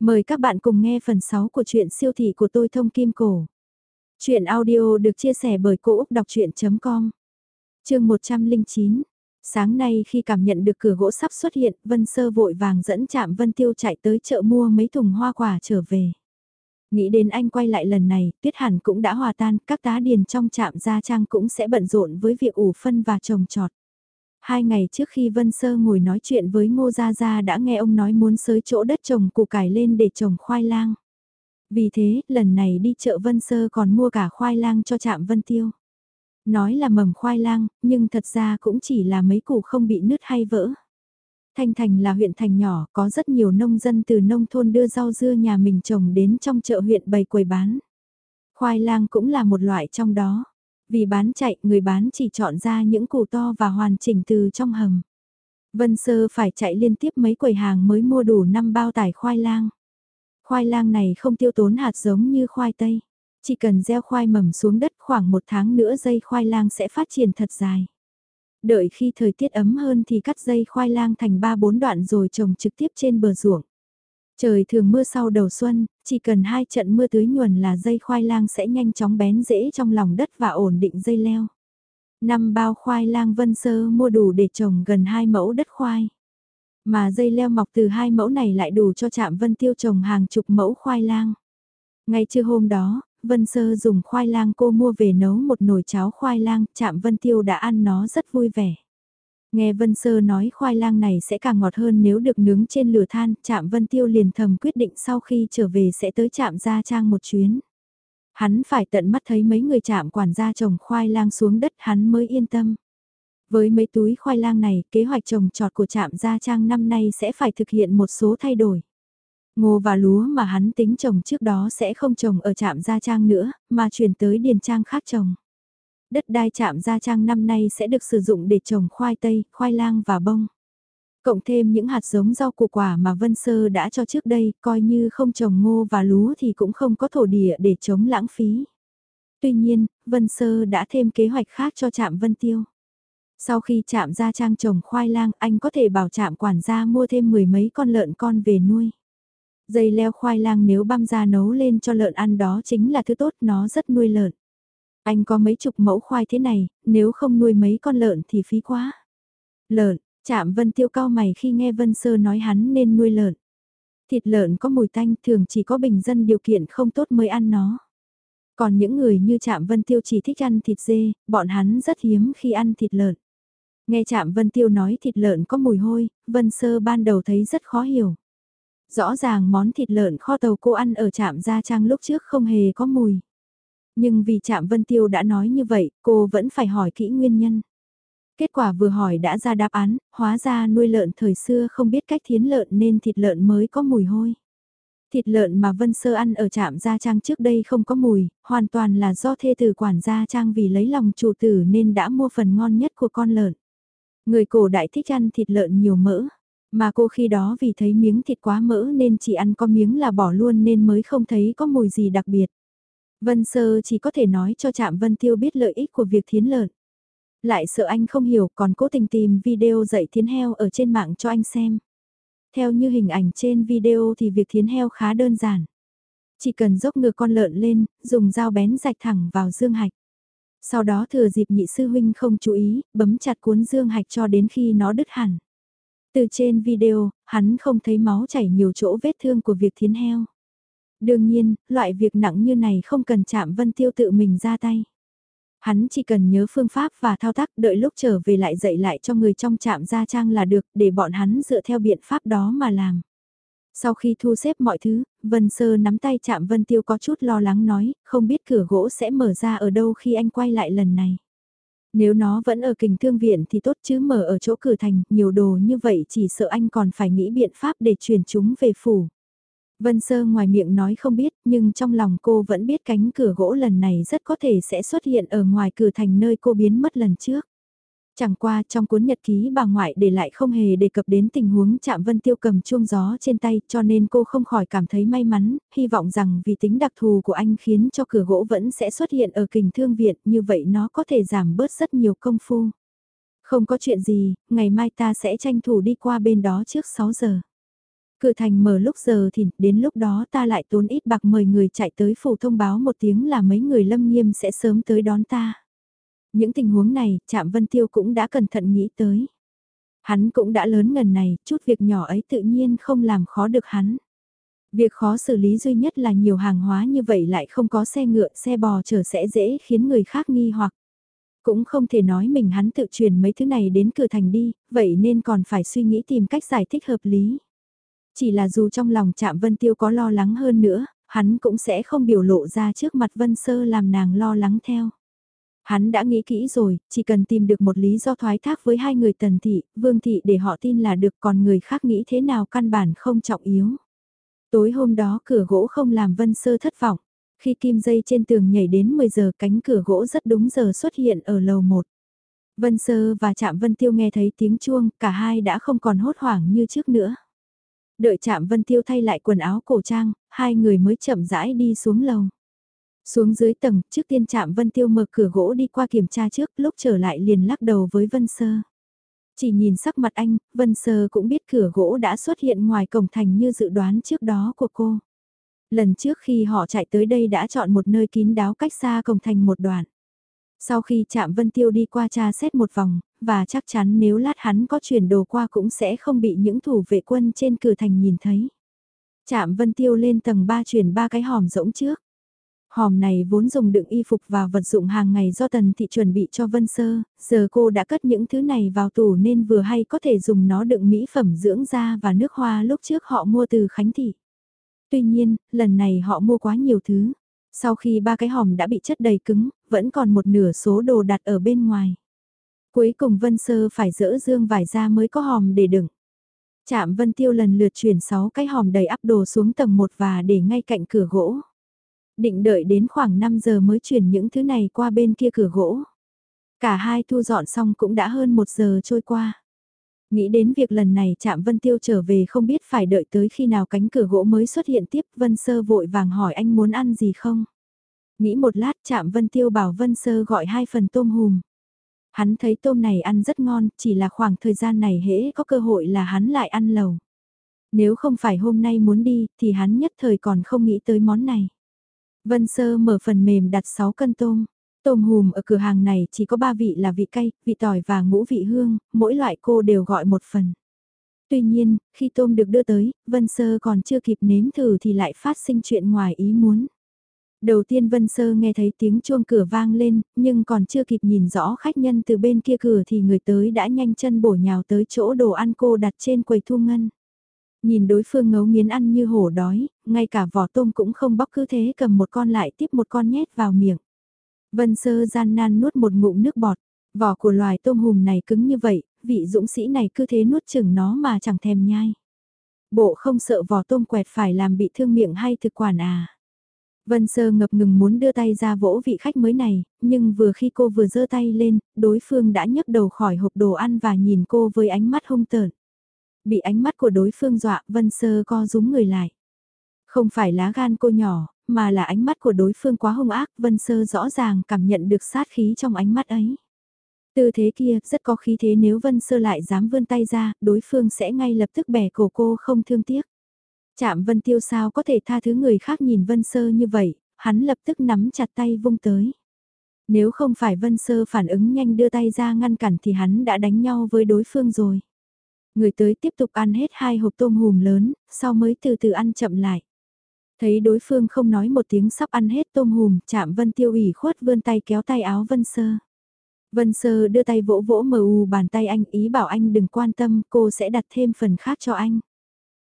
Mời các bạn cùng nghe phần 6 của truyện siêu thị của tôi thông kim cổ. Chuyện audio được chia sẻ bởi Cô Úc Đọc Chuyện.com Trường 109 Sáng nay khi cảm nhận được cửa gỗ sắp xuất hiện, Vân Sơ vội vàng dẫn chạm Vân Tiêu chạy tới chợ mua mấy thùng hoa quả trở về. Nghĩ đến anh quay lại lần này, tuyết hẳn cũng đã hòa tan, các tá điền trong trạm gia trang cũng sẽ bận rộn với việc ủ phân và trồng trọt. Hai ngày trước khi Vân Sơ ngồi nói chuyện với Ngô Gia Gia đã nghe ông nói muốn sới chỗ đất trồng củ cải lên để trồng khoai lang. Vì thế, lần này đi chợ Vân Sơ còn mua cả khoai lang cho trạm Vân Tiêu. Nói là mầm khoai lang, nhưng thật ra cũng chỉ là mấy củ không bị nứt hay vỡ. Thanh Thành là huyện thành nhỏ, có rất nhiều nông dân từ nông thôn đưa rau dưa nhà mình trồng đến trong chợ huyện bày quầy bán. Khoai lang cũng là một loại trong đó. Vì bán chạy, người bán chỉ chọn ra những củ to và hoàn chỉnh từ trong hầm. Vân Sơ phải chạy liên tiếp mấy quầy hàng mới mua đủ 5 bao tải khoai lang. Khoai lang này không tiêu tốn hạt giống như khoai tây. Chỉ cần gieo khoai mầm xuống đất khoảng một tháng nữa dây khoai lang sẽ phát triển thật dài. Đợi khi thời tiết ấm hơn thì cắt dây khoai lang thành 3-4 đoạn rồi trồng trực tiếp trên bờ ruộng. Trời thường mưa sau đầu xuân, chỉ cần hai trận mưa tưới nhuần là dây khoai lang sẽ nhanh chóng bén rễ trong lòng đất và ổn định dây leo. Năm bao khoai lang vân sơ mua đủ để trồng gần hai mẫu đất khoai. Mà dây leo mọc từ hai mẫu này lại đủ cho chạm vân tiêu trồng hàng chục mẫu khoai lang. Ngay trưa hôm đó, Vân Sơ dùng khoai lang cô mua về nấu một nồi cháo khoai lang, chạm Vân Tiêu đã ăn nó rất vui vẻ. Nghe Vân Sơ nói khoai lang này sẽ càng ngọt hơn nếu được nướng trên lửa than, chạm Vân Tiêu liền thầm quyết định sau khi trở về sẽ tới chạm gia trang một chuyến. Hắn phải tận mắt thấy mấy người chạm quản gia trồng khoai lang xuống đất hắn mới yên tâm. Với mấy túi khoai lang này, kế hoạch trồng trọt của trạm gia trang năm nay sẽ phải thực hiện một số thay đổi. Ngô và lúa mà hắn tính trồng trước đó sẽ không trồng ở trạm gia trang nữa, mà chuyển tới điền trang khác trồng đất đai chạm gia trang năm nay sẽ được sử dụng để trồng khoai tây, khoai lang và bông. Cộng thêm những hạt giống rau củ quả mà Vân Sơ đã cho trước đây, coi như không trồng ngô và lúa thì cũng không có thổ địa để chống lãng phí. Tuy nhiên, Vân Sơ đã thêm kế hoạch khác cho trạm Vân Tiêu. Sau khi chạm gia trang trồng khoai lang, anh có thể bảo trạm quản gia mua thêm mười mấy con lợn con về nuôi. Dây leo khoai lang nếu băm ra nấu lên cho lợn ăn đó chính là thứ tốt, nó rất nuôi lợn. Anh có mấy chục mẫu khoai thế này, nếu không nuôi mấy con lợn thì phí quá. Lợn, chạm Vân Tiêu cao mày khi nghe Vân Sơ nói hắn nên nuôi lợn. Thịt lợn có mùi tanh thường chỉ có bình dân điều kiện không tốt mới ăn nó. Còn những người như Trạm Vân Tiêu chỉ thích ăn thịt dê, bọn hắn rất hiếm khi ăn thịt lợn. Nghe Trạm Vân Tiêu nói thịt lợn có mùi hôi, Vân Sơ ban đầu thấy rất khó hiểu. Rõ ràng món thịt lợn kho tàu cô ăn ở Trạm Gia Trang lúc trước không hề có mùi. Nhưng vì Trạm Vân Tiêu đã nói như vậy, cô vẫn phải hỏi kỹ nguyên nhân. Kết quả vừa hỏi đã ra đáp án, hóa ra nuôi lợn thời xưa không biết cách thiến lợn nên thịt lợn mới có mùi hôi. Thịt lợn mà Vân Sơ ăn ở trạm Gia Trang trước đây không có mùi, hoàn toàn là do thê tử quản gia Trang vì lấy lòng chủ tử nên đã mua phần ngon nhất của con lợn. Người cổ đại thích ăn thịt lợn nhiều mỡ, mà cô khi đó vì thấy miếng thịt quá mỡ nên chỉ ăn có miếng là bỏ luôn nên mới không thấy có mùi gì đặc biệt. Vân Sơ chỉ có thể nói cho Trạm Vân Tiêu biết lợi ích của việc thiến lợn. Lại sợ anh không hiểu còn cố tình tìm video dạy thiến heo ở trên mạng cho anh xem. Theo như hình ảnh trên video thì việc thiến heo khá đơn giản. Chỉ cần dốc ngược con lợn lên, dùng dao bén rạch thẳng vào dương hạch. Sau đó thừa dịp nhị sư huynh không chú ý, bấm chặt cuốn dương hạch cho đến khi nó đứt hẳn. Từ trên video, hắn không thấy máu chảy nhiều chỗ vết thương của việc thiến heo. Đương nhiên, loại việc nặng như này không cần chạm Vân Tiêu tự mình ra tay. Hắn chỉ cần nhớ phương pháp và thao tác đợi lúc trở về lại dạy lại cho người trong trạm gia trang là được để bọn hắn dựa theo biện pháp đó mà làm. Sau khi thu xếp mọi thứ, Vân Sơ nắm tay chạm Vân Tiêu có chút lo lắng nói, không biết cửa gỗ sẽ mở ra ở đâu khi anh quay lại lần này. Nếu nó vẫn ở kình thương viện thì tốt chứ mở ở chỗ cửa thành, nhiều đồ như vậy chỉ sợ anh còn phải nghĩ biện pháp để chuyển chúng về phủ. Vân Sơ ngoài miệng nói không biết, nhưng trong lòng cô vẫn biết cánh cửa gỗ lần này rất có thể sẽ xuất hiện ở ngoài cửa thành nơi cô biến mất lần trước. Chẳng qua trong cuốn nhật ký bà ngoại để lại không hề đề cập đến tình huống chạm Vân Tiêu cầm chuông gió trên tay cho nên cô không khỏi cảm thấy may mắn, hy vọng rằng vì tính đặc thù của anh khiến cho cửa gỗ vẫn sẽ xuất hiện ở kình thương viện như vậy nó có thể giảm bớt rất nhiều công phu. Không có chuyện gì, ngày mai ta sẽ tranh thủ đi qua bên đó trước 6 giờ. Cửa thành mở lúc giờ thì đến lúc đó ta lại tốn ít bạc mời người chạy tới phủ thông báo một tiếng là mấy người lâm nghiêm sẽ sớm tới đón ta. Những tình huống này, Trạm Vân Tiêu cũng đã cẩn thận nghĩ tới. Hắn cũng đã lớn ngần này, chút việc nhỏ ấy tự nhiên không làm khó được hắn. Việc khó xử lý duy nhất là nhiều hàng hóa như vậy lại không có xe ngựa, xe bò chở sẽ dễ khiến người khác nghi hoặc. Cũng không thể nói mình hắn tự truyền mấy thứ này đến cửa thành đi, vậy nên còn phải suy nghĩ tìm cách giải thích hợp lý. Chỉ là dù trong lòng chạm Vân Tiêu có lo lắng hơn nữa, hắn cũng sẽ không biểu lộ ra trước mặt Vân Sơ làm nàng lo lắng theo. Hắn đã nghĩ kỹ rồi, chỉ cần tìm được một lý do thoái thác với hai người tần thị, vương thị để họ tin là được còn người khác nghĩ thế nào căn bản không trọng yếu. Tối hôm đó cửa gỗ không làm Vân Sơ thất vọng. Khi kim dây trên tường nhảy đến 10 giờ cánh cửa gỗ rất đúng giờ xuất hiện ở lầu 1. Vân Sơ và Trạm Vân Tiêu nghe thấy tiếng chuông, cả hai đã không còn hốt hoảng như trước nữa. Đợi chạm Vân Tiêu thay lại quần áo cổ trang, hai người mới chậm rãi đi xuống lầu. Xuống dưới tầng, trước tiên chạm Vân Tiêu mở cửa gỗ đi qua kiểm tra trước, lúc trở lại liền lắc đầu với Vân Sơ. Chỉ nhìn sắc mặt anh, Vân Sơ cũng biết cửa gỗ đã xuất hiện ngoài cổng thành như dự đoán trước đó của cô. Lần trước khi họ chạy tới đây đã chọn một nơi kín đáo cách xa cổng thành một đoạn. Sau khi chạm Vân Tiêu đi qua tra xét một vòng, và chắc chắn nếu lát hắn có chuyển đồ qua cũng sẽ không bị những thủ vệ quân trên cửa thành nhìn thấy. Chạm Vân Tiêu lên tầng 3 chuyển ba cái hòm rỗng trước. Hòm này vốn dùng đựng y phục và vật dụng hàng ngày do Tần Thị chuẩn bị cho Vân Sơ, giờ cô đã cất những thứ này vào tủ nên vừa hay có thể dùng nó đựng mỹ phẩm dưỡng da và nước hoa lúc trước họ mua từ Khánh Thị. Tuy nhiên, lần này họ mua quá nhiều thứ. Sau khi ba cái hòm đã bị chất đầy cứng, vẫn còn một nửa số đồ đặt ở bên ngoài. Cuối cùng Vân Sơ phải dỡ dương vải ra mới có hòm để đựng. Chạm Vân Tiêu lần lượt chuyển 6 cái hòm đầy ắp đồ xuống tầng 1 và để ngay cạnh cửa gỗ. Định đợi đến khoảng 5 giờ mới chuyển những thứ này qua bên kia cửa gỗ. Cả hai thu dọn xong cũng đã hơn 1 giờ trôi qua. Nghĩ đến việc lần này chạm Vân Tiêu trở về không biết phải đợi tới khi nào cánh cửa gỗ mới xuất hiện tiếp Vân Sơ vội vàng hỏi anh muốn ăn gì không. Nghĩ một lát chạm Vân Tiêu bảo Vân Sơ gọi hai phần tôm hùm. Hắn thấy tôm này ăn rất ngon, chỉ là khoảng thời gian này hễ có cơ hội là hắn lại ăn lầu. Nếu không phải hôm nay muốn đi, thì hắn nhất thời còn không nghĩ tới món này. Vân Sơ mở phần mềm đặt 6 cân tôm. Tôm hùm ở cửa hàng này chỉ có 3 vị là vị cay, vị tỏi và ngũ vị hương, mỗi loại cô đều gọi một phần. Tuy nhiên, khi tôm được đưa tới, Vân Sơ còn chưa kịp nếm thử thì lại phát sinh chuyện ngoài ý muốn. Đầu tiên Vân Sơ nghe thấy tiếng chuông cửa vang lên, nhưng còn chưa kịp nhìn rõ khách nhân từ bên kia cửa thì người tới đã nhanh chân bổ nhào tới chỗ đồ ăn cô đặt trên quầy thu ngân. Nhìn đối phương ngấu nghiến ăn như hổ đói, ngay cả vỏ tôm cũng không bóc cứ thế cầm một con lại tiếp một con nhét vào miệng. Vân Sơ gian nan nuốt một ngụm nước bọt, vỏ của loài tôm hùm này cứng như vậy, vị dũng sĩ này cứ thế nuốt chừng nó mà chẳng thèm nhai. Bộ không sợ vỏ tôm quẹt phải làm bị thương miệng hay thực quản à. Vân Sơ ngập ngừng muốn đưa tay ra vỗ vị khách mới này, nhưng vừa khi cô vừa giơ tay lên, đối phương đã nhấc đầu khỏi hộp đồ ăn và nhìn cô với ánh mắt hung tợn. Bị ánh mắt của đối phương dọa, Vân Sơ co rúm người lại. Không phải lá gan cô nhỏ, mà là ánh mắt của đối phương quá hung ác, Vân Sơ rõ ràng cảm nhận được sát khí trong ánh mắt ấy. Tư thế kia, rất có khí thế nếu Vân Sơ lại dám vươn tay ra, đối phương sẽ ngay lập tức bẻ cổ cô không thương tiếc. Chạm Vân Tiêu sao có thể tha thứ người khác nhìn Vân Sơ như vậy, hắn lập tức nắm chặt tay vung tới. Nếu không phải Vân Sơ phản ứng nhanh đưa tay ra ngăn cản thì hắn đã đánh nhau với đối phương rồi. Người tới tiếp tục ăn hết hai hộp tôm hùm lớn, sau mới từ từ ăn chậm lại. Thấy đối phương không nói một tiếng sắp ăn hết tôm hùm, chạm Vân Tiêu ủy khuất vươn tay kéo tay áo Vân Sơ. Vân Sơ đưa tay vỗ vỗ mờ u bàn tay anh ý bảo anh đừng quan tâm, cô sẽ đặt thêm phần khác cho anh.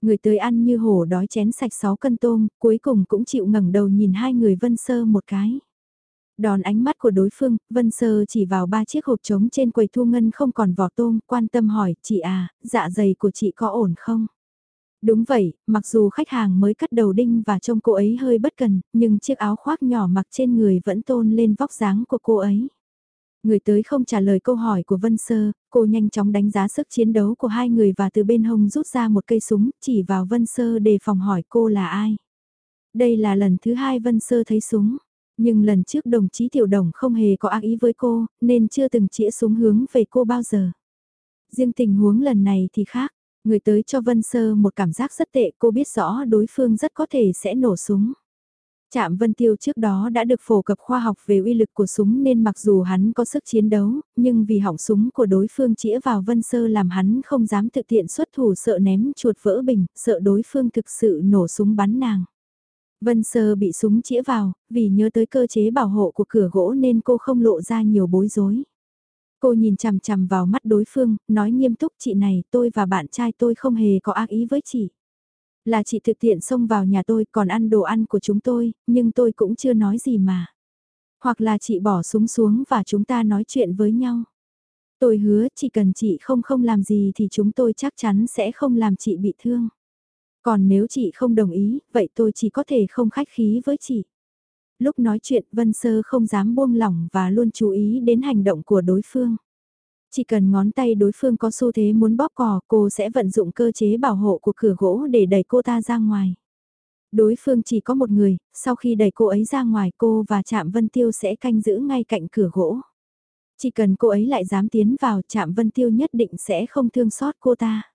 Người tới ăn như hổ đói chén sạch 6 cân tôm, cuối cùng cũng chịu ngẩng đầu nhìn hai người Vân Sơ một cái. Đòn ánh mắt của đối phương, Vân Sơ chỉ vào ba chiếc hộp trống trên quầy thu ngân không còn vỏ tôm, quan tâm hỏi, chị à, dạ dày của chị có ổn không? Đúng vậy, mặc dù khách hàng mới cắt đầu đinh và trông cô ấy hơi bất cần, nhưng chiếc áo khoác nhỏ mặc trên người vẫn tôn lên vóc dáng của cô ấy. Người tới không trả lời câu hỏi của Vân Sơ, cô nhanh chóng đánh giá sức chiến đấu của hai người và từ bên hông rút ra một cây súng, chỉ vào Vân Sơ để phòng hỏi cô là ai. Đây là lần thứ hai Vân Sơ thấy súng, nhưng lần trước đồng chí Tiểu Đồng không hề có ác ý với cô, nên chưa từng chĩa súng hướng về cô bao giờ. Riêng tình huống lần này thì khác, Người tới cho Vân Sơ một cảm giác rất tệ, cô biết rõ đối phương rất có thể sẽ nổ súng. Trạm Vân Tiêu trước đó đã được phổ cập khoa học về uy lực của súng nên mặc dù hắn có sức chiến đấu, nhưng vì hỏng súng của đối phương chĩa vào Vân Sơ làm hắn không dám thực hiện xuất thủ sợ ném chuột vỡ bình, sợ đối phương thực sự nổ súng bắn nàng. Vân Sơ bị súng chĩa vào, vì nhớ tới cơ chế bảo hộ của cửa gỗ nên cô không lộ ra nhiều bối rối. Cô nhìn chằm chằm vào mắt đối phương, nói nghiêm túc chị này tôi và bạn trai tôi không hề có ác ý với chị. Là chị thực tiện xông vào nhà tôi còn ăn đồ ăn của chúng tôi, nhưng tôi cũng chưa nói gì mà. Hoặc là chị bỏ súng xuống và chúng ta nói chuyện với nhau. Tôi hứa chỉ cần chị không không làm gì thì chúng tôi chắc chắn sẽ không làm chị bị thương. Còn nếu chị không đồng ý, vậy tôi chỉ có thể không khách khí với chị. Lúc nói chuyện Vân Sơ không dám buông lỏng và luôn chú ý đến hành động của đối phương. Chỉ cần ngón tay đối phương có xu thế muốn bóp cò cô sẽ vận dụng cơ chế bảo hộ của cửa gỗ để đẩy cô ta ra ngoài. Đối phương chỉ có một người, sau khi đẩy cô ấy ra ngoài cô và Trạm Vân Tiêu sẽ canh giữ ngay cạnh cửa gỗ. Chỉ cần cô ấy lại dám tiến vào Trạm Vân Tiêu nhất định sẽ không thương xót cô ta.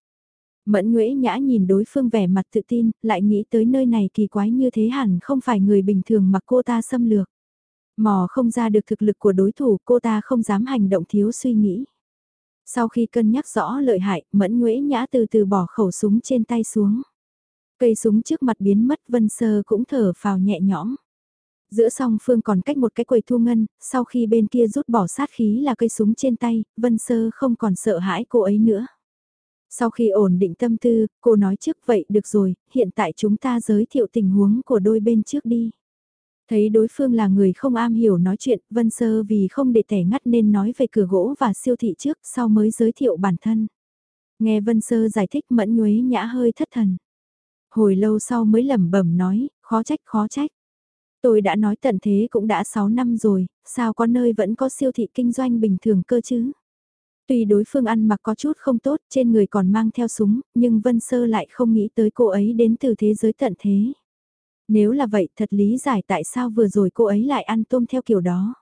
Mẫn Nguyễn Nhã nhìn đối phương vẻ mặt tự tin, lại nghĩ tới nơi này kỳ quái như thế hẳn không phải người bình thường mà cô ta xâm lược. Mò không ra được thực lực của đối thủ cô ta không dám hành động thiếu suy nghĩ. Sau khi cân nhắc rõ lợi hại, Mẫn Nguyễn Nhã từ từ bỏ khẩu súng trên tay xuống. Cây súng trước mặt biến mất Vân Sơ cũng thở phào nhẹ nhõm. Giữa song phương còn cách một cái quầy thu ngân, sau khi bên kia rút bỏ sát khí là cây súng trên tay, Vân Sơ không còn sợ hãi cô ấy nữa. Sau khi ổn định tâm tư, cô nói trước vậy được rồi, hiện tại chúng ta giới thiệu tình huống của đôi bên trước đi. Thấy đối phương là người không am hiểu nói chuyện, Vân Sơ vì không để tẻ ngắt nên nói về cửa gỗ và siêu thị trước sau mới giới thiệu bản thân. Nghe Vân Sơ giải thích mẫn nhuế nhã hơi thất thần. Hồi lâu sau mới lẩm bẩm nói, khó trách khó trách. Tôi đã nói tận thế cũng đã 6 năm rồi, sao có nơi vẫn có siêu thị kinh doanh bình thường cơ chứ? Tuy đối phương ăn mặc có chút không tốt, trên người còn mang theo súng, nhưng Vân Sơ lại không nghĩ tới cô ấy đến từ thế giới tận thế. Nếu là vậy thật lý giải tại sao vừa rồi cô ấy lại ăn tôm theo kiểu đó.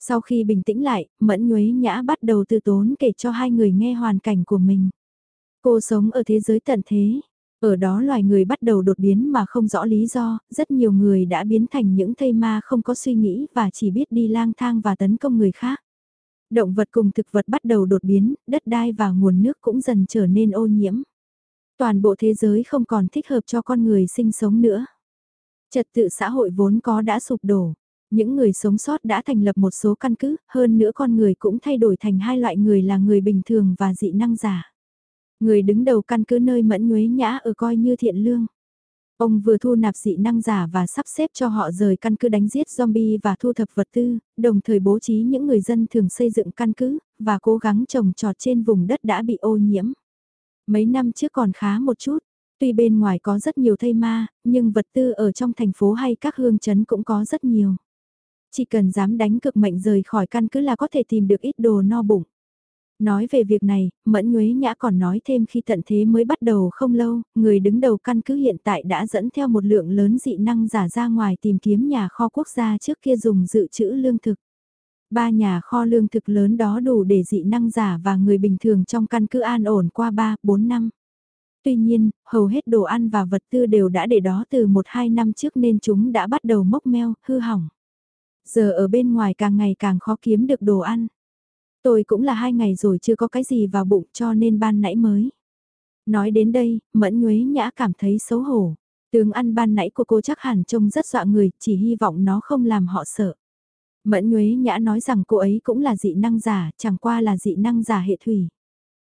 Sau khi bình tĩnh lại, Mẫn Nhuế Nhã bắt đầu từ tốn kể cho hai người nghe hoàn cảnh của mình. Cô sống ở thế giới tận thế. Ở đó loài người bắt đầu đột biến mà không rõ lý do, rất nhiều người đã biến thành những thây ma không có suy nghĩ và chỉ biết đi lang thang và tấn công người khác. Động vật cùng thực vật bắt đầu đột biến, đất đai và nguồn nước cũng dần trở nên ô nhiễm. Toàn bộ thế giới không còn thích hợp cho con người sinh sống nữa. Trật tự xã hội vốn có đã sụp đổ. Những người sống sót đã thành lập một số căn cứ, hơn nữa con người cũng thay đổi thành hai loại người là người bình thường và dị năng giả. Người đứng đầu căn cứ nơi mẫn nhuế nhã ở coi như thiện lương. Ông vừa thu nạp dị năng giả và sắp xếp cho họ rời căn cứ đánh giết zombie và thu thập vật tư, đồng thời bố trí những người dân thường xây dựng căn cứ, và cố gắng trồng trọt trên vùng đất đã bị ô nhiễm. Mấy năm trước còn khá một chút, tuy bên ngoài có rất nhiều thây ma, nhưng vật tư ở trong thành phố hay các hương chấn cũng có rất nhiều. Chỉ cần dám đánh cực mệnh rời khỏi căn cứ là có thể tìm được ít đồ no bụng. Nói về việc này, Mẫn Nhuế Nhã còn nói thêm khi tận thế mới bắt đầu không lâu, người đứng đầu căn cứ hiện tại đã dẫn theo một lượng lớn dị năng giả ra ngoài tìm kiếm nhà kho quốc gia trước kia dùng dự trữ lương thực. Ba nhà kho lương thực lớn đó đủ để dị năng giả và người bình thường trong căn cứ an ổn qua 3-4 năm. Tuy nhiên, hầu hết đồ ăn và vật tư đều đã để đó từ 1-2 năm trước nên chúng đã bắt đầu mốc meo, hư hỏng. Giờ ở bên ngoài càng ngày càng khó kiếm được đồ ăn. Tôi cũng là hai ngày rồi chưa có cái gì vào bụng cho nên ban nãy mới. Nói đến đây, Mẫn Nhuế Nhã cảm thấy xấu hổ. Tướng ăn ban nãy của cô chắc hẳn trông rất dọa người, chỉ hy vọng nó không làm họ sợ. Mẫn Nhuế Nhã nói rằng cô ấy cũng là dị năng giả, chẳng qua là dị năng giả hệ thủy.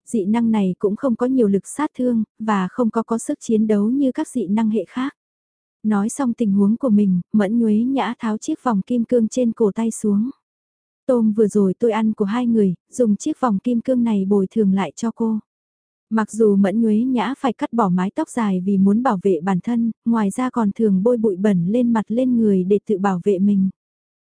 Dị năng này cũng không có nhiều lực sát thương, và không có có sức chiến đấu như các dị năng hệ khác. Nói xong tình huống của mình, Mẫn Nhuế Nhã tháo chiếc vòng kim cương trên cổ tay xuống. Tôm vừa rồi tôi ăn của hai người, dùng chiếc vòng kim cương này bồi thường lại cho cô. Mặc dù mẫn nhuế nhã phải cắt bỏ mái tóc dài vì muốn bảo vệ bản thân, ngoài ra còn thường bôi bụi bẩn lên mặt lên người để tự bảo vệ mình.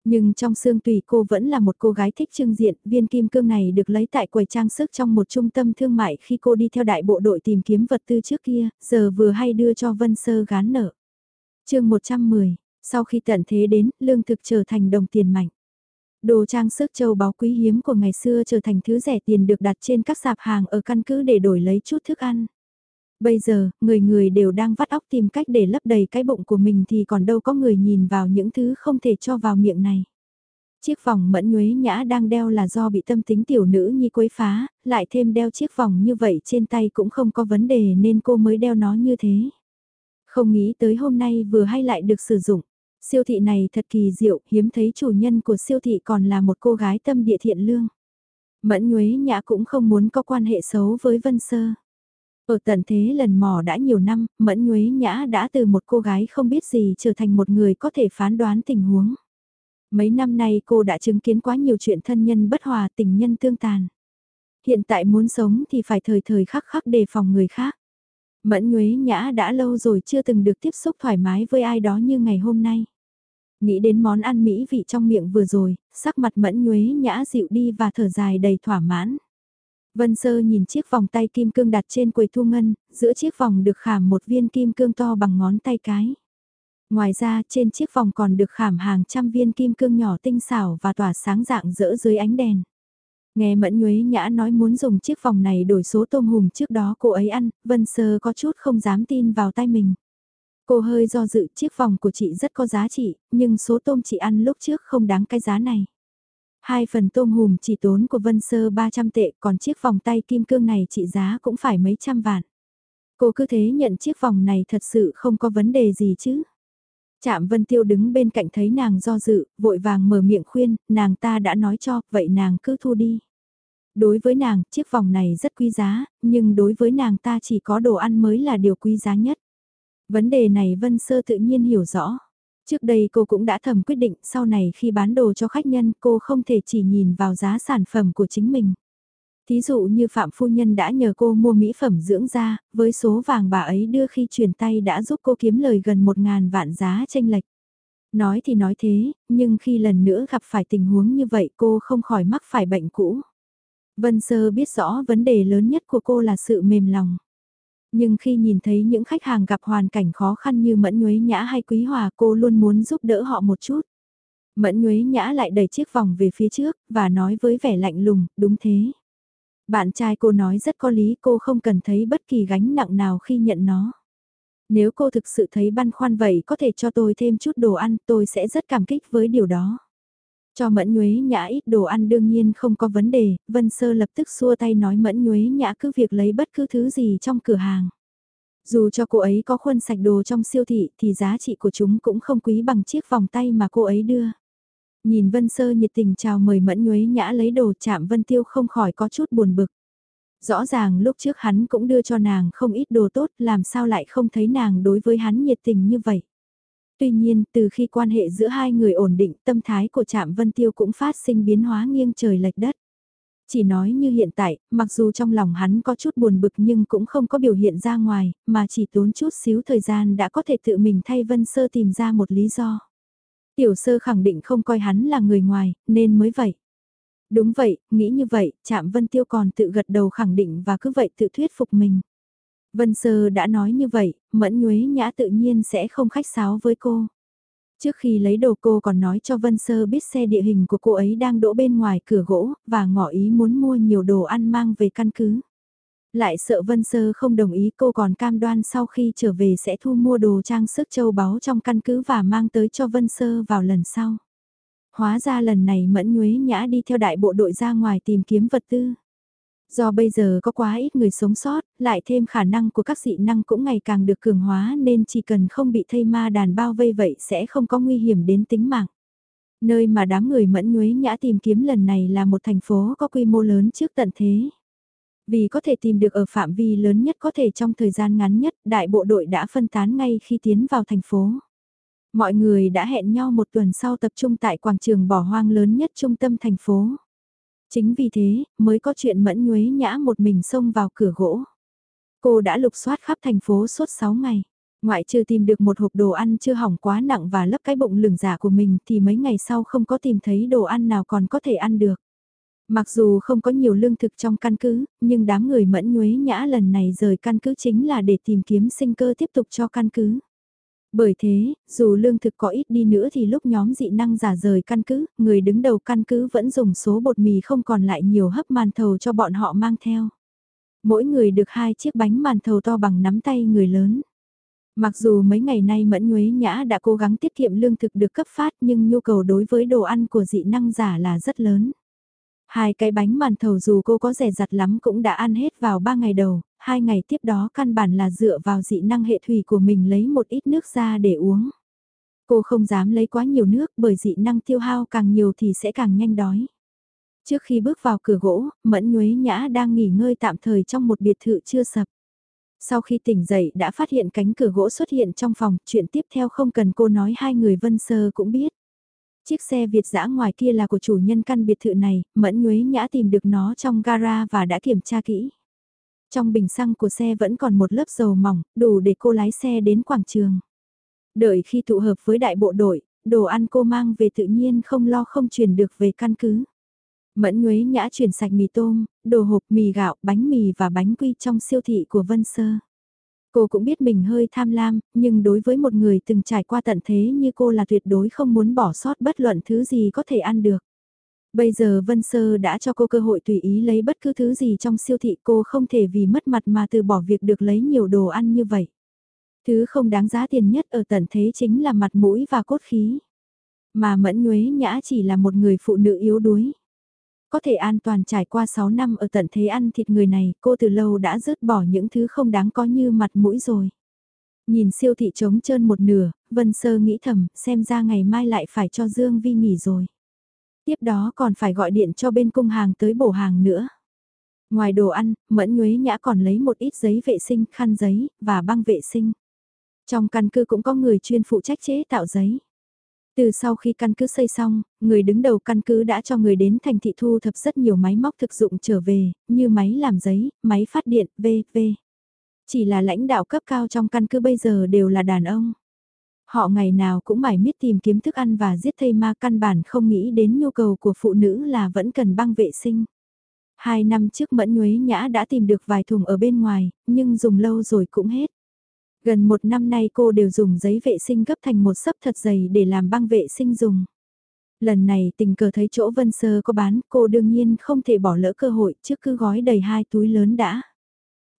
Nhưng trong xương tùy cô vẫn là một cô gái thích trưng diện, viên kim cương này được lấy tại quầy trang sức trong một trung tâm thương mại khi cô đi theo đại bộ đội tìm kiếm vật tư trước kia, giờ vừa hay đưa cho Vân Sơ gán nợ. chương 110, sau khi tận thế đến, lương thực trở thành đồng tiền mạnh. Đồ trang sức châu báu quý hiếm của ngày xưa trở thành thứ rẻ tiền được đặt trên các sạp hàng ở căn cứ để đổi lấy chút thức ăn. Bây giờ, người người đều đang vắt óc tìm cách để lấp đầy cái bụng của mình thì còn đâu có người nhìn vào những thứ không thể cho vào miệng này. Chiếc vòng mẫn nhuế nhã đang đeo là do bị tâm tính tiểu nữ nhi quấy phá, lại thêm đeo chiếc vòng như vậy trên tay cũng không có vấn đề nên cô mới đeo nó như thế. Không nghĩ tới hôm nay vừa hay lại được sử dụng. Siêu thị này thật kỳ diệu, hiếm thấy chủ nhân của siêu thị còn là một cô gái tâm địa thiện lương. Mẫn Nhuế Nhã cũng không muốn có quan hệ xấu với Vân Sơ. Ở tận thế lần mò đã nhiều năm, Mẫn Nhuế Nhã đã từ một cô gái không biết gì trở thành một người có thể phán đoán tình huống. Mấy năm nay cô đã chứng kiến quá nhiều chuyện thân nhân bất hòa tình nhân tương tàn. Hiện tại muốn sống thì phải thời thời khắc khắc đề phòng người khác. Mẫn Nhuế Nhã đã lâu rồi chưa từng được tiếp xúc thoải mái với ai đó như ngày hôm nay. Nghĩ đến món ăn mỹ vị trong miệng vừa rồi, sắc mặt Mẫn Nhuế Nhã dịu đi và thở dài đầy thỏa mãn. Vân Sơ nhìn chiếc vòng tay kim cương đặt trên quầy thu ngân, giữa chiếc vòng được khảm một viên kim cương to bằng ngón tay cái. Ngoài ra trên chiếc vòng còn được khảm hàng trăm viên kim cương nhỏ tinh xảo và tỏa sáng dạng rỡ dưới ánh đèn. Nghe Mẫn Nhuế Nhã nói muốn dùng chiếc vòng này đổi số tôm hùm trước đó cô ấy ăn, Vân Sơ có chút không dám tin vào tay mình. Cô hơi do dự chiếc vòng của chị rất có giá trị, nhưng số tôm chị ăn lúc trước không đáng cái giá này. Hai phần tôm hùm chỉ tốn của Vân Sơ 300 tệ, còn chiếc vòng tay kim cương này trị giá cũng phải mấy trăm vạn. Cô cứ thế nhận chiếc vòng này thật sự không có vấn đề gì chứ. Chạm Vân Tiêu đứng bên cạnh thấy nàng do dự, vội vàng mở miệng khuyên, nàng ta đã nói cho, vậy nàng cứ thu đi. Đối với nàng, chiếc vòng này rất quý giá, nhưng đối với nàng ta chỉ có đồ ăn mới là điều quý giá nhất. Vấn đề này Vân Sơ tự nhiên hiểu rõ. Trước đây cô cũng đã thầm quyết định sau này khi bán đồ cho khách nhân cô không thể chỉ nhìn vào giá sản phẩm của chính mình. Thí dụ như Phạm Phu Nhân đã nhờ cô mua mỹ phẩm dưỡng da, với số vàng bà ấy đưa khi chuyển tay đã giúp cô kiếm lời gần một ngàn vạn giá tranh lệch. Nói thì nói thế, nhưng khi lần nữa gặp phải tình huống như vậy cô không khỏi mắc phải bệnh cũ. Vân Sơ biết rõ vấn đề lớn nhất của cô là sự mềm lòng. Nhưng khi nhìn thấy những khách hàng gặp hoàn cảnh khó khăn như Mẫn Nhuế Nhã hay Quý Hòa cô luôn muốn giúp đỡ họ một chút. Mẫn Nhuế Nhã lại đẩy chiếc vòng về phía trước và nói với vẻ lạnh lùng, đúng thế. Bạn trai cô nói rất có lý cô không cần thấy bất kỳ gánh nặng nào khi nhận nó. Nếu cô thực sự thấy băn khoăn vậy có thể cho tôi thêm chút đồ ăn tôi sẽ rất cảm kích với điều đó. Cho Mẫn Nhuế Nhã ít đồ ăn đương nhiên không có vấn đề, Vân Sơ lập tức xua tay nói Mẫn Nhuế Nhã cứ việc lấy bất cứ thứ gì trong cửa hàng. Dù cho cô ấy có khuôn sạch đồ trong siêu thị thì giá trị của chúng cũng không quý bằng chiếc vòng tay mà cô ấy đưa. Nhìn Vân Sơ nhiệt tình chào mời Mẫn Nhuế Nhã lấy đồ chạm Vân Tiêu không khỏi có chút buồn bực. Rõ ràng lúc trước hắn cũng đưa cho nàng không ít đồ tốt làm sao lại không thấy nàng đối với hắn nhiệt tình như vậy. Tuy nhiên, từ khi quan hệ giữa hai người ổn định, tâm thái của Trạm Vân Tiêu cũng phát sinh biến hóa nghiêng trời lệch đất. Chỉ nói như hiện tại, mặc dù trong lòng hắn có chút buồn bực nhưng cũng không có biểu hiện ra ngoài, mà chỉ tốn chút xíu thời gian đã có thể tự mình thay Vân Sơ tìm ra một lý do. Tiểu sơ khẳng định không coi hắn là người ngoài, nên mới vậy. Đúng vậy, nghĩ như vậy, Trạm Vân Tiêu còn tự gật đầu khẳng định và cứ vậy tự thuyết phục mình. Vân Sơ đã nói như vậy, Mẫn Nhuế Nhã tự nhiên sẽ không khách sáo với cô. Trước khi lấy đồ cô còn nói cho Vân Sơ biết xe địa hình của cô ấy đang đỗ bên ngoài cửa gỗ, và ngỏ ý muốn mua nhiều đồ ăn mang về căn cứ. Lại sợ Vân Sơ không đồng ý cô còn cam đoan sau khi trở về sẽ thu mua đồ trang sức châu báu trong căn cứ và mang tới cho Vân Sơ vào lần sau. Hóa ra lần này Mẫn Nhuế Nhã đi theo đại bộ đội ra ngoài tìm kiếm vật tư. Do bây giờ có quá ít người sống sót, lại thêm khả năng của các dị năng cũng ngày càng được cường hóa nên chỉ cần không bị thây ma đàn bao vây vậy sẽ không có nguy hiểm đến tính mạng. Nơi mà đám người mẫn nhuế nhã tìm kiếm lần này là một thành phố có quy mô lớn trước tận thế. Vì có thể tìm được ở phạm vi lớn nhất có thể trong thời gian ngắn nhất, đại bộ đội đã phân tán ngay khi tiến vào thành phố. Mọi người đã hẹn nhau một tuần sau tập trung tại quảng trường bỏ hoang lớn nhất trung tâm thành phố. Chính vì thế, mới có chuyện mẫn nhuế nhã một mình xông vào cửa gỗ. Cô đã lục soát khắp thành phố suốt 6 ngày. Ngoại trừ tìm được một hộp đồ ăn chưa hỏng quá nặng và lấp cái bụng lửng giả của mình thì mấy ngày sau không có tìm thấy đồ ăn nào còn có thể ăn được. Mặc dù không có nhiều lương thực trong căn cứ, nhưng đám người mẫn nhuế nhã lần này rời căn cứ chính là để tìm kiếm sinh cơ tiếp tục cho căn cứ. Bởi thế, dù lương thực có ít đi nữa thì lúc nhóm dị năng giả rời căn cứ, người đứng đầu căn cứ vẫn dùng số bột mì không còn lại nhiều hấp màn thầu cho bọn họ mang theo. Mỗi người được hai chiếc bánh màn thầu to bằng nắm tay người lớn. Mặc dù mấy ngày nay Mẫn Nhuế Nhã đã cố gắng tiết kiệm lương thực được cấp phát nhưng nhu cầu đối với đồ ăn của dị năng giả là rất lớn. Hai cái bánh màn thầu dù cô có rẻ rặt lắm cũng đã ăn hết vào ba ngày đầu, hai ngày tiếp đó căn bản là dựa vào dị năng hệ thủy của mình lấy một ít nước ra để uống. Cô không dám lấy quá nhiều nước bởi dị năng tiêu hao càng nhiều thì sẽ càng nhanh đói. Trước khi bước vào cửa gỗ, Mẫn Nhuế Nhã đang nghỉ ngơi tạm thời trong một biệt thự chưa sập. Sau khi tỉnh dậy đã phát hiện cánh cửa gỗ xuất hiện trong phòng, chuyện tiếp theo không cần cô nói hai người Vân Sơ cũng biết. Chiếc xe Việt dã ngoài kia là của chủ nhân căn biệt thự này, Mẫn Nhuế Nhã tìm được nó trong gara và đã kiểm tra kỹ. Trong bình xăng của xe vẫn còn một lớp dầu mỏng, đủ để cô lái xe đến quảng trường. Đợi khi tụ hợp với đại bộ đội, đồ ăn cô mang về tự nhiên không lo không chuyển được về căn cứ. Mẫn Nhuế Nhã chuyển sạch mì tôm, đồ hộp mì gạo, bánh mì và bánh quy trong siêu thị của Vân Sơ. Cô cũng biết mình hơi tham lam, nhưng đối với một người từng trải qua tận thế như cô là tuyệt đối không muốn bỏ sót bất luận thứ gì có thể ăn được. Bây giờ Vân Sơ đã cho cô cơ hội tùy ý lấy bất cứ thứ gì trong siêu thị cô không thể vì mất mặt mà từ bỏ việc được lấy nhiều đồ ăn như vậy. Thứ không đáng giá tiền nhất ở tận thế chính là mặt mũi và cốt khí. Mà Mẫn Nhuế Nhã chỉ là một người phụ nữ yếu đuối. Có thể an toàn trải qua 6 năm ở tận thế ăn thịt người này, cô từ lâu đã rớt bỏ những thứ không đáng có như mặt mũi rồi. Nhìn siêu thị trống trơn một nửa, Vân Sơ nghĩ thầm, xem ra ngày mai lại phải cho Dương Vi nghỉ rồi. Tiếp đó còn phải gọi điện cho bên cung hàng tới bổ hàng nữa. Ngoài đồ ăn, Mẫn Nhuế Nhã còn lấy một ít giấy vệ sinh, khăn giấy, và băng vệ sinh. Trong căn cứ cũng có người chuyên phụ trách chế tạo giấy. Từ sau khi căn cứ xây xong, người đứng đầu căn cứ đã cho người đến thành thị thu thập rất nhiều máy móc thực dụng trở về, như máy làm giấy, máy phát điện, v.v. Chỉ là lãnh đạo cấp cao trong căn cứ bây giờ đều là đàn ông. Họ ngày nào cũng mải miết tìm kiếm thức ăn và giết thây ma căn bản không nghĩ đến nhu cầu của phụ nữ là vẫn cần băng vệ sinh. Hai năm trước Mẫn Nhuế Nhã đã tìm được vài thùng ở bên ngoài, nhưng dùng lâu rồi cũng hết. Gần một năm nay cô đều dùng giấy vệ sinh gấp thành một sấp thật dày để làm băng vệ sinh dùng. Lần này tình cờ thấy chỗ Vân Sơ có bán, cô đương nhiên không thể bỏ lỡ cơ hội trước cứ gói đầy hai túi lớn đã.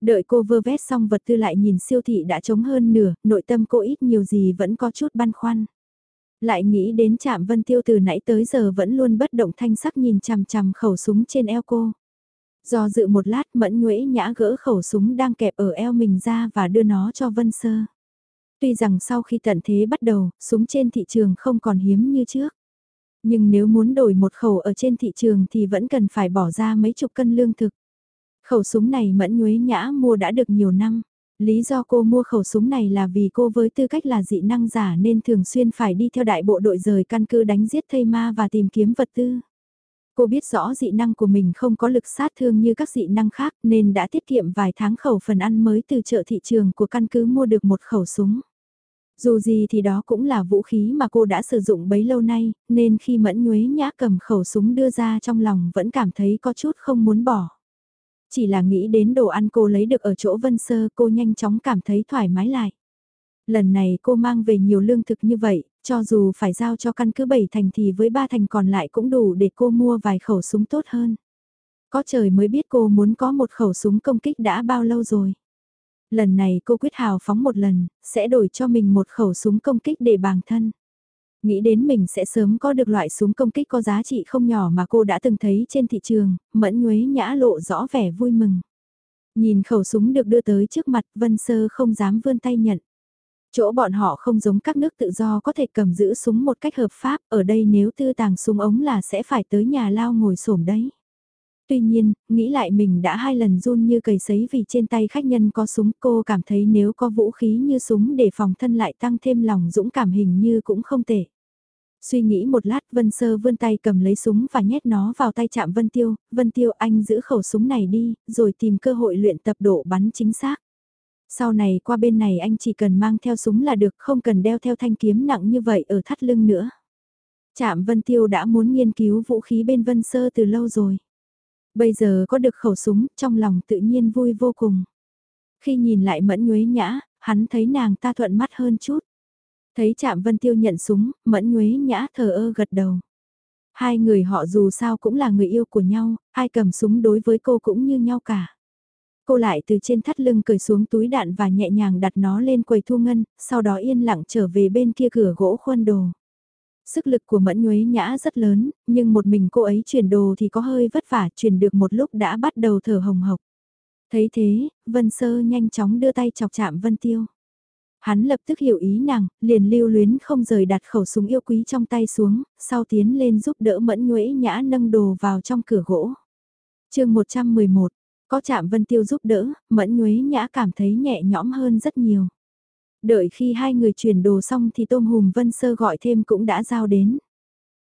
Đợi cô vơ vét xong vật tư lại nhìn siêu thị đã trống hơn nửa, nội tâm cô ít nhiều gì vẫn có chút băn khoăn. Lại nghĩ đến chạm Vân Tiêu từ nãy tới giờ vẫn luôn bất động thanh sắc nhìn chằm chằm khẩu súng trên eo cô. Do dự một lát mẫn nhuễ nhã gỡ khẩu súng đang kẹp ở eo mình ra và đưa nó cho Vân Sơ. Tuy rằng sau khi tận thế bắt đầu, súng trên thị trường không còn hiếm như trước. Nhưng nếu muốn đổi một khẩu ở trên thị trường thì vẫn cần phải bỏ ra mấy chục cân lương thực. Khẩu súng này mẫn nhuế nhã mua đã được nhiều năm. Lý do cô mua khẩu súng này là vì cô với tư cách là dị năng giả nên thường xuyên phải đi theo đại bộ đội rời căn cứ đánh giết thây ma và tìm kiếm vật tư. Cô biết rõ dị năng của mình không có lực sát thương như các dị năng khác nên đã tiết kiệm vài tháng khẩu phần ăn mới từ chợ thị trường của căn cứ mua được một khẩu súng. Dù gì thì đó cũng là vũ khí mà cô đã sử dụng bấy lâu nay, nên khi mẫn nhuế nhã cầm khẩu súng đưa ra trong lòng vẫn cảm thấy có chút không muốn bỏ. Chỉ là nghĩ đến đồ ăn cô lấy được ở chỗ Vân Sơ cô nhanh chóng cảm thấy thoải mái lại. Lần này cô mang về nhiều lương thực như vậy, cho dù phải giao cho căn cứ bảy thành thì với ba thành còn lại cũng đủ để cô mua vài khẩu súng tốt hơn. Có trời mới biết cô muốn có một khẩu súng công kích đã bao lâu rồi. Lần này cô quyết hào phóng một lần, sẽ đổi cho mình một khẩu súng công kích để bản thân. Nghĩ đến mình sẽ sớm có được loại súng công kích có giá trị không nhỏ mà cô đã từng thấy trên thị trường, mẫn nhuế nhã lộ rõ vẻ vui mừng. Nhìn khẩu súng được đưa tới trước mặt Vân Sơ không dám vươn tay nhận. Chỗ bọn họ không giống các nước tự do có thể cầm giữ súng một cách hợp pháp, ở đây nếu tư tàng súng ống là sẽ phải tới nhà lao ngồi xổm đấy. Tuy nhiên, nghĩ lại mình đã hai lần run như cầy sấy vì trên tay khách nhân có súng cô cảm thấy nếu có vũ khí như súng để phòng thân lại tăng thêm lòng dũng cảm hình như cũng không tệ. Suy nghĩ một lát Vân Sơ vươn tay cầm lấy súng và nhét nó vào tay chạm Vân Tiêu, Vân Tiêu anh giữ khẩu súng này đi, rồi tìm cơ hội luyện tập độ bắn chính xác. Sau này qua bên này anh chỉ cần mang theo súng là được không cần đeo theo thanh kiếm nặng như vậy ở thắt lưng nữa. Trạm Vân Tiêu đã muốn nghiên cứu vũ khí bên Vân Sơ từ lâu rồi. Bây giờ có được khẩu súng, trong lòng tự nhiên vui vô cùng. Khi nhìn lại mẫn nhuế nhã, hắn thấy nàng ta thuận mắt hơn chút. Thấy chạm Vân Tiêu nhận súng, Mẫn Nhuế Nhã thờ ơ gật đầu. Hai người họ dù sao cũng là người yêu của nhau, ai cầm súng đối với cô cũng như nhau cả. Cô lại từ trên thắt lưng cởi xuống túi đạn và nhẹ nhàng đặt nó lên quầy thu ngân, sau đó yên lặng trở về bên kia cửa gỗ khuôn đồ. Sức lực của Mẫn Nhuế Nhã rất lớn, nhưng một mình cô ấy chuyển đồ thì có hơi vất vả, chuyển được một lúc đã bắt đầu thở hồng hộc. Thấy thế, Vân Sơ nhanh chóng đưa tay chọc chạm Vân Tiêu. Hắn lập tức hiểu ý nàng, liền lưu luyến không rời đặt khẩu súng yêu quý trong tay xuống, sau tiến lên giúp đỡ Mẫn Nhuế Nhã nâng đồ vào trong cửa gỗ. chương 111, có chạm Vân Tiêu giúp đỡ, Mẫn Nhuế Nhã cảm thấy nhẹ nhõm hơn rất nhiều. Đợi khi hai người chuyển đồ xong thì tôm hùm Vân Sơ gọi thêm cũng đã giao đến.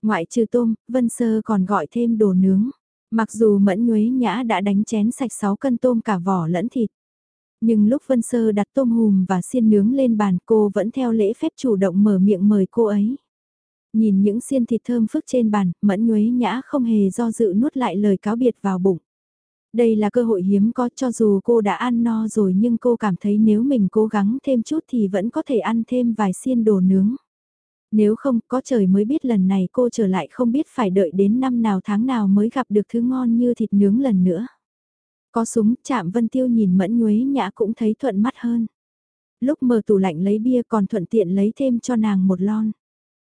Ngoại trừ tôm, Vân Sơ còn gọi thêm đồ nướng. Mặc dù Mẫn Nhuế Nhã đã đánh chén sạch 6 cân tôm cả vỏ lẫn thịt. Nhưng lúc Vân Sơ đặt tôm hùm và xiên nướng lên bàn cô vẫn theo lễ phép chủ động mở miệng mời cô ấy. Nhìn những xiên thịt thơm phức trên bàn, Mẫn Nhuế Nhã không hề do dự nuốt lại lời cáo biệt vào bụng. Đây là cơ hội hiếm có, cho dù cô đã ăn no rồi nhưng cô cảm thấy nếu mình cố gắng thêm chút thì vẫn có thể ăn thêm vài xiên đồ nướng. Nếu không, có trời mới biết lần này cô trở lại không biết phải đợi đến năm nào tháng nào mới gặp được thứ ngon như thịt nướng lần nữa. Có súng chạm Vân Tiêu nhìn mẫn nhuế nhã cũng thấy thuận mắt hơn. Lúc mở tủ lạnh lấy bia còn thuận tiện lấy thêm cho nàng một lon.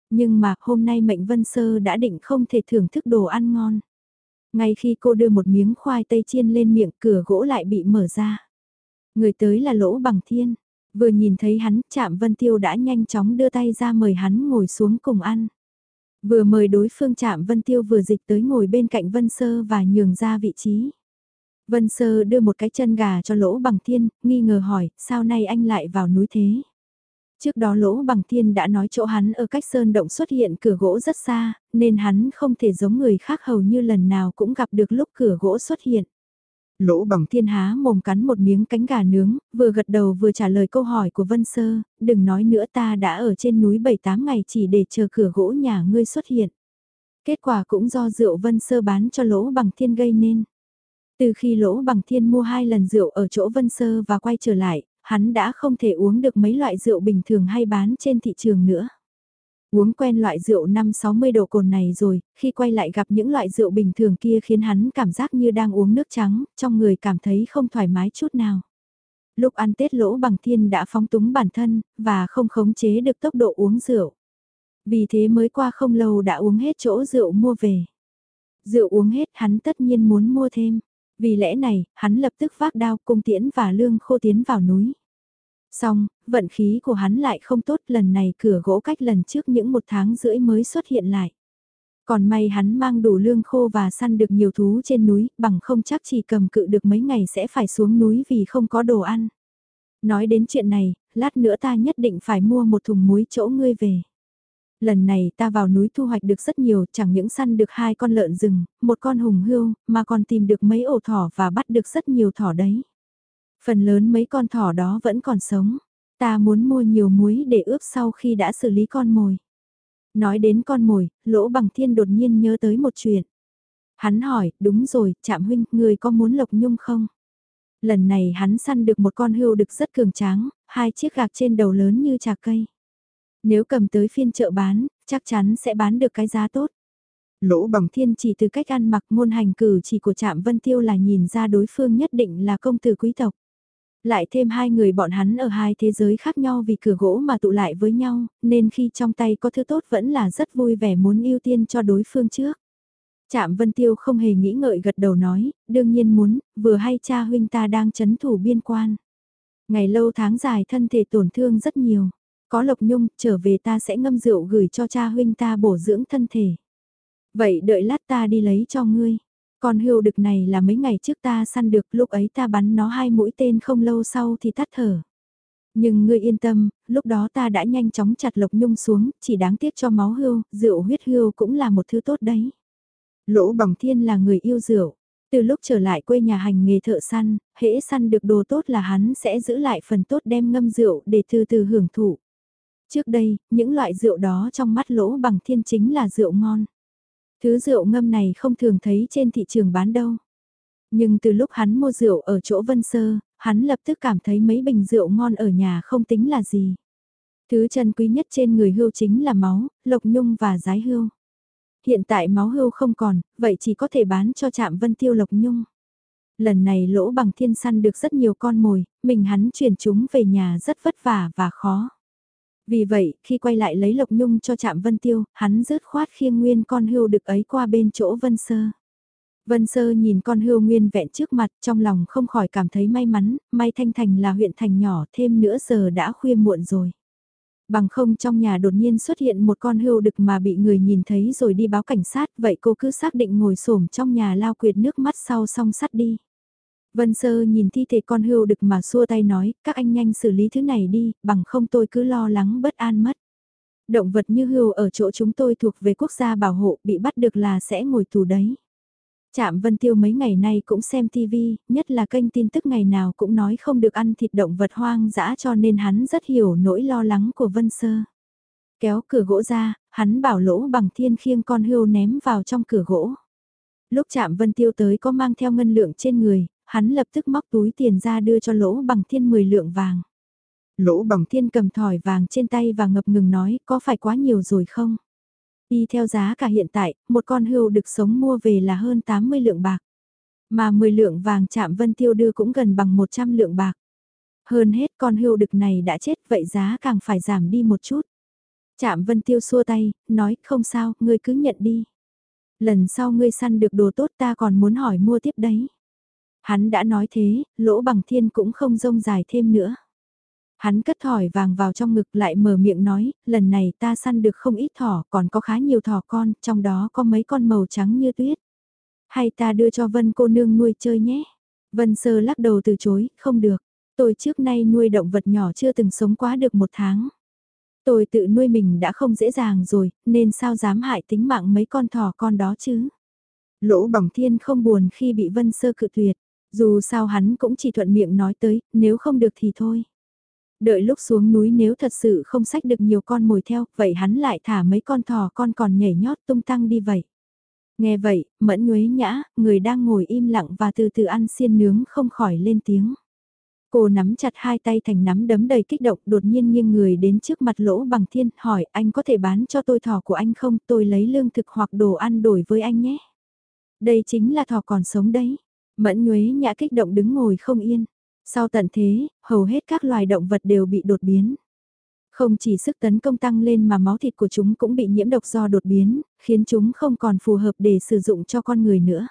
Nhưng mà hôm nay Mệnh Vân Sơ đã định không thể thưởng thức đồ ăn ngon. Ngay khi cô đưa một miếng khoai tây chiên lên miệng cửa gỗ lại bị mở ra. Người tới là lỗ bằng thiên. Vừa nhìn thấy hắn, chạm Vân Tiêu đã nhanh chóng đưa tay ra mời hắn ngồi xuống cùng ăn. Vừa mời đối phương chạm Vân Tiêu vừa dịch tới ngồi bên cạnh Vân Sơ và nhường ra vị trí. Vân Sơ đưa một cái chân gà cho lỗ bằng thiên, nghi ngờ hỏi, sao nay anh lại vào núi thế? Trước đó lỗ bằng thiên đã nói chỗ hắn ở cách sơn động xuất hiện cửa gỗ rất xa, nên hắn không thể giống người khác hầu như lần nào cũng gặp được lúc cửa gỗ xuất hiện. Lỗ bằng thiên há mồm cắn một miếng cánh gà nướng, vừa gật đầu vừa trả lời câu hỏi của Vân Sơ, đừng nói nữa ta đã ở trên núi 7-8 ngày chỉ để chờ cửa gỗ nhà ngươi xuất hiện. Kết quả cũng do rượu Vân Sơ bán cho lỗ bằng thiên gây nên. Từ khi lỗ bằng thiên mua hai lần rượu ở chỗ Vân Sơ và quay trở lại, hắn đã không thể uống được mấy loại rượu bình thường hay bán trên thị trường nữa. Uống quen loại rượu 5-60 độ cồn này rồi, khi quay lại gặp những loại rượu bình thường kia khiến hắn cảm giác như đang uống nước trắng, trong người cảm thấy không thoải mái chút nào. Lúc ăn Tết lỗ bằng thiên đã phóng túng bản thân, và không khống chế được tốc độ uống rượu. Vì thế mới qua không lâu đã uống hết chỗ rượu mua về. Rượu uống hết hắn tất nhiên muốn mua thêm. Vì lẽ này, hắn lập tức vác đao cung tiễn và lương khô tiến vào núi. Xong, vận khí của hắn lại không tốt lần này cửa gỗ cách lần trước những một tháng rưỡi mới xuất hiện lại. Còn may hắn mang đủ lương khô và săn được nhiều thú trên núi, bằng không chắc chỉ cầm cự được mấy ngày sẽ phải xuống núi vì không có đồ ăn. Nói đến chuyện này, lát nữa ta nhất định phải mua một thùng muối chỗ ngươi về. Lần này ta vào núi thu hoạch được rất nhiều, chẳng những săn được hai con lợn rừng, một con hùng hươu, mà còn tìm được mấy ổ thỏ và bắt được rất nhiều thỏ đấy. Phần lớn mấy con thỏ đó vẫn còn sống. Ta muốn mua nhiều muối để ướp sau khi đã xử lý con mồi. Nói đến con mồi, lỗ bằng thiên đột nhiên nhớ tới một chuyện. Hắn hỏi, đúng rồi, chạm huynh, người có muốn lộc nhung không? Lần này hắn săn được một con hươu đực rất cường tráng, hai chiếc gạc trên đầu lớn như trà cây. Nếu cầm tới phiên chợ bán, chắc chắn sẽ bán được cái giá tốt. Lỗ bằng thiên chỉ từ cách ăn mặc môn hành cử chỉ của trạm Vân Tiêu là nhìn ra đối phương nhất định là công tử quý tộc. Lại thêm hai người bọn hắn ở hai thế giới khác nhau vì cửa gỗ mà tụ lại với nhau, nên khi trong tay có thứ tốt vẫn là rất vui vẻ muốn ưu tiên cho đối phương trước. Trạm Vân Tiêu không hề nghĩ ngợi gật đầu nói, đương nhiên muốn, vừa hay cha huynh ta đang chấn thủ biên quan. Ngày lâu tháng dài thân thể tổn thương rất nhiều. Có Lộc Nhung, trở về ta sẽ ngâm rượu gửi cho cha huynh ta bổ dưỡng thân thể. Vậy đợi lát ta đi lấy cho ngươi. Con hươu đực này là mấy ngày trước ta săn được lúc ấy ta bắn nó hai mũi tên không lâu sau thì tắt thở. Nhưng ngươi yên tâm, lúc đó ta đã nhanh chóng chặt lộc nhung xuống, chỉ đáng tiếc cho máu hươu, rượu huyết hươu cũng là một thứ tốt đấy. Lỗ bằng thiên là người yêu rượu. Từ lúc trở lại quê nhà hành nghề thợ săn, hễ săn được đồ tốt là hắn sẽ giữ lại phần tốt đem ngâm rượu để từ từ hưởng thụ. Trước đây, những loại rượu đó trong mắt lỗ bằng thiên chính là rượu ngon. Thứ rượu ngâm này không thường thấy trên thị trường bán đâu. Nhưng từ lúc hắn mua rượu ở chỗ Vân Sơ, hắn lập tức cảm thấy mấy bình rượu ngon ở nhà không tính là gì. Thứ chân quý nhất trên người hưu chính là máu, lộc nhung và giái hưu. Hiện tại máu hưu không còn, vậy chỉ có thể bán cho trạm vân tiêu lộc nhung. Lần này lỗ bằng thiên săn được rất nhiều con mồi, mình hắn chuyển chúng về nhà rất vất vả và khó. Vì vậy, khi quay lại lấy lộc nhung cho chạm vân tiêu, hắn rớt khoát khiêng nguyên con hưu được ấy qua bên chỗ vân sơ. Vân Sơ nhìn con hươu nguyên vẹn trước mặt trong lòng không khỏi cảm thấy may mắn, may Thanh Thành là huyện thành nhỏ thêm nữa giờ đã khuya muộn rồi. Bằng không trong nhà đột nhiên xuất hiện một con hươu đực mà bị người nhìn thấy rồi đi báo cảnh sát, vậy cô cứ xác định ngồi xổm trong nhà lao quyệt nước mắt sau song sắt đi. Vân Sơ nhìn thi thể con hươu đực mà xua tay nói, các anh nhanh xử lý thứ này đi, bằng không tôi cứ lo lắng bất an mất. Động vật như hươu ở chỗ chúng tôi thuộc về quốc gia bảo hộ, bị bắt được là sẽ ngồi tù đấy. Trạm Vân Tiêu mấy ngày nay cũng xem TV, nhất là kênh tin tức ngày nào cũng nói không được ăn thịt động vật hoang dã cho nên hắn rất hiểu nỗi lo lắng của Vân Sơ. Kéo cửa gỗ ra, hắn bảo lỗ bằng thiên khiêng con hươu ném vào trong cửa gỗ. Lúc Trạm Vân Tiêu tới có mang theo ngân lượng trên người, hắn lập tức móc túi tiền ra đưa cho lỗ bằng thiên 10 lượng vàng. Lỗ bằng thiên cầm thỏi vàng trên tay và ngập ngừng nói có phải quá nhiều rồi không? Y theo giá cả hiện tại, một con hươu được sống mua về là hơn 80 lượng bạc. Mà 10 lượng vàng chạm vân tiêu đưa cũng gần bằng 100 lượng bạc. Hơn hết con hươu đực này đã chết vậy giá càng phải giảm đi một chút. Chạm vân tiêu xua tay, nói không sao, ngươi cứ nhận đi. Lần sau ngươi săn được đồ tốt ta còn muốn hỏi mua tiếp đấy. Hắn đã nói thế, lỗ bằng thiên cũng không rông dài thêm nữa. Hắn cất thỏi vàng vào trong ngực lại mở miệng nói, lần này ta săn được không ít thỏ, còn có khá nhiều thỏ con, trong đó có mấy con màu trắng như tuyết. Hay ta đưa cho Vân cô nương nuôi chơi nhé. Vân sơ lắc đầu từ chối, không được. Tôi trước nay nuôi động vật nhỏ chưa từng sống quá được một tháng. Tôi tự nuôi mình đã không dễ dàng rồi, nên sao dám hại tính mạng mấy con thỏ con đó chứ. Lỗ bằng thiên không buồn khi bị Vân sơ cự tuyệt. Dù sao hắn cũng chỉ thuận miệng nói tới, nếu không được thì thôi. Đợi lúc xuống núi nếu thật sự không sách được nhiều con mồi theo, vậy hắn lại thả mấy con thỏ con còn nhảy nhót tung tăng đi vậy. Nghe vậy, mẫn nhuế nhã, người đang ngồi im lặng và từ từ ăn xiên nướng không khỏi lên tiếng. Cô nắm chặt hai tay thành nắm đấm đầy kích động đột nhiên nghiêng người đến trước mặt lỗ bằng thiên hỏi anh có thể bán cho tôi thỏ của anh không tôi lấy lương thực hoặc đồ ăn đổi với anh nhé. Đây chính là thỏ còn sống đấy. Mẫn nhuế nhã kích động đứng ngồi không yên. Sau tận thế, hầu hết các loài động vật đều bị đột biến. Không chỉ sức tấn công tăng lên mà máu thịt của chúng cũng bị nhiễm độc do đột biến, khiến chúng không còn phù hợp để sử dụng cho con người nữa.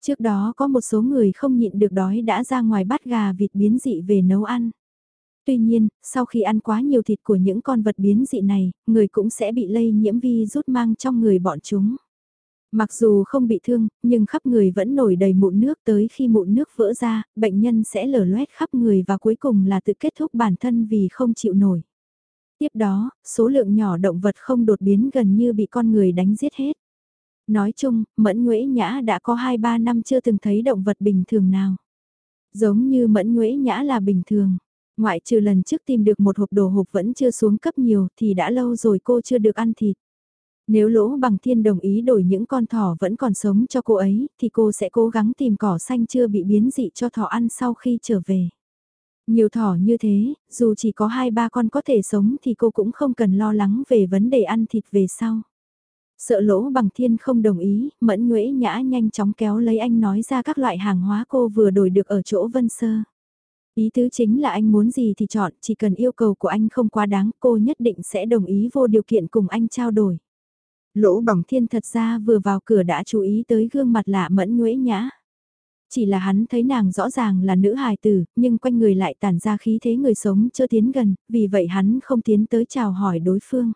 Trước đó có một số người không nhịn được đói đã ra ngoài bắt gà vịt biến dị về nấu ăn. Tuy nhiên, sau khi ăn quá nhiều thịt của những con vật biến dị này, người cũng sẽ bị lây nhiễm vi rút mang trong người bọn chúng. Mặc dù không bị thương, nhưng khắp người vẫn nổi đầy mụn nước tới khi mụn nước vỡ ra, bệnh nhân sẽ lở loét khắp người và cuối cùng là tự kết thúc bản thân vì không chịu nổi. Tiếp đó, số lượng nhỏ động vật không đột biến gần như bị con người đánh giết hết. Nói chung, Mẫn Nguyễn Nhã đã có 2-3 năm chưa từng thấy động vật bình thường nào. Giống như Mẫn Nguyễn Nhã là bình thường. Ngoại trừ lần trước tìm được một hộp đồ hộp vẫn chưa xuống cấp nhiều thì đã lâu rồi cô chưa được ăn thịt. Nếu lỗ bằng thiên đồng ý đổi những con thỏ vẫn còn sống cho cô ấy, thì cô sẽ cố gắng tìm cỏ xanh chưa bị biến dị cho thỏ ăn sau khi trở về. Nhiều thỏ như thế, dù chỉ có hai ba con có thể sống thì cô cũng không cần lo lắng về vấn đề ăn thịt về sau. Sợ lỗ bằng thiên không đồng ý, mẫn nhuễ nhã nhanh chóng kéo lấy anh nói ra các loại hàng hóa cô vừa đổi được ở chỗ Vân Sơ. Ý tứ chính là anh muốn gì thì chọn, chỉ cần yêu cầu của anh không quá đáng, cô nhất định sẽ đồng ý vô điều kiện cùng anh trao đổi. Lỗ bỏng thiên thật ra vừa vào cửa đã chú ý tới gương mặt lạ mẫn nhuễ nhã. Chỉ là hắn thấy nàng rõ ràng là nữ hài tử, nhưng quanh người lại tản ra khí thế người sống chưa tiến gần, vì vậy hắn không tiến tới chào hỏi đối phương.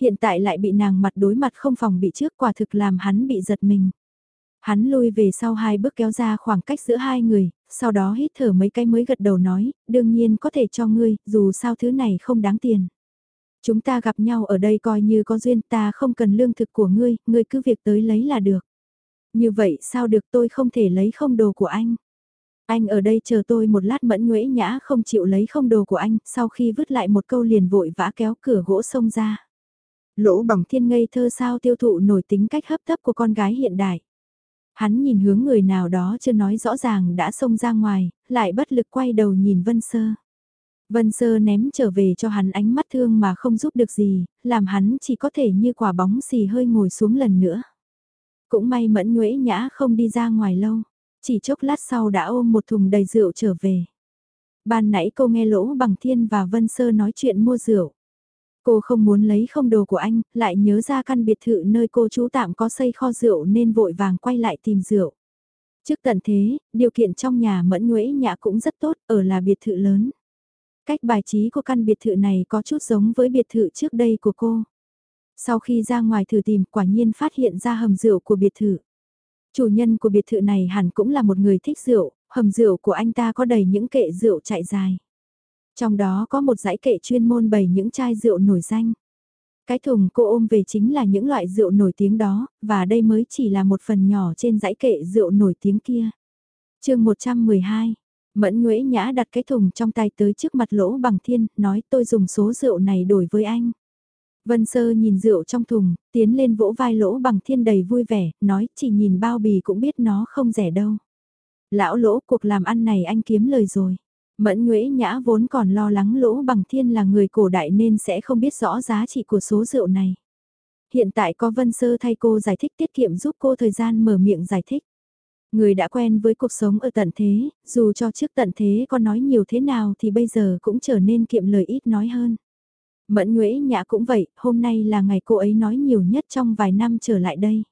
Hiện tại lại bị nàng mặt đối mặt không phòng bị trước quả thực làm hắn bị giật mình. Hắn lui về sau hai bước kéo ra khoảng cách giữa hai người, sau đó hít thở mấy cái mới gật đầu nói, đương nhiên có thể cho ngươi, dù sao thứ này không đáng tiền. Chúng ta gặp nhau ở đây coi như có duyên ta không cần lương thực của ngươi, ngươi cứ việc tới lấy là được. Như vậy sao được tôi không thể lấy không đồ của anh. Anh ở đây chờ tôi một lát mẫn nhuễ nhã không chịu lấy không đồ của anh, sau khi vứt lại một câu liền vội vã kéo cửa gỗ sông ra. Lỗ bằng thiên ngây thơ sao tiêu thụ nổi tính cách hấp tấp của con gái hiện đại. Hắn nhìn hướng người nào đó chưa nói rõ ràng đã xông ra ngoài, lại bất lực quay đầu nhìn Vân Sơ. Vân Sơ ném trở về cho hắn ánh mắt thương mà không giúp được gì, làm hắn chỉ có thể như quả bóng xì hơi ngồi xuống lần nữa. Cũng may mẫn nhuễ nhã không đi ra ngoài lâu, chỉ chốc lát sau đã ôm một thùng đầy rượu trở về. Ban nãy cô nghe lỗ bằng thiên và Vân Sơ nói chuyện mua rượu. Cô không muốn lấy không đồ của anh, lại nhớ ra căn biệt thự nơi cô trú tạm có xây kho rượu nên vội vàng quay lại tìm rượu. Trước tận thế, điều kiện trong nhà mẫn nhuễ nhã cũng rất tốt, ở là biệt thự lớn. Cách bài trí của căn biệt thự này có chút giống với biệt thự trước đây của cô. Sau khi ra ngoài thử tìm quả nhiên phát hiện ra hầm rượu của biệt thự. Chủ nhân của biệt thự này hẳn cũng là một người thích rượu, hầm rượu của anh ta có đầy những kệ rượu chạy dài. Trong đó có một dãy kệ chuyên môn bày những chai rượu nổi danh. Cái thùng cô ôm về chính là những loại rượu nổi tiếng đó, và đây mới chỉ là một phần nhỏ trên dãy kệ rượu nổi tiếng kia. chương 112, Mẫn Nguyễn Nhã đặt cái thùng trong tay tới trước mặt lỗ bằng thiên, nói tôi dùng số rượu này đổi với anh. Vân Sơ nhìn rượu trong thùng, tiến lên vỗ vai lỗ bằng thiên đầy vui vẻ, nói chỉ nhìn bao bì cũng biết nó không rẻ đâu. Lão lỗ cuộc làm ăn này anh kiếm lời rồi. Mẫn Nguyễn Nhã vốn còn lo lắng lỗ bằng thiên là người cổ đại nên sẽ không biết rõ giá trị của số rượu này. Hiện tại có Vân Sơ thay cô giải thích tiết kiệm giúp cô thời gian mở miệng giải thích. Người đã quen với cuộc sống ở tận thế, dù cho trước tận thế có nói nhiều thế nào thì bây giờ cũng trở nên kiệm lời ít nói hơn. Mẫn Nguyễn Nhã cũng vậy, hôm nay là ngày cô ấy nói nhiều nhất trong vài năm trở lại đây.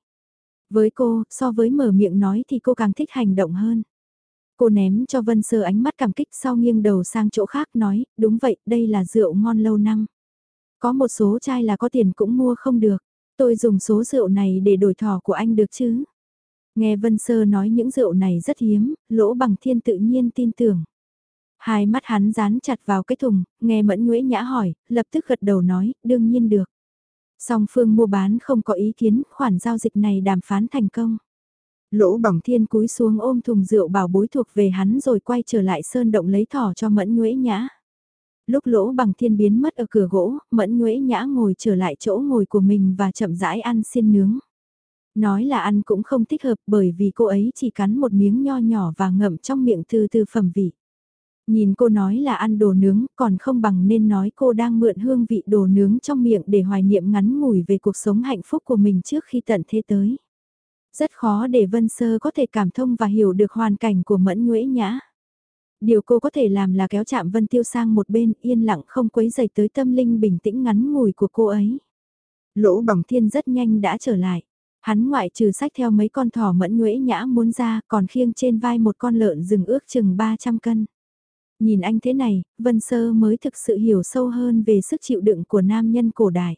Với cô, so với mở miệng nói thì cô càng thích hành động hơn. Cô ném cho Vân Sơ ánh mắt cảm kích sau nghiêng đầu sang chỗ khác nói, đúng vậy, đây là rượu ngon lâu năm. Có một số chai là có tiền cũng mua không được. Tôi dùng số rượu này để đổi thỏ của anh được chứ? Nghe Vân Sơ nói những rượu này rất hiếm, lỗ bằng thiên tự nhiên tin tưởng. Hai mắt hắn dán chặt vào cái thùng, nghe Mẫn Nguyễn Nhã hỏi, lập tức gật đầu nói, đương nhiên được. Song phương mua bán không có ý kiến, khoản giao dịch này đàm phán thành công. Lỗ bằng thiên cúi xuống ôm thùng rượu bảo bối thuộc về hắn rồi quay trở lại sơn động lấy thỏ cho Mẫn Nguyễn Nhã. Lúc lỗ bằng thiên biến mất ở cửa gỗ, Mẫn Nguyễn Nhã ngồi trở lại chỗ ngồi của mình và chậm rãi ăn xiên nướng. Nói là ăn cũng không thích hợp bởi vì cô ấy chỉ cắn một miếng nho nhỏ và ngậm trong miệng từ từ phẩm vị. Nhìn cô nói là ăn đồ nướng, còn không bằng nên nói cô đang mượn hương vị đồ nướng trong miệng để hoài niệm ngắn ngủi về cuộc sống hạnh phúc của mình trước khi tận thế tới. Rất khó để Vân Sơ có thể cảm thông và hiểu được hoàn cảnh của Mẫn Nguyễn Nhã. Điều cô có thể làm là kéo chạm Vân Tiêu sang một bên, yên lặng không quấy dày tới tâm linh bình tĩnh ngắn ngủi của cô ấy. Lỗ bằng thiên rất nhanh đã trở lại. Hắn ngoại trừ sách theo mấy con thỏ mẫn nhuễ nhã muốn ra còn khiêng trên vai một con lợn rừng ước chừng 300 cân. Nhìn anh thế này, Vân Sơ mới thực sự hiểu sâu hơn về sức chịu đựng của nam nhân cổ đại.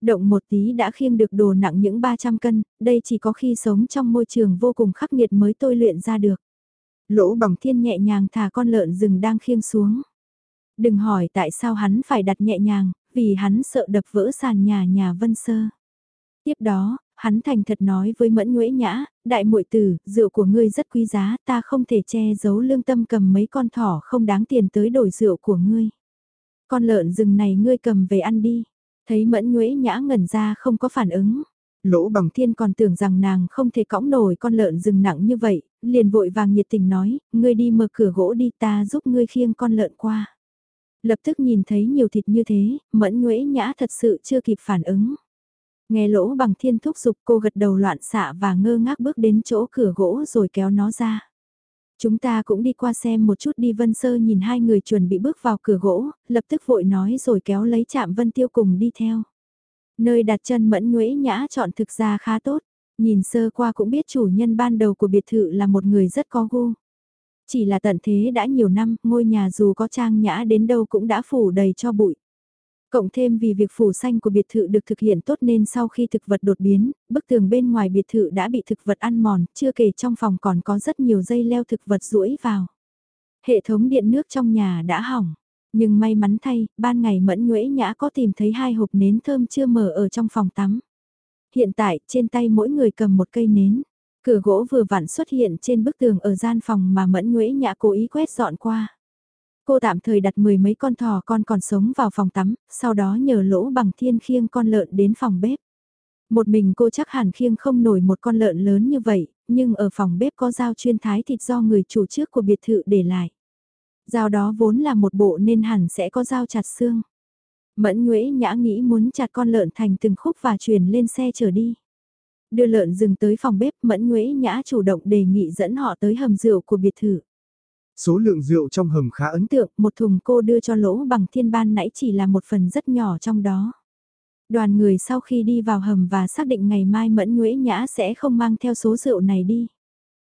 Động một tí đã khiêng được đồ nặng những 300 cân, đây chỉ có khi sống trong môi trường vô cùng khắc nghiệt mới tôi luyện ra được. Lỗ bằng thiên nhẹ nhàng thả con lợn rừng đang khiêng xuống. Đừng hỏi tại sao hắn phải đặt nhẹ nhàng, vì hắn sợ đập vỡ sàn nhà nhà Vân Sơ. Tiếp đó, hắn thành thật nói với Mẫn Nguyễn Nhã, đại muội tử, rượu của ngươi rất quý giá, ta không thể che giấu lương tâm cầm mấy con thỏ không đáng tiền tới đổi rượu của ngươi. Con lợn rừng này ngươi cầm về ăn đi. Thấy Mẫn Nguyễn Nhã ngẩn ra không có phản ứng. Lỗ bằng thiên còn tưởng rằng nàng không thể cõng nổi con lợn rừng nặng như vậy, liền vội vàng nhiệt tình nói, ngươi đi mở cửa gỗ đi ta giúp ngươi khiêng con lợn qua. Lập tức nhìn thấy nhiều thịt như thế, Mẫn nhuễ Nhã thật sự chưa kịp phản ứng. Nghe lỗ bằng thiên thúc giục cô gật đầu loạn xạ và ngơ ngác bước đến chỗ cửa gỗ rồi kéo nó ra. Chúng ta cũng đi qua xem một chút đi Vân Sơ nhìn hai người chuẩn bị bước vào cửa gỗ, lập tức vội nói rồi kéo lấy chạm Vân Tiêu cùng đi theo. Nơi đặt chân mẫn nhuế nhã chọn thực ra khá tốt, nhìn sơ qua cũng biết chủ nhân ban đầu của biệt thự là một người rất có gu. Chỉ là tận thế đã nhiều năm, ngôi nhà dù có trang nhã đến đâu cũng đã phủ đầy cho bụi. Cộng thêm vì việc phủ xanh của biệt thự được thực hiện tốt nên sau khi thực vật đột biến, bức tường bên ngoài biệt thự đã bị thực vật ăn mòn, chưa kể trong phòng còn có rất nhiều dây leo thực vật rũi vào. Hệ thống điện nước trong nhà đã hỏng. Nhưng may mắn thay, ban ngày mẫn Nguyễn nhã có tìm thấy hai hộp nến thơm chưa mở ở trong phòng tắm. Hiện tại, trên tay mỗi người cầm một cây nến. Cửa gỗ vừa vặn xuất hiện trên bức tường ở gian phòng mà mẫn Nguyễn nhã cố ý quét dọn qua. Cô tạm thời đặt mười mấy con thỏ con còn sống vào phòng tắm, sau đó nhờ lỗ bằng thiên khiêng con lợn đến phòng bếp. Một mình cô chắc hẳn khiêng không nổi một con lợn lớn như vậy, nhưng ở phòng bếp có dao chuyên thái thịt do người chủ trước của biệt thự để lại. Dao đó vốn là một bộ nên hẳn sẽ có dao chặt xương. Mẫn Nguyễn Nhã nghĩ muốn chặt con lợn thành từng khúc và chuyển lên xe chở đi. Đưa lợn dừng tới phòng bếp Mẫn Nguyễn Nhã chủ động đề nghị dẫn họ tới hầm rượu của biệt thự. Số lượng rượu trong hầm khá ấn tượng, một thùng cô đưa cho lỗ bằng thiên ban nãy chỉ là một phần rất nhỏ trong đó. Đoàn người sau khi đi vào hầm và xác định ngày mai Mẫn Nguyễn Nhã sẽ không mang theo số rượu này đi.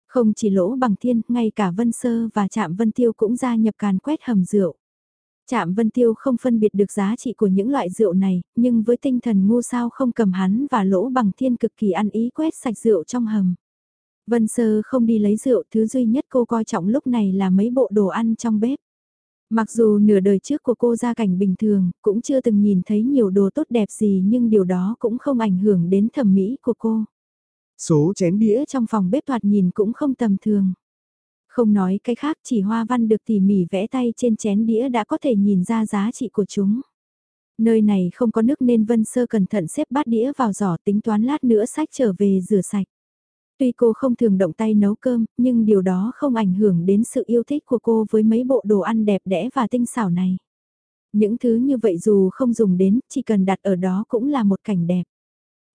Không chỉ lỗ bằng thiên, ngay cả Vân Sơ và Trạm Vân Tiêu cũng gia nhập càn quét hầm rượu. Trạm Vân Tiêu không phân biệt được giá trị của những loại rượu này, nhưng với tinh thần ngu sao không cầm hắn và lỗ bằng thiên cực kỳ ăn ý quét sạch rượu trong hầm. Vân Sơ không đi lấy rượu, thứ duy nhất cô coi trọng lúc này là mấy bộ đồ ăn trong bếp. Mặc dù nửa đời trước của cô gia cảnh bình thường, cũng chưa từng nhìn thấy nhiều đồ tốt đẹp gì nhưng điều đó cũng không ảnh hưởng đến thẩm mỹ của cô. Số chén đĩa trong phòng bếp thoạt nhìn cũng không tầm thường. Không nói cái khác chỉ hoa văn được tỉ mỉ vẽ tay trên chén đĩa đã có thể nhìn ra giá trị của chúng. Nơi này không có nước nên Vân Sơ cẩn thận xếp bát đĩa vào giỏ tính toán lát nữa sách trở về rửa sạch. Tuy cô không thường động tay nấu cơm, nhưng điều đó không ảnh hưởng đến sự yêu thích của cô với mấy bộ đồ ăn đẹp đẽ và tinh xảo này. Những thứ như vậy dù không dùng đến, chỉ cần đặt ở đó cũng là một cảnh đẹp.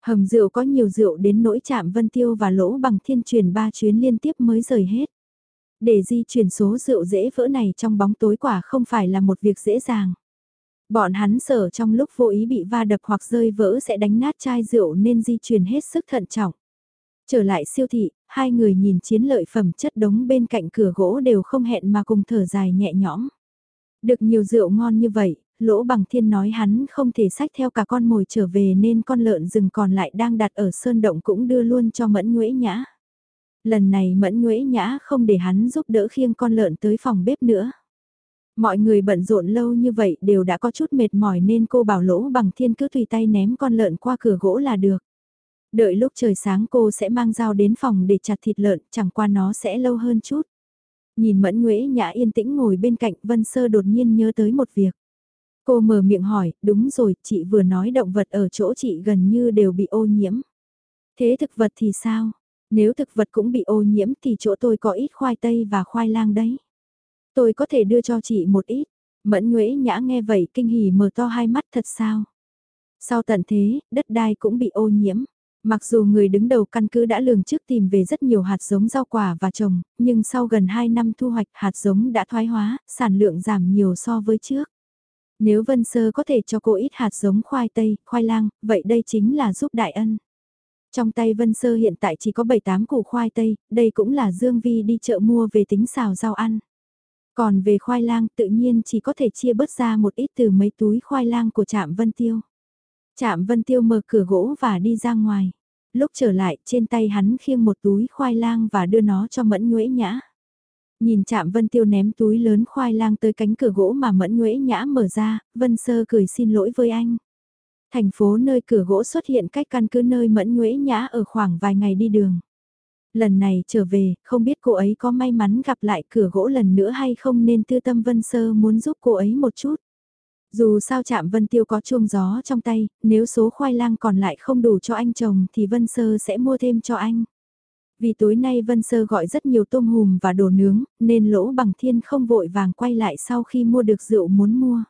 Hầm rượu có nhiều rượu đến nỗi chạm Vân Tiêu và lỗ bằng thiên truyền ba chuyến liên tiếp mới rời hết. Để di chuyển số rượu dễ vỡ này trong bóng tối quả không phải là một việc dễ dàng. Bọn hắn sợ trong lúc vô ý bị va đập hoặc rơi vỡ sẽ đánh nát chai rượu nên di chuyển hết sức thận trọng. Trở lại siêu thị, hai người nhìn chiến lợi phẩm chất đống bên cạnh cửa gỗ đều không hẹn mà cùng thở dài nhẹ nhõm. Được nhiều rượu ngon như vậy, lỗ bằng thiên nói hắn không thể sách theo cả con mồi trở về nên con lợn rừng còn lại đang đặt ở sơn động cũng đưa luôn cho mẫn nhuễ nhã. Lần này mẫn nhuễ nhã không để hắn giúp đỡ khiêng con lợn tới phòng bếp nữa. Mọi người bận rộn lâu như vậy đều đã có chút mệt mỏi nên cô bảo lỗ bằng thiên cứ tùy tay ném con lợn qua cửa gỗ là được. Đợi lúc trời sáng cô sẽ mang dao đến phòng để chặt thịt lợn, chẳng qua nó sẽ lâu hơn chút. Nhìn Mẫn Nguyễn Nhã yên tĩnh ngồi bên cạnh Vân Sơ đột nhiên nhớ tới một việc. Cô mở miệng hỏi, đúng rồi, chị vừa nói động vật ở chỗ chị gần như đều bị ô nhiễm. Thế thực vật thì sao? Nếu thực vật cũng bị ô nhiễm thì chỗ tôi có ít khoai tây và khoai lang đấy. Tôi có thể đưa cho chị một ít. Mẫn Nguyễn Nhã nghe vậy kinh hỉ mở to hai mắt thật sao? Sau tận thế, đất đai cũng bị ô nhiễm. Mặc dù người đứng đầu căn cứ đã lường trước tìm về rất nhiều hạt giống rau quả và trồng, nhưng sau gần 2 năm thu hoạch hạt giống đã thoái hóa, sản lượng giảm nhiều so với trước. Nếu Vân Sơ có thể cho cô ít hạt giống khoai tây, khoai lang, vậy đây chính là giúp đại ân. Trong tay Vân Sơ hiện tại chỉ có 7-8 củ khoai tây, đây cũng là Dương Vi đi chợ mua về tính xào rau ăn. Còn về khoai lang tự nhiên chỉ có thể chia bớt ra một ít từ mấy túi khoai lang của trạm Vân Tiêu. Trạm Vân Tiêu mở cửa gỗ và đi ra ngoài. Lúc trở lại, trên tay hắn khiêng một túi khoai lang và đưa nó cho Mẫn Nguyễn Nhã. Nhìn Trạm Vân Tiêu ném túi lớn khoai lang tới cánh cửa gỗ mà Mẫn Nguyễn Nhã mở ra, Vân Sơ cười xin lỗi với anh. Thành phố nơi cửa gỗ xuất hiện cách căn cứ nơi Mẫn Nguyễn Nhã ở khoảng vài ngày đi đường. Lần này trở về, không biết cô ấy có may mắn gặp lại cửa gỗ lần nữa hay không nên tư tâm Vân Sơ muốn giúp cô ấy một chút. Dù sao chạm Vân Tiêu có chuông gió trong tay, nếu số khoai lang còn lại không đủ cho anh chồng thì Vân Sơ sẽ mua thêm cho anh. Vì tối nay Vân Sơ gọi rất nhiều tôm hùm và đồ nướng, nên lỗ bằng thiên không vội vàng quay lại sau khi mua được rượu muốn mua.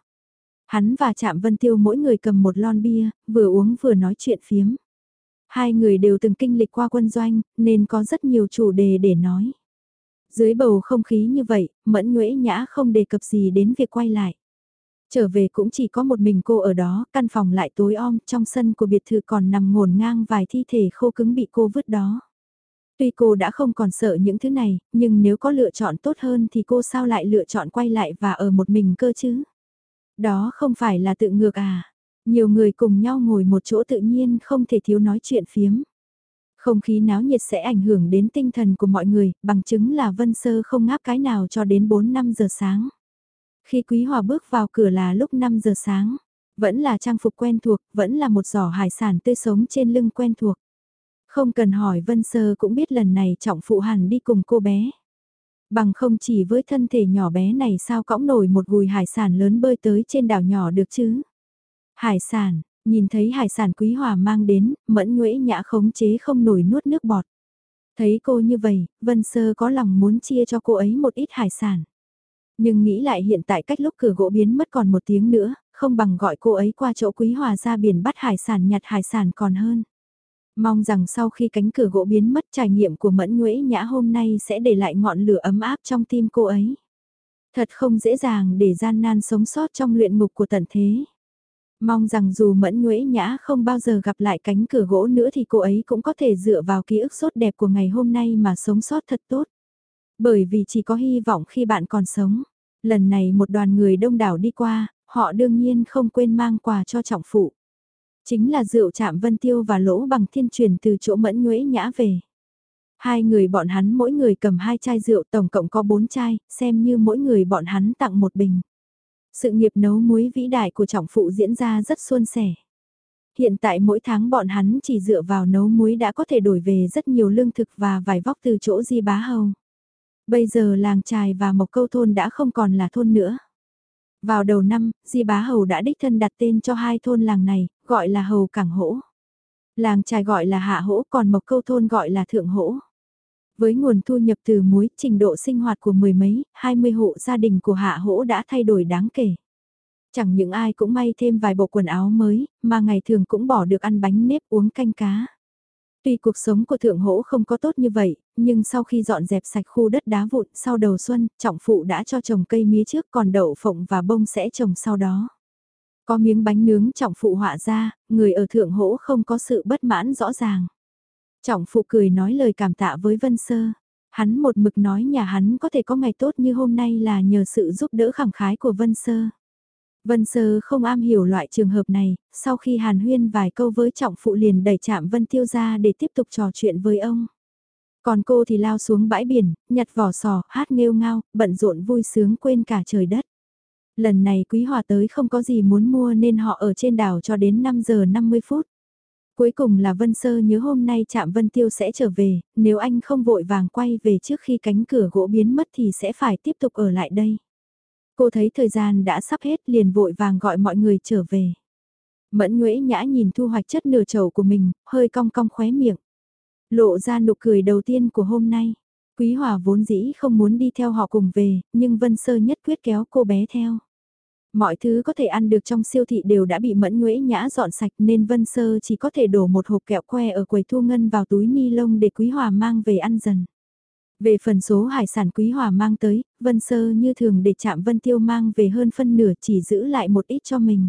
Hắn và chạm Vân Tiêu mỗi người cầm một lon bia, vừa uống vừa nói chuyện phiếm. Hai người đều từng kinh lịch qua quân doanh, nên có rất nhiều chủ đề để nói. Dưới bầu không khí như vậy, Mẫn Nguyễn Nhã không đề cập gì đến việc quay lại. Trở về cũng chỉ có một mình cô ở đó, căn phòng lại tối om, trong sân của biệt thự còn nằm ngổn ngang vài thi thể khô cứng bị cô vứt đó. Tuy cô đã không còn sợ những thứ này, nhưng nếu có lựa chọn tốt hơn thì cô sao lại lựa chọn quay lại và ở một mình cơ chứ? Đó không phải là tự ngược à? Nhiều người cùng nhau ngồi một chỗ tự nhiên không thể thiếu nói chuyện phiếm. Không khí náo nhiệt sẽ ảnh hưởng đến tinh thần của mọi người, bằng chứng là Vân Sơ không ngáp cái nào cho đến 4-5 giờ sáng. Khi Quý Hòa bước vào cửa là lúc 5 giờ sáng, vẫn là trang phục quen thuộc, vẫn là một giỏ hải sản tươi sống trên lưng quen thuộc. Không cần hỏi Vân Sơ cũng biết lần này trọng phụ hẳn đi cùng cô bé. Bằng không chỉ với thân thể nhỏ bé này sao cõng nổi một gùi hải sản lớn bơi tới trên đảo nhỏ được chứ. Hải sản, nhìn thấy hải sản quý hòa mang đến, mẫn nhuễ nhã khống chế không nổi nuốt nước bọt. Thấy cô như vậy, Vân Sơ có lòng muốn chia cho cô ấy một ít hải sản. Nhưng nghĩ lại hiện tại cách lúc cửa gỗ biến mất còn một tiếng nữa, không bằng gọi cô ấy qua chỗ quý hòa ra biển bắt hải sản nhặt hải sản còn hơn. Mong rằng sau khi cánh cửa gỗ biến mất trải nghiệm của Mẫn Nguyễn Nhã hôm nay sẽ để lại ngọn lửa ấm áp trong tim cô ấy. Thật không dễ dàng để gian nan sống sót trong luyện ngục của tận thế. Mong rằng dù Mẫn Nguyễn Nhã không bao giờ gặp lại cánh cửa gỗ nữa thì cô ấy cũng có thể dựa vào ký ức sốt đẹp của ngày hôm nay mà sống sót thật tốt. Bởi vì chỉ có hy vọng khi bạn còn sống. Lần này một đoàn người đông đảo đi qua, họ đương nhiên không quên mang quà cho trọng phụ. Chính là rượu chạm vân tiêu và lỗ bằng thiên truyền từ chỗ mẫn nhuế nhã về. Hai người bọn hắn mỗi người cầm hai chai rượu tổng cộng có bốn chai, xem như mỗi người bọn hắn tặng một bình. Sự nghiệp nấu muối vĩ đại của trọng phụ diễn ra rất suôn sẻ. Hiện tại mỗi tháng bọn hắn chỉ dựa vào nấu muối đã có thể đổi về rất nhiều lương thực và vải vóc từ chỗ di bá hầu. Bây giờ làng trài và mộc câu thôn đã không còn là thôn nữa. Vào đầu năm, Di Bá Hầu đã đích thân đặt tên cho hai thôn làng này, gọi là Hầu Cảng Hỗ. Làng trài gọi là Hạ Hỗ còn Mộc Câu Thôn gọi là Thượng Hỗ. Với nguồn thu nhập từ muối, trình độ sinh hoạt của mười mấy, hai mươi hộ gia đình của Hạ Hỗ đã thay đổi đáng kể. Chẳng những ai cũng may thêm vài bộ quần áo mới, mà ngày thường cũng bỏ được ăn bánh nếp uống canh cá. Tuy cuộc sống của thượng hỗ không có tốt như vậy, nhưng sau khi dọn dẹp sạch khu đất đá vụn sau đầu xuân, trọng phụ đã cho trồng cây mía trước còn đậu phộng và bông sẽ trồng sau đó. Có miếng bánh nướng trọng phụ họa ra, người ở thượng hỗ không có sự bất mãn rõ ràng. Trọng phụ cười nói lời cảm tạ với Vân Sơ. Hắn một mực nói nhà hắn có thể có ngày tốt như hôm nay là nhờ sự giúp đỡ khẳng khái của Vân Sơ. Vân Sơ không am hiểu loại trường hợp này, sau khi hàn huyên vài câu với trọng phụ liền đẩy chạm Vân Tiêu ra để tiếp tục trò chuyện với ông. Còn cô thì lao xuống bãi biển, nhặt vỏ sò, hát nghêu ngao, bận rộn vui sướng quên cả trời đất. Lần này Quý Hòa tới không có gì muốn mua nên họ ở trên đảo cho đến 5 giờ 50 phút. Cuối cùng là Vân Sơ nhớ hôm nay chạm Vân Tiêu sẽ trở về, nếu anh không vội vàng quay về trước khi cánh cửa gỗ biến mất thì sẽ phải tiếp tục ở lại đây. Cô thấy thời gian đã sắp hết liền vội vàng gọi mọi người trở về. Mẫn Nguyễn Nhã nhìn thu hoạch chất nửa chậu của mình, hơi cong cong khóe miệng. Lộ ra nụ cười đầu tiên của hôm nay. Quý Hòa vốn dĩ không muốn đi theo họ cùng về, nhưng Vân Sơ nhất quyết kéo cô bé theo. Mọi thứ có thể ăn được trong siêu thị đều đã bị Mẫn Nguyễn Nhã dọn sạch nên Vân Sơ chỉ có thể đổ một hộp kẹo que ở quầy thu ngân vào túi ni lông để Quý Hòa mang về ăn dần. Về phần số hải sản quý hòa mang tới, Vân Sơ như thường để chạm Vân Tiêu mang về hơn phân nửa chỉ giữ lại một ít cho mình.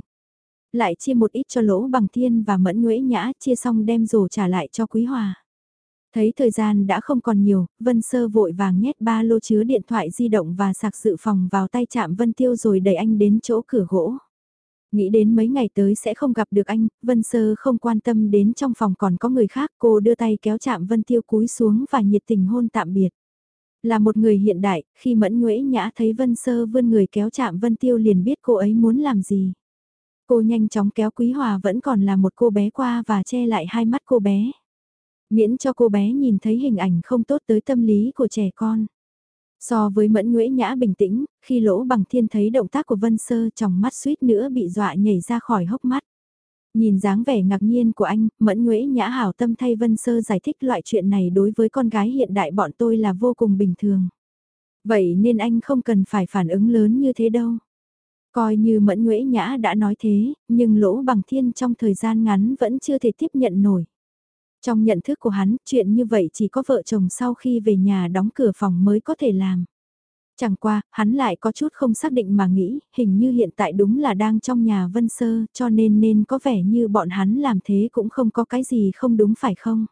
Lại chia một ít cho lỗ bằng thiên và mẫn nguyễn nhã chia xong đem rổ trả lại cho quý hòa. Thấy thời gian đã không còn nhiều, Vân Sơ vội vàng nhét ba lô chứa điện thoại di động và sạc dự phòng vào tay chạm Vân Tiêu rồi đẩy anh đến chỗ cửa gỗ. Nghĩ đến mấy ngày tới sẽ không gặp được anh, Vân Sơ không quan tâm đến trong phòng còn có người khác, cô đưa tay kéo chạm Vân Tiêu cúi xuống và nhiệt tình hôn tạm biệt. Là một người hiện đại, khi Mẫn Nguyễn Nhã thấy Vân Sơ vươn người kéo chạm Vân Tiêu liền biết cô ấy muốn làm gì. Cô nhanh chóng kéo Quý Hòa vẫn còn là một cô bé qua và che lại hai mắt cô bé. Miễn cho cô bé nhìn thấy hình ảnh không tốt tới tâm lý của trẻ con. So với Mẫn Nguyễn Nhã bình tĩnh, khi lỗ bằng thiên thấy động tác của Vân Sơ trong mắt suýt nữa bị dọa nhảy ra khỏi hốc mắt. Nhìn dáng vẻ ngạc nhiên của anh, Mẫn Nguyễn Nhã hảo tâm thay Vân Sơ giải thích loại chuyện này đối với con gái hiện đại bọn tôi là vô cùng bình thường. Vậy nên anh không cần phải phản ứng lớn như thế đâu. Coi như Mẫn Nguyễn Nhã đã nói thế, nhưng lỗ bằng thiên trong thời gian ngắn vẫn chưa thể tiếp nhận nổi. Trong nhận thức của hắn, chuyện như vậy chỉ có vợ chồng sau khi về nhà đóng cửa phòng mới có thể làm. Chẳng qua, hắn lại có chút không xác định mà nghĩ, hình như hiện tại đúng là đang trong nhà Vân Sơ, cho nên nên có vẻ như bọn hắn làm thế cũng không có cái gì không đúng phải không?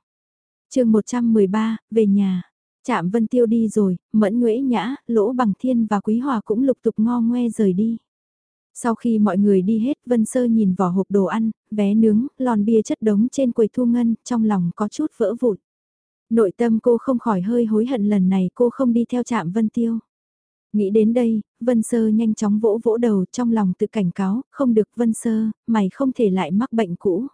chương 113, về nhà. Chạm Vân Tiêu đi rồi, Mẫn Nguyễn Nhã, Lỗ Bằng Thiên và Quý Hòa cũng lục tục ngo ngoe rời đi. Sau khi mọi người đi hết, Vân Sơ nhìn vỏ hộp đồ ăn, vé nướng, lon bia chất đống trên quầy thu ngân, trong lòng có chút vỡ vụn. Nội tâm cô không khỏi hơi hối hận lần này cô không đi theo chạm Vân Tiêu. Nghĩ đến đây, Vân Sơ nhanh chóng vỗ vỗ đầu trong lòng tự cảnh cáo, không được Vân Sơ, mày không thể lại mắc bệnh cũ.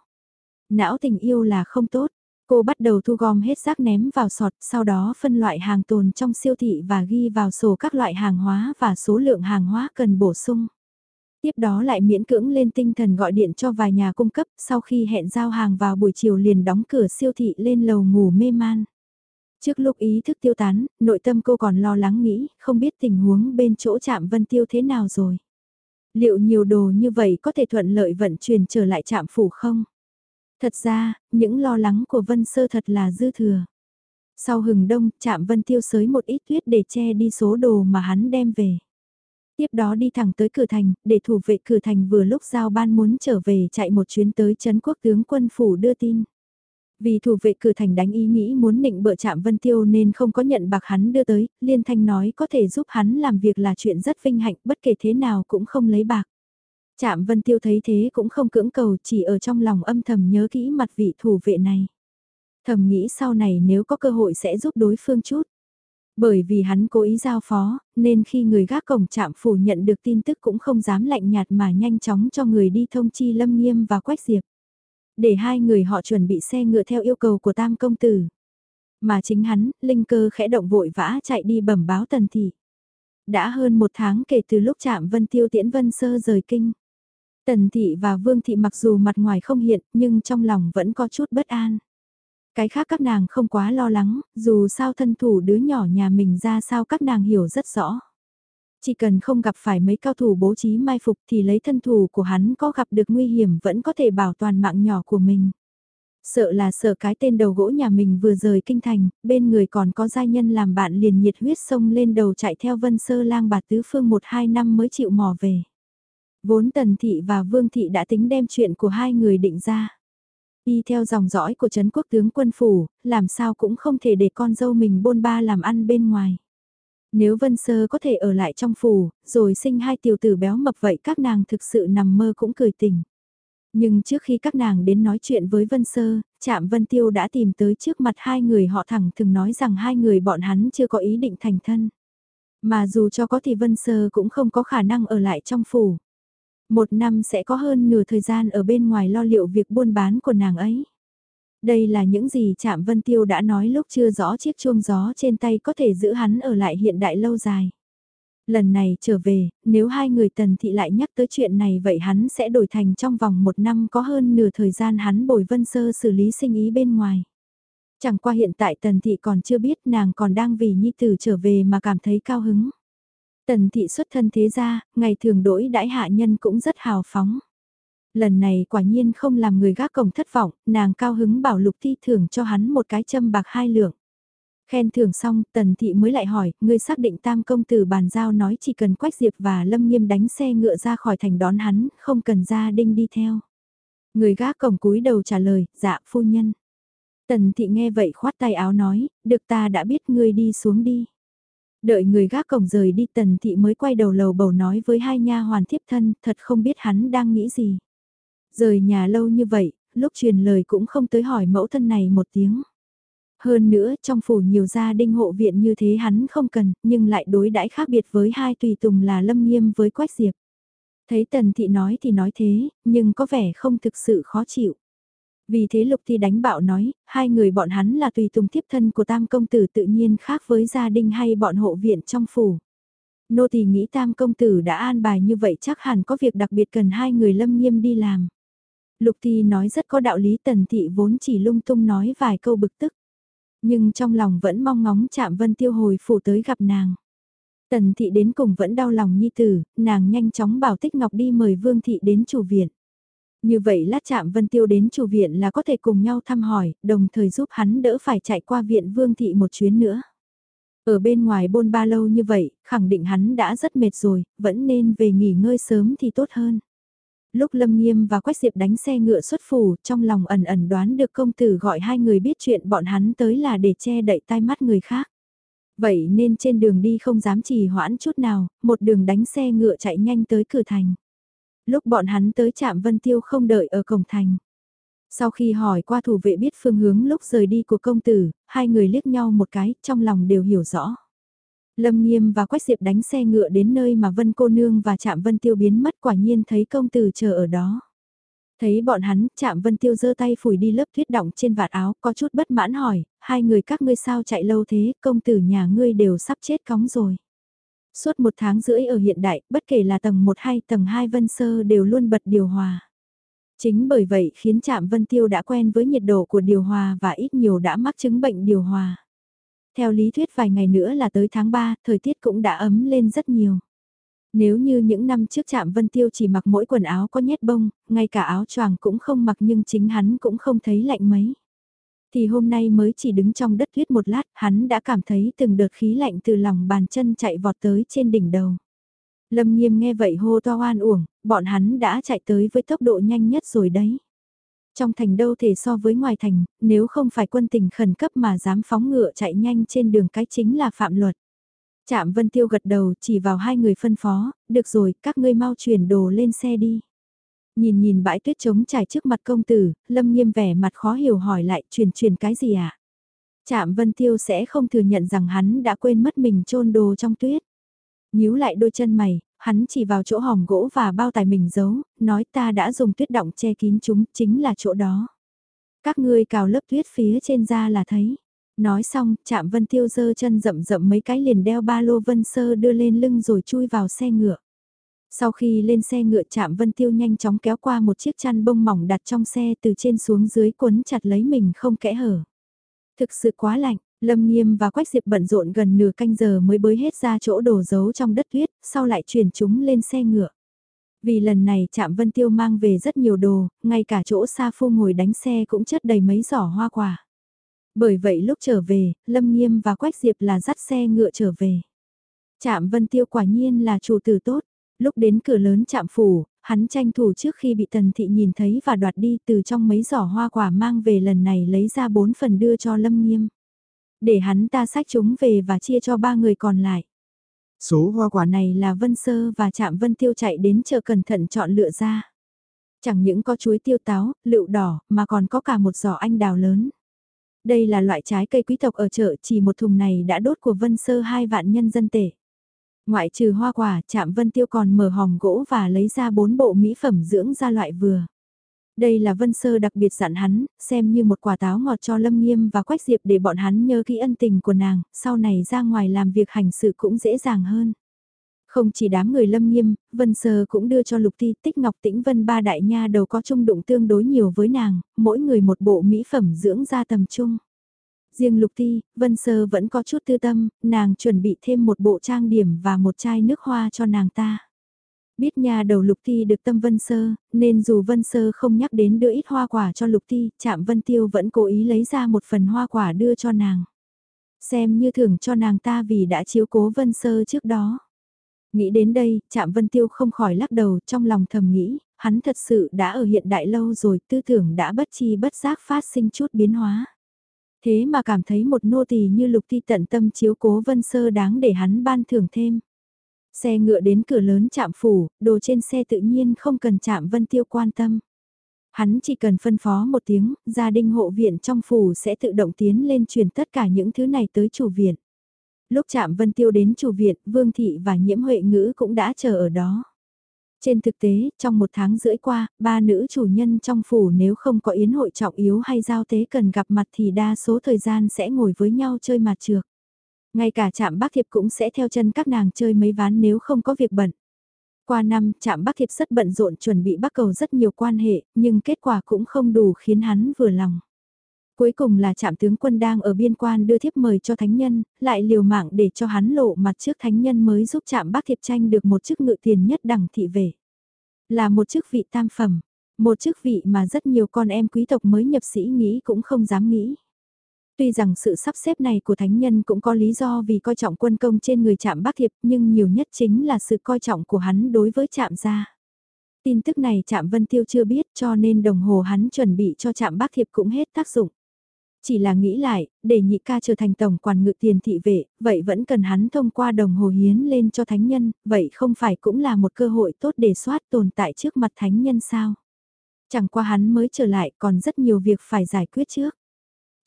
Não tình yêu là không tốt, cô bắt đầu thu gom hết rác ném vào sọt, sau đó phân loại hàng tồn trong siêu thị và ghi vào sổ các loại hàng hóa và số lượng hàng hóa cần bổ sung. Tiếp đó lại miễn cưỡng lên tinh thần gọi điện cho vài nhà cung cấp, sau khi hẹn giao hàng vào buổi chiều liền đóng cửa siêu thị lên lầu ngủ mê man. Trước lúc ý thức tiêu tán, nội tâm cô còn lo lắng nghĩ, không biết tình huống bên chỗ chạm Vân Tiêu thế nào rồi. Liệu nhiều đồ như vậy có thể thuận lợi vận chuyển trở lại trạm phủ không? Thật ra, những lo lắng của Vân Sơ thật là dư thừa. Sau hừng đông, chạm Vân Tiêu sới một ít tuyết để che đi số đồ mà hắn đem về. Tiếp đó đi thẳng tới cửa thành, để thủ vệ cửa thành vừa lúc giao ban muốn trở về chạy một chuyến tới Trấn quốc tướng quân phủ đưa tin. Vì thủ vệ cửa thành đánh ý nghĩ muốn nịnh bợ chạm Vân Tiêu nên không có nhận bạc hắn đưa tới, Liên Thanh nói có thể giúp hắn làm việc là chuyện rất vinh hạnh bất kể thế nào cũng không lấy bạc. Chạm Vân Tiêu thấy thế cũng không cưỡng cầu chỉ ở trong lòng âm thầm nhớ kỹ mặt vị thủ vệ này. Thầm nghĩ sau này nếu có cơ hội sẽ giúp đối phương chút. Bởi vì hắn cố ý giao phó, nên khi người gác cổng trạm phủ nhận được tin tức cũng không dám lạnh nhạt mà nhanh chóng cho người đi thông chi Lâm Nghiêm và Quách Diệp. Để hai người họ chuẩn bị xe ngựa theo yêu cầu của tam công tử. Mà chính hắn, Linh cơ khẽ động vội vã chạy đi bẩm báo tần thị. Đã hơn một tháng kể từ lúc chạm Vân Tiêu tiễn Vân Sơ rời kinh. Tần thị và Vương thị mặc dù mặt ngoài không hiện nhưng trong lòng vẫn có chút bất an. Cái khác các nàng không quá lo lắng, dù sao thân thủ đứa nhỏ nhà mình ra sao các nàng hiểu rất rõ. Chỉ cần không gặp phải mấy cao thủ bố trí mai phục thì lấy thân thủ của hắn có gặp được nguy hiểm vẫn có thể bảo toàn mạng nhỏ của mình. Sợ là sợ cái tên đầu gỗ nhà mình vừa rời kinh thành, bên người còn có gia nhân làm bạn liền nhiệt huyết sông lên đầu chạy theo vân sơ lang bạt tứ phương một hai năm mới chịu mò về. Vốn tần thị và vương thị đã tính đem chuyện của hai người định ra. Y theo dòng dõi của Trấn quốc tướng quân phủ, làm sao cũng không thể để con dâu mình bôn ba làm ăn bên ngoài. Nếu Vân Sơ có thể ở lại trong phủ, rồi sinh hai tiểu tử béo mập vậy các nàng thực sự nằm mơ cũng cười tỉnh. Nhưng trước khi các nàng đến nói chuyện với Vân Sơ, Trạm Vân Tiêu đã tìm tới trước mặt hai người họ thẳng thường nói rằng hai người bọn hắn chưa có ý định thành thân. Mà dù cho có thì Vân Sơ cũng không có khả năng ở lại trong phủ. Một năm sẽ có hơn nửa thời gian ở bên ngoài lo liệu việc buôn bán của nàng ấy. Đây là những gì Trạm Vân Tiêu đã nói lúc chưa rõ chiếc chuông gió trên tay có thể giữ hắn ở lại hiện đại lâu dài. Lần này trở về, nếu hai người tần thị lại nhắc tới chuyện này vậy hắn sẽ đổi thành trong vòng một năm có hơn nửa thời gian hắn bồi vân sơ xử lý sinh ý bên ngoài. Chẳng qua hiện tại tần thị còn chưa biết nàng còn đang vì nhi tử trở về mà cảm thấy cao hứng. Tần thị xuất thân thế gia, ngày thường đổi đãi hạ nhân cũng rất hào phóng. Lần này quả nhiên không làm người gác cổng thất vọng, nàng cao hứng bảo lục thi thưởng cho hắn một cái châm bạc hai lượng. Khen thưởng xong, tần thị mới lại hỏi, ngươi xác định tam công tử bàn giao nói chỉ cần quách diệp và lâm nghiêm đánh xe ngựa ra khỏi thành đón hắn, không cần ra đinh đi theo. Người gác cổng cúi đầu trả lời, dạ phu nhân. Tần thị nghe vậy khoát tay áo nói, được ta đã biết ngươi đi xuống đi. Đợi người gác cổng rời đi tần thị mới quay đầu lầu bầu nói với hai nha hoàn thiếp thân, thật không biết hắn đang nghĩ gì. Rời nhà lâu như vậy, lúc truyền lời cũng không tới hỏi mẫu thân này một tiếng. Hơn nữa, trong phủ nhiều gia đinh hộ viện như thế hắn không cần, nhưng lại đối đãi khác biệt với hai tùy tùng là lâm nghiêm với quách diệp. Thấy tần thị nói thì nói thế, nhưng có vẻ không thực sự khó chịu. Vì thế lục thi đánh bạo nói, hai người bọn hắn là tùy tùng tiếp thân của tam công tử tự nhiên khác với gia đình hay bọn hộ viện trong phủ. Nô tỳ nghĩ tam công tử đã an bài như vậy chắc hẳn có việc đặc biệt cần hai người lâm nghiêm đi làm. Lục thi nói rất có đạo lý tần thị vốn chỉ lung tung nói vài câu bực tức. Nhưng trong lòng vẫn mong ngóng chạm vân tiêu hồi phủ tới gặp nàng. Tần thị đến cùng vẫn đau lòng nhi tử, nàng nhanh chóng bảo tích ngọc đi mời vương thị đến chủ viện. Như vậy lát chạm Vân Tiêu đến chủ viện là có thể cùng nhau thăm hỏi, đồng thời giúp hắn đỡ phải chạy qua viện Vương Thị một chuyến nữa. Ở bên ngoài bôn ba lâu như vậy, khẳng định hắn đã rất mệt rồi, vẫn nên về nghỉ ngơi sớm thì tốt hơn. Lúc Lâm Nghiêm và Quách Diệp đánh xe ngựa xuất phủ, trong lòng ẩn ẩn đoán được công tử gọi hai người biết chuyện bọn hắn tới là để che đậy tai mắt người khác. Vậy nên trên đường đi không dám trì hoãn chút nào, một đường đánh xe ngựa chạy nhanh tới cửa thành lúc bọn hắn tới trạm Vân Tiêu không đợi ở cổng thành. Sau khi hỏi qua thủ vệ biết phương hướng lúc rời đi của công tử, hai người liếc nhau một cái, trong lòng đều hiểu rõ. Lâm Nghiêm và Quách Diệp đánh xe ngựa đến nơi mà Vân Cô Nương và Trạm Vân Tiêu biến mất quả nhiên thấy công tử chờ ở đó. Thấy bọn hắn, Trạm Vân Tiêu giơ tay phủi đi lớp tuyết động trên vạt áo, có chút bất mãn hỏi, hai người các ngươi sao chạy lâu thế, công tử nhà ngươi đều sắp chết cóng rồi. Suốt một tháng rưỡi ở hiện đại, bất kể là tầng 1 hay tầng 2 Vân Sơ đều luôn bật điều hòa. Chính bởi vậy khiến Trạm Vân Tiêu đã quen với nhiệt độ của điều hòa và ít nhiều đã mắc chứng bệnh điều hòa. Theo lý thuyết vài ngày nữa là tới tháng 3, thời tiết cũng đã ấm lên rất nhiều. Nếu như những năm trước chạm Vân Tiêu chỉ mặc mỗi quần áo có nhét bông, ngay cả áo choàng cũng không mặc nhưng chính hắn cũng không thấy lạnh mấy. Thì hôm nay mới chỉ đứng trong đất tuyết một lát, hắn đã cảm thấy từng đợt khí lạnh từ lòng bàn chân chạy vọt tới trên đỉnh đầu. Lâm nghiêm nghe vậy hô to oan uổng, bọn hắn đã chạy tới với tốc độ nhanh nhất rồi đấy. Trong thành đâu thể so với ngoài thành, nếu không phải quân tình khẩn cấp mà dám phóng ngựa chạy nhanh trên đường cái chính là phạm luật. Trạm Vân Tiêu gật đầu chỉ vào hai người phân phó, được rồi, các ngươi mau chuyển đồ lên xe đi. Nhìn nhìn bãi tuyết trống trải trước mặt công tử, Lâm Nghiêm vẻ mặt khó hiểu hỏi lại truyền truyền cái gì ạ? À? Trạm Vân Tiêu sẽ không thừa nhận rằng hắn đã quên mất mình trôn đồ trong tuyết. Nhíu lại đôi chân mày, hắn chỉ vào chỗ hòm gỗ và bao tài mình giấu, nói ta đã dùng tuyết động che kín chúng, chính là chỗ đó. Các ngươi cào lớp tuyết phía trên da là thấy. Nói xong, chạm Vân Tiêu dơ chân rậm rậm mấy cái liền đeo ba lô Vân Sơ đưa lên lưng rồi chui vào xe ngựa. Sau khi lên xe ngựa chạm Vân Tiêu nhanh chóng kéo qua một chiếc chăn bông mỏng đặt trong xe từ trên xuống dưới quấn chặt lấy mình không kẽ hở. Thực sự quá lạnh, Lâm Nghiêm và Quách Diệp bận rộn gần nửa canh giờ mới bới hết ra chỗ đổ giấu trong đất tuyết, sau lại chuyển chúng lên xe ngựa. Vì lần này Trạm Vân Tiêu mang về rất nhiều đồ, ngay cả chỗ Sa Phu ngồi đánh xe cũng chất đầy mấy giỏ hoa quả. Bởi vậy lúc trở về, Lâm Nghiêm và Quách Diệp là dắt xe ngựa trở về. Trạm Vân Tiêu quả nhiên là chủ tử tốt. Lúc đến cửa lớn trạm phủ, hắn tranh thủ trước khi bị Tần Thị nhìn thấy và đoạt đi từ trong mấy giỏ hoa quả mang về lần này lấy ra bốn phần đưa cho Lâm Nghiêm. Để hắn ta sách chúng về và chia cho ba người còn lại. Số hoa quả này là Vân Sơ và Trạm Vân Tiêu chạy đến chợ cẩn thận chọn lựa ra. Chẳng những có chuối tiêu táo, lựu đỏ, mà còn có cả một giỏ anh đào lớn. Đây là loại trái cây quý tộc ở chợ, chỉ một thùng này đã đốt của Vân Sơ hai vạn nhân dân tệ. Ngoại trừ hoa quả, Trạm Vân Tiêu còn mở hòm gỗ và lấy ra bốn bộ mỹ phẩm dưỡng ra loại vừa. Đây là Vân Sơ đặc biệt dặn hắn, xem như một quả táo ngọt cho Lâm Nghiêm và Quách Diệp để bọn hắn nhớ kỹ ân tình của nàng, sau này ra ngoài làm việc hành sự cũng dễ dàng hơn. Không chỉ đám người Lâm Nghiêm, Vân Sơ cũng đưa cho Lục Ti Tích Ngọc Tĩnh Vân ba đại nha đầu có chung đụng tương đối nhiều với nàng, mỗi người một bộ mỹ phẩm dưỡng da tầm trung. Riêng Lục Ti, Vân Sơ vẫn có chút tư tâm, nàng chuẩn bị thêm một bộ trang điểm và một chai nước hoa cho nàng ta. Biết nhà đầu Lục Ti được tâm Vân Sơ, nên dù Vân Sơ không nhắc đến đưa ít hoa quả cho Lục Ti, chạm Vân Tiêu vẫn cố ý lấy ra một phần hoa quả đưa cho nàng. Xem như thưởng cho nàng ta vì đã chiếu cố Vân Sơ trước đó. Nghĩ đến đây, chạm Vân Tiêu không khỏi lắc đầu trong lòng thầm nghĩ, hắn thật sự đã ở hiện đại lâu rồi, tư tưởng đã bất chi bất giác phát sinh chút biến hóa. Thế mà cảm thấy một nô tỳ như Lục Ti tận tâm chiếu cố Vân Sơ đáng để hắn ban thưởng thêm. Xe ngựa đến cửa lớn chạm phủ, đồ trên xe tự nhiên không cần chạm Vân Tiêu quan tâm. Hắn chỉ cần phân phó một tiếng, gia đình hộ viện trong phủ sẽ tự động tiến lên truyền tất cả những thứ này tới chủ viện. Lúc chạm Vân Tiêu đến chủ viện, Vương Thị và Nhiễm Huệ Ngữ cũng đã chờ ở đó. Trên thực tế, trong một tháng rưỡi qua, ba nữ chủ nhân trong phủ nếu không có yến hội trọng yếu hay giao tế cần gặp mặt thì đa số thời gian sẽ ngồi với nhau chơi mặt trược. Ngay cả chạm bác thiệp cũng sẽ theo chân các nàng chơi mấy ván nếu không có việc bận. Qua năm, chạm bác thiệp rất bận rộn chuẩn bị bắt cầu rất nhiều quan hệ, nhưng kết quả cũng không đủ khiến hắn vừa lòng. Cuối cùng là trạm tướng quân đang ở biên quan đưa thiếp mời cho thánh nhân, lại liều mạng để cho hắn lộ mặt trước thánh nhân mới giúp trạm bác thiệp tranh được một chức ngự tiền nhất đẳng thị về. Là một chức vị tam phẩm, một chức vị mà rất nhiều con em quý tộc mới nhập sĩ nghĩ cũng không dám nghĩ. Tuy rằng sự sắp xếp này của thánh nhân cũng có lý do vì coi trọng quân công trên người chạm bác thiệp nhưng nhiều nhất chính là sự coi trọng của hắn đối với chạm gia. Tin tức này chạm Vân Tiêu chưa biết cho nên đồng hồ hắn chuẩn bị cho chạm bác thiệp cũng hết tác dụng. Chỉ là nghĩ lại, để nhị ca trở thành tổng quản ngự tiền thị vệ, vậy vẫn cần hắn thông qua đồng hồ hiến lên cho thánh nhân, vậy không phải cũng là một cơ hội tốt để soát tồn tại trước mặt thánh nhân sao? Chẳng qua hắn mới trở lại còn rất nhiều việc phải giải quyết trước.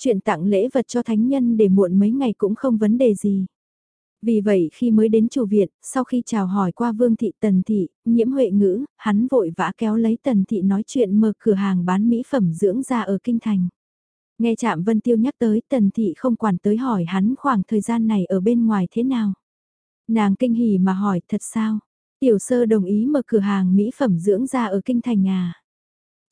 Chuyện tặng lễ vật cho thánh nhân để muộn mấy ngày cũng không vấn đề gì. Vì vậy khi mới đến chủ viện, sau khi chào hỏi qua Vương Thị Tần Thị, nhiễm huệ ngữ, hắn vội vã kéo lấy Tần Thị nói chuyện mở cửa hàng bán mỹ phẩm dưỡng da ở Kinh Thành. Nghe chạm Vân Tiêu nhắc tới Tần Thị không quản tới hỏi hắn khoảng thời gian này ở bên ngoài thế nào. Nàng kinh hỉ mà hỏi thật sao? Tiểu sơ đồng ý mở cửa hàng mỹ phẩm dưỡng da ở Kinh Thành à?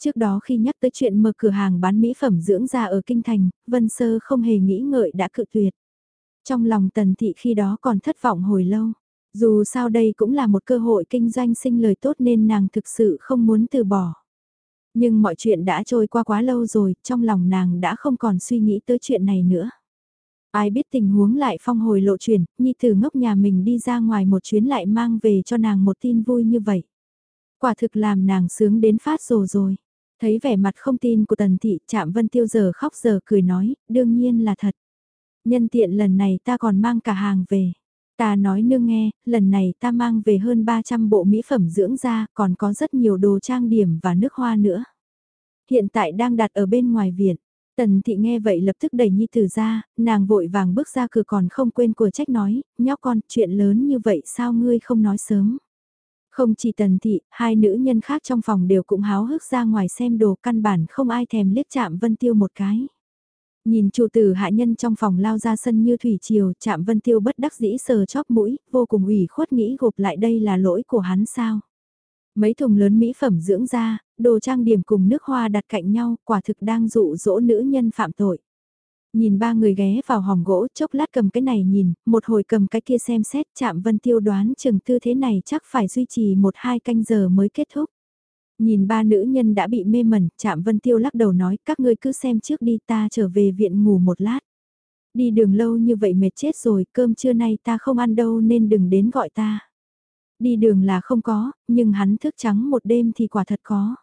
Trước đó khi nhắc tới chuyện mở cửa hàng bán mỹ phẩm dưỡng da ở Kinh Thành, Vân Sơ không hề nghĩ ngợi đã cự tuyệt. Trong lòng tần thị khi đó còn thất vọng hồi lâu. Dù sao đây cũng là một cơ hội kinh doanh sinh lời tốt nên nàng thực sự không muốn từ bỏ. Nhưng mọi chuyện đã trôi qua quá lâu rồi, trong lòng nàng đã không còn suy nghĩ tới chuyện này nữa. Ai biết tình huống lại phong hồi lộ chuyển, Nhi Tử ngốc nhà mình đi ra ngoài một chuyến lại mang về cho nàng một tin vui như vậy. Quả thực làm nàng sướng đến phát rồ rồi. Thấy vẻ mặt không tin của Tần Thị, chạm Vân Tiêu giờ khóc giờ cười nói, đương nhiên là thật. Nhân tiện lần này ta còn mang cả hàng về. Ta nói nương nghe, lần này ta mang về hơn 300 bộ mỹ phẩm dưỡng da, còn có rất nhiều đồ trang điểm và nước hoa nữa. Hiện tại đang đặt ở bên ngoài viện. Tần thị nghe vậy lập tức đẩy nhi tử ra, nàng vội vàng bước ra cửa còn không quên của trách nói, nhóc con, chuyện lớn như vậy sao ngươi không nói sớm. Không chỉ tần thị, hai nữ nhân khác trong phòng đều cũng háo hức ra ngoài xem đồ căn bản không ai thèm liếc chạm vân tiêu một cái. Nhìn chủ tử hạ nhân trong phòng lao ra sân như thủy triều, chạm vân tiêu bất đắc dĩ sờ chóp mũi, vô cùng ủy khuất nghĩ gộp lại đây là lỗi của hắn sao. Mấy thùng lớn mỹ phẩm dưỡng da, đồ trang điểm cùng nước hoa đặt cạnh nhau, quả thực đang dụ dỗ nữ nhân phạm tội. Nhìn ba người ghé vào hòm gỗ, chốc lát cầm cái này nhìn, một hồi cầm cái kia xem xét, chạm vân tiêu đoán chừng tư thế này chắc phải duy trì một hai canh giờ mới kết thúc. Nhìn ba nữ nhân đã bị mê mẩn, chạm vân tiêu lắc đầu nói các ngươi cứ xem trước đi ta trở về viện ngủ một lát. Đi đường lâu như vậy mệt chết rồi, cơm trưa nay ta không ăn đâu nên đừng đến gọi ta. Đi đường là không có, nhưng hắn thức trắng một đêm thì quả thật có.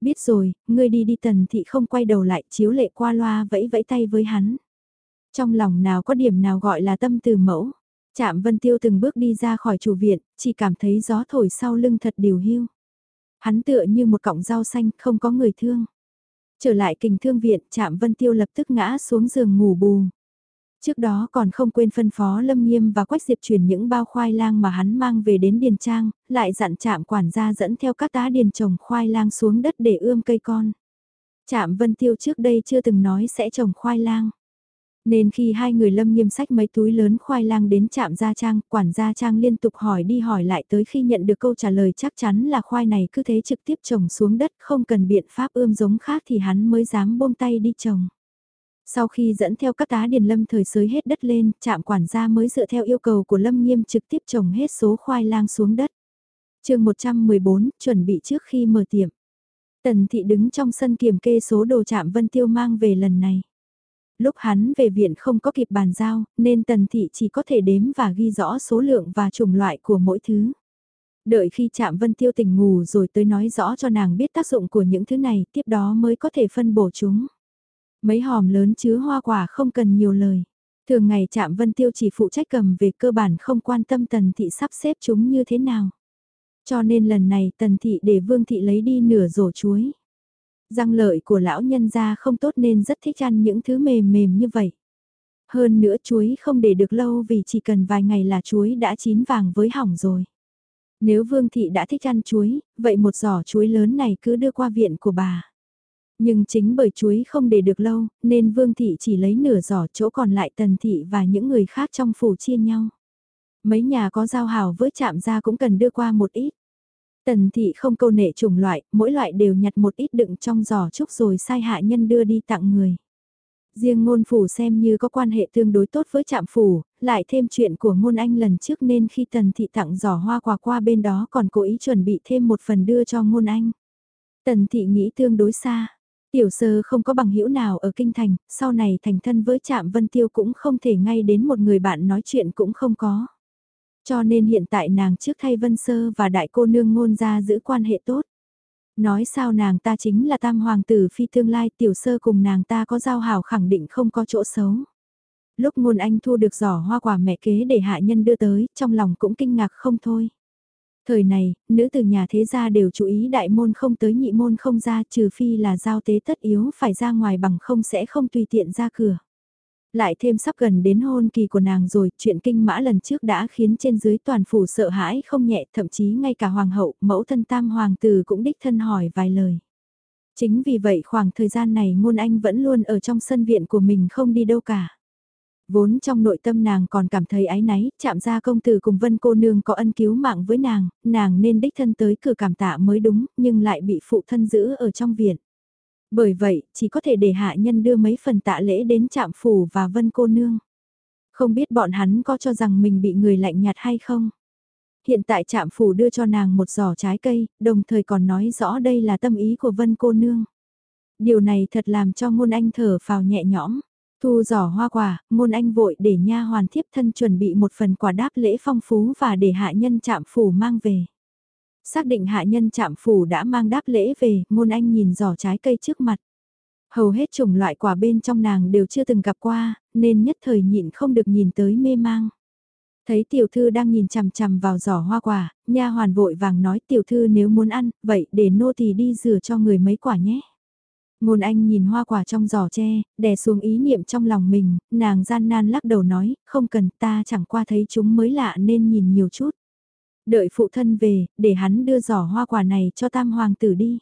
Biết rồi, ngươi đi đi tần thị không quay đầu lại chiếu lệ qua loa vẫy vẫy tay với hắn. Trong lòng nào có điểm nào gọi là tâm từ mẫu. Chạm Vân Tiêu từng bước đi ra khỏi chủ viện, chỉ cảm thấy gió thổi sau lưng thật điều hưu. Hắn tựa như một cọng rau xanh, không có người thương. Trở lại kình thương viện, chạm Vân Tiêu lập tức ngã xuống giường ngủ bù. Trước đó còn không quên phân phó Lâm Nghiêm và Quách Diệp chuyển những bao khoai lang mà hắn mang về đến Điền Trang, lại dặn Trạm quản gia dẫn theo các tá điền trồng khoai lang xuống đất để ươm cây con. Trạm Vân Tiêu trước đây chưa từng nói sẽ trồng khoai lang. Nên khi hai người lâm nghiêm sách mấy túi lớn khoai lang đến trạm gia trang, quản gia trang liên tục hỏi đi hỏi lại tới khi nhận được câu trả lời chắc chắn là khoai này cứ thế trực tiếp trồng xuống đất không cần biện pháp ươm giống khác thì hắn mới dám buông tay đi trồng. Sau khi dẫn theo các tá điền lâm thời sới hết đất lên, trạm quản gia mới dựa theo yêu cầu của lâm nghiêm trực tiếp trồng hết số khoai lang xuống đất. chương 114, chuẩn bị trước khi mở tiệm. Tần thị đứng trong sân kiểm kê số đồ trạm vân tiêu mang về lần này lúc hắn về viện không có kịp bàn giao, nên tần thị chỉ có thể đếm và ghi rõ số lượng và chủng loại của mỗi thứ. Đợi khi chạm vân tiêu tỉnh ngủ rồi tới nói rõ cho nàng biết tác dụng của những thứ này, tiếp đó mới có thể phân bổ chúng. Mấy hòm lớn chứa hoa quả không cần nhiều lời. Thường ngày chạm vân tiêu chỉ phụ trách cầm về cơ bản không quan tâm tần thị sắp xếp chúng như thế nào. Cho nên lần này tần thị để vương thị lấy đi nửa rổ chuối. Răng lợi của lão nhân gia không tốt nên rất thích ăn những thứ mềm mềm như vậy. Hơn nữa chuối không để được lâu vì chỉ cần vài ngày là chuối đã chín vàng với hỏng rồi. Nếu Vương Thị đã thích ăn chuối, vậy một giỏ chuối lớn này cứ đưa qua viện của bà. Nhưng chính bởi chuối không để được lâu, nên Vương Thị chỉ lấy nửa giỏ chỗ còn lại Tần Thị và những người khác trong phủ chia nhau. Mấy nhà có giao hảo với chạm gia cũng cần đưa qua một ít. Tần thị không câu nệ chủng loại, mỗi loại đều nhặt một ít đựng trong giỏ trúc rồi sai hạ nhân đưa đi tặng người. Riêng ngôn phủ xem như có quan hệ tương đối tốt với trạm phủ, lại thêm chuyện của ngôn anh lần trước nên khi tần thị tặng giỏ hoa quà qua bên đó còn cố ý chuẩn bị thêm một phần đưa cho ngôn anh. Tần thị nghĩ tương đối xa, tiểu sơ không có bằng hữu nào ở kinh thành, sau này thành thân với trạm vân tiêu cũng không thể ngay đến một người bạn nói chuyện cũng không có. Cho nên hiện tại nàng trước thay Vân Sơ và đại cô nương ngôn ra giữ quan hệ tốt. Nói sao nàng ta chính là tam hoàng tử phi tương lai tiểu sơ cùng nàng ta có giao hảo khẳng định không có chỗ xấu. Lúc ngôn anh thu được giỏ hoa quả mẹ kế để hạ nhân đưa tới, trong lòng cũng kinh ngạc không thôi. Thời này, nữ từ nhà thế gia đều chú ý đại môn không tới nhị môn không ra trừ phi là giao tế tất yếu phải ra ngoài bằng không sẽ không tùy tiện ra cửa. Lại thêm sắp gần đến hôn kỳ của nàng rồi, chuyện kinh mã lần trước đã khiến trên dưới toàn phủ sợ hãi không nhẹ, thậm chí ngay cả hoàng hậu, mẫu thân tam hoàng tử cũng đích thân hỏi vài lời. Chính vì vậy khoảng thời gian này ngôn anh vẫn luôn ở trong sân viện của mình không đi đâu cả. Vốn trong nội tâm nàng còn cảm thấy ái náy, chạm ra công tử cùng vân cô nương có ân cứu mạng với nàng, nàng nên đích thân tới cửa cảm tạ mới đúng, nhưng lại bị phụ thân giữ ở trong viện. Bởi vậy, chỉ có thể để hạ nhân đưa mấy phần tạ lễ đến trạm phủ và vân cô nương. Không biết bọn hắn có cho rằng mình bị người lạnh nhạt hay không? Hiện tại trạm phủ đưa cho nàng một giỏ trái cây, đồng thời còn nói rõ đây là tâm ý của vân cô nương. Điều này thật làm cho ngôn anh thở phào nhẹ nhõm. Thu giỏ hoa quả, môn anh vội để nha hoàn thiếp thân chuẩn bị một phần quà đáp lễ phong phú và để hạ nhân chạm phủ mang về. Xác định hạ nhân chạm phủ đã mang đáp lễ về, môn anh nhìn giỏ trái cây trước mặt. Hầu hết chủng loại quả bên trong nàng đều chưa từng gặp qua, nên nhất thời nhịn không được nhìn tới mê mang. Thấy tiểu thư đang nhìn chằm chằm vào giỏ hoa quả, nha hoàn vội vàng nói tiểu thư nếu muốn ăn, vậy để nô thì đi rửa cho người mấy quả nhé. Ngôn anh nhìn hoa quả trong giỏ tre, đè xuống ý niệm trong lòng mình, nàng gian nan lắc đầu nói, không cần ta chẳng qua thấy chúng mới lạ nên nhìn nhiều chút. Đợi phụ thân về, để hắn đưa giỏ hoa quả này cho tam hoàng tử đi.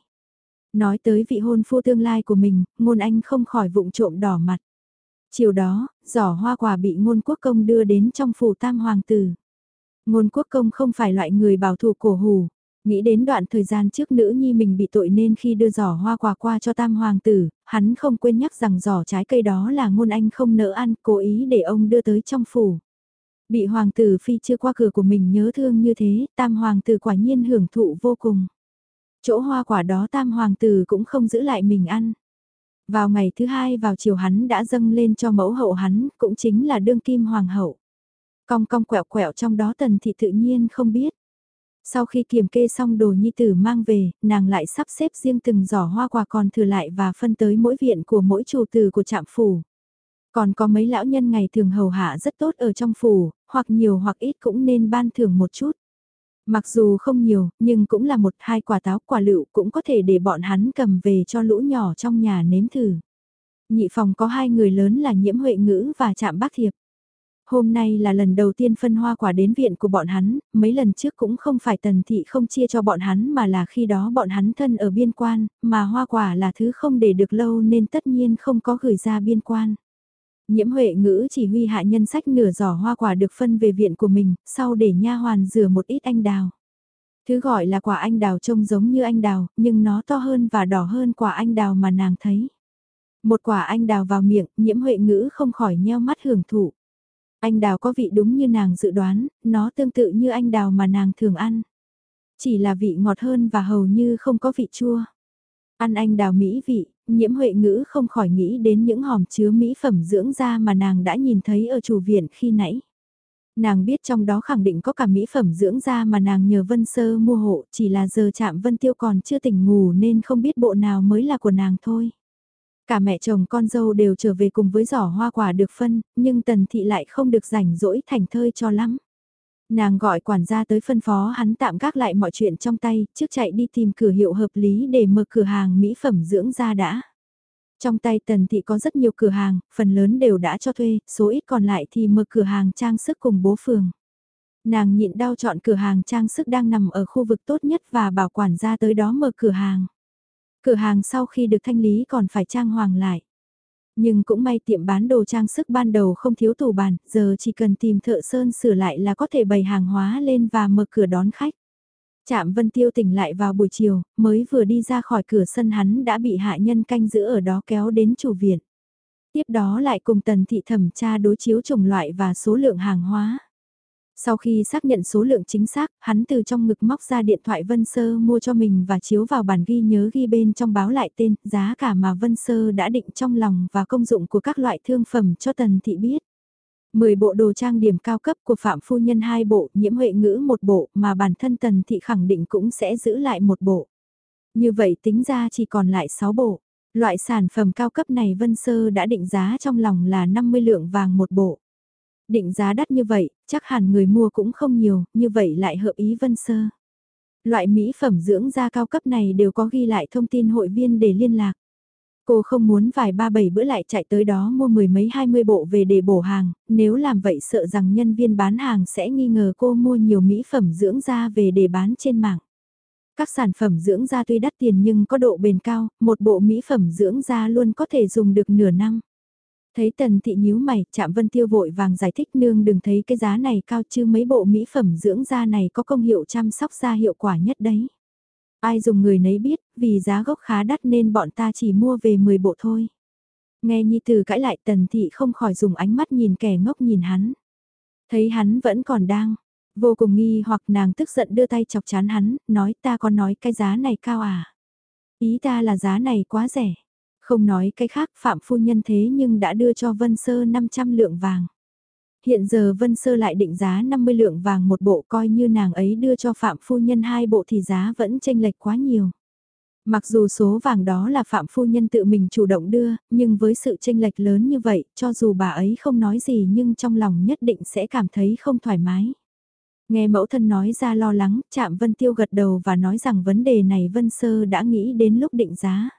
Nói tới vị hôn phu tương lai của mình, ngôn anh không khỏi vụng trộm đỏ mặt. Chiều đó, giỏ hoa quả bị ngôn quốc công đưa đến trong phủ tam hoàng tử. Ngôn quốc công không phải loại người bảo thủ cổ hủ. Nghĩ đến đoạn thời gian trước nữ nhi mình bị tội nên khi đưa giỏ hoa quả qua cho tam hoàng tử, hắn không quên nhắc rằng giỏ trái cây đó là ngôn anh không nỡ ăn, cố ý để ông đưa tới trong phủ. Bị hoàng tử phi chưa qua cửa của mình nhớ thương như thế, tam hoàng tử quả nhiên hưởng thụ vô cùng. Chỗ hoa quả đó tam hoàng tử cũng không giữ lại mình ăn. Vào ngày thứ hai vào chiều hắn đã dâng lên cho mẫu hậu hắn, cũng chính là đương kim hoàng hậu. Cong cong quẹo quẹo trong đó tần thị tự nhiên không biết. Sau khi kiểm kê xong đồ nhi tử mang về, nàng lại sắp xếp riêng từng giỏ hoa quả còn thừa lại và phân tới mỗi viện của mỗi chủ tử của trạm phủ. Còn có mấy lão nhân ngày thường hầu hạ rất tốt ở trong phủ, hoặc nhiều hoặc ít cũng nên ban thưởng một chút. Mặc dù không nhiều, nhưng cũng là một hai quả táo quả lựu cũng có thể để bọn hắn cầm về cho lũ nhỏ trong nhà nếm thử. Nhị phòng có hai người lớn là nhiễm huệ ngữ và chạm bác thiệp. Hôm nay là lần đầu tiên phân hoa quả đến viện của bọn hắn, mấy lần trước cũng không phải tần thị không chia cho bọn hắn mà là khi đó bọn hắn thân ở biên quan, mà hoa quả là thứ không để được lâu nên tất nhiên không có gửi ra biên quan. Nhiễm Huệ ngữ chỉ huy hạ nhân sách nửa giỏ hoa quả được phân về viện của mình, sau để nha hoàn rửa một ít anh đào. Thứ gọi là quả anh đào trông giống như anh đào, nhưng nó to hơn và đỏ hơn quả anh đào mà nàng thấy. Một quả anh đào vào miệng, nhiễm Huệ ngữ không khỏi nheo mắt hưởng thụ. Anh đào có vị đúng như nàng dự đoán, nó tương tự như anh đào mà nàng thường ăn. Chỉ là vị ngọt hơn và hầu như không có vị chua. Ăn anh đào mỹ vị, nhiễm huệ ngữ không khỏi nghĩ đến những hòm chứa mỹ phẩm dưỡng da mà nàng đã nhìn thấy ở chủ viện khi nãy. Nàng biết trong đó khẳng định có cả mỹ phẩm dưỡng da mà nàng nhờ Vân Sơ mua hộ, chỉ là giờ chạm Vân Tiêu còn chưa tỉnh ngủ nên không biết bộ nào mới là của nàng thôi. Cả mẹ chồng con dâu đều trở về cùng với giỏ hoa quả được phân, nhưng tần thị lại không được rảnh rỗi thành thơi cho lắm. Nàng gọi quản gia tới phân phó hắn tạm gác lại mọi chuyện trong tay, trước chạy đi tìm cửa hiệu hợp lý để mở cửa hàng mỹ phẩm dưỡng da đã. Trong tay tần thị có rất nhiều cửa hàng, phần lớn đều đã cho thuê, số ít còn lại thì mở cửa hàng trang sức cùng bố phường. Nàng nhịn đau chọn cửa hàng trang sức đang nằm ở khu vực tốt nhất và bảo quản gia tới đó mở cửa hàng. Cửa hàng sau khi được thanh lý còn phải trang hoàng lại. Nhưng cũng may tiệm bán đồ trang sức ban đầu không thiếu tủ bàn, giờ chỉ cần tìm thợ sơn sửa lại là có thể bày hàng hóa lên và mở cửa đón khách. Trạm Vân Tiêu tỉnh lại vào buổi chiều, mới vừa đi ra khỏi cửa sân hắn đã bị hạ nhân canh giữ ở đó kéo đến chủ viện. Tiếp đó lại cùng tần thị thẩm tra đối chiếu chủng loại và số lượng hàng hóa. Sau khi xác nhận số lượng chính xác, hắn từ trong ngực móc ra điện thoại Vân Sơ mua cho mình và chiếu vào bản ghi nhớ ghi bên trong báo lại tên, giá cả mà Vân Sơ đã định trong lòng và công dụng của các loại thương phẩm cho Tần Thị biết. 10 bộ đồ trang điểm cao cấp của Phạm Phu Nhân hai bộ, nhiễm huệ ngữ một bộ mà bản thân Tần Thị khẳng định cũng sẽ giữ lại một bộ. Như vậy tính ra chỉ còn lại 6 bộ. Loại sản phẩm cao cấp này Vân Sơ đã định giá trong lòng là 50 lượng vàng một bộ. Định giá đắt như vậy, chắc hẳn người mua cũng không nhiều, như vậy lại hợp ý Vân Sơ. Loại mỹ phẩm dưỡng da cao cấp này đều có ghi lại thông tin hội viên để liên lạc. Cô không muốn vài ba bảy bữa lại chạy tới đó mua mười mấy hai mươi bộ về để bổ hàng, nếu làm vậy sợ rằng nhân viên bán hàng sẽ nghi ngờ cô mua nhiều mỹ phẩm dưỡng da về để bán trên mạng. Các sản phẩm dưỡng da tuy đắt tiền nhưng có độ bền cao, một bộ mỹ phẩm dưỡng da luôn có thể dùng được nửa năm. Thấy tần thị nhíu mày, chạm vân tiêu vội vàng giải thích nương đừng thấy cái giá này cao chứ mấy bộ mỹ phẩm dưỡng da này có công hiệu chăm sóc da hiệu quả nhất đấy. Ai dùng người nấy biết, vì giá gốc khá đắt nên bọn ta chỉ mua về 10 bộ thôi. Nghe Nhi từ cãi lại Tần Thị không khỏi dùng ánh mắt nhìn kẻ ngốc nhìn hắn. Thấy hắn vẫn còn đang, vô cùng nghi hoặc nàng tức giận đưa tay chọc chán hắn, nói ta có nói cái giá này cao à. Ý ta là giá này quá rẻ. Không nói cái khác Phạm Phu Nhân thế nhưng đã đưa cho Vân Sơ 500 lượng vàng. Hiện giờ Vân Sơ lại định giá 50 lượng vàng một bộ coi như nàng ấy đưa cho Phạm Phu Nhân hai bộ thì giá vẫn chênh lệch quá nhiều. Mặc dù số vàng đó là Phạm Phu Nhân tự mình chủ động đưa, nhưng với sự chênh lệch lớn như vậy, cho dù bà ấy không nói gì nhưng trong lòng nhất định sẽ cảm thấy không thoải mái. Nghe mẫu thân nói ra lo lắng, chạm Vân Tiêu gật đầu và nói rằng vấn đề này Vân Sơ đã nghĩ đến lúc định giá.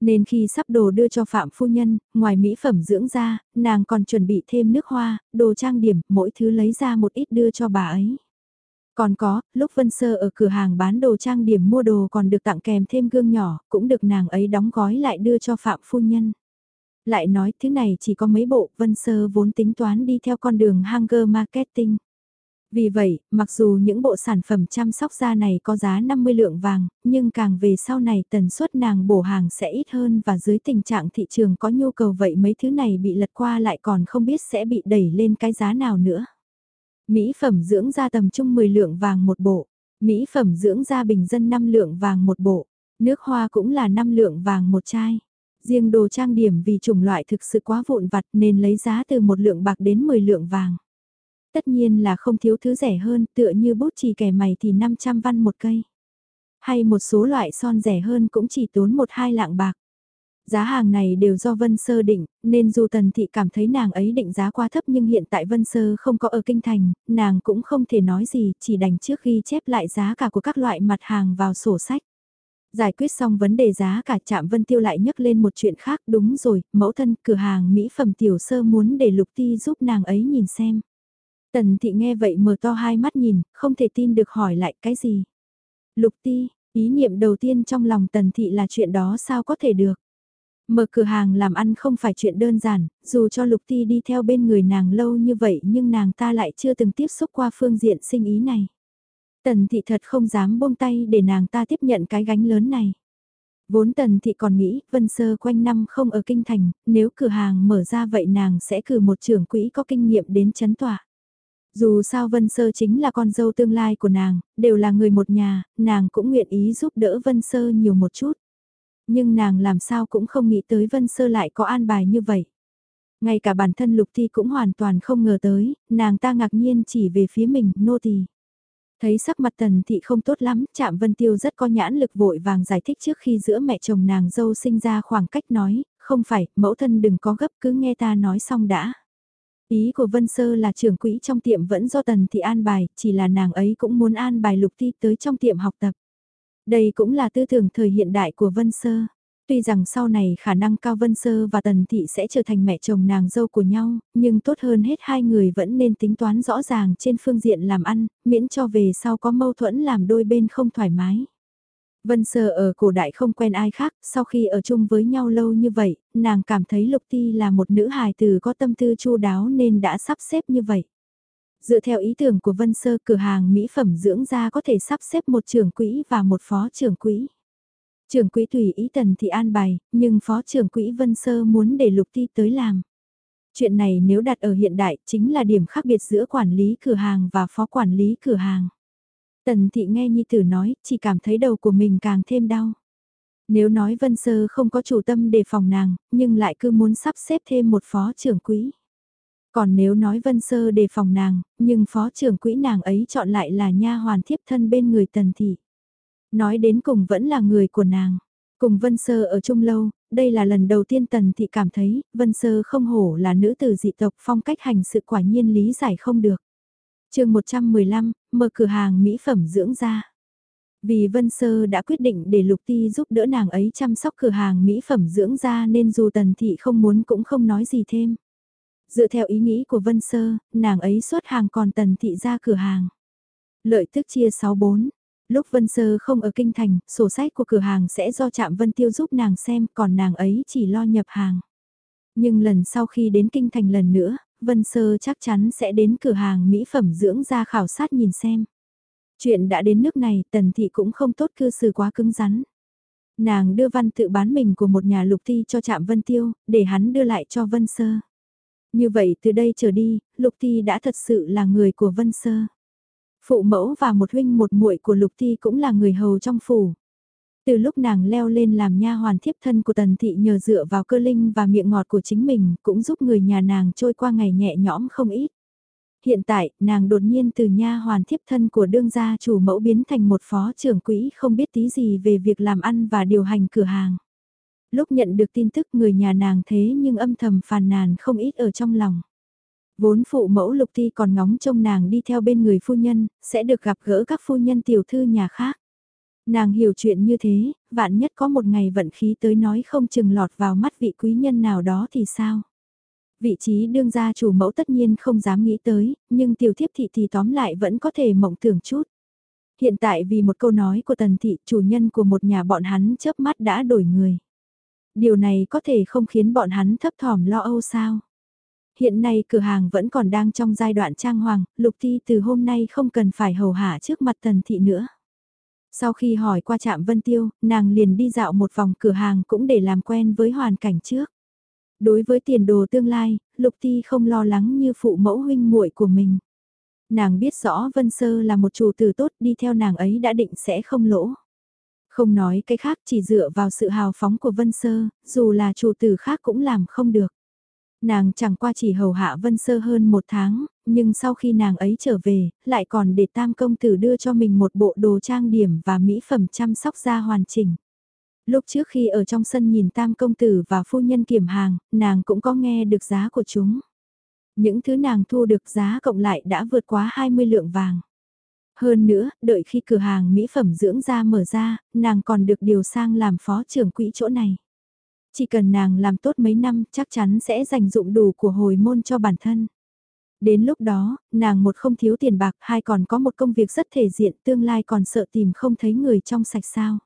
Nên khi sắp đồ đưa cho Phạm Phu Nhân, ngoài mỹ phẩm dưỡng da, nàng còn chuẩn bị thêm nước hoa, đồ trang điểm, mỗi thứ lấy ra một ít đưa cho bà ấy. Còn có, lúc Vân Sơ ở cửa hàng bán đồ trang điểm mua đồ còn được tặng kèm thêm gương nhỏ, cũng được nàng ấy đóng gói lại đưa cho Phạm Phu Nhân. Lại nói thứ này chỉ có mấy bộ, Vân Sơ vốn tính toán đi theo con đường hanger marketing. Vì vậy, mặc dù những bộ sản phẩm chăm sóc da này có giá 50 lượng vàng, nhưng càng về sau này tần suất nàng bổ hàng sẽ ít hơn và dưới tình trạng thị trường có nhu cầu vậy mấy thứ này bị lật qua lại còn không biết sẽ bị đẩy lên cái giá nào nữa. Mỹ phẩm dưỡng da tầm trung 10 lượng vàng một bộ, Mỹ phẩm dưỡng da bình dân 5 lượng vàng một bộ, nước hoa cũng là 5 lượng vàng một chai. Riêng đồ trang điểm vì chủng loại thực sự quá vụn vặt nên lấy giá từ một lượng bạc đến 10 lượng vàng. Tất nhiên là không thiếu thứ rẻ hơn, tựa như bút chì kẻ mày thì 500 văn một cây. Hay một số loại son rẻ hơn cũng chỉ tốn một hai lạng bạc. Giá hàng này đều do Vân Sơ định, nên dù Tần Thị cảm thấy nàng ấy định giá quá thấp nhưng hiện tại Vân Sơ không có ở Kinh Thành, nàng cũng không thể nói gì, chỉ đành trước khi chép lại giá cả của các loại mặt hàng vào sổ sách. Giải quyết xong vấn đề giá cả chạm Vân Tiêu lại nhắc lên một chuyện khác đúng rồi, mẫu thân cửa hàng mỹ phẩm tiểu sơ muốn để Lục Ti giúp nàng ấy nhìn xem. Tần thị nghe vậy mở to hai mắt nhìn, không thể tin được hỏi lại cái gì. Lục ti, ý niệm đầu tiên trong lòng tần thị là chuyện đó sao có thể được. Mở cửa hàng làm ăn không phải chuyện đơn giản, dù cho Lục Ti đi theo bên người nàng lâu như vậy nhưng nàng ta lại chưa từng tiếp xúc qua phương diện sinh ý này. Tần thị thật không dám buông tay để nàng ta tiếp nhận cái gánh lớn này. Vốn tần thị còn nghĩ, Vân Sơ quanh năm không ở kinh thành, nếu cửa hàng mở ra vậy nàng sẽ cử một trưởng quỹ có kinh nghiệm đến chấn tỏa. Dù sao Vân Sơ chính là con dâu tương lai của nàng, đều là người một nhà, nàng cũng nguyện ý giúp đỡ Vân Sơ nhiều một chút. Nhưng nàng làm sao cũng không nghĩ tới Vân Sơ lại có an bài như vậy. Ngay cả bản thân Lục Thi cũng hoàn toàn không ngờ tới, nàng ta ngạc nhiên chỉ về phía mình, nô tỳ. Thấy sắc mặt tần thị không tốt lắm, chạm Vân Tiêu rất có nhãn lực vội vàng giải thích trước khi giữa mẹ chồng nàng dâu sinh ra khoảng cách nói, không phải, mẫu thân đừng có gấp cứ nghe ta nói xong đã. Ý của Vân Sơ là trưởng quỹ trong tiệm vẫn do Tần Thị an bài, chỉ là nàng ấy cũng muốn an bài Lục Thi tới trong tiệm học tập. Đây cũng là tư tưởng thời hiện đại của Vân Sơ. Tuy rằng sau này khả năng Cao Vân Sơ và Tần Thị sẽ trở thành mẹ chồng nàng dâu của nhau, nhưng tốt hơn hết hai người vẫn nên tính toán rõ ràng trên phương diện làm ăn, miễn cho về sau có mâu thuẫn làm đôi bên không thoải mái. Vân Sơ ở cổ đại không quen ai khác, sau khi ở chung với nhau lâu như vậy, nàng cảm thấy Lục Ti là một nữ hài tử có tâm tư chu đáo nên đã sắp xếp như vậy. Dựa theo ý tưởng của Vân Sơ, cửa hàng mỹ phẩm dưỡng da có thể sắp xếp một trưởng quỹ và một phó trưởng quỹ. Trưởng quỹ tùy ý tần thì an bài, nhưng phó trưởng quỹ Vân Sơ muốn để Lục Ti tới làm. Chuyện này nếu đặt ở hiện đại chính là điểm khác biệt giữa quản lý cửa hàng và phó quản lý cửa hàng. Tần thị nghe Nhi Tử nói, chỉ cảm thấy đầu của mình càng thêm đau. Nếu nói Vân Sơ không có chủ tâm đề phòng nàng, nhưng lại cứ muốn sắp xếp thêm một phó trưởng quỹ. Còn nếu nói Vân Sơ đề phòng nàng, nhưng phó trưởng quỹ nàng ấy chọn lại là nha hoàn thiếp thân bên người Tần thị. Nói đến cùng vẫn là người của nàng. Cùng Vân Sơ ở chung lâu, đây là lần đầu tiên Tần Thị cảm thấy, Vân Sơ không hổ là nữ tử dị tộc phong cách hành sự quả nhiên lý giải không được chương 115, mở cửa hàng mỹ phẩm dưỡng da. Vì Vân Sơ đã quyết định để Lục Ti giúp đỡ nàng ấy chăm sóc cửa hàng mỹ phẩm dưỡng da nên dù Tần Thị không muốn cũng không nói gì thêm. Dựa theo ý nghĩ của Vân Sơ, nàng ấy xuất hàng còn Tần Thị ra cửa hàng. Lợi tức chia 64. Lúc Vân Sơ không ở Kinh Thành, sổ sách của cửa hàng sẽ do Trạm Vân Tiêu giúp nàng xem còn nàng ấy chỉ lo nhập hàng. Nhưng lần sau khi đến Kinh Thành lần nữa, Vân Sơ chắc chắn sẽ đến cửa hàng mỹ phẩm dưỡng da khảo sát nhìn xem. Chuyện đã đến nước này, Tần Thị cũng không tốt cư xử quá cứng rắn. Nàng đưa văn tự bán mình của một nhà lục thi cho Trạm Vân Tiêu, để hắn đưa lại cho Vân Sơ. Như vậy từ đây trở đi, Lục Thi đã thật sự là người của Vân Sơ. Phụ mẫu và một huynh một muội của Lục Thi cũng là người hầu trong phủ. Từ lúc nàng leo lên làm nha hoàn thiếp thân của Tần Thị nhờ dựa vào cơ linh và miệng ngọt của chính mình cũng giúp người nhà nàng trôi qua ngày nhẹ nhõm không ít. Hiện tại, nàng đột nhiên từ nha hoàn thiếp thân của đương gia chủ mẫu biến thành một phó trưởng quỹ không biết tí gì về việc làm ăn và điều hành cửa hàng. Lúc nhận được tin tức người nhà nàng thế nhưng âm thầm phàn nàn không ít ở trong lòng. Vốn phụ mẫu lục thi còn ngóng trông nàng đi theo bên người phu nhân, sẽ được gặp gỡ các phu nhân tiểu thư nhà khác. Nàng hiểu chuyện như thế, vạn nhất có một ngày vận khí tới nói không chừng lọt vào mắt vị quý nhân nào đó thì sao? Vị trí đương gia chủ mẫu tất nhiên không dám nghĩ tới, nhưng tiểu thiếp thị thì tóm lại vẫn có thể mộng tưởng chút. Hiện tại vì một câu nói của tần thị chủ nhân của một nhà bọn hắn chớp mắt đã đổi người. Điều này có thể không khiến bọn hắn thấp thỏm lo âu sao? Hiện nay cửa hàng vẫn còn đang trong giai đoạn trang hoàng, lục thi từ hôm nay không cần phải hầu hạ trước mặt tần thị nữa. Sau khi hỏi qua trạm Vân Tiêu, nàng liền đi dạo một vòng cửa hàng cũng để làm quen với hoàn cảnh trước. Đối với tiền đồ tương lai, Lục Ti không lo lắng như phụ mẫu huynh muội của mình. Nàng biết rõ Vân Sơ là một chủ tử tốt đi theo nàng ấy đã định sẽ không lỗ. Không nói cái khác chỉ dựa vào sự hào phóng của Vân Sơ, dù là chủ tử khác cũng làm không được. Nàng chẳng qua chỉ hầu hạ Vân Sơ hơn một tháng, nhưng sau khi nàng ấy trở về, lại còn để tam công tử đưa cho mình một bộ đồ trang điểm và mỹ phẩm chăm sóc da hoàn chỉnh. Lúc trước khi ở trong sân nhìn tam công tử và phu nhân kiểm hàng, nàng cũng có nghe được giá của chúng. Những thứ nàng thu được giá cộng lại đã vượt quá 20 lượng vàng. Hơn nữa, đợi khi cửa hàng mỹ phẩm dưỡng da mở ra, nàng còn được điều sang làm phó trưởng quỹ chỗ này. Chỉ cần nàng làm tốt mấy năm chắc chắn sẽ dành dụng đủ của hồi môn cho bản thân. Đến lúc đó, nàng một không thiếu tiền bạc, hai còn có một công việc rất thể diện, tương lai còn sợ tìm không thấy người trong sạch sao.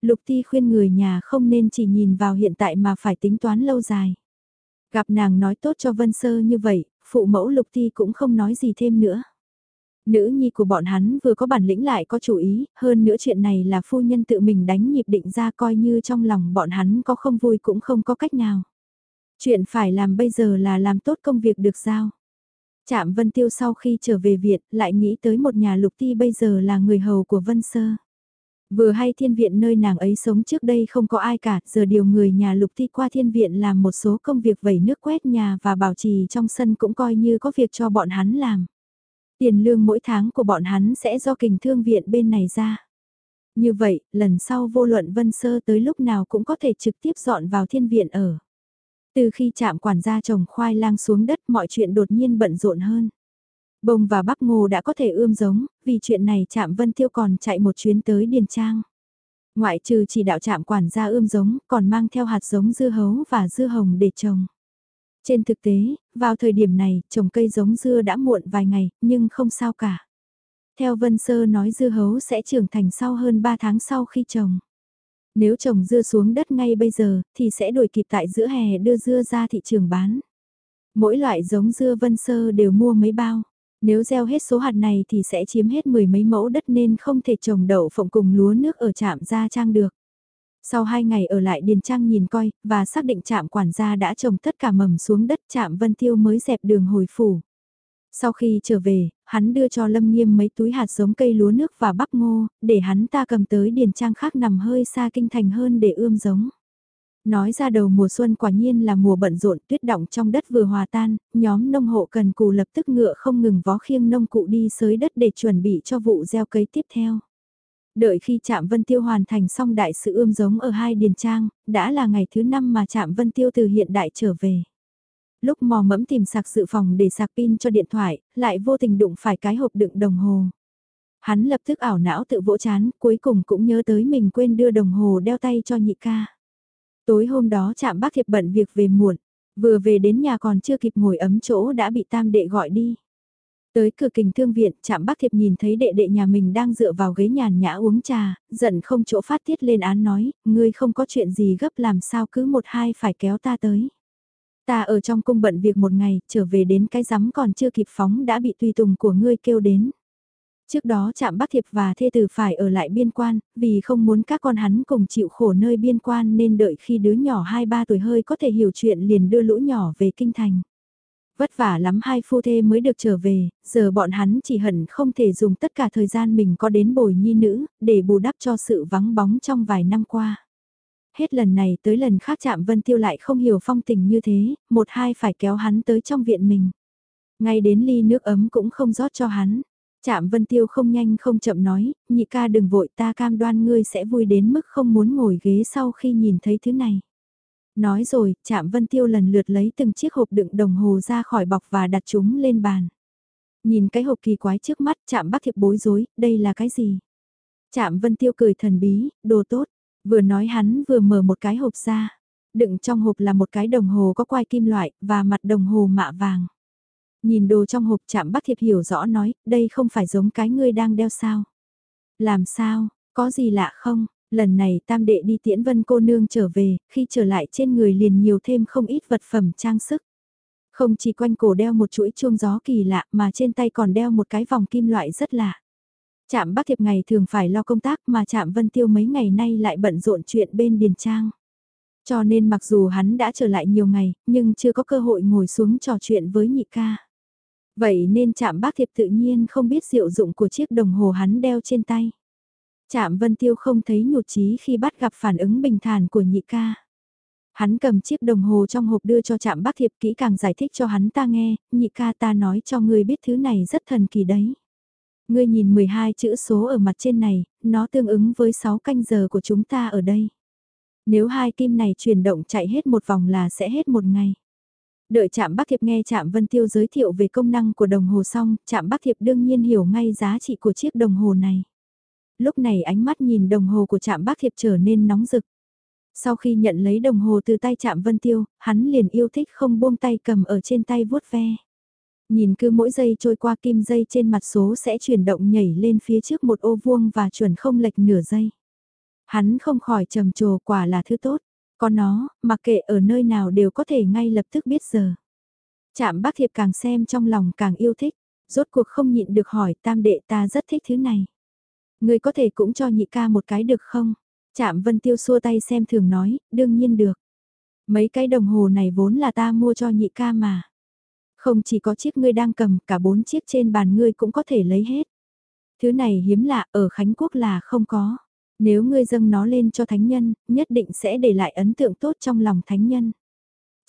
Lục Ti khuyên người nhà không nên chỉ nhìn vào hiện tại mà phải tính toán lâu dài. Gặp nàng nói tốt cho Vân Sơ như vậy, phụ mẫu Lục Ti cũng không nói gì thêm nữa. Nữ nhi của bọn hắn vừa có bản lĩnh lại có chủ ý, hơn nữa chuyện này là phu nhân tự mình đánh nhịp định ra coi như trong lòng bọn hắn có không vui cũng không có cách nào. Chuyện phải làm bây giờ là làm tốt công việc được giao. Trạm Vân Tiêu sau khi trở về viện lại nghĩ tới một nhà lục ti bây giờ là người hầu của Vân Sơ. Vừa hay thiên viện nơi nàng ấy sống trước đây không có ai cả, giờ điều người nhà lục ti qua thiên viện làm một số công việc vẩy nước quét nhà và bảo trì trong sân cũng coi như có việc cho bọn hắn làm. Tiền lương mỗi tháng của bọn hắn sẽ do kình thương viện bên này ra. Như vậy, lần sau vô luận Vân Sơ tới lúc nào cũng có thể trực tiếp dọn vào thiên viện ở. Từ khi chạm quản gia trồng khoai lang xuống đất mọi chuyện đột nhiên bận rộn hơn. Bông và bắp ngô đã có thể ươm giống, vì chuyện này chạm Vân Tiêu còn chạy một chuyến tới Điền Trang. Ngoại trừ chỉ đạo chạm quản gia ươm giống, còn mang theo hạt giống dưa hấu và dưa hồng để trồng. Trên thực tế, vào thời điểm này, trồng cây giống dưa đã muộn vài ngày, nhưng không sao cả. Theo Vân Sơ nói dưa hấu sẽ trưởng thành sau hơn 3 tháng sau khi trồng. Nếu trồng dưa xuống đất ngay bây giờ, thì sẽ đuổi kịp tại giữa hè đưa dưa ra thị trường bán. Mỗi loại giống dưa Vân Sơ đều mua mấy bao. Nếu gieo hết số hạt này thì sẽ chiếm hết mười mấy mẫu đất nên không thể trồng đậu phộng cùng lúa nước ở trạm gia trang được. Sau hai ngày ở lại Điền Trang nhìn coi, và xác định trạm quản gia đã trồng tất cả mầm xuống đất trạm Vân Tiêu mới dẹp đường hồi phủ. Sau khi trở về, hắn đưa cho Lâm Nghiêm mấy túi hạt giống cây lúa nước và bắp ngô, để hắn ta cầm tới Điền Trang khác nằm hơi xa kinh thành hơn để ươm giống. Nói ra đầu mùa xuân quả nhiên là mùa bận rộn tuyết động trong đất vừa hòa tan, nhóm nông hộ cần cù lập tức ngựa không ngừng vó khiêng nông cụ đi sới đất để chuẩn bị cho vụ gieo cấy tiếp theo. Đợi khi Trạm Vân Tiêu hoàn thành xong đại sự ươm giống ở hai điền trang, đã là ngày thứ năm mà Trạm Vân Tiêu từ hiện đại trở về. Lúc mò mẫm tìm sạc dự phòng để sạc pin cho điện thoại, lại vô tình đụng phải cái hộp đựng đồng hồ. Hắn lập tức ảo não tự vỗ chán, cuối cùng cũng nhớ tới mình quên đưa đồng hồ đeo tay cho nhị ca. Tối hôm đó Trạm Bác thiệp bận việc về muộn, vừa về đến nhà còn chưa kịp ngồi ấm chỗ đã bị tam đệ gọi đi. Tới cửa kình thương viện, chạm bác thiệp nhìn thấy đệ đệ nhà mình đang dựa vào ghế nhàn nhã uống trà, giận không chỗ phát tiết lên án nói, ngươi không có chuyện gì gấp làm sao cứ một hai phải kéo ta tới. Ta ở trong cung bận việc một ngày, trở về đến cái rắm còn chưa kịp phóng đã bị tùy tùng của ngươi kêu đến. Trước đó chạm bác Thiệp và thê tử phải ở lại biên quan, vì không muốn các con hắn cùng chịu khổ nơi biên quan nên đợi khi đứa nhỏ 2-3 tuổi hơi có thể hiểu chuyện liền đưa lũ nhỏ về kinh thành. Vất vả lắm hai phu thê mới được trở về, giờ bọn hắn chỉ hận không thể dùng tất cả thời gian mình có đến bồi nhi nữ, để bù đắp cho sự vắng bóng trong vài năm qua. Hết lần này tới lần khác chạm Vân Tiêu lại không hiểu phong tình như thế, một hai phải kéo hắn tới trong viện mình. Ngay đến ly nước ấm cũng không rót cho hắn. Chạm Vân Tiêu không nhanh không chậm nói, nhị ca đừng vội ta cam đoan ngươi sẽ vui đến mức không muốn ngồi ghế sau khi nhìn thấy thứ này. Nói rồi, chạm Vân Tiêu lần lượt lấy từng chiếc hộp đựng đồng hồ ra khỏi bọc và đặt chúng lên bàn. Nhìn cái hộp kỳ quái trước mắt chạm bác thiệp bối rối, đây là cái gì? Chạm Vân Tiêu cười thần bí, đồ tốt, vừa nói hắn vừa mở một cái hộp ra. Đựng trong hộp là một cái đồng hồ có quai kim loại và mặt đồng hồ mạ vàng. Nhìn đồ trong hộp chạm bác thiệp hiểu rõ nói, đây không phải giống cái ngươi đang đeo sao. Làm sao, có gì lạ không? Lần này tam đệ đi tiễn vân cô nương trở về, khi trở lại trên người liền nhiều thêm không ít vật phẩm trang sức. Không chỉ quanh cổ đeo một chuỗi chuông gió kỳ lạ mà trên tay còn đeo một cái vòng kim loại rất lạ. Trạm bác thiệp ngày thường phải lo công tác mà Trạm vân tiêu mấy ngày nay lại bận rộn chuyện bên điền trang. Cho nên mặc dù hắn đã trở lại nhiều ngày, nhưng chưa có cơ hội ngồi xuống trò chuyện với nhị ca. Vậy nên Trạm bác thiệp tự nhiên không biết diệu dụng của chiếc đồng hồ hắn đeo trên tay. Trạm Vân Tiêu không thấy nhụt chí khi bắt gặp phản ứng bình thản của nhị ca. Hắn cầm chiếc đồng hồ trong hộp đưa cho Trạm Bắc Thiệp kỹ càng giải thích cho hắn ta nghe, nhị ca ta nói cho ngươi biết thứ này rất thần kỳ đấy. Ngươi nhìn 12 chữ số ở mặt trên này, nó tương ứng với 6 canh giờ của chúng ta ở đây. Nếu hai kim này chuyển động chạy hết một vòng là sẽ hết một ngày. Đợi Trạm Bắc Thiệp nghe Trạm Vân Tiêu giới thiệu về công năng của đồng hồ xong, Trạm Bắc Thiệp đương nhiên hiểu ngay giá trị của chiếc đồng hồ này lúc này ánh mắt nhìn đồng hồ của trạm bác thiệp trở nên nóng rực. Sau khi nhận lấy đồng hồ từ tay trạm Vân Tiêu, hắn liền yêu thích không buông tay cầm ở trên tay vuốt ve. Nhìn cứ mỗi giây trôi qua kim dây trên mặt số sẽ chuyển động nhảy lên phía trước một ô vuông và chuẩn không lệch nửa giây. Hắn không khỏi trầm trồ quả là thứ tốt, có nó, mặc kệ ở nơi nào đều có thể ngay lập tức biết giờ. Chạm bác thiệp càng xem trong lòng càng yêu thích, rốt cuộc không nhịn được hỏi tam đệ ta rất thích thứ này. Người có thể cũng cho nhị ca một cái được không? Chạm Vân Tiêu xua tay xem thường nói, đương nhiên được. Mấy cái đồng hồ này vốn là ta mua cho nhị ca mà. Không chỉ có chiếc ngươi đang cầm, cả bốn chiếc trên bàn ngươi cũng có thể lấy hết. Thứ này hiếm lạ, ở Khánh Quốc là không có. Nếu ngươi dâng nó lên cho thánh nhân, nhất định sẽ để lại ấn tượng tốt trong lòng thánh nhân.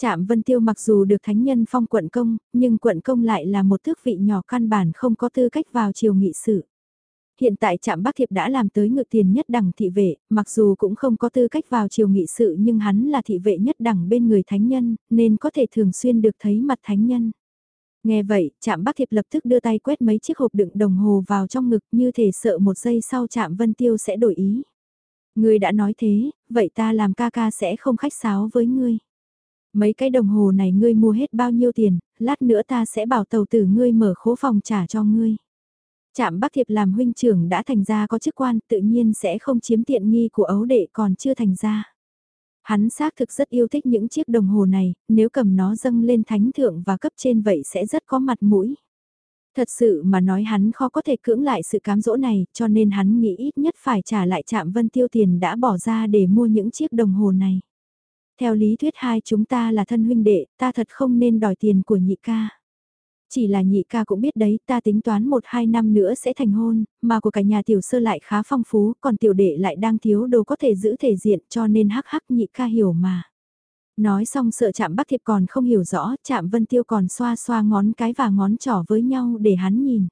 Trạm Vân Tiêu mặc dù được thánh nhân phong quận công, nhưng quận công lại là một thước vị nhỏ căn bản không có tư cách vào triều nghị sự. Hiện tại trạm Bắc Thiệp đã làm tới ngự tiền nhất đẳng thị vệ, mặc dù cũng không có tư cách vào triều nghị sự nhưng hắn là thị vệ nhất đẳng bên người thánh nhân, nên có thể thường xuyên được thấy mặt thánh nhân. Nghe vậy, chạm Bắc Thiệp lập tức đưa tay quét mấy chiếc hộp đựng đồng hồ vào trong ngực như thể sợ một giây sau chạm Vân Tiêu sẽ đổi ý. Ngươi đã nói thế, vậy ta làm ca ca sẽ không khách sáo với ngươi. Mấy cái đồng hồ này ngươi mua hết bao nhiêu tiền, lát nữa ta sẽ bảo tàu tử ngươi mở khố phòng trả cho ngươi. chạm Bắc Thiệp làm huynh trưởng đã thành ra có chức quan tự nhiên sẽ không chiếm tiện nghi của ấu đệ còn chưa thành ra. Hắn xác thực rất yêu thích những chiếc đồng hồ này, nếu cầm nó dâng lên thánh thượng và cấp trên vậy sẽ rất có mặt mũi. Thật sự mà nói hắn khó có thể cưỡng lại sự cám dỗ này, cho nên hắn nghĩ ít nhất phải trả lại trạm vân tiêu tiền đã bỏ ra để mua những chiếc đồng hồ này. Theo lý thuyết hai chúng ta là thân huynh đệ, ta thật không nên đòi tiền của nhị ca. Chỉ là nhị ca cũng biết đấy, ta tính toán một hai năm nữa sẽ thành hôn, mà của cả nhà tiểu sơ lại khá phong phú, còn tiểu đệ lại đang thiếu đồ có thể giữ thể diện cho nên hắc hắc nhị ca hiểu mà. Nói xong sợ chạm bắc thiệp còn không hiểu rõ, chạm vân tiêu còn xoa xoa ngón cái và ngón trỏ với nhau để hắn nhìn.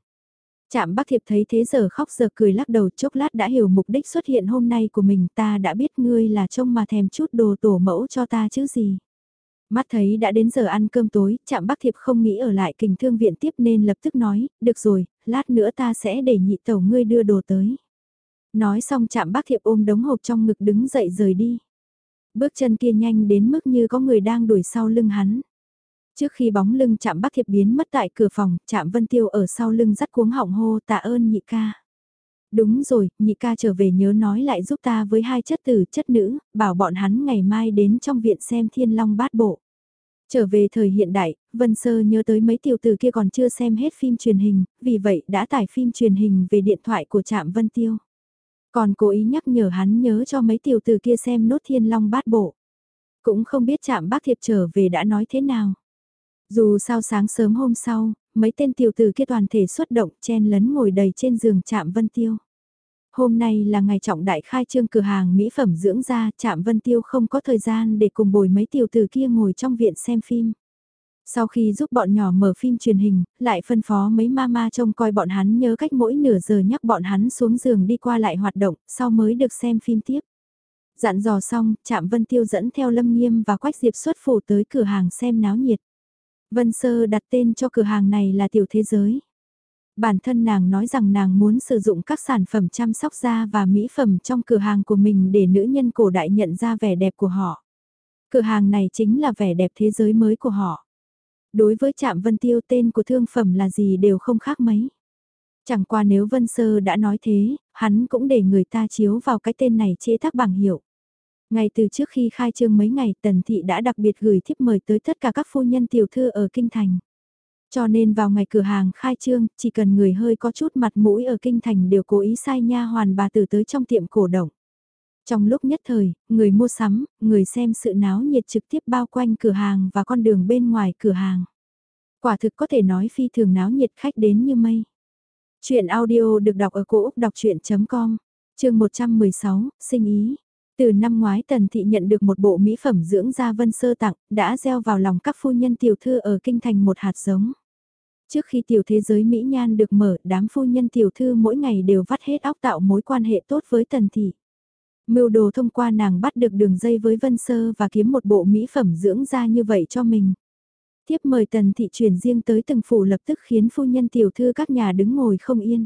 Chạm bắc thiệp thấy thế giờ khóc giờ cười lắc đầu chốc lát đã hiểu mục đích xuất hiện hôm nay của mình ta đã biết ngươi là trông mà thèm chút đồ tổ mẫu cho ta chứ gì. Mắt thấy đã đến giờ ăn cơm tối, chạm bác thiệp không nghĩ ở lại kình thương viện tiếp nên lập tức nói, được rồi, lát nữa ta sẽ để nhị tẩu ngươi đưa đồ tới. Nói xong chạm bác thiệp ôm đống hộp trong ngực đứng dậy rời đi. Bước chân kia nhanh đến mức như có người đang đuổi sau lưng hắn. Trước khi bóng lưng chạm bác thiệp biến mất tại cửa phòng, chạm vân tiêu ở sau lưng dắt cuống họng hô tạ ơn nhị ca. Đúng rồi, nhị ca trở về nhớ nói lại giúp ta với hai chất tử chất nữ, bảo bọn hắn ngày mai đến trong viện xem thiên long bát bộ. Trở về thời hiện đại, Vân Sơ nhớ tới mấy tiểu tử kia còn chưa xem hết phim truyền hình, vì vậy đã tải phim truyền hình về điện thoại của Trạm Vân Tiêu. Còn cố ý nhắc nhở hắn nhớ cho mấy tiểu tử kia xem nốt thiên long bát bộ. Cũng không biết Trạm bác thiệp trở về đã nói thế nào. Dù sao sáng sớm hôm sau, mấy tên tiểu tử kia toàn thể xuất động chen lấn ngồi đầy trên giường chạm Vân Tiêu. Hôm nay là ngày trọng đại khai trương cửa hàng mỹ phẩm dưỡng da, chạm Vân Tiêu không có thời gian để cùng bồi mấy tiểu tử kia ngồi trong viện xem phim. Sau khi giúp bọn nhỏ mở phim truyền hình, lại phân phó mấy mama trông coi bọn hắn nhớ cách mỗi nửa giờ nhắc bọn hắn xuống giường đi qua lại hoạt động, sau mới được xem phim tiếp. Dặn dò xong, Trạm Vân Tiêu dẫn theo Lâm Nghiêm và Quách Diệp xuất phủ tới cửa hàng xem náo nhiệt. Vân Sơ đặt tên cho cửa hàng này là Tiểu Thế Giới bản thân nàng nói rằng nàng muốn sử dụng các sản phẩm chăm sóc da và mỹ phẩm trong cửa hàng của mình để nữ nhân cổ đại nhận ra vẻ đẹp của họ. Cửa hàng này chính là vẻ đẹp thế giới mới của họ. Đối với Trạm Vân Tiêu tên của thương phẩm là gì đều không khác mấy. Chẳng qua nếu Vân Sơ đã nói thế, hắn cũng để người ta chiếu vào cái tên này chế tác bảng hiệu. Ngay từ trước khi khai trương mấy ngày Tần Thị đã đặc biệt gửi thiếp mời tới tất cả các phu nhân tiểu thư ở Kinh Thành. Cho nên vào ngày cửa hàng khai trương, chỉ cần người hơi có chút mặt mũi ở kinh thành đều cố ý sai nha hoàn bà tử tới trong tiệm cổ động. Trong lúc nhất thời, người mua sắm, người xem sự náo nhiệt trực tiếp bao quanh cửa hàng và con đường bên ngoài cửa hàng. Quả thực có thể nói phi thường náo nhiệt khách đến như mây. Chuyện audio được đọc ở cổ Úc đọc chuyện.com, trường 116, sinh ý. Từ năm ngoái Tần Thị nhận được một bộ mỹ phẩm dưỡng da vân sơ tặng, đã gieo vào lòng các phu nhân tiểu thư ở kinh thành một hạt giống. Trước khi tiểu thế giới Mỹ Nhan được mở, đám phu nhân tiểu thư mỗi ngày đều vắt hết óc tạo mối quan hệ tốt với Tần Thị. Mưu đồ thông qua nàng bắt được đường dây với Vân Sơ và kiếm một bộ mỹ phẩm dưỡng da như vậy cho mình. Tiếp mời Tần Thị chuyển riêng tới từng phủ lập tức khiến phu nhân tiểu thư các nhà đứng ngồi không yên.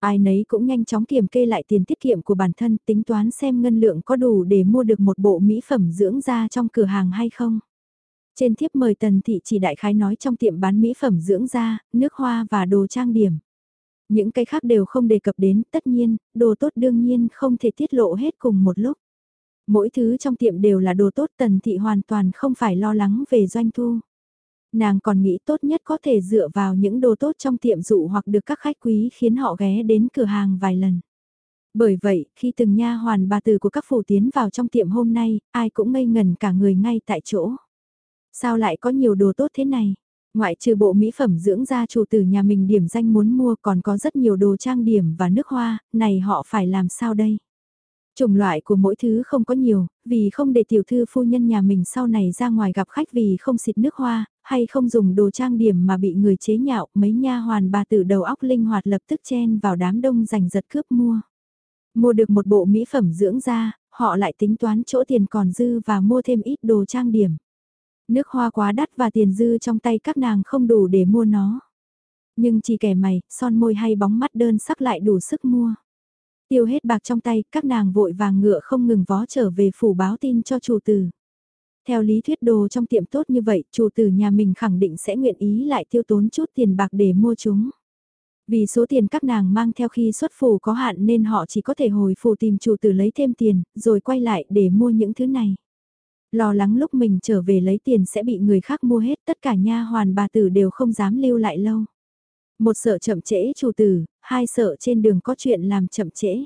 Ai nấy cũng nhanh chóng kiểm kê lại tiền tiết kiệm của bản thân tính toán xem ngân lượng có đủ để mua được một bộ mỹ phẩm dưỡng da trong cửa hàng hay không. Trên thiếp mời Tần Thị chỉ đại khái nói trong tiệm bán mỹ phẩm dưỡng da, nước hoa và đồ trang điểm. Những cái khác đều không đề cập đến, tất nhiên, đồ tốt đương nhiên không thể tiết lộ hết cùng một lúc. Mỗi thứ trong tiệm đều là đồ tốt Tần Thị hoàn toàn không phải lo lắng về doanh thu. Nàng còn nghĩ tốt nhất có thể dựa vào những đồ tốt trong tiệm dụ hoặc được các khách quý khiến họ ghé đến cửa hàng vài lần. Bởi vậy, khi từng nha hoàn bà từ của các phủ tiến vào trong tiệm hôm nay, ai cũng ngây ngần cả người ngay tại chỗ. Sao lại có nhiều đồ tốt thế này? Ngoại trừ bộ mỹ phẩm dưỡng da chủ tử nhà mình điểm danh muốn mua còn có rất nhiều đồ trang điểm và nước hoa, này họ phải làm sao đây? Chủng loại của mỗi thứ không có nhiều, vì không để tiểu thư phu nhân nhà mình sau này ra ngoài gặp khách vì không xịt nước hoa, hay không dùng đồ trang điểm mà bị người chế nhạo, mấy nha hoàn bà tử đầu óc linh hoạt lập tức chen vào đám đông giành giật cướp mua. Mua được một bộ mỹ phẩm dưỡng da, họ lại tính toán chỗ tiền còn dư và mua thêm ít đồ trang điểm. Nước hoa quá đắt và tiền dư trong tay các nàng không đủ để mua nó. Nhưng chỉ kẻ mày, son môi hay bóng mắt đơn sắc lại đủ sức mua. Tiêu hết bạc trong tay, các nàng vội vàng ngựa không ngừng vó trở về phủ báo tin cho chủ tử. Theo lý thuyết đồ trong tiệm tốt như vậy, chủ tử nhà mình khẳng định sẽ nguyện ý lại tiêu tốn chút tiền bạc để mua chúng. Vì số tiền các nàng mang theo khi xuất phủ có hạn nên họ chỉ có thể hồi phủ tìm chủ tử lấy thêm tiền, rồi quay lại để mua những thứ này. Lo lắng lúc mình trở về lấy tiền sẽ bị người khác mua hết, tất cả nha hoàn bà tử đều không dám lưu lại lâu. Một sợ chậm trễ chủ tử, hai sợ trên đường có chuyện làm chậm trễ.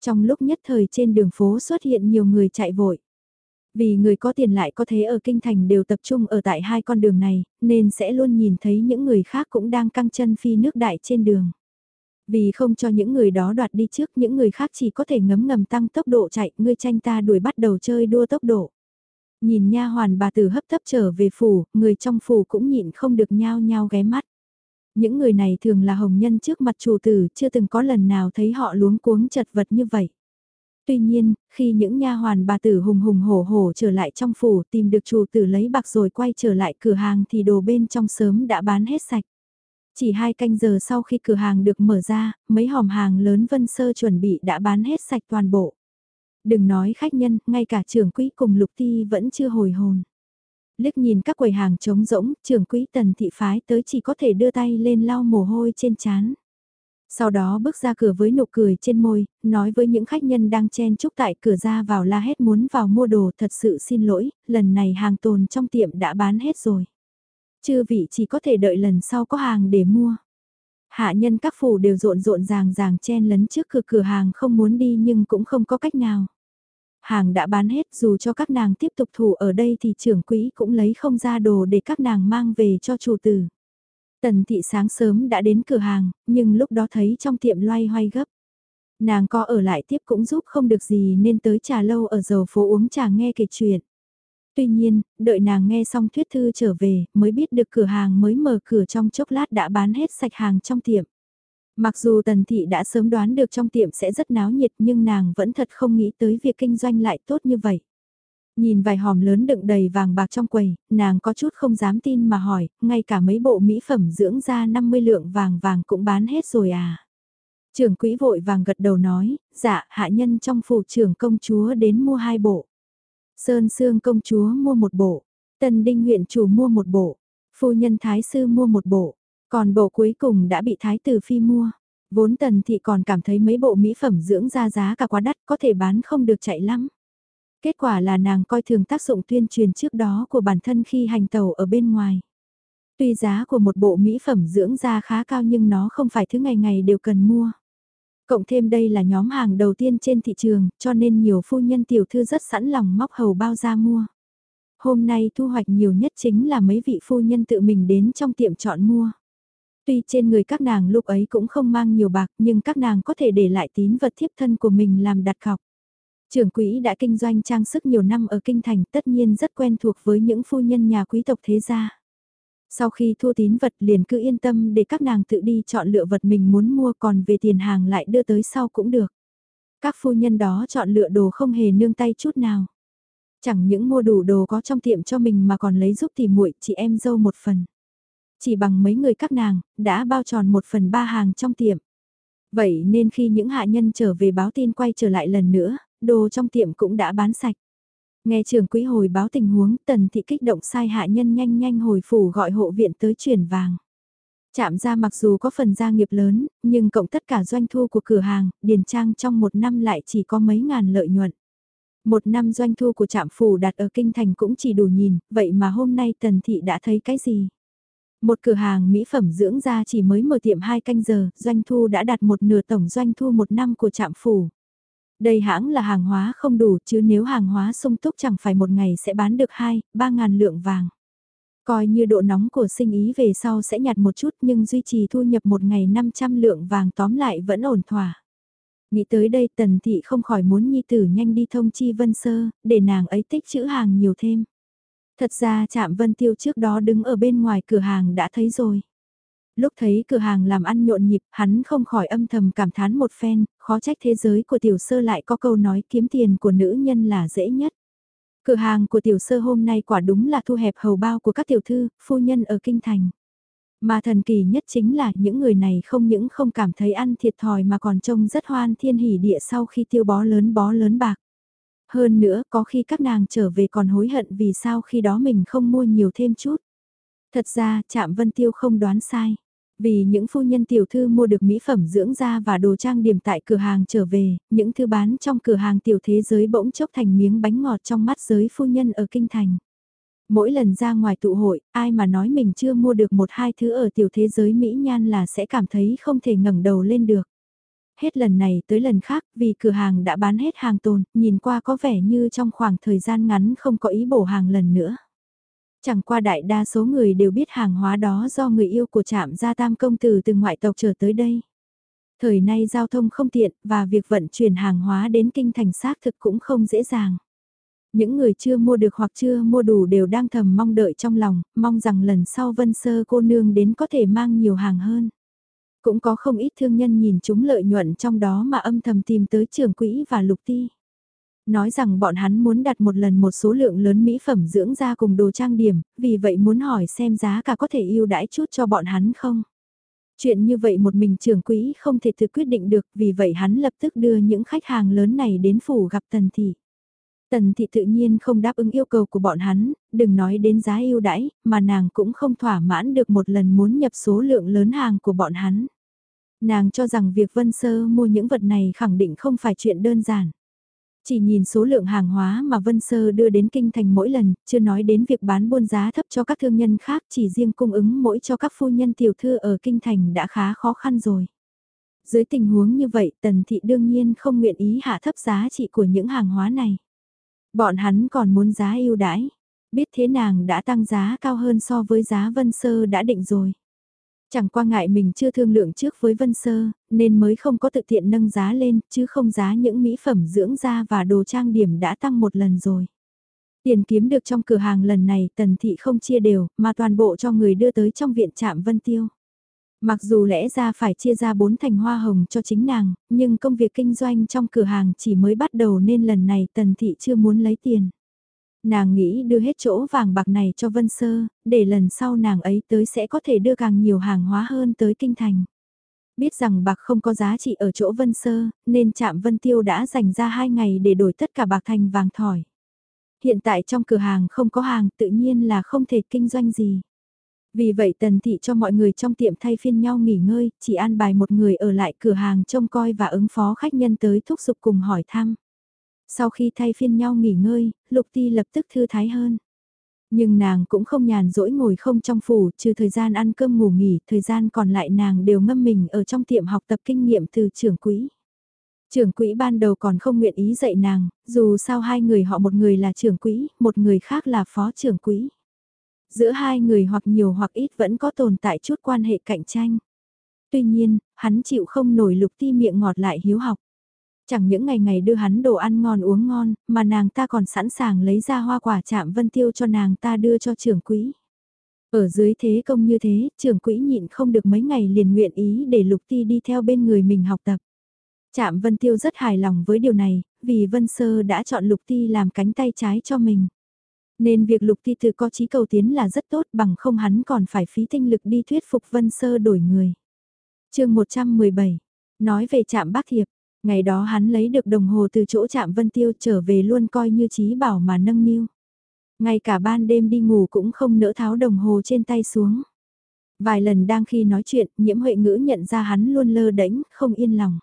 Trong lúc nhất thời trên đường phố xuất hiện nhiều người chạy vội. Vì người có tiền lại có thế ở kinh thành đều tập trung ở tại hai con đường này, nên sẽ luôn nhìn thấy những người khác cũng đang căng chân phi nước đại trên đường. Vì không cho những người đó đoạt đi trước những người khác chỉ có thể ngấm ngầm tăng tốc độ chạy, ngươi tranh ta đuổi bắt đầu chơi đua tốc độ. Nhìn nha hoàn bà tử hấp tấp trở về phủ, người trong phủ cũng nhịn không được nhao nhao ghé mắt. Những người này thường là hồng nhân trước mặt chủ tử, chưa từng có lần nào thấy họ luống cuống chật vật như vậy. Tuy nhiên, khi những nha hoàn bà tử hùng hùng hổ hổ trở lại trong phủ tìm được chủ tử lấy bạc rồi quay trở lại cửa hàng thì đồ bên trong sớm đã bán hết sạch. Chỉ hai canh giờ sau khi cửa hàng được mở ra, mấy hòm hàng lớn Vân Sơ chuẩn bị đã bán hết sạch toàn bộ. Đừng nói khách nhân, ngay cả trưởng quỹ cùng lục ti vẫn chưa hồi hồn. Liếc nhìn các quầy hàng trống rỗng, trưởng quỹ tần thị phái tới chỉ có thể đưa tay lên lau mồ hôi trên chán. Sau đó bước ra cửa với nụ cười trên môi, nói với những khách nhân đang chen chúc tại cửa ra vào la hét muốn vào mua đồ thật sự xin lỗi, lần này hàng tồn trong tiệm đã bán hết rồi. Chư vị chỉ có thể đợi lần sau có hàng để mua. Hạ nhân các phủ đều rộn rộn ràng ràng chen lấn trước cửa cửa hàng không muốn đi nhưng cũng không có cách nào. Hàng đã bán hết dù cho các nàng tiếp tục thủ ở đây thì trưởng quỹ cũng lấy không ra đồ để các nàng mang về cho chủ tử. Tần thị sáng sớm đã đến cửa hàng, nhưng lúc đó thấy trong tiệm loay hoay gấp. Nàng có ở lại tiếp cũng giúp không được gì nên tới trà lâu ở dầu phố uống trà nghe kể chuyện. Tuy nhiên, đợi nàng nghe xong thuyết thư trở về, mới biết được cửa hàng mới mở cửa trong chốc lát đã bán hết sạch hàng trong tiệm. Mặc dù tần thị đã sớm đoán được trong tiệm sẽ rất náo nhiệt nhưng nàng vẫn thật không nghĩ tới việc kinh doanh lại tốt như vậy. Nhìn vài hòm lớn đựng đầy vàng bạc trong quầy, nàng có chút không dám tin mà hỏi, ngay cả mấy bộ mỹ phẩm dưỡng da 50 lượng vàng vàng cũng bán hết rồi à. Trưởng quỹ vội vàng gật đầu nói, dạ hạ nhân trong phủ trưởng công chúa đến mua hai bộ. Sơn Sương công chúa mua một bộ, Tân Đinh huyện chủ mua một bộ, phu nhân thái sư mua một bộ, còn bộ cuối cùng đã bị thái tử phi mua. Vốn tần thị còn cảm thấy mấy bộ mỹ phẩm dưỡng da giá cả quá đắt có thể bán không được chạy lắm. Kết quả là nàng coi thường tác dụng tuyên truyền trước đó của bản thân khi hành tàu ở bên ngoài. Tuy giá của một bộ mỹ phẩm dưỡng da khá cao nhưng nó không phải thứ ngày ngày đều cần mua. Cộng thêm đây là nhóm hàng đầu tiên trên thị trường, cho nên nhiều phu nhân tiểu thư rất sẵn lòng móc hầu bao ra mua. Hôm nay thu hoạch nhiều nhất chính là mấy vị phu nhân tự mình đến trong tiệm chọn mua. Tuy trên người các nàng lúc ấy cũng không mang nhiều bạc, nhưng các nàng có thể để lại tín vật thiếp thân của mình làm đặt cọc. Trưởng quỹ đã kinh doanh trang sức nhiều năm ở kinh thành, tất nhiên rất quen thuộc với những phu nhân nhà quý tộc thế gia. Sau khi thu tín vật liền cứ yên tâm để các nàng tự đi chọn lựa vật mình muốn mua, còn về tiền hàng lại đưa tới sau cũng được. Các phu nhân đó chọn lựa đồ không hề nương tay chút nào. Chẳng những mua đủ đồ có trong tiệm cho mình mà còn lấy giúp thì muội, chị em dâu một phần. Chỉ bằng mấy người các nàng, đã bao tròn một phần ba hàng trong tiệm. Vậy nên khi những hạ nhân trở về báo tin quay trở lại lần nữa, đồ trong tiệm cũng đã bán sạch. Nghe trường quý hồi báo tình huống, tần thị kích động sai hạ nhân nhanh nhanh hồi phủ gọi hộ viện tới chuyển vàng. Chạm ra mặc dù có phần gia nghiệp lớn, nhưng cộng tất cả doanh thu của cửa hàng, điền trang trong một năm lại chỉ có mấy ngàn lợi nhuận. Một năm doanh thu của trạm phủ đạt ở kinh thành cũng chỉ đủ nhìn, vậy mà hôm nay tần thị đã thấy cái gì? Một cửa hàng mỹ phẩm dưỡng da chỉ mới mở tiệm 2 canh giờ, doanh thu đã đạt một nửa tổng doanh thu một năm của trạm phủ. Đây hãng là hàng hóa không đủ chứ nếu hàng hóa sung túc chẳng phải một ngày sẽ bán được 2, 3 ngàn lượng vàng. Coi như độ nóng của sinh ý về sau sẽ nhạt một chút nhưng duy trì thu nhập một ngày 500 lượng vàng tóm lại vẫn ổn thỏa. Nghĩ tới đây tần thị không khỏi muốn nhi tử nhanh đi thông chi vân sơ, để nàng ấy tích chữ hàng nhiều thêm. Thật ra chạm vân tiêu trước đó đứng ở bên ngoài cửa hàng đã thấy rồi. Lúc thấy cửa hàng làm ăn nhộn nhịp, hắn không khỏi âm thầm cảm thán một phen, khó trách thế giới của tiểu sơ lại có câu nói kiếm tiền của nữ nhân là dễ nhất. Cửa hàng của tiểu sơ hôm nay quả đúng là thu hẹp hầu bao của các tiểu thư, phu nhân ở kinh thành. Mà thần kỳ nhất chính là những người này không những không cảm thấy ăn thiệt thòi mà còn trông rất hoan thiên hỉ địa sau khi tiêu bó lớn bó lớn bạc. Hơn nữa có khi các nàng trở về còn hối hận vì sao khi đó mình không mua nhiều thêm chút. Thật ra chạm vân tiêu không đoán sai. Vì những phu nhân tiểu thư mua được mỹ phẩm dưỡng da và đồ trang điểm tại cửa hàng trở về, những thứ bán trong cửa hàng tiểu thế giới bỗng chốc thành miếng bánh ngọt trong mắt giới phu nhân ở kinh thành. Mỗi lần ra ngoài tụ hội, ai mà nói mình chưa mua được một hai thứ ở tiểu thế giới Mỹ Nhan là sẽ cảm thấy không thể ngẩng đầu lên được. Hết lần này tới lần khác vì cửa hàng đã bán hết hàng tồn, nhìn qua có vẻ như trong khoảng thời gian ngắn không có ý bổ hàng lần nữa. Chẳng qua đại đa số người đều biết hàng hóa đó do người yêu của trạm gia tam công tử từ ngoại tộc trở tới đây. Thời nay giao thông không tiện và việc vận chuyển hàng hóa đến kinh thành xác thực cũng không dễ dàng. Những người chưa mua được hoặc chưa mua đủ đều đang thầm mong đợi trong lòng, mong rằng lần sau vân sơ cô nương đến có thể mang nhiều hàng hơn. Cũng có không ít thương nhân nhìn chúng lợi nhuận trong đó mà âm thầm tìm tới trường quỹ và lục ti. Nói rằng bọn hắn muốn đặt một lần một số lượng lớn mỹ phẩm dưỡng da cùng đồ trang điểm, vì vậy muốn hỏi xem giá cả có thể ưu đãi chút cho bọn hắn không. Chuyện như vậy một mình trưởng quỹ không thể tự quyết định được vì vậy hắn lập tức đưa những khách hàng lớn này đến phủ gặp Tần Thị. Tần Thị tự nhiên không đáp ứng yêu cầu của bọn hắn, đừng nói đến giá ưu đãi, mà nàng cũng không thỏa mãn được một lần muốn nhập số lượng lớn hàng của bọn hắn. Nàng cho rằng việc Vân Sơ mua những vật này khẳng định không phải chuyện đơn giản. Chỉ nhìn số lượng hàng hóa mà Vân Sơ đưa đến kinh thành mỗi lần, chưa nói đến việc bán buôn giá thấp cho các thương nhân khác, chỉ riêng cung ứng mỗi cho các phu nhân tiểu thư ở kinh thành đã khá khó khăn rồi. Dưới tình huống như vậy, Tần Thị đương nhiên không nguyện ý hạ thấp giá trị của những hàng hóa này. Bọn hắn còn muốn giá ưu đãi, biết thế nàng đã tăng giá cao hơn so với giá Vân Sơ đã định rồi. Chẳng qua ngại mình chưa thương lượng trước với Vân Sơ, nên mới không có tự tiện nâng giá lên, chứ không giá những mỹ phẩm dưỡng da và đồ trang điểm đã tăng một lần rồi. Tiền kiếm được trong cửa hàng lần này tần thị không chia đều, mà toàn bộ cho người đưa tới trong viện trạm Vân Tiêu. Mặc dù lẽ ra phải chia ra bốn thành hoa hồng cho chính nàng, nhưng công việc kinh doanh trong cửa hàng chỉ mới bắt đầu nên lần này tần thị chưa muốn lấy tiền. Nàng nghĩ đưa hết chỗ vàng bạc này cho Vân Sơ, để lần sau nàng ấy tới sẽ có thể đưa càng nhiều hàng hóa hơn tới kinh thành. Biết rằng bạc không có giá trị ở chỗ Vân Sơ, nên trạm Vân Tiêu đã dành ra hai ngày để đổi tất cả bạc thành vàng thỏi. Hiện tại trong cửa hàng không có hàng tự nhiên là không thể kinh doanh gì. Vì vậy tần thị cho mọi người trong tiệm thay phiên nhau nghỉ ngơi, chỉ an bài một người ở lại cửa hàng trông coi và ứng phó khách nhân tới thúc giục cùng hỏi thăm. Sau khi thay phiên nhau nghỉ ngơi, Lục Ti lập tức thư thái hơn. Nhưng nàng cũng không nhàn rỗi ngồi không trong phủ, trừ thời gian ăn cơm ngủ nghỉ, thời gian còn lại nàng đều ngâm mình ở trong tiệm học tập kinh nghiệm từ trưởng quỹ. Trưởng quỹ ban đầu còn không nguyện ý dạy nàng, dù sao hai người họ một người là trưởng quỹ, một người khác là phó trưởng quỹ. Giữa hai người hoặc nhiều hoặc ít vẫn có tồn tại chút quan hệ cạnh tranh. Tuy nhiên, hắn chịu không nổi lục ti miệng ngọt lại hiếu học. Chẳng những ngày ngày đưa hắn đồ ăn ngon uống ngon, mà nàng ta còn sẵn sàng lấy ra hoa quả chạm vân tiêu cho nàng ta đưa cho trưởng quỹ. Ở dưới thế công như thế, trưởng quỹ nhịn không được mấy ngày liền nguyện ý để Lục Ti đi theo bên người mình học tập. Trạm Vân Tiêu rất hài lòng với điều này, vì Vân Sơ đã chọn Lục Ti làm cánh tay trái cho mình. Nên việc Lục Ti tự có chí cầu tiến là rất tốt bằng không hắn còn phải phí tinh lực đi thuyết phục Vân Sơ đổi người. chương 117, nói về trạm bác thiệp, Ngày đó hắn lấy được đồng hồ từ chỗ chạm Vân Tiêu trở về luôn coi như trí bảo mà nâng niu. Ngay cả ban đêm đi ngủ cũng không nỡ tháo đồng hồ trên tay xuống. Vài lần đang khi nói chuyện, nhiễm huệ ngữ nhận ra hắn luôn lơ đễnh, không yên lòng.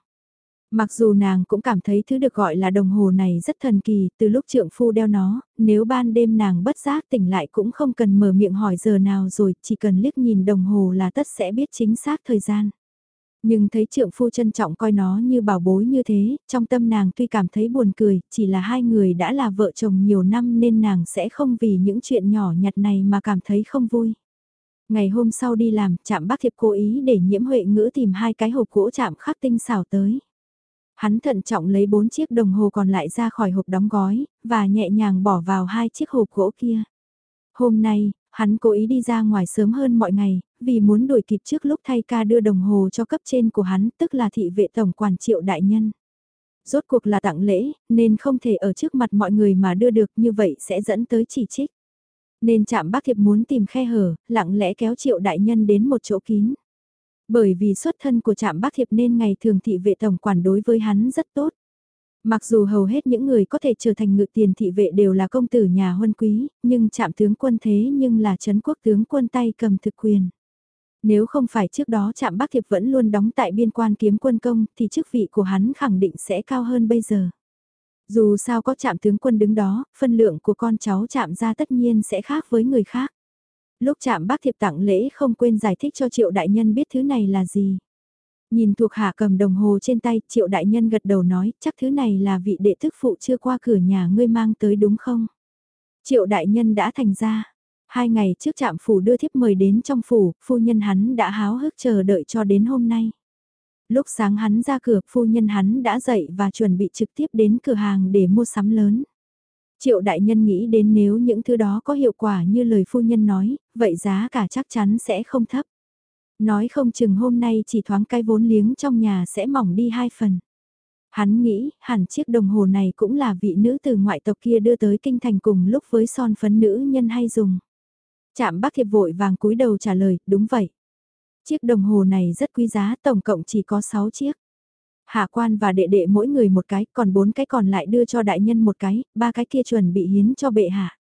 Mặc dù nàng cũng cảm thấy thứ được gọi là đồng hồ này rất thần kỳ, từ lúc trượng phu đeo nó, nếu ban đêm nàng bất giác tỉnh lại cũng không cần mở miệng hỏi giờ nào rồi, chỉ cần liếc nhìn đồng hồ là tất sẽ biết chính xác thời gian. Nhưng thấy trượng phu trân trọng coi nó như bảo bối như thế, trong tâm nàng tuy cảm thấy buồn cười, chỉ là hai người đã là vợ chồng nhiều năm nên nàng sẽ không vì những chuyện nhỏ nhặt này mà cảm thấy không vui. Ngày hôm sau đi làm, chạm bác thiệp cố ý để nhiễm huệ ngữ tìm hai cái hộp gỗ chạm khắc tinh xảo tới. Hắn thận trọng lấy bốn chiếc đồng hồ còn lại ra khỏi hộp đóng gói, và nhẹ nhàng bỏ vào hai chiếc hộp gỗ kia. Hôm nay, Hắn cố ý đi ra ngoài sớm hơn mọi ngày, vì muốn đuổi kịp trước lúc thay ca đưa đồng hồ cho cấp trên của hắn, tức là thị vệ tổng quản triệu đại nhân. Rốt cuộc là tặng lễ, nên không thể ở trước mặt mọi người mà đưa được như vậy sẽ dẫn tới chỉ trích. Nên chạm bác thiệp muốn tìm khe hở, lặng lẽ kéo triệu đại nhân đến một chỗ kín. Bởi vì xuất thân của trạm bác thiệp nên ngày thường thị vệ tổng quản đối với hắn rất tốt. Mặc dù hầu hết những người có thể trở thành ngự tiền thị vệ đều là công tử nhà huân quý, nhưng chạm tướng quân thế nhưng là chấn quốc tướng quân tay cầm thực quyền. Nếu không phải trước đó chạm Bắc Thiệp vẫn luôn đóng tại biên quan kiếm quân công thì chức vị của hắn khẳng định sẽ cao hơn bây giờ. Dù sao có chạm tướng quân đứng đó, phân lượng của con cháu chạm ra tất nhiên sẽ khác với người khác. Lúc chạm bác thiệp tặng lễ không quên giải thích cho triệu đại nhân biết thứ này là gì. Nhìn thuộc hạ cầm đồng hồ trên tay, triệu đại nhân gật đầu nói, chắc thứ này là vị đệ thức phụ chưa qua cửa nhà ngươi mang tới đúng không? Triệu đại nhân đã thành ra. Hai ngày trước trạm phủ đưa thiếp mời đến trong phủ, phu nhân hắn đã háo hức chờ đợi cho đến hôm nay. Lúc sáng hắn ra cửa, phu nhân hắn đã dậy và chuẩn bị trực tiếp đến cửa hàng để mua sắm lớn. Triệu đại nhân nghĩ đến nếu những thứ đó có hiệu quả như lời phu nhân nói, vậy giá cả chắc chắn sẽ không thấp. Nói không chừng hôm nay chỉ thoáng cái vốn liếng trong nhà sẽ mỏng đi hai phần. Hắn nghĩ hẳn chiếc đồng hồ này cũng là vị nữ từ ngoại tộc kia đưa tới kinh thành cùng lúc với son phấn nữ nhân hay dùng. Chạm bác thiệp vội vàng cúi đầu trả lời, đúng vậy. Chiếc đồng hồ này rất quý giá, tổng cộng chỉ có 6 chiếc. Hạ quan và đệ đệ mỗi người một cái, còn bốn cái còn lại đưa cho đại nhân một cái, ba cái kia chuẩn bị hiến cho bệ hạ.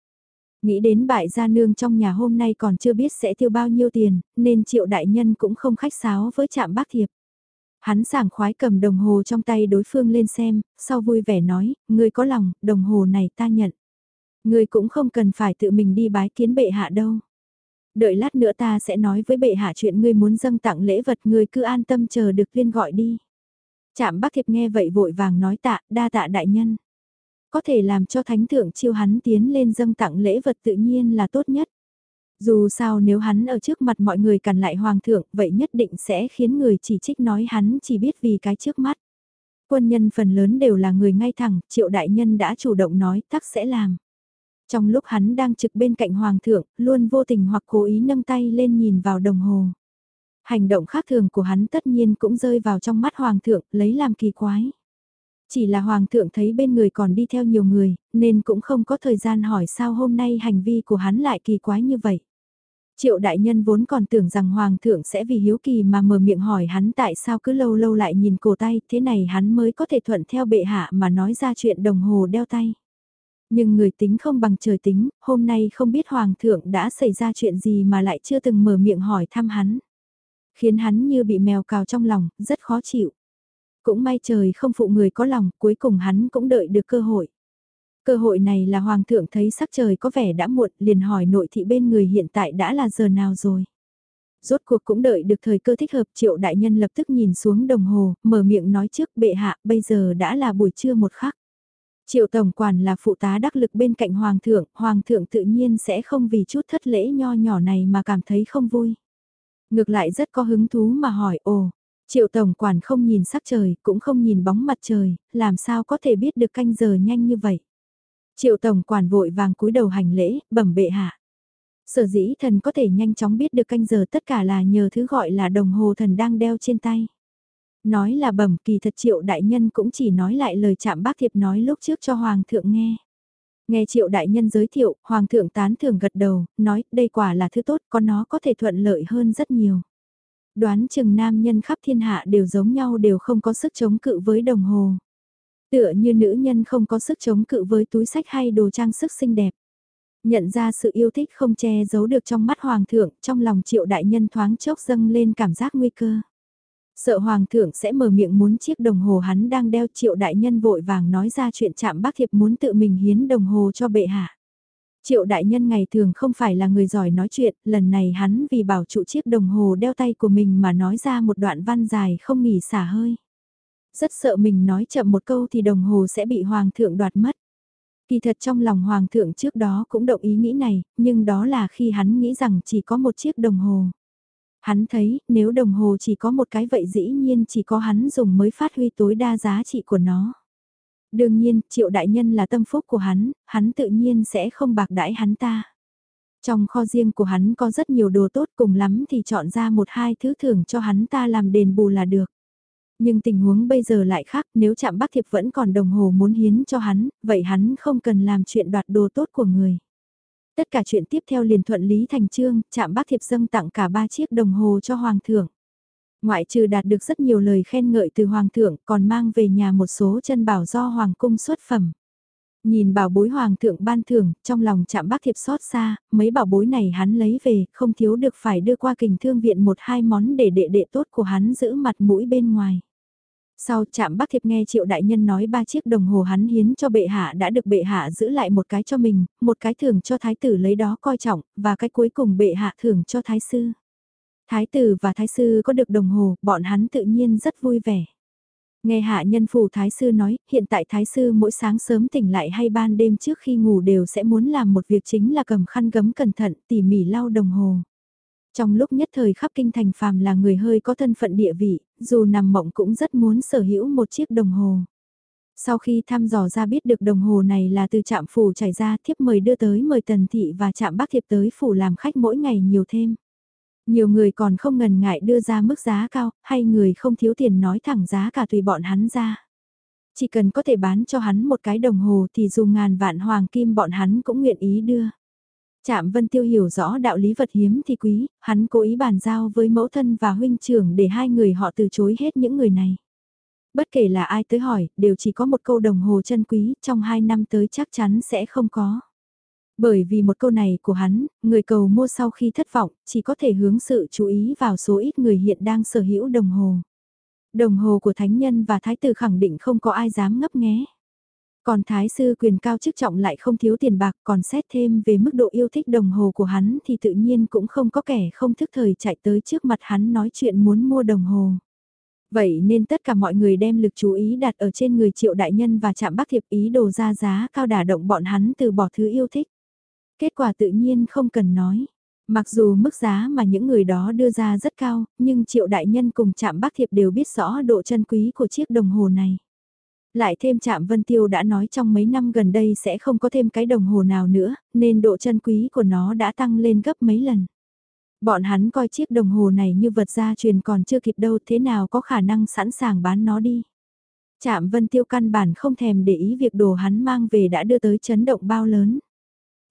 Nghĩ đến bại gia nương trong nhà hôm nay còn chưa biết sẽ tiêu bao nhiêu tiền, nên triệu đại nhân cũng không khách sáo với trạm bác thiệp. Hắn sảng khoái cầm đồng hồ trong tay đối phương lên xem, sau vui vẻ nói, người có lòng, đồng hồ này ta nhận. Ngươi cũng không cần phải tự mình đi bái kiến bệ hạ đâu. Đợi lát nữa ta sẽ nói với bệ hạ chuyện ngươi muốn dâng tặng lễ vật ngươi cứ an tâm chờ được viên gọi đi. Chạm bác thiệp nghe vậy vội vàng nói tạ, đa tạ đại nhân. Có thể làm cho thánh thượng chiêu hắn tiến lên dâng tặng lễ vật tự nhiên là tốt nhất. Dù sao nếu hắn ở trước mặt mọi người cản lại hoàng thượng, vậy nhất định sẽ khiến người chỉ trích nói hắn chỉ biết vì cái trước mắt. Quân nhân phần lớn đều là người ngay thẳng, triệu đại nhân đã chủ động nói tắc sẽ làm. Trong lúc hắn đang trực bên cạnh hoàng thượng, luôn vô tình hoặc cố ý nâng tay lên nhìn vào đồng hồ. Hành động khác thường của hắn tất nhiên cũng rơi vào trong mắt hoàng thượng, lấy làm kỳ quái. Chỉ là hoàng thượng thấy bên người còn đi theo nhiều người, nên cũng không có thời gian hỏi sao hôm nay hành vi của hắn lại kỳ quái như vậy. Triệu đại nhân vốn còn tưởng rằng hoàng thượng sẽ vì hiếu kỳ mà mở miệng hỏi hắn tại sao cứ lâu lâu lại nhìn cổ tay, thế này hắn mới có thể thuận theo bệ hạ mà nói ra chuyện đồng hồ đeo tay. Nhưng người tính không bằng trời tính, hôm nay không biết hoàng thượng đã xảy ra chuyện gì mà lại chưa từng mở miệng hỏi thăm hắn. Khiến hắn như bị mèo cào trong lòng, rất khó chịu. Cũng may trời không phụ người có lòng, cuối cùng hắn cũng đợi được cơ hội. Cơ hội này là hoàng thượng thấy sắc trời có vẻ đã muộn, liền hỏi nội thị bên người hiện tại đã là giờ nào rồi. Rốt cuộc cũng đợi được thời cơ thích hợp triệu đại nhân lập tức nhìn xuống đồng hồ, mở miệng nói trước bệ hạ, bây giờ đã là buổi trưa một khắc. Triệu tổng quản là phụ tá đắc lực bên cạnh hoàng thượng, hoàng thượng tự nhiên sẽ không vì chút thất lễ nho nhỏ này mà cảm thấy không vui. Ngược lại rất có hứng thú mà hỏi ồ, triệu tổng quản không nhìn sắc trời, cũng không nhìn bóng mặt trời, làm sao có thể biết được canh giờ nhanh như vậy. Triệu tổng quản vội vàng cúi đầu hành lễ, bẩm bệ hạ. Sở dĩ thần có thể nhanh chóng biết được canh giờ tất cả là nhờ thứ gọi là đồng hồ thần đang đeo trên tay. Nói là bẩm kỳ thật triệu đại nhân cũng chỉ nói lại lời chạm bác thiệp nói lúc trước cho hoàng thượng nghe. Nghe triệu đại nhân giới thiệu, hoàng thượng tán thưởng gật đầu, nói đây quả là thứ tốt, con nó có thể thuận lợi hơn rất nhiều. Đoán chừng nam nhân khắp thiên hạ đều giống nhau đều không có sức chống cự với đồng hồ. Tựa như nữ nhân không có sức chống cự với túi sách hay đồ trang sức xinh đẹp. Nhận ra sự yêu thích không che giấu được trong mắt hoàng thượng, trong lòng triệu đại nhân thoáng chốc dâng lên cảm giác nguy cơ. Sợ hoàng thượng sẽ mở miệng muốn chiếc đồng hồ hắn đang đeo triệu đại nhân vội vàng nói ra chuyện chạm bác thiệp muốn tự mình hiến đồng hồ cho bệ hạ. Triệu đại nhân ngày thường không phải là người giỏi nói chuyện, lần này hắn vì bảo trụ chiếc đồng hồ đeo tay của mình mà nói ra một đoạn văn dài không nghỉ xả hơi. Rất sợ mình nói chậm một câu thì đồng hồ sẽ bị hoàng thượng đoạt mất. Kỳ thật trong lòng hoàng thượng trước đó cũng động ý nghĩ này, nhưng đó là khi hắn nghĩ rằng chỉ có một chiếc đồng hồ. Hắn thấy, nếu đồng hồ chỉ có một cái vậy dĩ nhiên chỉ có hắn dùng mới phát huy tối đa giá trị của nó. Đương nhiên, triệu đại nhân là tâm phúc của hắn, hắn tự nhiên sẽ không bạc đãi hắn ta. Trong kho riêng của hắn có rất nhiều đồ tốt cùng lắm thì chọn ra một hai thứ thưởng cho hắn ta làm đền bù là được. Nhưng tình huống bây giờ lại khác, nếu chạm bác thiệp vẫn còn đồng hồ muốn hiến cho hắn, vậy hắn không cần làm chuyện đoạt đồ tốt của người. Tất cả chuyện tiếp theo liền thuận lý thành trương, chạm bác thiệp dâng tặng cả ba chiếc đồng hồ cho Hoàng thượng. Ngoại trừ đạt được rất nhiều lời khen ngợi từ Hoàng thượng còn mang về nhà một số chân bảo do Hoàng cung xuất phẩm. Nhìn bảo bối Hoàng thượng ban thưởng, trong lòng chạm bác thiệp xót xa, mấy bảo bối này hắn lấy về, không thiếu được phải đưa qua kình thương viện một hai món để đệ đệ tốt của hắn giữ mặt mũi bên ngoài. Sau chạm bác thiệp nghe triệu đại nhân nói ba chiếc đồng hồ hắn hiến cho bệ hạ đã được bệ hạ giữ lại một cái cho mình, một cái thưởng cho thái tử lấy đó coi trọng, và cái cuối cùng bệ hạ thưởng cho thái sư. Thái tử và thái sư có được đồng hồ, bọn hắn tự nhiên rất vui vẻ. Nghe hạ nhân phủ thái sư nói, hiện tại thái sư mỗi sáng sớm tỉnh lại hay ban đêm trước khi ngủ đều sẽ muốn làm một việc chính là cầm khăn gấm cẩn thận tỉ mỉ lau đồng hồ. Trong lúc nhất thời khắp kinh thành phàm là người hơi có thân phận địa vị, dù nằm mộng cũng rất muốn sở hữu một chiếc đồng hồ. Sau khi thăm dò ra biết được đồng hồ này là từ trạm phủ trải ra thiếp mời đưa tới mời tần thị và trạm bác thiệp tới phủ làm khách mỗi ngày nhiều thêm. Nhiều người còn không ngần ngại đưa ra mức giá cao, hay người không thiếu tiền nói thẳng giá cả tùy bọn hắn ra. Chỉ cần có thể bán cho hắn một cái đồng hồ thì dù ngàn vạn hoàng kim bọn hắn cũng nguyện ý đưa. Trạm Vân Tiêu hiểu rõ đạo lý vật hiếm thì quý, hắn cố ý bàn giao với mẫu thân và huynh trưởng để hai người họ từ chối hết những người này. Bất kể là ai tới hỏi, đều chỉ có một câu đồng hồ chân quý, trong hai năm tới chắc chắn sẽ không có. Bởi vì một câu này của hắn, người cầu mua sau khi thất vọng, chỉ có thể hướng sự chú ý vào số ít người hiện đang sở hữu đồng hồ. Đồng hồ của thánh nhân và thái tử khẳng định không có ai dám ngấp nghé. Còn thái sư quyền cao chức trọng lại không thiếu tiền bạc còn xét thêm về mức độ yêu thích đồng hồ của hắn thì tự nhiên cũng không có kẻ không thức thời chạy tới trước mặt hắn nói chuyện muốn mua đồng hồ. Vậy nên tất cả mọi người đem lực chú ý đặt ở trên người triệu đại nhân và chạm bác thiệp ý đồ ra giá cao đả động bọn hắn từ bỏ thứ yêu thích. Kết quả tự nhiên không cần nói. Mặc dù mức giá mà những người đó đưa ra rất cao, nhưng triệu đại nhân cùng chạm bác thiệp đều biết rõ độ chân quý của chiếc đồng hồ này. Lại thêm chạm Vân Tiêu đã nói trong mấy năm gần đây sẽ không có thêm cái đồng hồ nào nữa, nên độ chân quý của nó đã tăng lên gấp mấy lần. Bọn hắn coi chiếc đồng hồ này như vật gia truyền còn chưa kịp đâu thế nào có khả năng sẵn sàng bán nó đi. Chạm Vân Tiêu căn bản không thèm để ý việc đồ hắn mang về đã đưa tới chấn động bao lớn.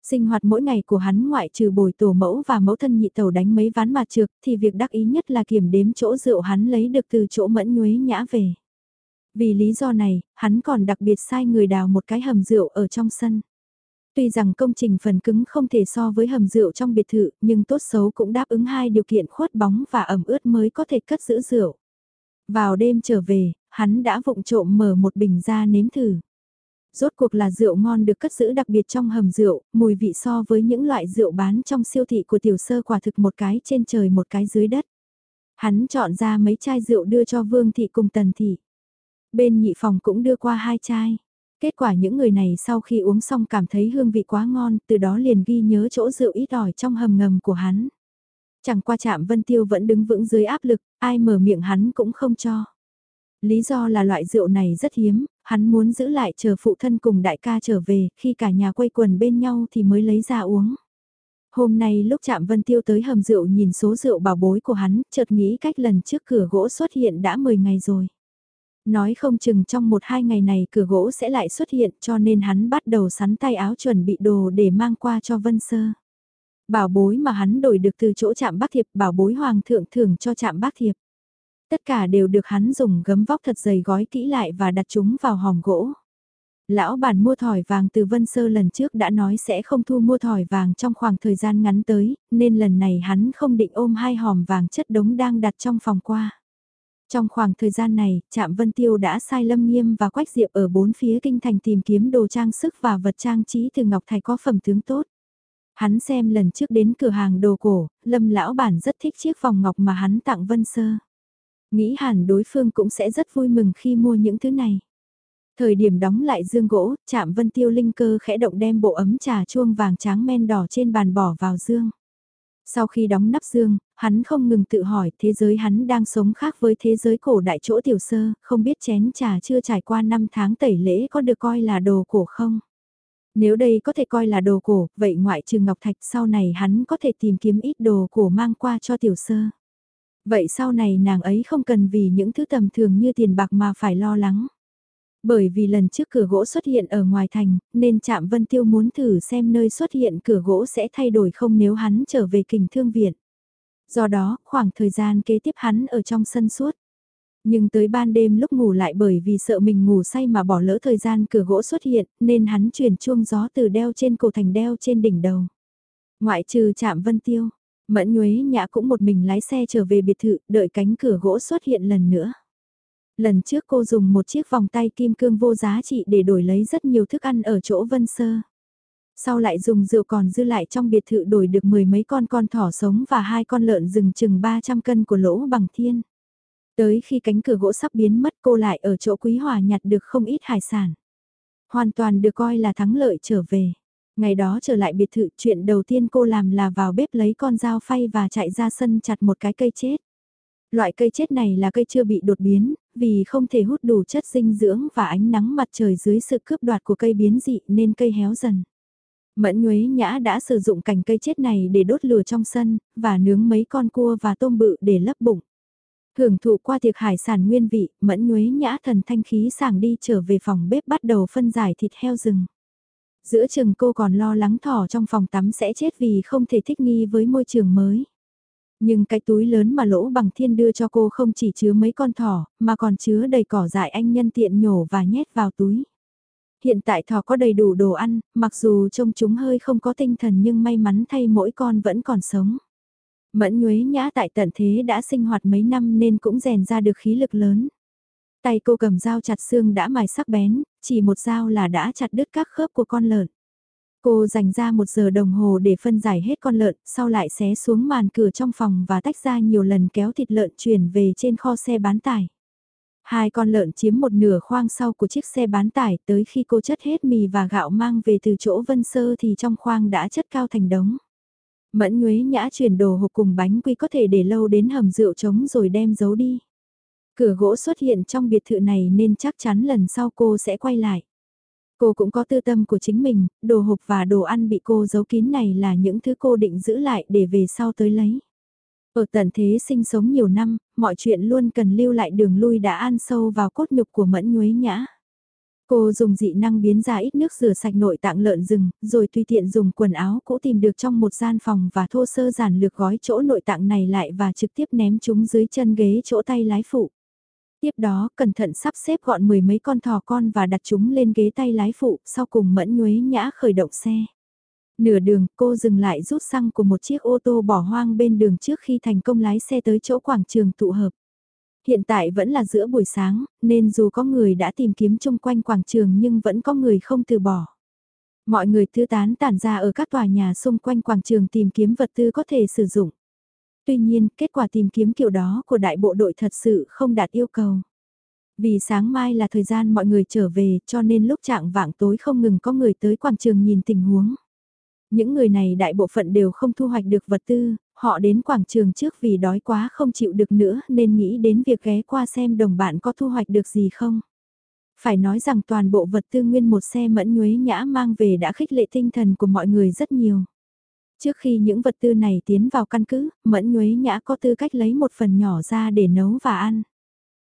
Sinh hoạt mỗi ngày của hắn ngoại trừ bồi tổ mẫu và mẫu thân nhị tàu đánh mấy ván mà trược thì việc đắc ý nhất là kiểm đếm chỗ rượu hắn lấy được từ chỗ mẫn nhuế nhã về. Vì lý do này, hắn còn đặc biệt sai người đào một cái hầm rượu ở trong sân. Tuy rằng công trình phần cứng không thể so với hầm rượu trong biệt thự, nhưng tốt xấu cũng đáp ứng hai điều kiện khuất bóng và ẩm ướt mới có thể cất giữ rượu. Vào đêm trở về, hắn đã vụng trộm mở một bình ra nếm thử. Rốt cuộc là rượu ngon được cất giữ đặc biệt trong hầm rượu, mùi vị so với những loại rượu bán trong siêu thị của tiểu sơ quả thực một cái trên trời một cái dưới đất. Hắn chọn ra mấy chai rượu đưa cho Vương Thị cùng Tần Thị. Bên nhị phòng cũng đưa qua hai chai. Kết quả những người này sau khi uống xong cảm thấy hương vị quá ngon, từ đó liền ghi nhớ chỗ rượu ít ỏi trong hầm ngầm của hắn. Chẳng qua chạm Vân Tiêu vẫn đứng vững dưới áp lực, ai mở miệng hắn cũng không cho. Lý do là loại rượu này rất hiếm, hắn muốn giữ lại chờ phụ thân cùng đại ca trở về, khi cả nhà quây quần bên nhau thì mới lấy ra uống. Hôm nay lúc chạm Vân Tiêu tới hầm rượu nhìn số rượu bảo bối của hắn, chợt nghĩ cách lần trước cửa gỗ xuất hiện đã 10 ngày rồi. Nói không chừng trong một hai ngày này cửa gỗ sẽ lại xuất hiện cho nên hắn bắt đầu sắn tay áo chuẩn bị đồ để mang qua cho Vân Sơ. Bảo bối mà hắn đổi được từ chỗ chạm bác thiệp bảo bối hoàng thượng thưởng cho chạm bác thiệp. Tất cả đều được hắn dùng gấm vóc thật dày gói kỹ lại và đặt chúng vào hòm gỗ. Lão bản mua thỏi vàng từ Vân Sơ lần trước đã nói sẽ không thu mua thỏi vàng trong khoảng thời gian ngắn tới, nên lần này hắn không định ôm hai hòm vàng chất đống đang đặt trong phòng qua. Trong khoảng thời gian này, Trạm Vân Tiêu đã sai Lâm Nghiêm và Quách Diệp ở bốn phía kinh thành tìm kiếm đồ trang sức và vật trang trí từ Ngọc Thạch có phẩm tướng tốt. Hắn xem lần trước đến cửa hàng đồ cổ, Lâm lão bản rất thích chiếc vòng ngọc mà hắn tặng Vân Sơ. Nghĩ hẳn đối phương cũng sẽ rất vui mừng khi mua những thứ này. Thời điểm đóng lại dương gỗ, chạm vân tiêu linh cơ khẽ động đem bộ ấm trà chuông vàng tráng men đỏ trên bàn bỏ vào dương. Sau khi đóng nắp dương, hắn không ngừng tự hỏi thế giới hắn đang sống khác với thế giới cổ đại chỗ tiểu sơ, không biết chén trà chưa trải qua 5 tháng tẩy lễ có được coi là đồ cổ không? Nếu đây có thể coi là đồ cổ, vậy ngoại trừ Ngọc Thạch sau này hắn có thể tìm kiếm ít đồ cổ mang qua cho tiểu sơ. Vậy sau này nàng ấy không cần vì những thứ tầm thường như tiền bạc mà phải lo lắng. Bởi vì lần trước cửa gỗ xuất hiện ở ngoài thành, nên Trạm Vân Tiêu muốn thử xem nơi xuất hiện cửa gỗ sẽ thay đổi không nếu hắn trở về kình thương viện. Do đó, khoảng thời gian kế tiếp hắn ở trong sân suốt. Nhưng tới ban đêm lúc ngủ lại bởi vì sợ mình ngủ say mà bỏ lỡ thời gian cửa gỗ xuất hiện, nên hắn chuyển chuông gió từ đeo trên cổ thành đeo trên đỉnh đầu. Ngoại trừ Trạm Vân Tiêu, Mẫn Nhuế Nhã cũng một mình lái xe trở về biệt thự, đợi cánh cửa gỗ xuất hiện lần nữa. Lần trước cô dùng một chiếc vòng tay kim cương vô giá trị để đổi lấy rất nhiều thức ăn ở chỗ Vân Sơ. Sau lại dùng rượu còn dư lại trong biệt thự đổi được mười mấy con con thỏ sống và hai con lợn rừng chừng 300 cân của lỗ bằng thiên. Tới khi cánh cửa gỗ sắp biến mất cô lại ở chỗ quý hòa nhặt được không ít hải sản. Hoàn toàn được coi là thắng lợi trở về. Ngày đó trở lại biệt thự chuyện đầu tiên cô làm là vào bếp lấy con dao phay và chạy ra sân chặt một cái cây chết. Loại cây chết này là cây chưa bị đột biến, vì không thể hút đủ chất dinh dưỡng và ánh nắng mặt trời dưới sự cướp đoạt của cây biến dị nên cây héo dần. Mẫn Nhuế Nhã đã sử dụng cành cây chết này để đốt lửa trong sân, và nướng mấy con cua và tôm bự để lấp bụng. Hưởng thụ qua tiệc hải sản nguyên vị, Mẫn Nhuế Nhã thần thanh khí sảng đi trở về phòng bếp bắt đầu phân giải thịt heo rừng. Giữa chừng cô còn lo lắng thỏ trong phòng tắm sẽ chết vì không thể thích nghi với môi trường mới. Nhưng cái túi lớn mà lỗ bằng thiên đưa cho cô không chỉ chứa mấy con thỏ, mà còn chứa đầy cỏ dại anh nhân tiện nhổ và nhét vào túi. Hiện tại thỏ có đầy đủ đồ ăn, mặc dù trông chúng hơi không có tinh thần nhưng may mắn thay mỗi con vẫn còn sống. Mẫn nhuế nhã tại tận thế đã sinh hoạt mấy năm nên cũng rèn ra được khí lực lớn. Tay cô cầm dao chặt xương đã mài sắc bén, chỉ một dao là đã chặt đứt các khớp của con lợn. Cô dành ra một giờ đồng hồ để phân giải hết con lợn, sau lại xé xuống màn cửa trong phòng và tách ra nhiều lần kéo thịt lợn chuyển về trên kho xe bán tải. Hai con lợn chiếm một nửa khoang sau của chiếc xe bán tải tới khi cô chất hết mì và gạo mang về từ chỗ Vân Sơ thì trong khoang đã chất cao thành đống. Mẫn Nhuế Nhã chuyển đồ hộp cùng bánh quy có thể để lâu đến hầm rượu trống rồi đem giấu đi. Cửa gỗ xuất hiện trong biệt thự này nên chắc chắn lần sau cô sẽ quay lại. Cô cũng có tư tâm của chính mình, đồ hộp và đồ ăn bị cô giấu kín này là những thứ cô định giữ lại để về sau tới lấy. Ở tận thế sinh sống nhiều năm, mọi chuyện luôn cần lưu lại đường lui đã ăn sâu vào cốt nhục của mẫn nhuế nhã. Cô dùng dị năng biến ra ít nước rửa sạch nội tạng lợn rừng, rồi tùy tiện dùng quần áo cũ tìm được trong một gian phòng và thô sơ giản lược gói chỗ nội tạng này lại và trực tiếp ném chúng dưới chân ghế chỗ tay lái phụ. Tiếp đó, cẩn thận sắp xếp gọn mười mấy con thỏ con và đặt chúng lên ghế tay lái phụ, sau cùng mẫn nhuế nhã khởi động xe. Nửa đường, cô dừng lại rút xăng của một chiếc ô tô bỏ hoang bên đường trước khi thành công lái xe tới chỗ quảng trường tụ hợp. Hiện tại vẫn là giữa buổi sáng, nên dù có người đã tìm kiếm chung quanh quảng trường nhưng vẫn có người không từ bỏ. Mọi người thư tán tản ra ở các tòa nhà xung quanh quảng trường tìm kiếm vật tư có thể sử dụng. Tuy nhiên, kết quả tìm kiếm kiểu đó của đại bộ đội thật sự không đạt yêu cầu. Vì sáng mai là thời gian mọi người trở về cho nên lúc trạng vạng tối không ngừng có người tới quảng trường nhìn tình huống. Những người này đại bộ phận đều không thu hoạch được vật tư, họ đến quảng trường trước vì đói quá không chịu được nữa nên nghĩ đến việc ghé qua xem đồng bạn có thu hoạch được gì không. Phải nói rằng toàn bộ vật tư nguyên một xe mẫn nhuế nhã mang về đã khích lệ tinh thần của mọi người rất nhiều. Trước khi những vật tư này tiến vào căn cứ, Mẫn Nhuế Nhã có tư cách lấy một phần nhỏ ra để nấu và ăn.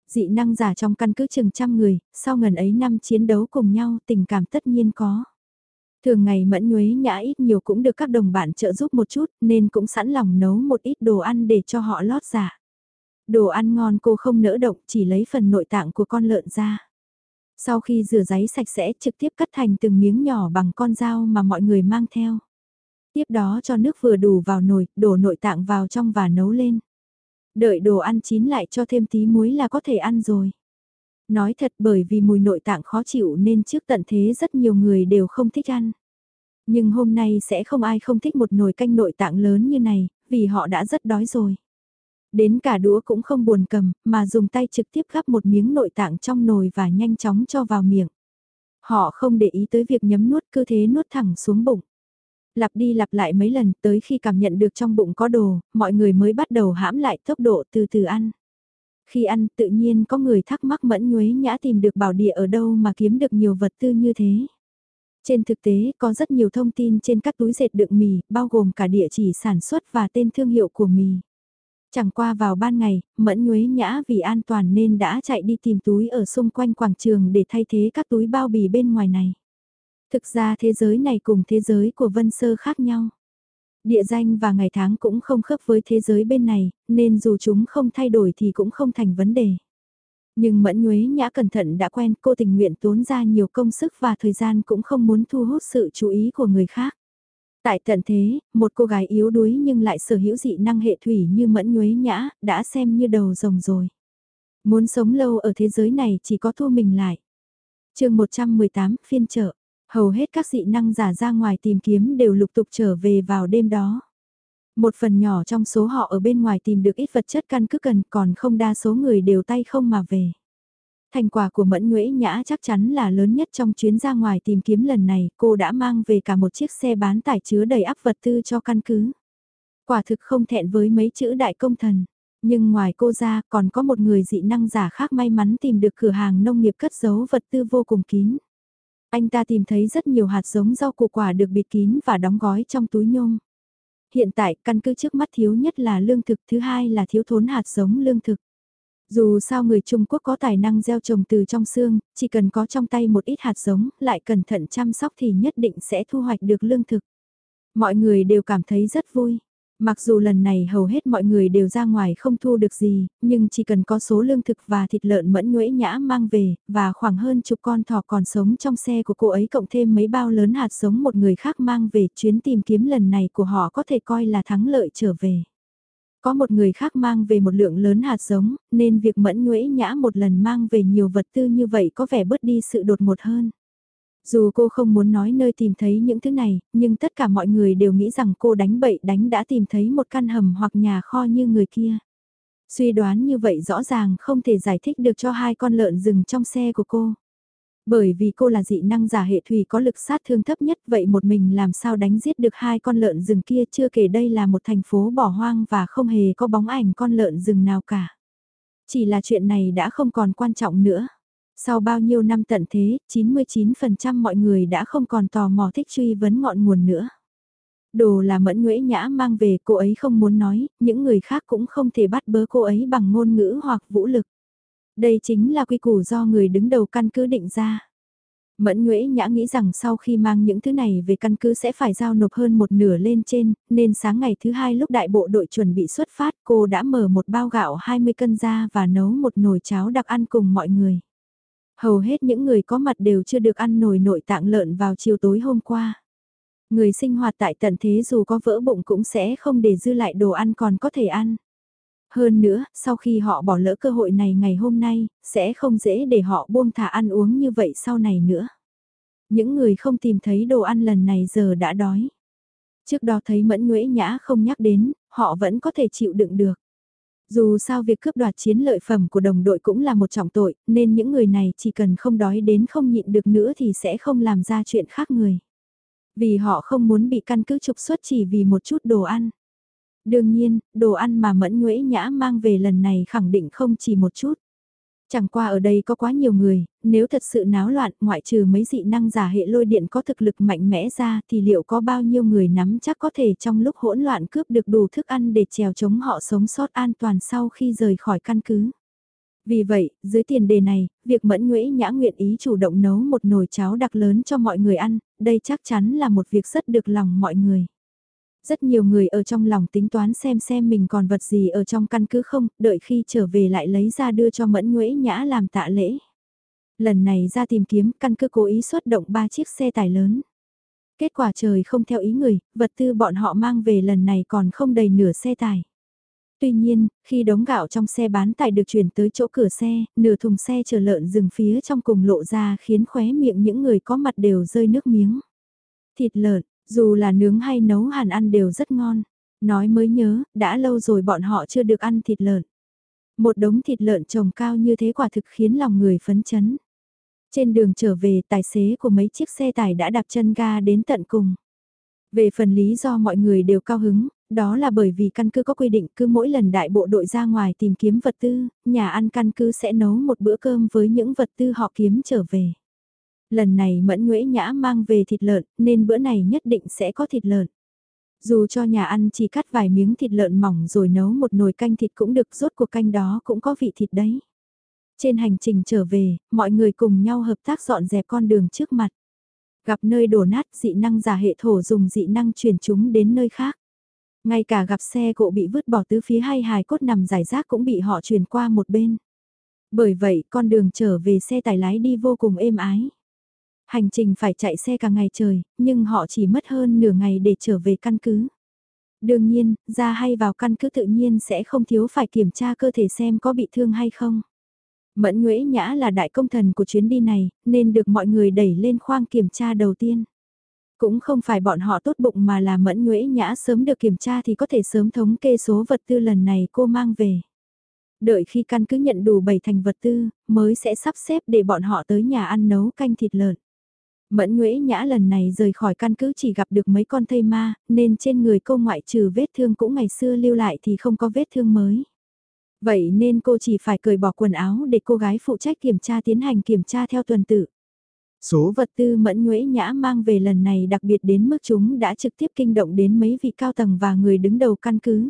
Dị năng giả trong căn cứ chừng trăm người, sau ngần ấy năm chiến đấu cùng nhau tình cảm tất nhiên có. Thường ngày Mẫn Nhuế Nhã ít nhiều cũng được các đồng bạn trợ giúp một chút nên cũng sẵn lòng nấu một ít đồ ăn để cho họ lót giả. Đồ ăn ngon cô không nỡ động chỉ lấy phần nội tạng của con lợn ra. Sau khi rửa giấy sạch sẽ trực tiếp cắt thành từng miếng nhỏ bằng con dao mà mọi người mang theo. Tiếp đó cho nước vừa đủ vào nồi, đổ nội tạng vào trong và nấu lên. Đợi đồ ăn chín lại cho thêm tí muối là có thể ăn rồi. Nói thật bởi vì mùi nội tạng khó chịu nên trước tận thế rất nhiều người đều không thích ăn. Nhưng hôm nay sẽ không ai không thích một nồi canh nội tạng lớn như này, vì họ đã rất đói rồi. Đến cả đũa cũng không buồn cầm, mà dùng tay trực tiếp gắp một miếng nội tạng trong nồi và nhanh chóng cho vào miệng. Họ không để ý tới việc nhấm nuốt cứ thế nuốt thẳng xuống bụng. Lặp đi lặp lại mấy lần tới khi cảm nhận được trong bụng có đồ, mọi người mới bắt đầu hãm lại tốc độ từ từ ăn. Khi ăn tự nhiên có người thắc mắc mẫn nhuế nhã tìm được bảo địa ở đâu mà kiếm được nhiều vật tư như thế. Trên thực tế có rất nhiều thông tin trên các túi dệt đựng mì, bao gồm cả địa chỉ sản xuất và tên thương hiệu của mì. Chẳng qua vào ban ngày, Mẫn Nhuế Nhã vì an toàn nên đã chạy đi tìm túi ở xung quanh quảng trường để thay thế các túi bao bì bên ngoài này. Thực ra thế giới này cùng thế giới của Vân Sơ khác nhau. Địa danh và ngày tháng cũng không khớp với thế giới bên này, nên dù chúng không thay đổi thì cũng không thành vấn đề. Nhưng Mẫn Nhuế Nhã cẩn thận đã quen cô tình nguyện tốn ra nhiều công sức và thời gian cũng không muốn thu hút sự chú ý của người khác. Tại tận thế, một cô gái yếu đuối nhưng lại sở hữu dị năng hệ thủy như Mẫn Nhuế Nhã, đã xem như đầu rồng rồi. Muốn sống lâu ở thế giới này chỉ có thua mình lại. chương 118, phiên trợ. Hầu hết các dị năng giả ra ngoài tìm kiếm đều lục tục trở về vào đêm đó. Một phần nhỏ trong số họ ở bên ngoài tìm được ít vật chất căn cứ cần còn không đa số người đều tay không mà về. Thành quả của Mẫn Nguyễn Nhã chắc chắn là lớn nhất trong chuyến ra ngoài tìm kiếm lần này, cô đã mang về cả một chiếc xe bán tải chứa đầy ắp vật tư cho căn cứ. Quả thực không thẹn với mấy chữ đại công thần. Nhưng ngoài cô ra còn có một người dị năng giả khác may mắn tìm được cửa hàng nông nghiệp cất giấu vật tư vô cùng kín. Anh ta tìm thấy rất nhiều hạt giống rau củ quả được bịt kín và đóng gói trong túi nhôm. Hiện tại, căn cứ trước mắt thiếu nhất là lương thực, thứ hai là thiếu thốn hạt giống lương thực. Dù sao người Trung Quốc có tài năng gieo trồng từ trong xương, chỉ cần có trong tay một ít hạt giống, lại cẩn thận chăm sóc thì nhất định sẽ thu hoạch được lương thực. Mọi người đều cảm thấy rất vui. Mặc dù lần này hầu hết mọi người đều ra ngoài không thu được gì, nhưng chỉ cần có số lương thực và thịt lợn mẫn nhuễ nhã mang về, và khoảng hơn chục con thỏ còn sống trong xe của cô ấy cộng thêm mấy bao lớn hạt giống một người khác mang về chuyến tìm kiếm lần này của họ có thể coi là thắng lợi trở về. Có một người khác mang về một lượng lớn hạt giống, nên việc mẫn nhuễ nhã một lần mang về nhiều vật tư như vậy có vẻ bớt đi sự đột ngột hơn. Dù cô không muốn nói nơi tìm thấy những thứ này, nhưng tất cả mọi người đều nghĩ rằng cô đánh bậy đánh đã tìm thấy một căn hầm hoặc nhà kho như người kia. Suy đoán như vậy rõ ràng không thể giải thích được cho hai con lợn rừng trong xe của cô. Bởi vì cô là dị năng giả hệ thủy có lực sát thương thấp nhất vậy một mình làm sao đánh giết được hai con lợn rừng kia chưa kể đây là một thành phố bỏ hoang và không hề có bóng ảnh con lợn rừng nào cả. Chỉ là chuyện này đã không còn quan trọng nữa. Sau bao nhiêu năm tận thế, 99% mọi người đã không còn tò mò thích truy vấn ngọn nguồn nữa. Đồ là mẫn nguyễn nhã mang về cô ấy không muốn nói, những người khác cũng không thể bắt bớ cô ấy bằng ngôn ngữ hoặc vũ lực. Đây chính là quy củ do người đứng đầu căn cứ định ra. Mẫn Nguyễn Nhã nghĩ rằng sau khi mang những thứ này về căn cứ sẽ phải giao nộp hơn một nửa lên trên, nên sáng ngày thứ hai lúc đại bộ đội chuẩn bị xuất phát cô đã mở một bao gạo 20 cân ra và nấu một nồi cháo đặc ăn cùng mọi người. Hầu hết những người có mặt đều chưa được ăn nồi nội tạng lợn vào chiều tối hôm qua. Người sinh hoạt tại tận thế dù có vỡ bụng cũng sẽ không để dư lại đồ ăn còn có thể ăn. Hơn nữa, sau khi họ bỏ lỡ cơ hội này ngày hôm nay, sẽ không dễ để họ buông thả ăn uống như vậy sau này nữa. Những người không tìm thấy đồ ăn lần này giờ đã đói. Trước đó thấy Mẫn Nguyễn Nhã không nhắc đến, họ vẫn có thể chịu đựng được. Dù sao việc cướp đoạt chiến lợi phẩm của đồng đội cũng là một trọng tội, nên những người này chỉ cần không đói đến không nhịn được nữa thì sẽ không làm ra chuyện khác người. Vì họ không muốn bị căn cứ trục xuất chỉ vì một chút đồ ăn. Đương nhiên, đồ ăn mà Mẫn Nguyễn Nhã mang về lần này khẳng định không chỉ một chút. Chẳng qua ở đây có quá nhiều người, nếu thật sự náo loạn ngoại trừ mấy dị năng giả hệ lôi điện có thực lực mạnh mẽ ra thì liệu có bao nhiêu người nắm chắc có thể trong lúc hỗn loạn cướp được đủ thức ăn để trèo chống họ sống sót an toàn sau khi rời khỏi căn cứ. Vì vậy, dưới tiền đề này, việc Mẫn Nguyễn Nhã nguyện ý chủ động nấu một nồi cháo đặc lớn cho mọi người ăn, đây chắc chắn là một việc rất được lòng mọi người. Rất nhiều người ở trong lòng tính toán xem xem mình còn vật gì ở trong căn cứ không, đợi khi trở về lại lấy ra đưa cho Mẫn Nguyễn Nhã làm tạ lễ. Lần này ra tìm kiếm, căn cứ cố ý xuất động 3 chiếc xe tải lớn. Kết quả trời không theo ý người, vật tư bọn họ mang về lần này còn không đầy nửa xe tải. Tuy nhiên, khi đống gạo trong xe bán tải được chuyển tới chỗ cửa xe, nửa thùng xe chờ lợn rừng phía trong cùng lộ ra khiến khóe miệng những người có mặt đều rơi nước miếng. Thịt lợn, dù là nướng hay nấu hàn ăn đều rất ngon. Nói mới nhớ, đã lâu rồi bọn họ chưa được ăn thịt lợn. Một đống thịt lợn trồng cao như thế quả thực khiến lòng người phấn chấn. Trên đường trở về tài xế của mấy chiếc xe tải đã đạp chân ga đến tận cùng. Về phần lý do mọi người đều cao hứng, đó là bởi vì căn cứ có quy định cứ mỗi lần đại bộ đội ra ngoài tìm kiếm vật tư, nhà ăn căn cứ sẽ nấu một bữa cơm với những vật tư họ kiếm trở về. Lần này Mẫn Nguyễn Nhã mang về thịt lợn, nên bữa này nhất định sẽ có thịt lợn. Dù cho nhà ăn chỉ cắt vài miếng thịt lợn mỏng rồi nấu một nồi canh thịt cũng được, rốt cuộc canh đó cũng có vị thịt đấy. Trên hành trình trở về, mọi người cùng nhau hợp tác dọn dẹp con đường trước mặt. Gặp nơi đổ nát dị năng giả hệ thổ dùng dị năng chuyển chúng đến nơi khác. Ngay cả gặp xe cộ bị vứt bỏ tứ phía hay hài cốt nằm giải rác cũng bị họ chuyển qua một bên. Bởi vậy con đường trở về xe tải lái đi vô cùng êm ái. Hành trình phải chạy xe cả ngày trời, nhưng họ chỉ mất hơn nửa ngày để trở về căn cứ. Đương nhiên, ra hay vào căn cứ tự nhiên sẽ không thiếu phải kiểm tra cơ thể xem có bị thương hay không. Mẫn Nguyễn Nhã là đại công thần của chuyến đi này, nên được mọi người đẩy lên khoang kiểm tra đầu tiên. Cũng không phải bọn họ tốt bụng mà là Mẫn Nguyễn Nhã sớm được kiểm tra thì có thể sớm thống kê số vật tư lần này cô mang về. Đợi khi căn cứ nhận đủ 7 thành vật tư, mới sẽ sắp xếp để bọn họ tới nhà ăn nấu canh thịt lợn. Mẫn Nguyễn Nhã lần này rời khỏi căn cứ chỉ gặp được mấy con thây ma, nên trên người cô ngoại trừ vết thương cũng ngày xưa lưu lại thì không có vết thương mới. Vậy nên cô chỉ phải cởi bỏ quần áo để cô gái phụ trách kiểm tra tiến hành kiểm tra theo tuần tự. Số vật tư Mẫn Nguyễn Nhã mang về lần này đặc biệt đến mức chúng đã trực tiếp kinh động đến mấy vị cao tầng và người đứng đầu căn cứ.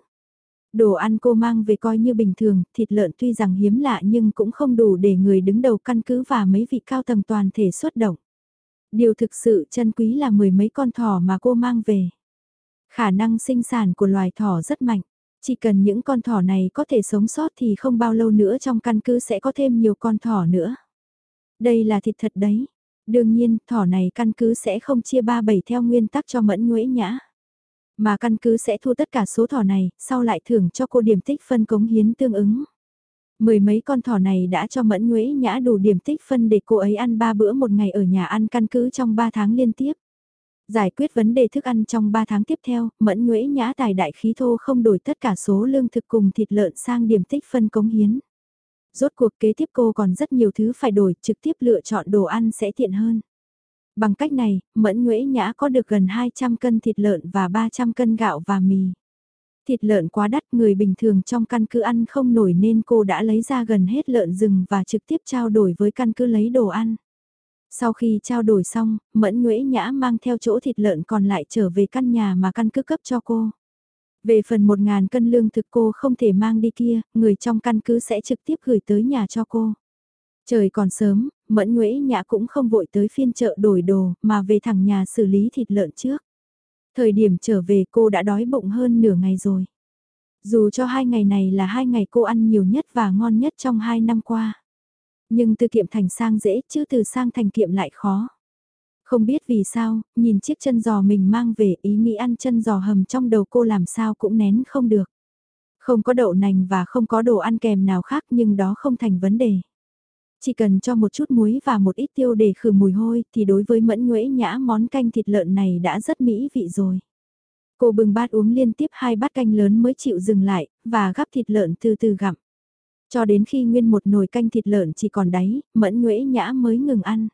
Đồ ăn cô mang về coi như bình thường, thịt lợn tuy rằng hiếm lạ nhưng cũng không đủ để người đứng đầu căn cứ và mấy vị cao tầng toàn thể xuất động. Điều thực sự chân quý là mười mấy con thỏ mà cô mang về. Khả năng sinh sản của loài thỏ rất mạnh. Chỉ cần những con thỏ này có thể sống sót thì không bao lâu nữa trong căn cứ sẽ có thêm nhiều con thỏ nữa. Đây là thịt thật đấy. Đương nhiên, thỏ này căn cứ sẽ không chia ba bảy theo nguyên tắc cho mẫn nguyễn nhã. Mà căn cứ sẽ thu tất cả số thỏ này, sau lại thưởng cho cô điểm tích phân cống hiến tương ứng. Mười mấy con thỏ này đã cho Mẫn Nguyễn Nhã đủ điểm tích phân để cô ấy ăn ba bữa một ngày ở nhà ăn căn cứ trong 3 tháng liên tiếp. Giải quyết vấn đề thức ăn trong 3 tháng tiếp theo, Mẫn Nguyễn Nhã tài đại khí thô không đổi tất cả số lương thực cùng thịt lợn sang điểm tích phân cống hiến. Rốt cuộc kế tiếp cô còn rất nhiều thứ phải đổi, trực tiếp lựa chọn đồ ăn sẽ tiện hơn. Bằng cách này, Mẫn Nguyễn Nhã có được gần 200 cân thịt lợn và 300 cân gạo và mì. Thịt lợn quá đắt người bình thường trong căn cứ ăn không nổi nên cô đã lấy ra gần hết lợn rừng và trực tiếp trao đổi với căn cứ lấy đồ ăn. Sau khi trao đổi xong, Mẫn Nguyễn Nhã mang theo chỗ thịt lợn còn lại trở về căn nhà mà căn cứ cấp cho cô. Về phần 1.000 cân lương thực cô không thể mang đi kia, người trong căn cứ sẽ trực tiếp gửi tới nhà cho cô. Trời còn sớm, Mẫn Nguyễn Nhã cũng không vội tới phiên chợ đổi đồ mà về thẳng nhà xử lý thịt lợn trước. Thời điểm trở về cô đã đói bụng hơn nửa ngày rồi. Dù cho hai ngày này là hai ngày cô ăn nhiều nhất và ngon nhất trong hai năm qua. Nhưng từ kiệm thành sang dễ chứ từ sang thành kiệm lại khó. Không biết vì sao, nhìn chiếc chân giò mình mang về ý nghĩ ăn chân giò hầm trong đầu cô làm sao cũng nén không được. Không có đậu nành và không có đồ ăn kèm nào khác nhưng đó không thành vấn đề. Chỉ cần cho một chút muối và một ít tiêu để khử mùi hôi thì đối với mẫn nhuễ nhã món canh thịt lợn này đã rất mỹ vị rồi. Cô bừng bát uống liên tiếp hai bát canh lớn mới chịu dừng lại, và gắp thịt lợn từ từ gặm. Cho đến khi nguyên một nồi canh thịt lợn chỉ còn đáy, mẫn nhuễ nhã mới ngừng ăn.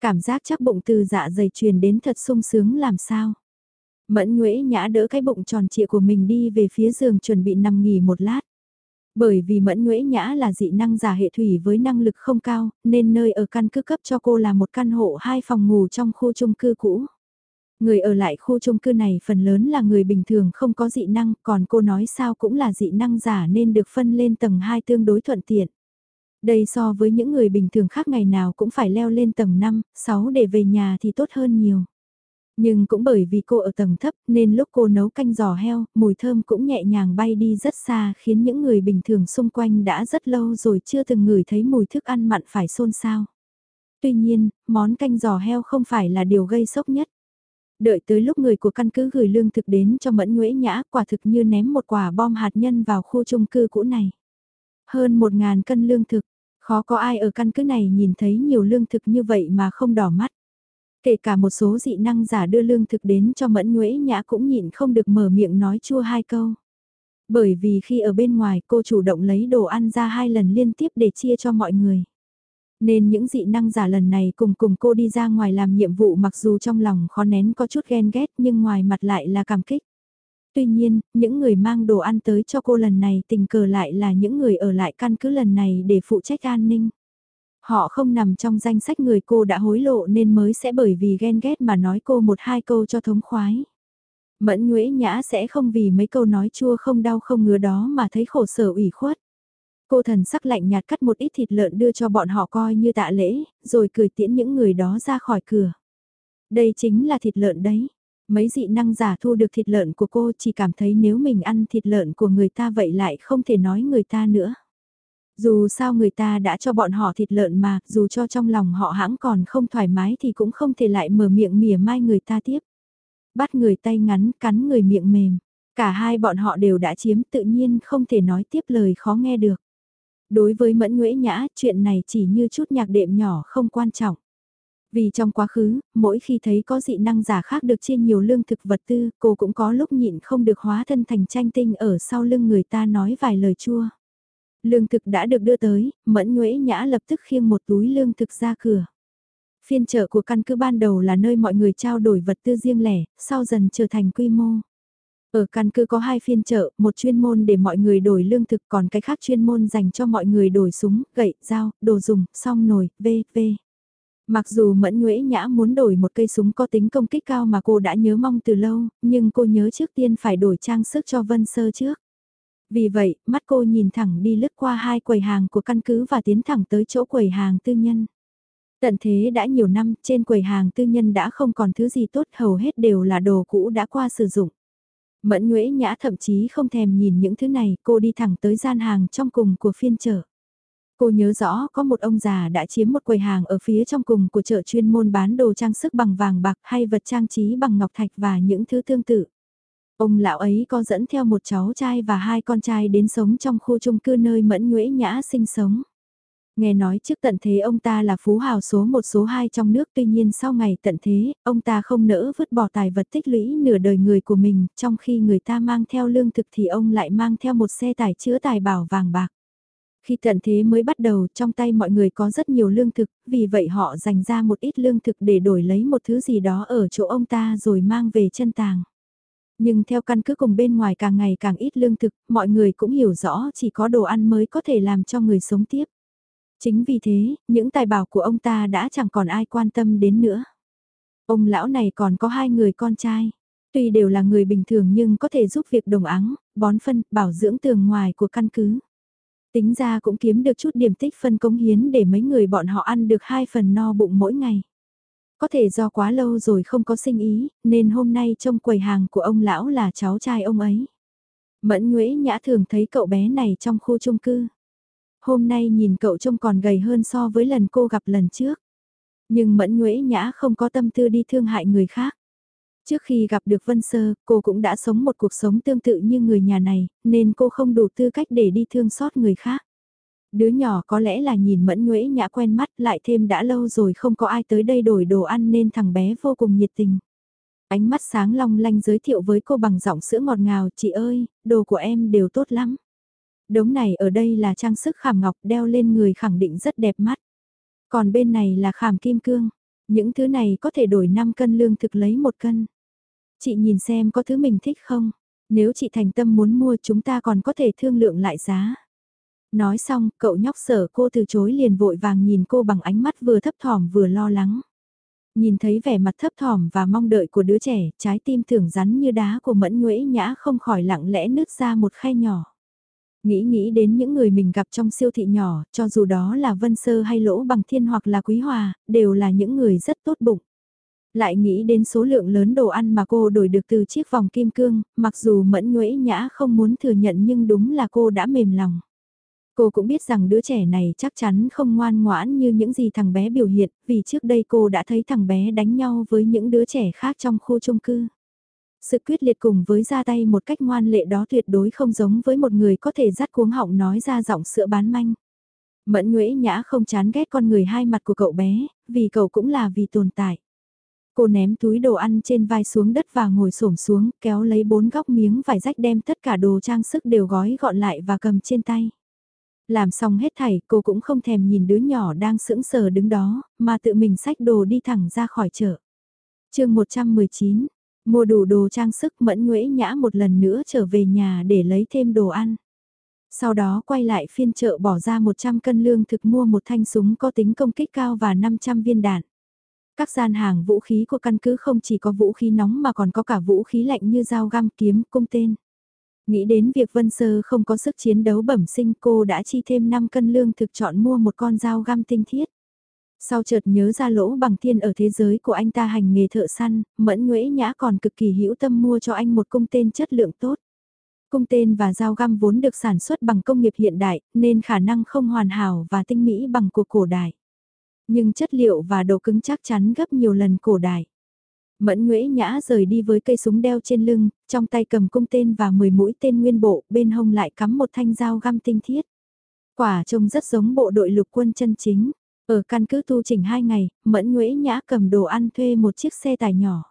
Cảm giác chắc bụng từ dạ dày truyền đến thật sung sướng làm sao. Mẫn nhuễ nhã đỡ cái bụng tròn trịa của mình đi về phía giường chuẩn bị nằm nghỉ một lát. Bởi vì Mẫn Nguyễn Nhã là dị năng giả hệ thủy với năng lực không cao, nên nơi ở căn cứ cấp cho cô là một căn hộ hai phòng ngủ trong khu chung cư cũ. Người ở lại khu chung cư này phần lớn là người bình thường không có dị năng, còn cô nói sao cũng là dị năng giả nên được phân lên tầng 2 tương đối thuận tiện. Đây so với những người bình thường khác ngày nào cũng phải leo lên tầng 5, 6 để về nhà thì tốt hơn nhiều. Nhưng cũng bởi vì cô ở tầng thấp nên lúc cô nấu canh giò heo, mùi thơm cũng nhẹ nhàng bay đi rất xa khiến những người bình thường xung quanh đã rất lâu rồi chưa từng ngửi thấy mùi thức ăn mặn phải xôn xao. Tuy nhiên, món canh giò heo không phải là điều gây sốc nhất. Đợi tới lúc người của căn cứ gửi lương thực đến cho Mẫn Nguyễn Nhã quả thực như ném một quả bom hạt nhân vào khu chung cư cũ này. Hơn một ngàn cân lương thực, khó có ai ở căn cứ này nhìn thấy nhiều lương thực như vậy mà không đỏ mắt. Kể cả một số dị năng giả đưa lương thực đến cho Mẫn Nguyễn Nhã cũng nhịn không được mở miệng nói chua hai câu. Bởi vì khi ở bên ngoài cô chủ động lấy đồ ăn ra hai lần liên tiếp để chia cho mọi người. Nên những dị năng giả lần này cùng cùng cô đi ra ngoài làm nhiệm vụ mặc dù trong lòng khó nén có chút ghen ghét nhưng ngoài mặt lại là cảm kích. Tuy nhiên, những người mang đồ ăn tới cho cô lần này tình cờ lại là những người ở lại căn cứ lần này để phụ trách an ninh. Họ không nằm trong danh sách người cô đã hối lộ nên mới sẽ bởi vì ghen ghét mà nói cô một hai câu cho thống khoái. Mẫn Nguyễn Nhã sẽ không vì mấy câu nói chua không đau không ngứa đó mà thấy khổ sở ủy khuất. Cô thần sắc lạnh nhạt cắt một ít thịt lợn đưa cho bọn họ coi như tạ lễ, rồi cười tiễn những người đó ra khỏi cửa. Đây chính là thịt lợn đấy. Mấy dị năng giả thu được thịt lợn của cô chỉ cảm thấy nếu mình ăn thịt lợn của người ta vậy lại không thể nói người ta nữa. Dù sao người ta đã cho bọn họ thịt lợn mà, dù cho trong lòng họ hãng còn không thoải mái thì cũng không thể lại mở miệng mỉa mai người ta tiếp. Bắt người tay ngắn, cắn người miệng mềm. Cả hai bọn họ đều đã chiếm tự nhiên không thể nói tiếp lời khó nghe được. Đối với Mẫn Nguyễn Nhã, chuyện này chỉ như chút nhạc đệm nhỏ không quan trọng. Vì trong quá khứ, mỗi khi thấy có dị năng giả khác được chia nhiều lương thực vật tư, cô cũng có lúc nhịn không được hóa thân thành tranh tinh ở sau lưng người ta nói vài lời chua. Lương thực đã được đưa tới, Mẫn Nguyễn Nhã lập tức khiêng một túi lương thực ra cửa. Phiên chợ của căn cứ ban đầu là nơi mọi người trao đổi vật tư riêng lẻ, sau dần trở thành quy mô. Ở căn cứ có hai phiên chợ, một chuyên môn để mọi người đổi lương thực còn cái khác chuyên môn dành cho mọi người đổi súng, gậy, dao, đồ dùng, song nồi, v.v. Mặc dù Mẫn Nguyễn Nhã muốn đổi một cây súng có tính công kích cao mà cô đã nhớ mong từ lâu, nhưng cô nhớ trước tiên phải đổi trang sức cho Vân Sơ trước. Vì vậy, mắt cô nhìn thẳng đi lướt qua hai quầy hàng của căn cứ và tiến thẳng tới chỗ quầy hàng tư nhân. Tận thế đã nhiều năm, trên quầy hàng tư nhân đã không còn thứ gì tốt hầu hết đều là đồ cũ đã qua sử dụng. Mẫn Nguyễn Nhã thậm chí không thèm nhìn những thứ này, cô đi thẳng tới gian hàng trong cùng của phiên chợ. Cô nhớ rõ có một ông già đã chiếm một quầy hàng ở phía trong cùng của chợ chuyên môn bán đồ trang sức bằng vàng bạc hay vật trang trí bằng ngọc thạch và những thứ tương tự. Ông lão ấy có dẫn theo một cháu trai và hai con trai đến sống trong khu chung cư nơi Mẫn Nguyễn Nhã sinh sống. Nghe nói trước tận thế ông ta là phú hào số một số hai trong nước tuy nhiên sau ngày tận thế, ông ta không nỡ vứt bỏ tài vật tích lũy nửa đời người của mình, trong khi người ta mang theo lương thực thì ông lại mang theo một xe tải chứa tài bảo vàng bạc. Khi tận thế mới bắt đầu trong tay mọi người có rất nhiều lương thực, vì vậy họ dành ra một ít lương thực để đổi lấy một thứ gì đó ở chỗ ông ta rồi mang về chân tàng. Nhưng theo căn cứ cùng bên ngoài càng ngày càng ít lương thực, mọi người cũng hiểu rõ chỉ có đồ ăn mới có thể làm cho người sống tiếp. Chính vì thế, những tài bảo của ông ta đã chẳng còn ai quan tâm đến nữa. Ông lão này còn có hai người con trai. Tuy đều là người bình thường nhưng có thể giúp việc đồng áng, bón phân, bảo dưỡng tường ngoài của căn cứ. Tính ra cũng kiếm được chút điểm tích phân cống hiến để mấy người bọn họ ăn được hai phần no bụng mỗi ngày. Có thể do quá lâu rồi không có sinh ý, nên hôm nay trong quầy hàng của ông lão là cháu trai ông ấy. Mẫn Nguyễn Nhã thường thấy cậu bé này trong khu chung cư. Hôm nay nhìn cậu trông còn gầy hơn so với lần cô gặp lần trước. Nhưng Mẫn Nguyễn Nhã không có tâm tư đi thương hại người khác. Trước khi gặp được Vân Sơ, cô cũng đã sống một cuộc sống tương tự như người nhà này, nên cô không đủ tư cách để đi thương xót người khác. Đứa nhỏ có lẽ là nhìn Mẫn Nguyễn Nhã quen mắt lại thêm đã lâu rồi không có ai tới đây đổi đồ ăn nên thằng bé vô cùng nhiệt tình. Ánh mắt sáng long lanh giới thiệu với cô bằng giọng sữa ngọt ngào, chị ơi, đồ của em đều tốt lắm. Đống này ở đây là trang sức khảm ngọc đeo lên người khẳng định rất đẹp mắt. Còn bên này là khảm kim cương. Những thứ này có thể đổi 5 cân lương thực lấy một cân. Chị nhìn xem có thứ mình thích không? Nếu chị thành tâm muốn mua chúng ta còn có thể thương lượng lại giá. Nói xong, cậu nhóc sở cô từ chối liền vội vàng nhìn cô bằng ánh mắt vừa thấp thỏm vừa lo lắng. Nhìn thấy vẻ mặt thấp thỏm và mong đợi của đứa trẻ, trái tim thưởng rắn như đá của mẫn nhuễ nhã không khỏi lặng lẽ nứt ra một khe nhỏ. Nghĩ nghĩ đến những người mình gặp trong siêu thị nhỏ, cho dù đó là Vân Sơ hay Lỗ Bằng Thiên hoặc là Quý Hòa, đều là những người rất tốt bụng. Lại nghĩ đến số lượng lớn đồ ăn mà cô đổi được từ chiếc vòng kim cương, mặc dù mẫn nhuễ nhã không muốn thừa nhận nhưng đúng là cô đã mềm lòng. Cô cũng biết rằng đứa trẻ này chắc chắn không ngoan ngoãn như những gì thằng bé biểu hiện, vì trước đây cô đã thấy thằng bé đánh nhau với những đứa trẻ khác trong khu chung cư. Sự quyết liệt cùng với ra tay một cách ngoan lệ đó tuyệt đối không giống với một người có thể dắt cuống họng nói ra giọng sữa bán manh. Mẫn Nguyễn Nhã không chán ghét con người hai mặt của cậu bé, vì cậu cũng là vì tồn tại. Cô ném túi đồ ăn trên vai xuống đất và ngồi xổm xuống, kéo lấy bốn góc miếng vải rách đem tất cả đồ trang sức đều gói gọn lại và cầm trên tay. Làm xong hết thảy, cô cũng không thèm nhìn đứa nhỏ đang sững sờ đứng đó, mà tự mình xách đồ đi thẳng ra khỏi chợ. chương 119, mua đủ đồ trang sức mẫn nhuễ nhã một lần nữa trở về nhà để lấy thêm đồ ăn. Sau đó quay lại phiên chợ bỏ ra 100 cân lương thực mua một thanh súng có tính công kích cao và 500 viên đạn. Các gian hàng vũ khí của căn cứ không chỉ có vũ khí nóng mà còn có cả vũ khí lạnh như dao găm kiếm, cung tên. Nghĩ đến việc Vân Sơ không có sức chiến đấu bẩm sinh cô đã chi thêm 5 cân lương thực chọn mua một con dao găm tinh thiết. Sau chợt nhớ ra lỗ bằng thiên ở thế giới của anh ta hành nghề thợ săn, mẫn nguyễn nhã còn cực kỳ hữu tâm mua cho anh một cung tên chất lượng tốt. Cung tên và dao găm vốn được sản xuất bằng công nghiệp hiện đại, nên khả năng không hoàn hảo và tinh mỹ bằng của cổ đại. Nhưng chất liệu và độ cứng chắc chắn gấp nhiều lần cổ đại. Mẫn Nguyễn Nhã rời đi với cây súng đeo trên lưng, trong tay cầm cung tên và 10 mũi tên nguyên bộ, bên hông lại cắm một thanh dao găm tinh thiết. Quả trông rất giống bộ đội lục quân chân chính. Ở căn cứ tu chỉnh 2 ngày, Mẫn Nguyễn Nhã cầm đồ ăn thuê một chiếc xe tải nhỏ.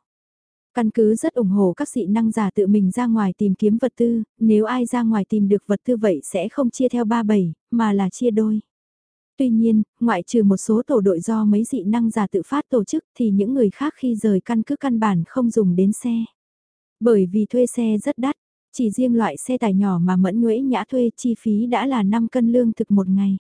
Căn cứ rất ủng hộ các dị năng giả tự mình ra ngoài tìm kiếm vật tư, nếu ai ra ngoài tìm được vật tư vậy sẽ không chia theo 3-7, mà là chia đôi. Tuy nhiên, ngoại trừ một số tổ đội do mấy dị năng giả tự phát tổ chức thì những người khác khi rời căn cứ căn bản không dùng đến xe. Bởi vì thuê xe rất đắt, chỉ riêng loại xe tải nhỏ mà Mẫn Nguyễn Nhã thuê chi phí đã là 5 cân lương thực một ngày.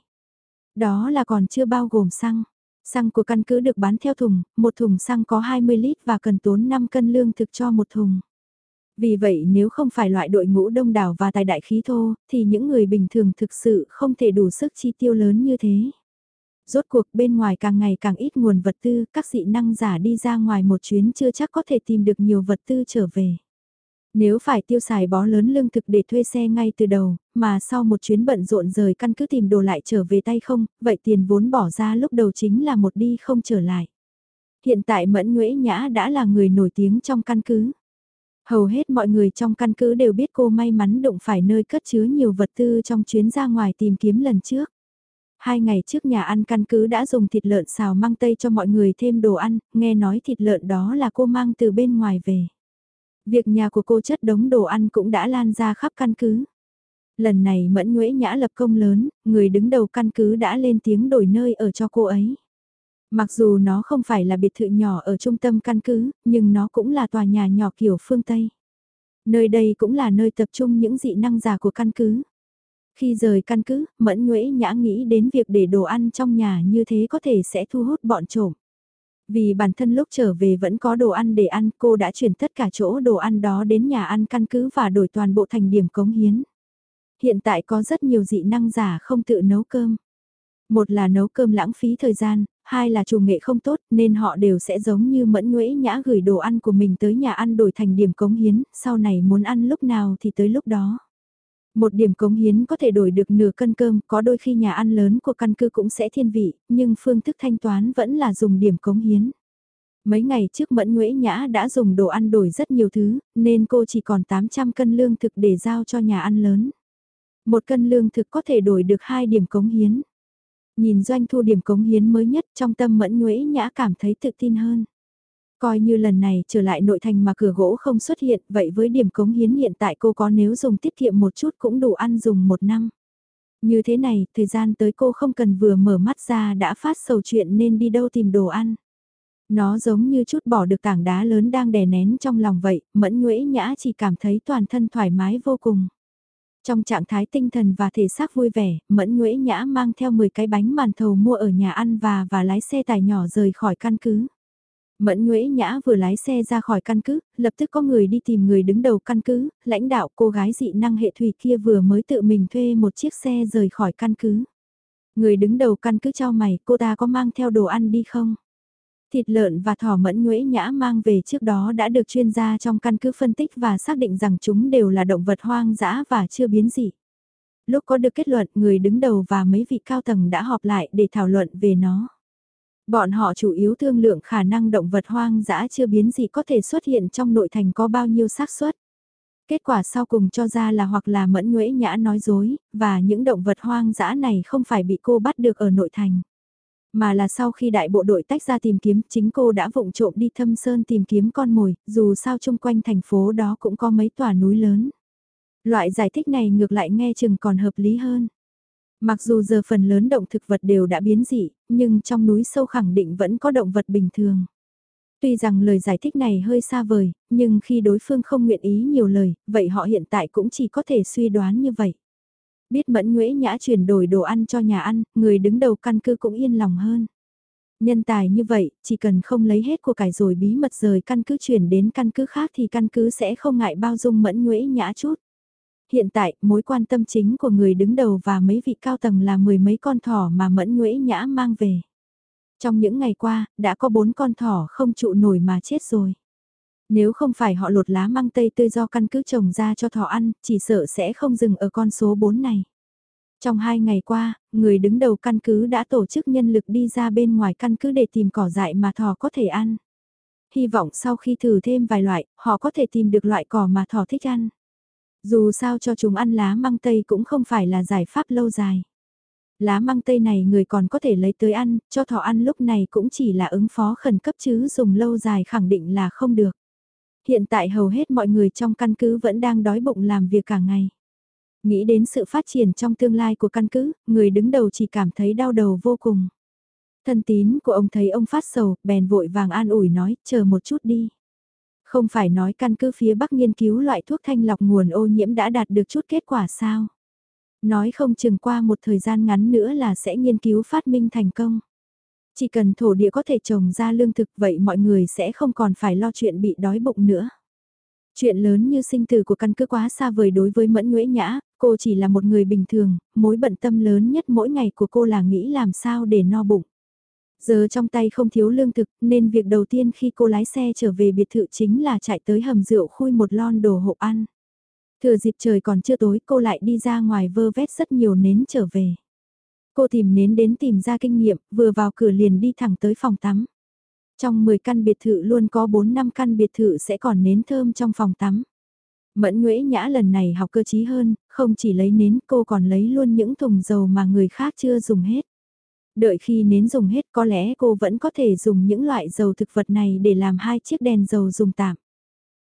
Đó là còn chưa bao gồm xăng. Xăng của căn cứ được bán theo thùng, một thùng xăng có 20 lít và cần tốn 5 cân lương thực cho một thùng. Vì vậy nếu không phải loại đội ngũ đông đảo và tài đại khí thô, thì những người bình thường thực sự không thể đủ sức chi tiêu lớn như thế. Rốt cuộc bên ngoài càng ngày càng ít nguồn vật tư, các dị năng giả đi ra ngoài một chuyến chưa chắc có thể tìm được nhiều vật tư trở về. Nếu phải tiêu xài bó lớn lương thực để thuê xe ngay từ đầu, mà sau một chuyến bận rộn rời căn cứ tìm đồ lại trở về tay không, vậy tiền vốn bỏ ra lúc đầu chính là một đi không trở lại. Hiện tại Mẫn Nguyễn Nhã đã là người nổi tiếng trong căn cứ. Hầu hết mọi người trong căn cứ đều biết cô may mắn đụng phải nơi cất chứa nhiều vật tư trong chuyến ra ngoài tìm kiếm lần trước. Hai ngày trước nhà ăn căn cứ đã dùng thịt lợn xào mang tây cho mọi người thêm đồ ăn, nghe nói thịt lợn đó là cô mang từ bên ngoài về. Việc nhà của cô chất đống đồ ăn cũng đã lan ra khắp căn cứ. Lần này Mẫn Nguyễn Nhã lập công lớn, người đứng đầu căn cứ đã lên tiếng đổi nơi ở cho cô ấy. Mặc dù nó không phải là biệt thự nhỏ ở trung tâm căn cứ, nhưng nó cũng là tòa nhà nhỏ kiểu phương Tây. Nơi đây cũng là nơi tập trung những dị năng giả của căn cứ. Khi rời căn cứ, Mẫn Nguyễn Nhã nghĩ đến việc để đồ ăn trong nhà như thế có thể sẽ thu hút bọn trộm. Vì bản thân lúc trở về vẫn có đồ ăn để ăn, cô đã chuyển tất cả chỗ đồ ăn đó đến nhà ăn căn cứ và đổi toàn bộ thành điểm cống hiến. Hiện tại có rất nhiều dị năng giả không tự nấu cơm. Một là nấu cơm lãng phí thời gian, hai là chủ nghệ không tốt nên họ đều sẽ giống như mẫn nhuễ nhã gửi đồ ăn của mình tới nhà ăn đổi thành điểm cống hiến, sau này muốn ăn lúc nào thì tới lúc đó. Một điểm cống hiến có thể đổi được nửa cân cơm, có đôi khi nhà ăn lớn của căn cứ cũng sẽ thiên vị, nhưng phương thức thanh toán vẫn là dùng điểm cống hiến. Mấy ngày trước Mẫn Nguyễn Nhã đã dùng đồ ăn đổi rất nhiều thứ, nên cô chỉ còn 800 cân lương thực để giao cho nhà ăn lớn. Một cân lương thực có thể đổi được 2 điểm cống hiến. Nhìn doanh thu điểm cống hiến mới nhất trong tâm Mẫn nhuế Nhã cảm thấy tự tin hơn. Coi như lần này trở lại nội thành mà cửa gỗ không xuất hiện, vậy với điểm cống hiến hiện tại cô có nếu dùng tiết kiệm một chút cũng đủ ăn dùng một năm. Như thế này, thời gian tới cô không cần vừa mở mắt ra đã phát sầu chuyện nên đi đâu tìm đồ ăn. Nó giống như chút bỏ được tảng đá lớn đang đè nén trong lòng vậy, mẫn nhuễ nhã chỉ cảm thấy toàn thân thoải mái vô cùng. Trong trạng thái tinh thần và thể xác vui vẻ, mẫn Nguyễn nhã mang theo 10 cái bánh màn thầu mua ở nhà ăn và và lái xe tải nhỏ rời khỏi căn cứ. Mẫn Nguyễn Nhã vừa lái xe ra khỏi căn cứ, lập tức có người đi tìm người đứng đầu căn cứ, lãnh đạo cô gái dị năng hệ thủy kia vừa mới tự mình thuê một chiếc xe rời khỏi căn cứ. Người đứng đầu căn cứ cho mày, cô ta có mang theo đồ ăn đi không? Thịt lợn và thỏ mẫn nhuễ Nhã mang về trước đó đã được chuyên gia trong căn cứ phân tích và xác định rằng chúng đều là động vật hoang dã và chưa biến dị. Lúc có được kết luận, người đứng đầu và mấy vị cao tầng đã họp lại để thảo luận về nó. Bọn họ chủ yếu thương lượng khả năng động vật hoang dã chưa biến dị có thể xuất hiện trong nội thành có bao nhiêu xác suất. Kết quả sau cùng cho ra là hoặc là mẫn nhuễ nhã nói dối, và những động vật hoang dã này không phải bị cô bắt được ở nội thành. Mà là sau khi đại bộ đội tách ra tìm kiếm, chính cô đã vụng trộm đi thâm sơn tìm kiếm con mồi, dù sao chung quanh thành phố đó cũng có mấy tòa núi lớn. Loại giải thích này ngược lại nghe chừng còn hợp lý hơn. Mặc dù giờ phần lớn động thực vật đều đã biến dị, nhưng trong núi sâu khẳng định vẫn có động vật bình thường. Tuy rằng lời giải thích này hơi xa vời, nhưng khi đối phương không nguyện ý nhiều lời, vậy họ hiện tại cũng chỉ có thể suy đoán như vậy. Biết Mẫn Nguyễn Nhã chuyển đổi đồ ăn cho nhà ăn, người đứng đầu căn cứ cũng yên lòng hơn. Nhân tài như vậy, chỉ cần không lấy hết của cải rồi bí mật rời căn cứ chuyển đến căn cứ khác thì căn cứ sẽ không ngại bao dung Mẫn Nguyễn Nhã chút. Hiện tại, mối quan tâm chính của người đứng đầu và mấy vị cao tầng là mười mấy con thỏ mà Mẫn Nguyễn Nhã mang về. Trong những ngày qua, đã có bốn con thỏ không trụ nổi mà chết rồi. Nếu không phải họ lột lá măng tây tươi do căn cứ trồng ra cho thỏ ăn, chỉ sợ sẽ không dừng ở con số 4 này. Trong hai ngày qua, người đứng đầu căn cứ đã tổ chức nhân lực đi ra bên ngoài căn cứ để tìm cỏ dại mà thỏ có thể ăn. Hy vọng sau khi thử thêm vài loại, họ có thể tìm được loại cỏ mà thỏ thích ăn. Dù sao cho chúng ăn lá măng tây cũng không phải là giải pháp lâu dài. Lá măng tây này người còn có thể lấy tới ăn, cho thỏ ăn lúc này cũng chỉ là ứng phó khẩn cấp chứ dùng lâu dài khẳng định là không được. Hiện tại hầu hết mọi người trong căn cứ vẫn đang đói bụng làm việc cả ngày. Nghĩ đến sự phát triển trong tương lai của căn cứ, người đứng đầu chỉ cảm thấy đau đầu vô cùng. Thân tín của ông thấy ông phát sầu, bèn vội vàng an ủi nói, chờ một chút đi. Không phải nói căn cứ phía Bắc nghiên cứu loại thuốc thanh lọc nguồn ô nhiễm đã đạt được chút kết quả sao? Nói không chừng qua một thời gian ngắn nữa là sẽ nghiên cứu phát minh thành công. Chỉ cần thổ địa có thể trồng ra lương thực vậy mọi người sẽ không còn phải lo chuyện bị đói bụng nữa. Chuyện lớn như sinh tử của căn cứ quá xa vời đối với Mẫn Nguyễn Nhã, cô chỉ là một người bình thường, mối bận tâm lớn nhất mỗi ngày của cô là nghĩ làm sao để no bụng. Giờ trong tay không thiếu lương thực, nên việc đầu tiên khi cô lái xe trở về biệt thự chính là chạy tới hầm rượu khui một lon đồ hộp ăn. Thừa dịp trời còn chưa tối cô lại đi ra ngoài vơ vét rất nhiều nến trở về. Cô tìm nến đến tìm ra kinh nghiệm, vừa vào cửa liền đi thẳng tới phòng tắm. Trong 10 căn biệt thự luôn có 4 năm căn biệt thự sẽ còn nến thơm trong phòng tắm. Mẫn Nguyễn Nhã lần này học cơ trí hơn, không chỉ lấy nến cô còn lấy luôn những thùng dầu mà người khác chưa dùng hết. Đợi khi nến dùng hết có lẽ cô vẫn có thể dùng những loại dầu thực vật này để làm hai chiếc đèn dầu dùng tạm.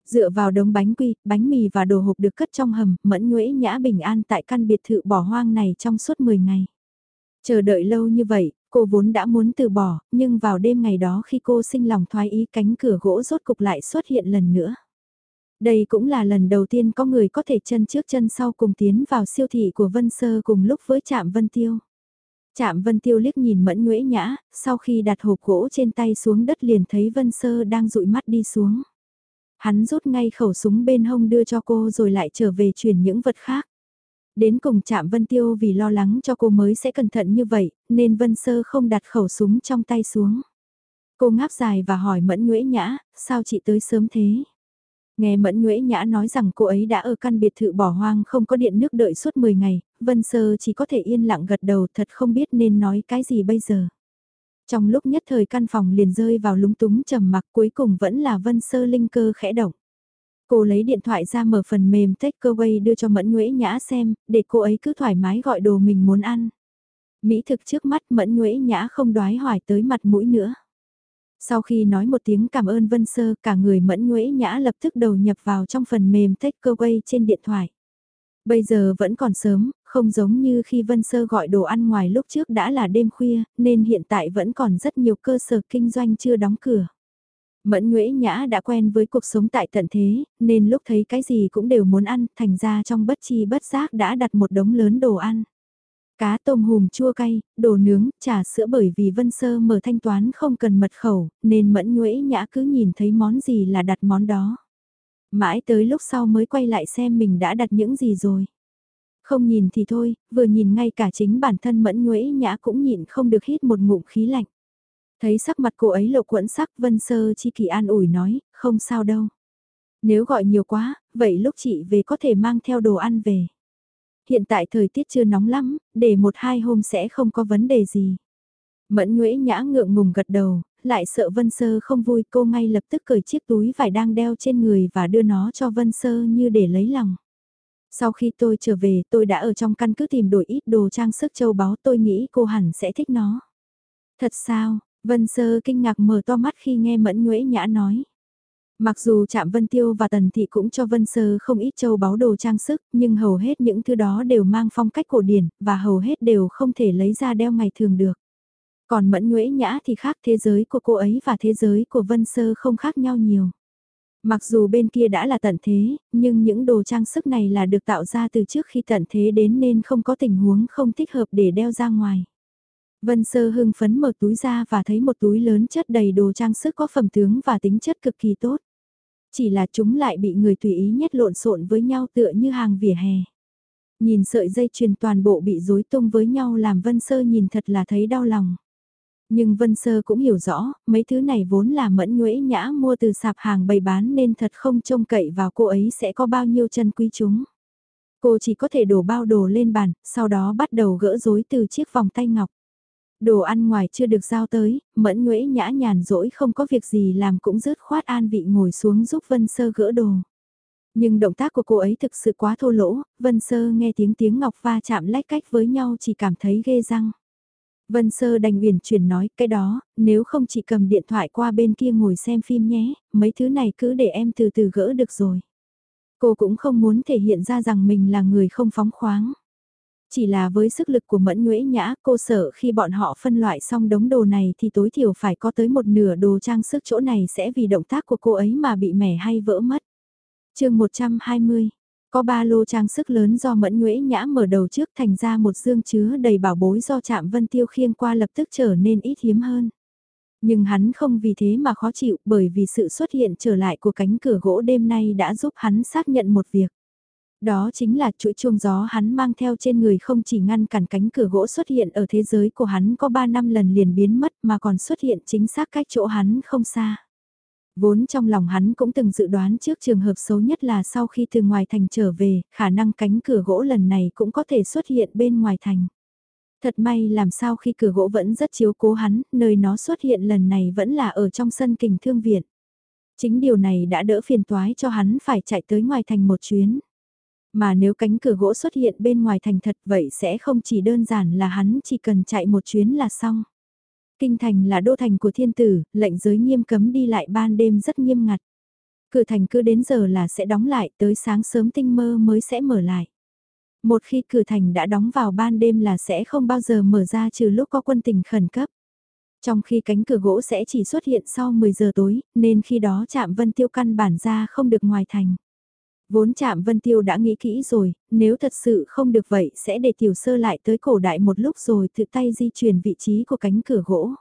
Dựa vào đống bánh quy, bánh mì và đồ hộp được cất trong hầm, Mẫn Nguyễn Nhã bình an tại căn biệt thự bỏ hoang này trong suốt 10 ngày. Chờ đợi lâu như vậy, cô vốn đã muốn từ bỏ, nhưng vào đêm ngày đó khi cô sinh lòng thoái ý cánh cửa gỗ rốt cục lại xuất hiện lần nữa. Đây cũng là lần đầu tiên có người có thể chân trước chân sau cùng tiến vào siêu thị của Vân Sơ cùng lúc với Trạm Vân Tiêu. Trạm Vân Tiêu liếc nhìn Mẫn Nguyễn Nhã, sau khi đặt hộp gỗ trên tay xuống đất liền thấy Vân Sơ đang dụi mắt đi xuống. Hắn rút ngay khẩu súng bên hông đưa cho cô rồi lại trở về chuyển những vật khác. Đến cùng chạm Vân Tiêu vì lo lắng cho cô mới sẽ cẩn thận như vậy, nên Vân Sơ không đặt khẩu súng trong tay xuống. Cô ngáp dài và hỏi Mẫn Nguyễn Nhã, sao chị tới sớm thế? Nghe Mẫn Nguyễn Nhã nói rằng cô ấy đã ở căn biệt thự bỏ hoang không có điện nước đợi suốt 10 ngày, Vân Sơ chỉ có thể yên lặng gật đầu thật không biết nên nói cái gì bây giờ. Trong lúc nhất thời căn phòng liền rơi vào lúng túng trầm mặc cuối cùng vẫn là Vân Sơ linh cơ khẽ động. Cô lấy điện thoại ra mở phần mềm Takeaway đưa cho Mẫn Nguyễn Nhã xem, để cô ấy cứ thoải mái gọi đồ mình muốn ăn. Mỹ thực trước mắt Mẫn Nguyễn Nhã không đoái hoài tới mặt mũi nữa. Sau khi nói một tiếng cảm ơn Vân Sơ, cả người Mẫn Nguyễn Nhã lập tức đầu nhập vào trong phần mềm Takeaway trên điện thoại. Bây giờ vẫn còn sớm, không giống như khi Vân Sơ gọi đồ ăn ngoài lúc trước đã là đêm khuya, nên hiện tại vẫn còn rất nhiều cơ sở kinh doanh chưa đóng cửa. Mẫn Nguyễn Nhã đã quen với cuộc sống tại tận thế, nên lúc thấy cái gì cũng đều muốn ăn, thành ra trong bất chi bất giác đã đặt một đống lớn đồ ăn. Cá tôm hùm chua cay, đồ nướng, trà sữa bởi vì Vân Sơ mở thanh toán không cần mật khẩu, nên Mẫn Nguyễn Nhã cứ nhìn thấy món gì là đặt món đó. Mãi tới lúc sau mới quay lại xem mình đã đặt những gì rồi. Không nhìn thì thôi, vừa nhìn ngay cả chính bản thân Mẫn Nguyễn Nhã cũng nhịn không được hít một ngụm khí lạnh. Thấy sắc mặt cô ấy lộ quẫn sắc Vân Sơ chi kỳ an ủi nói, không sao đâu. Nếu gọi nhiều quá, vậy lúc chị về có thể mang theo đồ ăn về. Hiện tại thời tiết chưa nóng lắm, để một hai hôm sẽ không có vấn đề gì. Mẫn Nguyễn Nhã ngượng ngùng gật đầu, lại sợ Vân Sơ không vui cô ngay lập tức cởi chiếc túi vải đang đeo trên người và đưa nó cho Vân Sơ như để lấy lòng. Sau khi tôi trở về tôi đã ở trong căn cứ tìm đổi ít đồ trang sức châu báu tôi nghĩ cô hẳn sẽ thích nó. Thật sao, Vân Sơ kinh ngạc mở to mắt khi nghe Mẫn Nguyễn Nhã nói. Mặc dù Trạm Vân Tiêu và Tần Thị cũng cho Vân Sơ không ít châu báu đồ trang sức, nhưng hầu hết những thứ đó đều mang phong cách cổ điển, và hầu hết đều không thể lấy ra đeo ngày thường được. Còn Mẫn Nguyễn Nhã thì khác thế giới của cô ấy và thế giới của Vân Sơ không khác nhau nhiều. Mặc dù bên kia đã là tận thế, nhưng những đồ trang sức này là được tạo ra từ trước khi tận thế đến nên không có tình huống không thích hợp để đeo ra ngoài. Vân Sơ hưng phấn mở túi ra và thấy một túi lớn chất đầy đồ trang sức có phẩm tướng và tính chất cực kỳ tốt. Chỉ là chúng lại bị người tùy ý nhét lộn xộn với nhau tựa như hàng vỉa hè. Nhìn sợi dây chuyền toàn bộ bị rối tung với nhau làm Vân Sơ nhìn thật là thấy đau lòng. Nhưng Vân Sơ cũng hiểu rõ, mấy thứ này vốn là mẫn nhuễ nhã mua từ sạp hàng bày bán nên thật không trông cậy vào cô ấy sẽ có bao nhiêu chân quý chúng. Cô chỉ có thể đổ bao đồ lên bàn, sau đó bắt đầu gỡ rối từ chiếc vòng tay ngọc. Đồ ăn ngoài chưa được giao tới, mẫn nhuễ nhã nhàn rỗi không có việc gì làm cũng rớt khoát an vị ngồi xuống giúp Vân Sơ gỡ đồ. Nhưng động tác của cô ấy thực sự quá thô lỗ, Vân Sơ nghe tiếng tiếng ngọc va chạm lách cách với nhau chỉ cảm thấy ghê răng. Vân Sơ đành uyển chuyển nói cái đó, nếu không chỉ cầm điện thoại qua bên kia ngồi xem phim nhé, mấy thứ này cứ để em từ từ gỡ được rồi. Cô cũng không muốn thể hiện ra rằng mình là người không phóng khoáng. Chỉ là với sức lực của Mẫn Nguyễn Nhã, cô sợ khi bọn họ phân loại xong đống đồ này thì tối thiểu phải có tới một nửa đồ trang sức chỗ này sẽ vì động tác của cô ấy mà bị mẻ hay vỡ mất. chương 120 có ba lô trang sức lớn do Mẫn Nguyễn Nhã mở đầu trước thành ra một dương chứa đầy bảo bối do chạm Vân Tiêu khiêng qua lập tức trở nên ít hiếm hơn. Nhưng hắn không vì thế mà khó chịu bởi vì sự xuất hiện trở lại của cánh cửa gỗ đêm nay đã giúp hắn xác nhận một việc. Đó chính là chuỗi chuông gió hắn mang theo trên người không chỉ ngăn cản cánh cửa gỗ xuất hiện ở thế giới của hắn có 3 năm lần liền biến mất mà còn xuất hiện chính xác cách chỗ hắn không xa. Vốn trong lòng hắn cũng từng dự đoán trước trường hợp xấu nhất là sau khi từ ngoài thành trở về, khả năng cánh cửa gỗ lần này cũng có thể xuất hiện bên ngoài thành. Thật may làm sao khi cửa gỗ vẫn rất chiếu cố hắn, nơi nó xuất hiện lần này vẫn là ở trong sân kình thương viện. Chính điều này đã đỡ phiền toái cho hắn phải chạy tới ngoài thành một chuyến. Mà nếu cánh cửa gỗ xuất hiện bên ngoài thành thật vậy sẽ không chỉ đơn giản là hắn chỉ cần chạy một chuyến là xong. Kinh thành là đô thành của thiên tử, lệnh giới nghiêm cấm đi lại ban đêm rất nghiêm ngặt. Cửa thành cứ đến giờ là sẽ đóng lại, tới sáng sớm tinh mơ mới sẽ mở lại. Một khi cửa thành đã đóng vào ban đêm là sẽ không bao giờ mở ra trừ lúc có quân tình khẩn cấp. Trong khi cánh cửa gỗ sẽ chỉ xuất hiện sau 10 giờ tối, nên khi đó chạm vân tiêu căn bản ra không được ngoài thành. Vốn chạm vân tiêu đã nghĩ kỹ rồi, nếu thật sự không được vậy sẽ để tiểu sơ lại tới cổ đại một lúc rồi tự tay di chuyển vị trí của cánh cửa gỗ.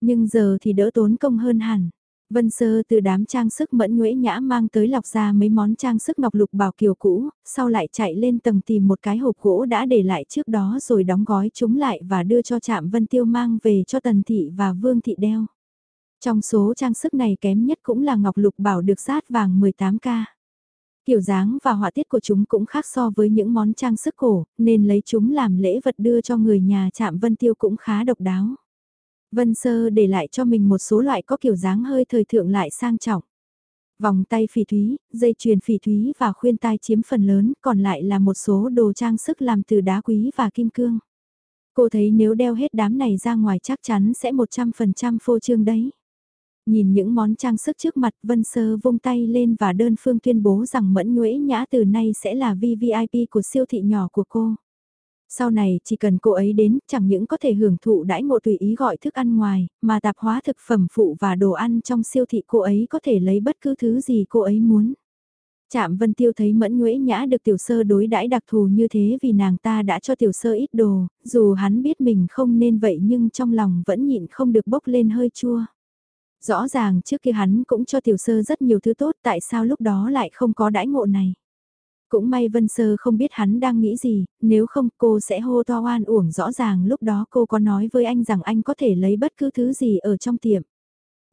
Nhưng giờ thì đỡ tốn công hơn hẳn. Vân Sơ từ đám trang sức mẫn nhuễ nhã mang tới lọc ra mấy món trang sức ngọc lục bảo kiều cũ, sau lại chạy lên tầng tìm một cái hộp gỗ đã để lại trước đó rồi đóng gói chúng lại và đưa cho trạm Vân Tiêu mang về cho Tần Thị và Vương Thị đeo. Trong số trang sức này kém nhất cũng là ngọc lục bảo được sát vàng 18K. Kiểu dáng và họa tiết của chúng cũng khác so với những món trang sức cổ, nên lấy chúng làm lễ vật đưa cho người nhà chạm Vân Tiêu cũng khá độc đáo. Vân Sơ để lại cho mình một số loại có kiểu dáng hơi thời thượng lại sang trọng. Vòng tay phỉ thúy, dây chuyền phỉ thúy và khuyên tai chiếm phần lớn, còn lại là một số đồ trang sức làm từ đá quý và kim cương. Cô thấy nếu đeo hết đám này ra ngoài chắc chắn sẽ 100% phô trương đấy. Nhìn những món trang sức trước mặt Vân Sơ vung tay lên và đơn phương tuyên bố rằng Mẫn Nhuế Nhã từ nay sẽ là VVIP của siêu thị nhỏ của cô. Sau này chỉ cần cô ấy đến, chẳng những có thể hưởng thụ đãi ngộ tùy ý gọi thức ăn ngoài, mà tạp hóa thực phẩm phụ và đồ ăn trong siêu thị cô ấy có thể lấy bất cứ thứ gì cô ấy muốn. Trạm Vân Tiêu thấy Mẫn Nhuế Nhã được tiểu sơ đối đãi đặc thù như thế vì nàng ta đã cho tiểu sơ ít đồ, dù hắn biết mình không nên vậy nhưng trong lòng vẫn nhịn không được bốc lên hơi chua. Rõ ràng trước kia hắn cũng cho tiểu sơ rất nhiều thứ tốt tại sao lúc đó lại không có đãi ngộ này. Cũng may Vân Sơ không biết hắn đang nghĩ gì, nếu không cô sẽ hô to oan uổng rõ ràng lúc đó cô có nói với anh rằng anh có thể lấy bất cứ thứ gì ở trong tiệm.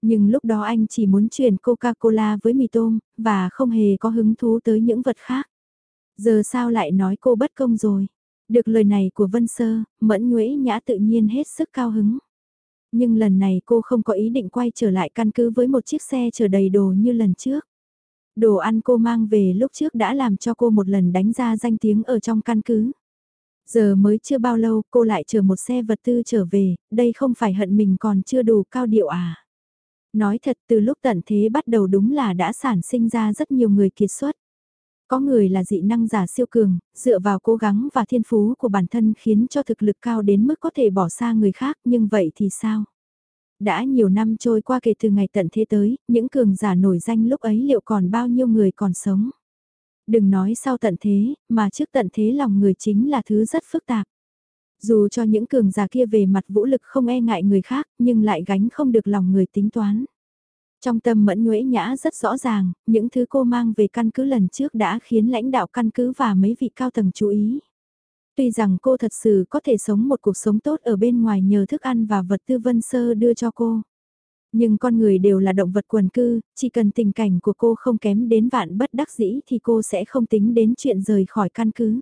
Nhưng lúc đó anh chỉ muốn chuyển Coca-Cola với mì tôm, và không hề có hứng thú tới những vật khác. Giờ sao lại nói cô bất công rồi? Được lời này của Vân Sơ, Mẫn Nhuế Nhã tự nhiên hết sức cao hứng. Nhưng lần này cô không có ý định quay trở lại căn cứ với một chiếc xe chở đầy đồ như lần trước. Đồ ăn cô mang về lúc trước đã làm cho cô một lần đánh ra danh tiếng ở trong căn cứ. Giờ mới chưa bao lâu cô lại chờ một xe vật tư trở về, đây không phải hận mình còn chưa đủ cao điệu à. Nói thật từ lúc tận thế bắt đầu đúng là đã sản sinh ra rất nhiều người kiệt xuất. Có người là dị năng giả siêu cường, dựa vào cố gắng và thiên phú của bản thân khiến cho thực lực cao đến mức có thể bỏ xa người khác, nhưng vậy thì sao? Đã nhiều năm trôi qua kể từ ngày tận thế tới, những cường giả nổi danh lúc ấy liệu còn bao nhiêu người còn sống? Đừng nói sau tận thế, mà trước tận thế lòng người chính là thứ rất phức tạp. Dù cho những cường giả kia về mặt vũ lực không e ngại người khác, nhưng lại gánh không được lòng người tính toán. Trong tâm mẫn Nguyễn nhã rất rõ ràng, những thứ cô mang về căn cứ lần trước đã khiến lãnh đạo căn cứ và mấy vị cao tầng chú ý. Tuy rằng cô thật sự có thể sống một cuộc sống tốt ở bên ngoài nhờ thức ăn và vật tư vân sơ đưa cho cô. Nhưng con người đều là động vật quần cư, chỉ cần tình cảnh của cô không kém đến vạn bất đắc dĩ thì cô sẽ không tính đến chuyện rời khỏi căn cứ.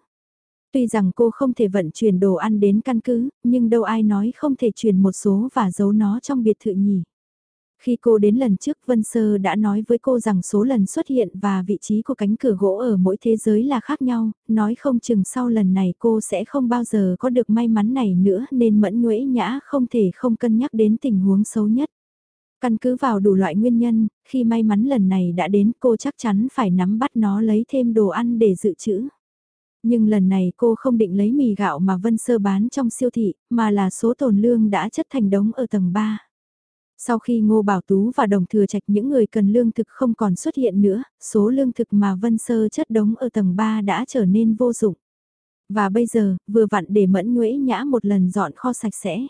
Tuy rằng cô không thể vận chuyển đồ ăn đến căn cứ, nhưng đâu ai nói không thể chuyển một số và giấu nó trong biệt thự nhỉ. Khi cô đến lần trước Vân Sơ đã nói với cô rằng số lần xuất hiện và vị trí của cánh cửa gỗ ở mỗi thế giới là khác nhau, nói không chừng sau lần này cô sẽ không bao giờ có được may mắn này nữa nên mẫn nhuễ nhã không thể không cân nhắc đến tình huống xấu nhất. Căn cứ vào đủ loại nguyên nhân, khi may mắn lần này đã đến cô chắc chắn phải nắm bắt nó lấy thêm đồ ăn để dự trữ. Nhưng lần này cô không định lấy mì gạo mà Vân Sơ bán trong siêu thị, mà là số tồn lương đã chất thành đống ở tầng 3. Sau khi Ngô Bảo Tú và Đồng Thừa Trạch những người cần lương thực không còn xuất hiện nữa, số lương thực mà Vân Sơ chất đống ở tầng 3 đã trở nên vô dụng. Và bây giờ, vừa vặn để Mẫn Nguyễn Nhã một lần dọn kho sạch sẽ.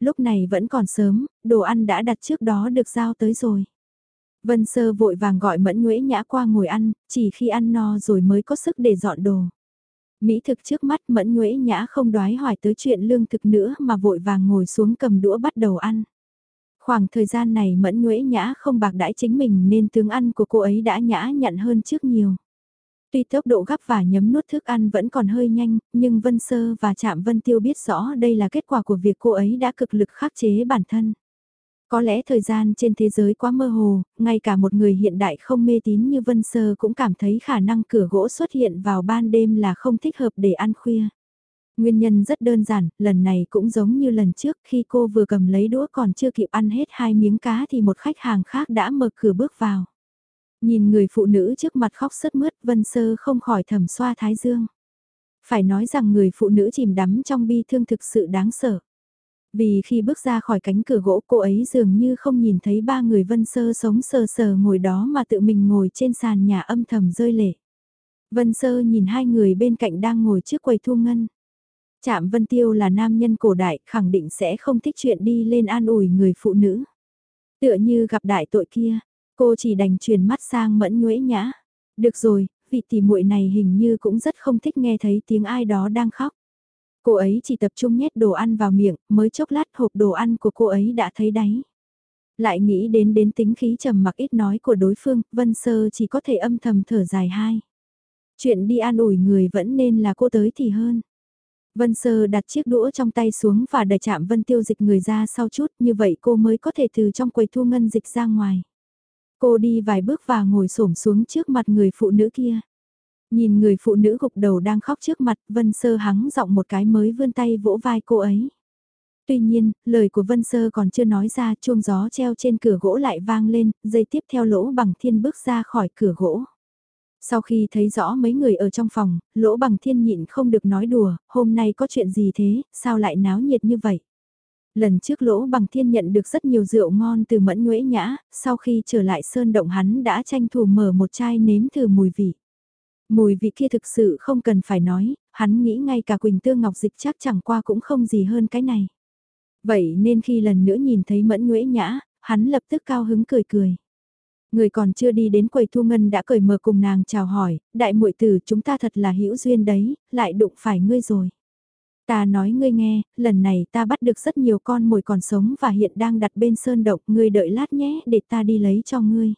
Lúc này vẫn còn sớm, đồ ăn đã đặt trước đó được giao tới rồi. Vân Sơ vội vàng gọi Mẫn Nguyễn Nhã qua ngồi ăn, chỉ khi ăn no rồi mới có sức để dọn đồ. Mỹ thực trước mắt Mẫn Nguyễn Nhã không đoái hỏi tới chuyện lương thực nữa mà vội vàng ngồi xuống cầm đũa bắt đầu ăn. Khoảng thời gian này mẫn nhuễ nhã không bạc đãi chính mình nên tướng ăn của cô ấy đã nhã nhặn hơn trước nhiều. Tuy tốc độ gấp và nhấm nuốt thức ăn vẫn còn hơi nhanh, nhưng Vân Sơ và Trạm Vân Tiêu biết rõ đây là kết quả của việc cô ấy đã cực lực khắc chế bản thân. Có lẽ thời gian trên thế giới quá mơ hồ, ngay cả một người hiện đại không mê tín như Vân Sơ cũng cảm thấy khả năng cửa gỗ xuất hiện vào ban đêm là không thích hợp để ăn khuya. Nguyên nhân rất đơn giản, lần này cũng giống như lần trước khi cô vừa cầm lấy đũa còn chưa kịp ăn hết hai miếng cá thì một khách hàng khác đã mở cửa bước vào. Nhìn người phụ nữ trước mặt khóc sướt mướt Vân Sơ không khỏi thầm xoa thái dương. Phải nói rằng người phụ nữ chìm đắm trong bi thương thực sự đáng sợ. Vì khi bước ra khỏi cánh cửa gỗ cô ấy dường như không nhìn thấy ba người Vân Sơ sống sờ sờ ngồi đó mà tự mình ngồi trên sàn nhà âm thầm rơi lệ. Vân Sơ nhìn hai người bên cạnh đang ngồi trước quầy thu ngân. Trạm Vân Tiêu là nam nhân cổ đại khẳng định sẽ không thích chuyện đi lên an ủi người phụ nữ. Tựa như gặp đại tội kia, cô chỉ đành truyền mắt sang mẫn nhuế nhã. Được rồi, vị tỷ muội này hình như cũng rất không thích nghe thấy tiếng ai đó đang khóc. Cô ấy chỉ tập trung nhét đồ ăn vào miệng, mới chốc lát hộp đồ ăn của cô ấy đã thấy đáy. Lại nghĩ đến đến tính khí trầm mặc ít nói của đối phương, Vân Sơ chỉ có thể âm thầm thở dài hai. Chuyện đi an ủi người vẫn nên là cô tới thì hơn. Vân Sơ đặt chiếc đũa trong tay xuống và đẩy chạm Vân Tiêu dịch người ra sau chút như vậy cô mới có thể từ trong quầy thu ngân dịch ra ngoài. Cô đi vài bước và ngồi xổm xuống trước mặt người phụ nữ kia. Nhìn người phụ nữ gục đầu đang khóc trước mặt Vân Sơ hắng giọng một cái mới vươn tay vỗ vai cô ấy. Tuy nhiên, lời của Vân Sơ còn chưa nói ra chuông gió treo trên cửa gỗ lại vang lên, dây tiếp theo lỗ bằng thiên bước ra khỏi cửa gỗ. Sau khi thấy rõ mấy người ở trong phòng, lỗ bằng thiên nhịn không được nói đùa, hôm nay có chuyện gì thế, sao lại náo nhiệt như vậy? Lần trước lỗ bằng thiên nhận được rất nhiều rượu ngon từ mẫn nhuễ nhã, sau khi trở lại sơn động hắn đã tranh thủ mở một chai nếm thử mùi vị. Mùi vị kia thực sự không cần phải nói, hắn nghĩ ngay cả Quỳnh Tương Ngọc Dịch chắc chẳng qua cũng không gì hơn cái này. Vậy nên khi lần nữa nhìn thấy mẫn nhuễ nhã, hắn lập tức cao hứng cười cười. Người còn chưa đi đến quầy thu ngân đã cởi mở cùng nàng chào hỏi, đại muội tử chúng ta thật là hữu duyên đấy, lại đụng phải ngươi rồi. Ta nói ngươi nghe, lần này ta bắt được rất nhiều con mồi còn sống và hiện đang đặt bên sơn động, ngươi đợi lát nhé để ta đi lấy cho ngươi.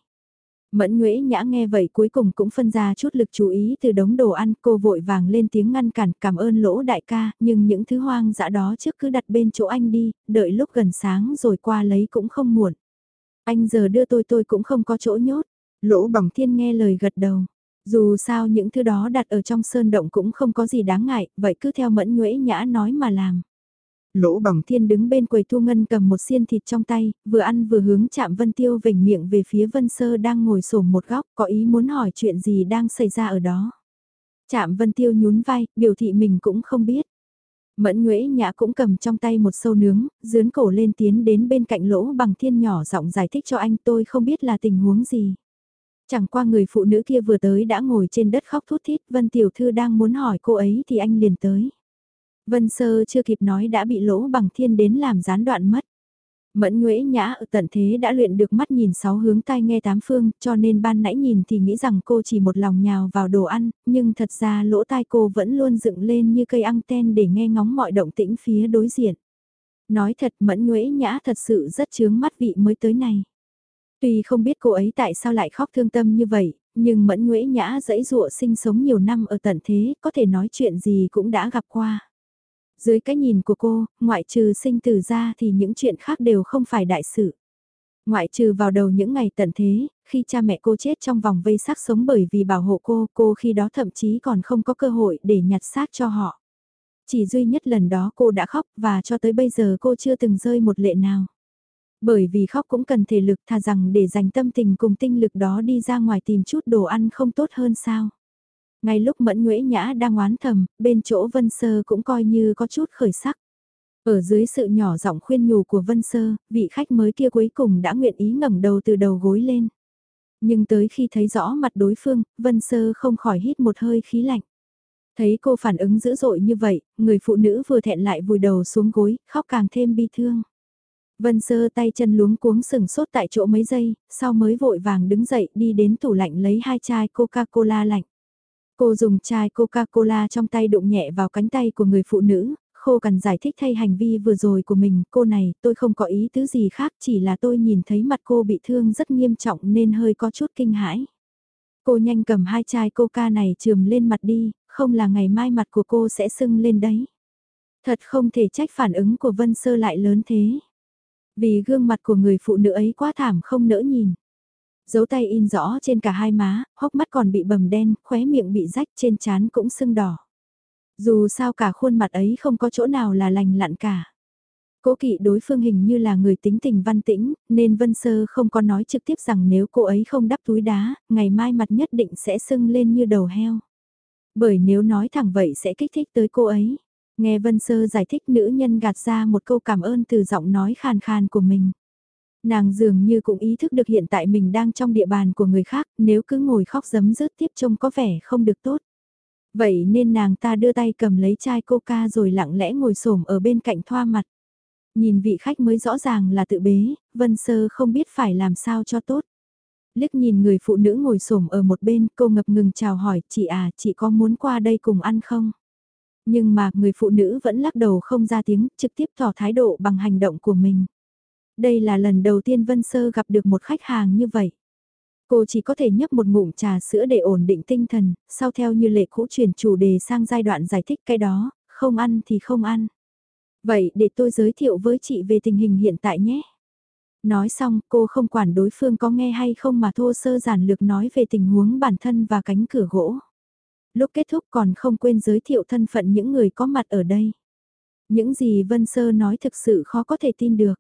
Mẫn Nguyễn Nhã nghe vậy cuối cùng cũng phân ra chút lực chú ý từ đống đồ ăn, cô vội vàng lên tiếng ngăn cản cảm ơn lỗ đại ca, nhưng những thứ hoang dã đó trước cứ đặt bên chỗ anh đi, đợi lúc gần sáng rồi qua lấy cũng không muộn. Anh giờ đưa tôi tôi cũng không có chỗ nhốt. Lỗ bằng thiên nghe lời gật đầu. Dù sao những thứ đó đặt ở trong sơn động cũng không có gì đáng ngại, vậy cứ theo mẫn nhuễ nhã nói mà làm. Lỗ bằng thiên đứng bên quầy thu ngân cầm một xiên thịt trong tay, vừa ăn vừa hướng chạm Vân Tiêu vểnh miệng về phía Vân Sơ đang ngồi sổm một góc, có ý muốn hỏi chuyện gì đang xảy ra ở đó. Chạm Vân Tiêu nhún vai, biểu thị mình cũng không biết. Mẫn Nguyễn Nhã cũng cầm trong tay một sâu nướng, dướn cổ lên tiến đến bên cạnh lỗ bằng thiên nhỏ giọng giải thích cho anh tôi không biết là tình huống gì. Chẳng qua người phụ nữ kia vừa tới đã ngồi trên đất khóc thút thít, Vân Tiểu Thư đang muốn hỏi cô ấy thì anh liền tới. Vân Sơ chưa kịp nói đã bị lỗ bằng thiên đến làm gián đoạn mất. Mẫn Nguyễn Nhã ở tận thế đã luyện được mắt nhìn sáu hướng tai nghe tám phương, cho nên ban nãy nhìn thì nghĩ rằng cô chỉ một lòng nhào vào đồ ăn, nhưng thật ra lỗ tai cô vẫn luôn dựng lên như cây anten để nghe ngóng mọi động tĩnh phía đối diện. Nói thật Mẫn Nguyễn Nhã thật sự rất chướng mắt vị mới tới này. Tuy không biết cô ấy tại sao lại khóc thương tâm như vậy, nhưng Mẫn Nguyễn Nhã dẫy dụa sinh sống nhiều năm ở tận thế, có thể nói chuyện gì cũng đã gặp qua. Dưới cái nhìn của cô, ngoại trừ sinh tử ra thì những chuyện khác đều không phải đại sự. Ngoại trừ vào đầu những ngày tận thế, khi cha mẹ cô chết trong vòng vây xác sống bởi vì bảo hộ cô, cô khi đó thậm chí còn không có cơ hội để nhặt xác cho họ. Chỉ duy nhất lần đó cô đã khóc và cho tới bây giờ cô chưa từng rơi một lệ nào. Bởi vì khóc cũng cần thể lực thà rằng để dành tâm tình cùng tinh lực đó đi ra ngoài tìm chút đồ ăn không tốt hơn sao. Ngay lúc Mẫn Nguyễn Nhã đang oán thầm, bên chỗ Vân Sơ cũng coi như có chút khởi sắc. Ở dưới sự nhỏ giọng khuyên nhủ của Vân Sơ, vị khách mới kia cuối cùng đã nguyện ý ngẩng đầu từ đầu gối lên. Nhưng tới khi thấy rõ mặt đối phương, Vân Sơ không khỏi hít một hơi khí lạnh. Thấy cô phản ứng dữ dội như vậy, người phụ nữ vừa thẹn lại vùi đầu xuống gối, khóc càng thêm bi thương. Vân Sơ tay chân luống cuống sừng sốt tại chỗ mấy giây, sau mới vội vàng đứng dậy đi đến tủ lạnh lấy hai chai Coca-Cola lạnh. Cô dùng chai Coca-Cola trong tay đụng nhẹ vào cánh tay của người phụ nữ, khô cần giải thích thay hành vi vừa rồi của mình, cô này, tôi không có ý tứ gì khác, chỉ là tôi nhìn thấy mặt cô bị thương rất nghiêm trọng nên hơi có chút kinh hãi. Cô nhanh cầm hai chai coca này trườm lên mặt đi, không là ngày mai mặt của cô sẽ sưng lên đấy. Thật không thể trách phản ứng của Vân Sơ lại lớn thế. Vì gương mặt của người phụ nữ ấy quá thảm không nỡ nhìn. Dấu tay in rõ trên cả hai má, hốc mắt còn bị bầm đen, khóe miệng bị rách trên trán cũng sưng đỏ. Dù sao cả khuôn mặt ấy không có chỗ nào là lành lặn cả. Cố kỵ đối phương hình như là người tính tình văn tĩnh, nên Vân Sơ không có nói trực tiếp rằng nếu cô ấy không đắp túi đá, ngày mai mặt nhất định sẽ sưng lên như đầu heo. Bởi nếu nói thẳng vậy sẽ kích thích tới cô ấy. Nghe Vân Sơ giải thích nữ nhân gạt ra một câu cảm ơn từ giọng nói khàn khàn của mình. Nàng dường như cũng ý thức được hiện tại mình đang trong địa bàn của người khác, nếu cứ ngồi khóc giấm rớt tiếp trông có vẻ không được tốt. Vậy nên nàng ta đưa tay cầm lấy chai coca rồi lặng lẽ ngồi xổm ở bên cạnh thoa mặt. Nhìn vị khách mới rõ ràng là tự bế, Vân Sơ không biết phải làm sao cho tốt. Liếc nhìn người phụ nữ ngồi xổm ở một bên, cô ngập ngừng chào hỏi, chị à, chị có muốn qua đây cùng ăn không? Nhưng mà người phụ nữ vẫn lắc đầu không ra tiếng, trực tiếp tỏ thái độ bằng hành động của mình. Đây là lần đầu tiên Vân Sơ gặp được một khách hàng như vậy. Cô chỉ có thể nhấp một ngụm trà sữa để ổn định tinh thần, sau theo như lệ cũ chuyển chủ đề sang giai đoạn giải thích cái đó, không ăn thì không ăn. Vậy để tôi giới thiệu với chị về tình hình hiện tại nhé. Nói xong cô không quản đối phương có nghe hay không mà thô sơ giản lược nói về tình huống bản thân và cánh cửa gỗ. Lúc kết thúc còn không quên giới thiệu thân phận những người có mặt ở đây. Những gì Vân Sơ nói thực sự khó có thể tin được.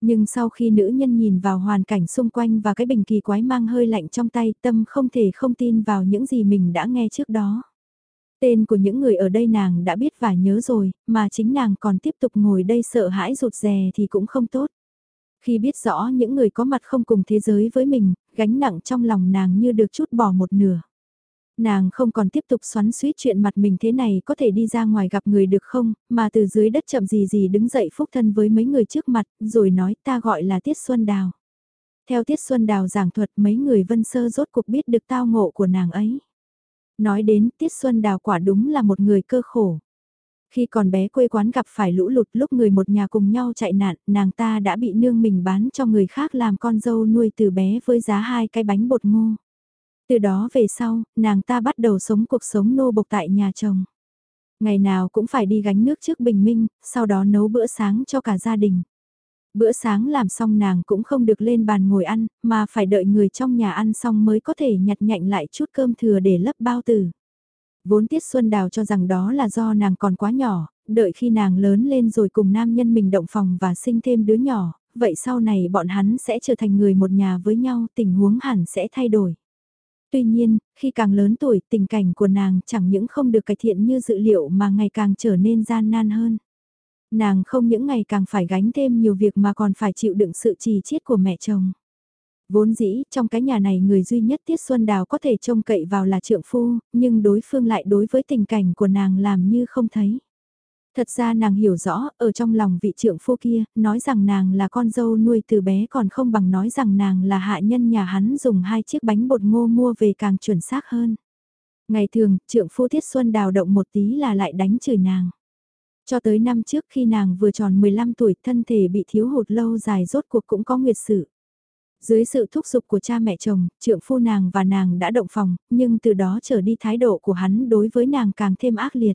Nhưng sau khi nữ nhân nhìn vào hoàn cảnh xung quanh và cái bình kỳ quái mang hơi lạnh trong tay tâm không thể không tin vào những gì mình đã nghe trước đó. Tên của những người ở đây nàng đã biết và nhớ rồi, mà chính nàng còn tiếp tục ngồi đây sợ hãi rụt rè thì cũng không tốt. Khi biết rõ những người có mặt không cùng thế giới với mình, gánh nặng trong lòng nàng như được chút bỏ một nửa. Nàng không còn tiếp tục xoắn suýt chuyện mặt mình thế này có thể đi ra ngoài gặp người được không, mà từ dưới đất chậm gì gì đứng dậy phúc thân với mấy người trước mặt, rồi nói ta gọi là Tiết Xuân Đào. Theo Tiết Xuân Đào giảng thuật mấy người vân sơ rốt cuộc biết được tao ngộ của nàng ấy. Nói đến Tiết Xuân Đào quả đúng là một người cơ khổ. Khi còn bé quê quán gặp phải lũ lụt lúc người một nhà cùng nhau chạy nạn, nàng ta đã bị nương mình bán cho người khác làm con dâu nuôi từ bé với giá hai cái bánh bột ngô. Từ đó về sau, nàng ta bắt đầu sống cuộc sống nô bộc tại nhà chồng. Ngày nào cũng phải đi gánh nước trước bình minh, sau đó nấu bữa sáng cho cả gia đình. Bữa sáng làm xong nàng cũng không được lên bàn ngồi ăn, mà phải đợi người trong nhà ăn xong mới có thể nhặt nhạnh lại chút cơm thừa để lấp bao tử. Vốn Tiết Xuân Đào cho rằng đó là do nàng còn quá nhỏ, đợi khi nàng lớn lên rồi cùng nam nhân mình động phòng và sinh thêm đứa nhỏ, vậy sau này bọn hắn sẽ trở thành người một nhà với nhau, tình huống hẳn sẽ thay đổi. Tuy nhiên, khi càng lớn tuổi, tình cảnh của nàng chẳng những không được cải thiện như dự liệu mà ngày càng trở nên gian nan hơn. Nàng không những ngày càng phải gánh thêm nhiều việc mà còn phải chịu đựng sự trì chiết của mẹ chồng. Vốn dĩ, trong cái nhà này người duy nhất Tiết Xuân Đào có thể trông cậy vào là trượng phu, nhưng đối phương lại đối với tình cảnh của nàng làm như không thấy. Thật ra nàng hiểu rõ, ở trong lòng vị trượng phu kia, nói rằng nàng là con dâu nuôi từ bé còn không bằng nói rằng nàng là hạ nhân nhà hắn dùng hai chiếc bánh bột ngô mua về càng chuẩn xác hơn. Ngày thường, trượng phu thiết Xuân đào động một tí là lại đánh chửi nàng. Cho tới năm trước khi nàng vừa tròn 15 tuổi thân thể bị thiếu hụt lâu dài rốt cuộc cũng có nguyệt sự. Dưới sự thúc giục của cha mẹ chồng, trượng phu nàng và nàng đã động phòng, nhưng từ đó trở đi thái độ của hắn đối với nàng càng thêm ác liệt.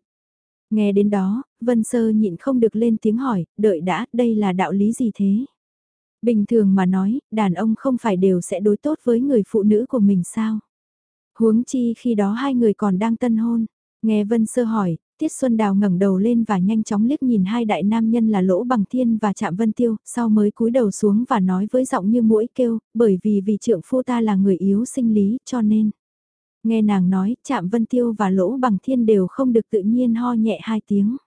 Nghe đến đó, Vân Sơ nhịn không được lên tiếng hỏi, đợi đã, đây là đạo lý gì thế? Bình thường mà nói, đàn ông không phải đều sẽ đối tốt với người phụ nữ của mình sao? Huống chi khi đó hai người còn đang tân hôn. Nghe Vân Sơ hỏi, Tiết Xuân Đào ngẩng đầu lên và nhanh chóng liếc nhìn hai đại nam nhân là Lỗ Bằng Thiên và Trạm Vân Tiêu, sau mới cúi đầu xuống và nói với giọng như mũi kêu, bởi vì vì trượng phu ta là người yếu sinh lý, cho nên. Nghe nàng nói, chạm Vân Tiêu và Lỗ Bằng Thiên đều không được tự nhiên ho nhẹ hai tiếng.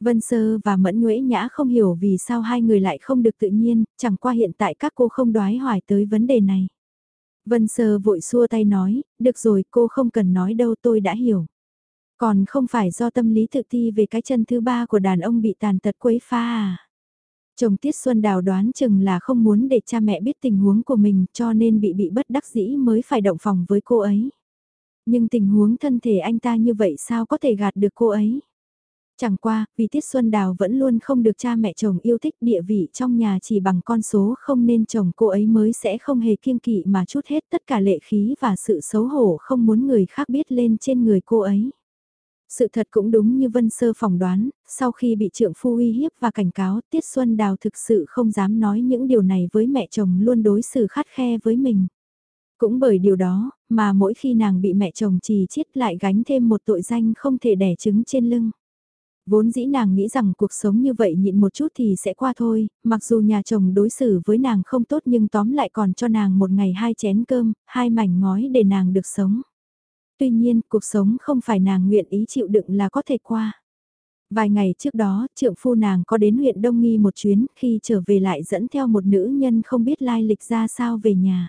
Vân Sơ và Mẫn Nguyễn Nhã không hiểu vì sao hai người lại không được tự nhiên, chẳng qua hiện tại các cô không đoái hoài tới vấn đề này. Vân Sơ vội xua tay nói, được rồi cô không cần nói đâu tôi đã hiểu. Còn không phải do tâm lý tự ti về cái chân thứ ba của đàn ông bị tàn tật quấy pha à. Chồng Tiết Xuân Đào đoán chừng là không muốn để cha mẹ biết tình huống của mình cho nên bị bị bất đắc dĩ mới phải động phòng với cô ấy. Nhưng tình huống thân thể anh ta như vậy sao có thể gạt được cô ấy? Chẳng qua, vì Tiết Xuân Đào vẫn luôn không được cha mẹ chồng yêu thích địa vị trong nhà chỉ bằng con số không nên chồng cô ấy mới sẽ không hề kiêng kỵ mà chút hết tất cả lệ khí và sự xấu hổ không muốn người khác biết lên trên người cô ấy. Sự thật cũng đúng như Vân Sơ phỏng đoán, sau khi bị trượng phu uy hiếp và cảnh cáo Tiết Xuân Đào thực sự không dám nói những điều này với mẹ chồng luôn đối xử khắt khe với mình. Cũng bởi điều đó, mà mỗi khi nàng bị mẹ chồng trì chiết lại gánh thêm một tội danh không thể đẻ trứng trên lưng. Vốn dĩ nàng nghĩ rằng cuộc sống như vậy nhịn một chút thì sẽ qua thôi, mặc dù nhà chồng đối xử với nàng không tốt nhưng tóm lại còn cho nàng một ngày hai chén cơm, hai mảnh ngói để nàng được sống. Tuy nhiên, cuộc sống không phải nàng nguyện ý chịu đựng là có thể qua. Vài ngày trước đó, trượng phu nàng có đến huyện Đông Nghi một chuyến, khi trở về lại dẫn theo một nữ nhân không biết lai lịch ra sao về nhà.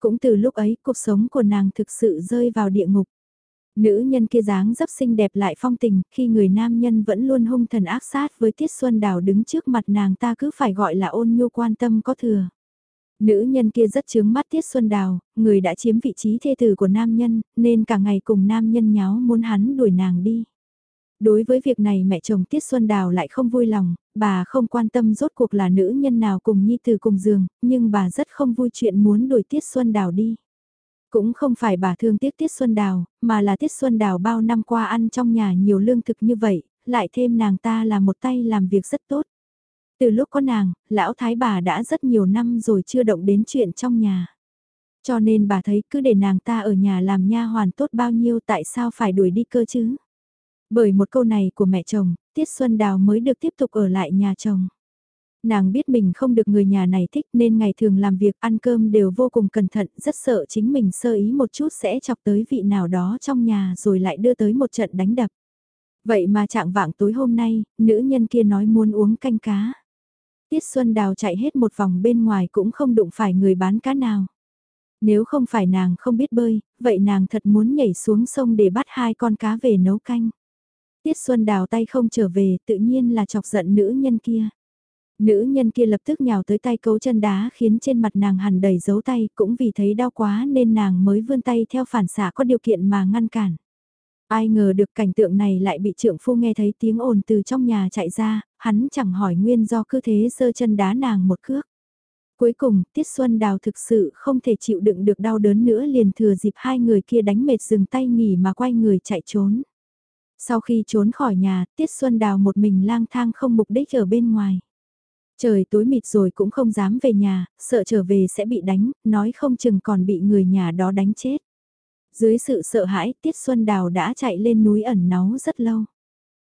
Cũng từ lúc ấy, cuộc sống của nàng thực sự rơi vào địa ngục. Nữ nhân kia dáng dấp xinh đẹp lại phong tình, khi người nam nhân vẫn luôn hung thần ác sát với Tiết Xuân Đào đứng trước mặt nàng ta cứ phải gọi là ôn nhu quan tâm có thừa. Nữ nhân kia rất chướng mắt Tiết Xuân Đào, người đã chiếm vị trí thê tử của nam nhân, nên cả ngày cùng nam nhân nháo muốn hắn đuổi nàng đi. Đối với việc này mẹ chồng Tiết Xuân Đào lại không vui lòng, bà không quan tâm rốt cuộc là nữ nhân nào cùng nhi từ cùng giường, nhưng bà rất không vui chuyện muốn đuổi Tiết Xuân Đào đi. Cũng không phải bà thương tiếc Tiết Xuân Đào, mà là Tiết Xuân Đào bao năm qua ăn trong nhà nhiều lương thực như vậy, lại thêm nàng ta là một tay làm việc rất tốt. Từ lúc có nàng, lão thái bà đã rất nhiều năm rồi chưa động đến chuyện trong nhà. Cho nên bà thấy cứ để nàng ta ở nhà làm nha hoàn tốt bao nhiêu tại sao phải đuổi đi cơ chứ. Bởi một câu này của mẹ chồng, Tiết Xuân Đào mới được tiếp tục ở lại nhà chồng. Nàng biết mình không được người nhà này thích nên ngày thường làm việc ăn cơm đều vô cùng cẩn thận, rất sợ chính mình sơ ý một chút sẽ chọc tới vị nào đó trong nhà rồi lại đưa tới một trận đánh đập. Vậy mà trạng vạng tối hôm nay, nữ nhân kia nói muốn uống canh cá. Tiết Xuân Đào chạy hết một vòng bên ngoài cũng không đụng phải người bán cá nào. Nếu không phải nàng không biết bơi, vậy nàng thật muốn nhảy xuống sông để bắt hai con cá về nấu canh. Tiết Xuân Đào tay không trở về tự nhiên là chọc giận nữ nhân kia. Nữ nhân kia lập tức nhào tới tay cấu chân đá khiến trên mặt nàng hằn đầy dấu tay cũng vì thấy đau quá nên nàng mới vươn tay theo phản xạ có điều kiện mà ngăn cản. Ai ngờ được cảnh tượng này lại bị trượng phu nghe thấy tiếng ồn từ trong nhà chạy ra, hắn chẳng hỏi nguyên do cứ thế giơ chân đá nàng một cước. Cuối cùng, Tiết Xuân Đào thực sự không thể chịu đựng được đau đớn nữa liền thừa dịp hai người kia đánh mệt dừng tay nghỉ mà quay người chạy trốn. Sau khi trốn khỏi nhà, Tiết Xuân Đào một mình lang thang không mục đích ở bên ngoài. Trời tối mịt rồi cũng không dám về nhà, sợ trở về sẽ bị đánh, nói không chừng còn bị người nhà đó đánh chết. Dưới sự sợ hãi, Tiết Xuân Đào đã chạy lên núi ẩn náu rất lâu.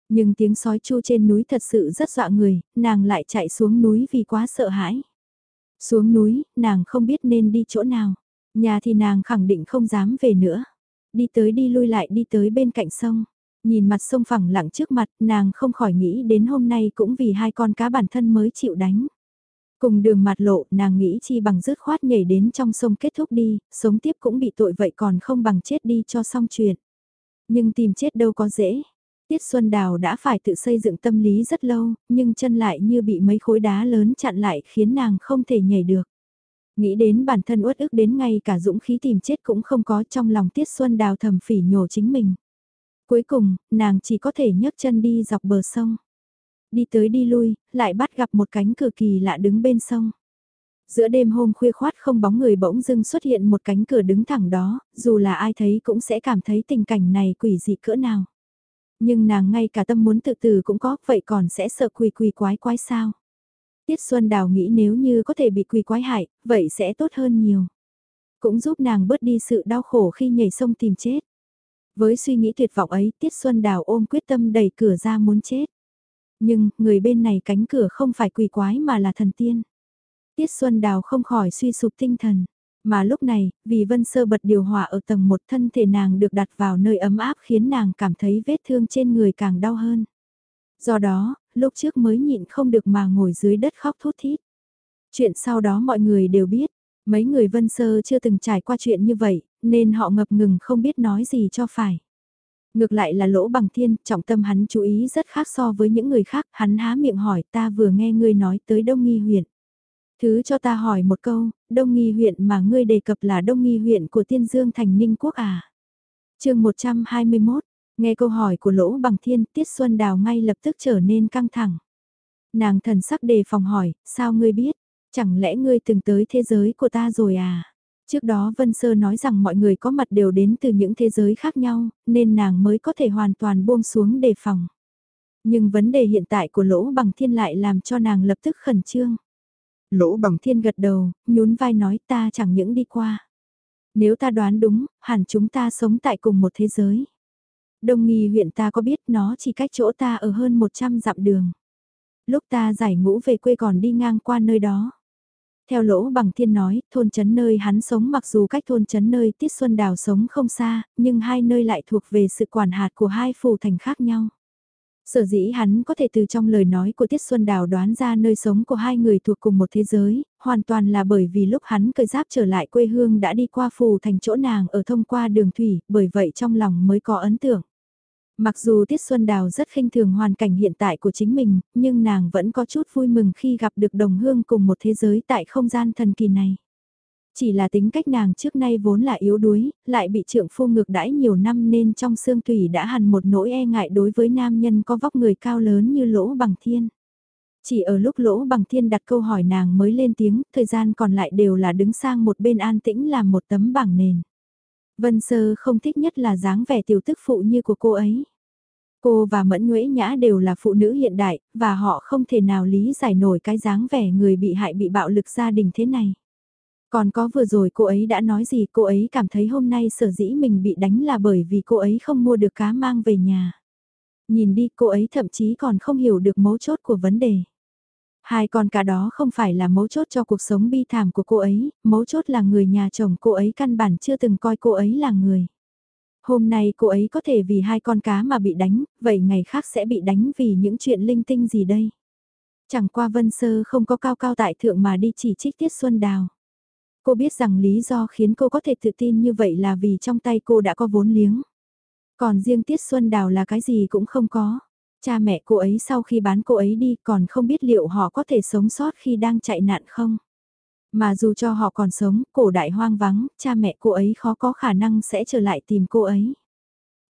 Nhưng tiếng sói chu trên núi thật sự rất dọa người, nàng lại chạy xuống núi vì quá sợ hãi. Xuống núi, nàng không biết nên đi chỗ nào. Nhà thì nàng khẳng định không dám về nữa. Đi tới đi lui lại đi tới bên cạnh sông. Nhìn mặt sông phẳng lặng trước mặt, nàng không khỏi nghĩ đến hôm nay cũng vì hai con cá bản thân mới chịu đánh. Cùng đường mặt lộ, nàng nghĩ chi bằng dứt khoát nhảy đến trong sông kết thúc đi, sống tiếp cũng bị tội vậy còn không bằng chết đi cho xong chuyện. Nhưng tìm chết đâu có dễ. Tiết Xuân Đào đã phải tự xây dựng tâm lý rất lâu, nhưng chân lại như bị mấy khối đá lớn chặn lại khiến nàng không thể nhảy được. Nghĩ đến bản thân uất ức đến ngay cả dũng khí tìm chết cũng không có trong lòng Tiết Xuân Đào thầm phỉ nhổ chính mình. Cuối cùng, nàng chỉ có thể nhấc chân đi dọc bờ sông. Đi tới đi lui, lại bắt gặp một cánh cửa kỳ lạ đứng bên sông. Giữa đêm hôm khuya khoát không bóng người bỗng dưng xuất hiện một cánh cửa đứng thẳng đó, dù là ai thấy cũng sẽ cảm thấy tình cảnh này quỷ dị cỡ nào. Nhưng nàng ngay cả tâm muốn tự tử cũng có, vậy còn sẽ sợ quỷ quỷ quái quái sao? Tiết Xuân Đào nghĩ nếu như có thể bị quỷ quái hại, vậy sẽ tốt hơn nhiều. Cũng giúp nàng bớt đi sự đau khổ khi nhảy sông tìm chết. Với suy nghĩ tuyệt vọng ấy, Tiết Xuân Đào ôm quyết tâm đẩy cửa ra muốn chết. Nhưng, người bên này cánh cửa không phải quỷ quái mà là thần tiên. Tiết Xuân Đào không khỏi suy sụp tinh thần. Mà lúc này, vì Vân Sơ bật điều hòa ở tầng một thân thể nàng được đặt vào nơi ấm áp khiến nàng cảm thấy vết thương trên người càng đau hơn. Do đó, lúc trước mới nhịn không được mà ngồi dưới đất khóc thút thít. Chuyện sau đó mọi người đều biết, mấy người Vân Sơ chưa từng trải qua chuyện như vậy, nên họ ngập ngừng không biết nói gì cho phải. Ngược lại là lỗ bằng thiên, trọng tâm hắn chú ý rất khác so với những người khác, hắn há miệng hỏi ta vừa nghe ngươi nói tới Đông Nghi huyện. Thứ cho ta hỏi một câu, Đông Nghi huyện mà ngươi đề cập là Đông Nghi huyện của Tiên Dương thành Ninh Quốc à? chương 121, Nghe câu hỏi của Lỗ Bằng Thiên, Tiết Xuân Đào ngay lập tức trở nên căng thẳng. Nàng thần sắc đề phòng hỏi, sao ngươi biết? Chẳng lẽ ngươi từng tới thế giới của ta rồi à? Trước đó Vân Sơ nói rằng mọi người có mặt đều đến từ những thế giới khác nhau, nên nàng mới có thể hoàn toàn buông xuống đề phòng. Nhưng vấn đề hiện tại của Lỗ Bằng Thiên lại làm cho nàng lập tức khẩn trương. Lỗ Bằng Thiên gật đầu, nhún vai nói ta chẳng những đi qua. Nếu ta đoán đúng, hẳn chúng ta sống tại cùng một thế giới. Đông nghi huyện ta có biết nó chỉ cách chỗ ta ở hơn 100 dặm đường. Lúc ta giải ngũ về quê còn đi ngang qua nơi đó. Theo lỗ bằng thiên nói, thôn chấn nơi hắn sống mặc dù cách thôn chấn nơi Tiết Xuân Đào sống không xa, nhưng hai nơi lại thuộc về sự quản hạt của hai phù thành khác nhau. Sở dĩ hắn có thể từ trong lời nói của Tiết Xuân Đào đoán ra nơi sống của hai người thuộc cùng một thế giới, hoàn toàn là bởi vì lúc hắn cởi giáp trở lại quê hương đã đi qua phù thành chỗ nàng ở thông qua đường thủy, bởi vậy trong lòng mới có ấn tượng. Mặc dù Tiết Xuân Đào rất khinh thường hoàn cảnh hiện tại của chính mình, nhưng nàng vẫn có chút vui mừng khi gặp được đồng hương cùng một thế giới tại không gian thần kỳ này. Chỉ là tính cách nàng trước nay vốn là yếu đuối, lại bị trượng phu ngược đãi nhiều năm nên trong xương tủy đã hằn một nỗi e ngại đối với nam nhân có vóc người cao lớn như lỗ bằng thiên. Chỉ ở lúc lỗ bằng thiên đặt câu hỏi nàng mới lên tiếng, thời gian còn lại đều là đứng sang một bên an tĩnh làm một tấm bảng nền. Vân Sơ không thích nhất là dáng vẻ tiểu tức phụ như của cô ấy. Cô và Mẫn Nguyễn Nhã đều là phụ nữ hiện đại, và họ không thể nào lý giải nổi cái dáng vẻ người bị hại bị bạo lực gia đình thế này. Còn có vừa rồi cô ấy đã nói gì cô ấy cảm thấy hôm nay sở dĩ mình bị đánh là bởi vì cô ấy không mua được cá mang về nhà. Nhìn đi cô ấy thậm chí còn không hiểu được mấu chốt của vấn đề. Hai con cá đó không phải là mấu chốt cho cuộc sống bi thảm của cô ấy, mấu chốt là người nhà chồng cô ấy căn bản chưa từng coi cô ấy là người. Hôm nay cô ấy có thể vì hai con cá mà bị đánh, vậy ngày khác sẽ bị đánh vì những chuyện linh tinh gì đây? Chẳng qua Vân Sơ không có cao cao tại thượng mà đi chỉ trích Tiết Xuân Đào. Cô biết rằng lý do khiến cô có thể tự tin như vậy là vì trong tay cô đã có vốn liếng. Còn riêng Tiết Xuân Đào là cái gì cũng không có. Cha mẹ cô ấy sau khi bán cô ấy đi còn không biết liệu họ có thể sống sót khi đang chạy nạn không. Mà dù cho họ còn sống, cổ đại hoang vắng, cha mẹ cô ấy khó có khả năng sẽ trở lại tìm cô ấy.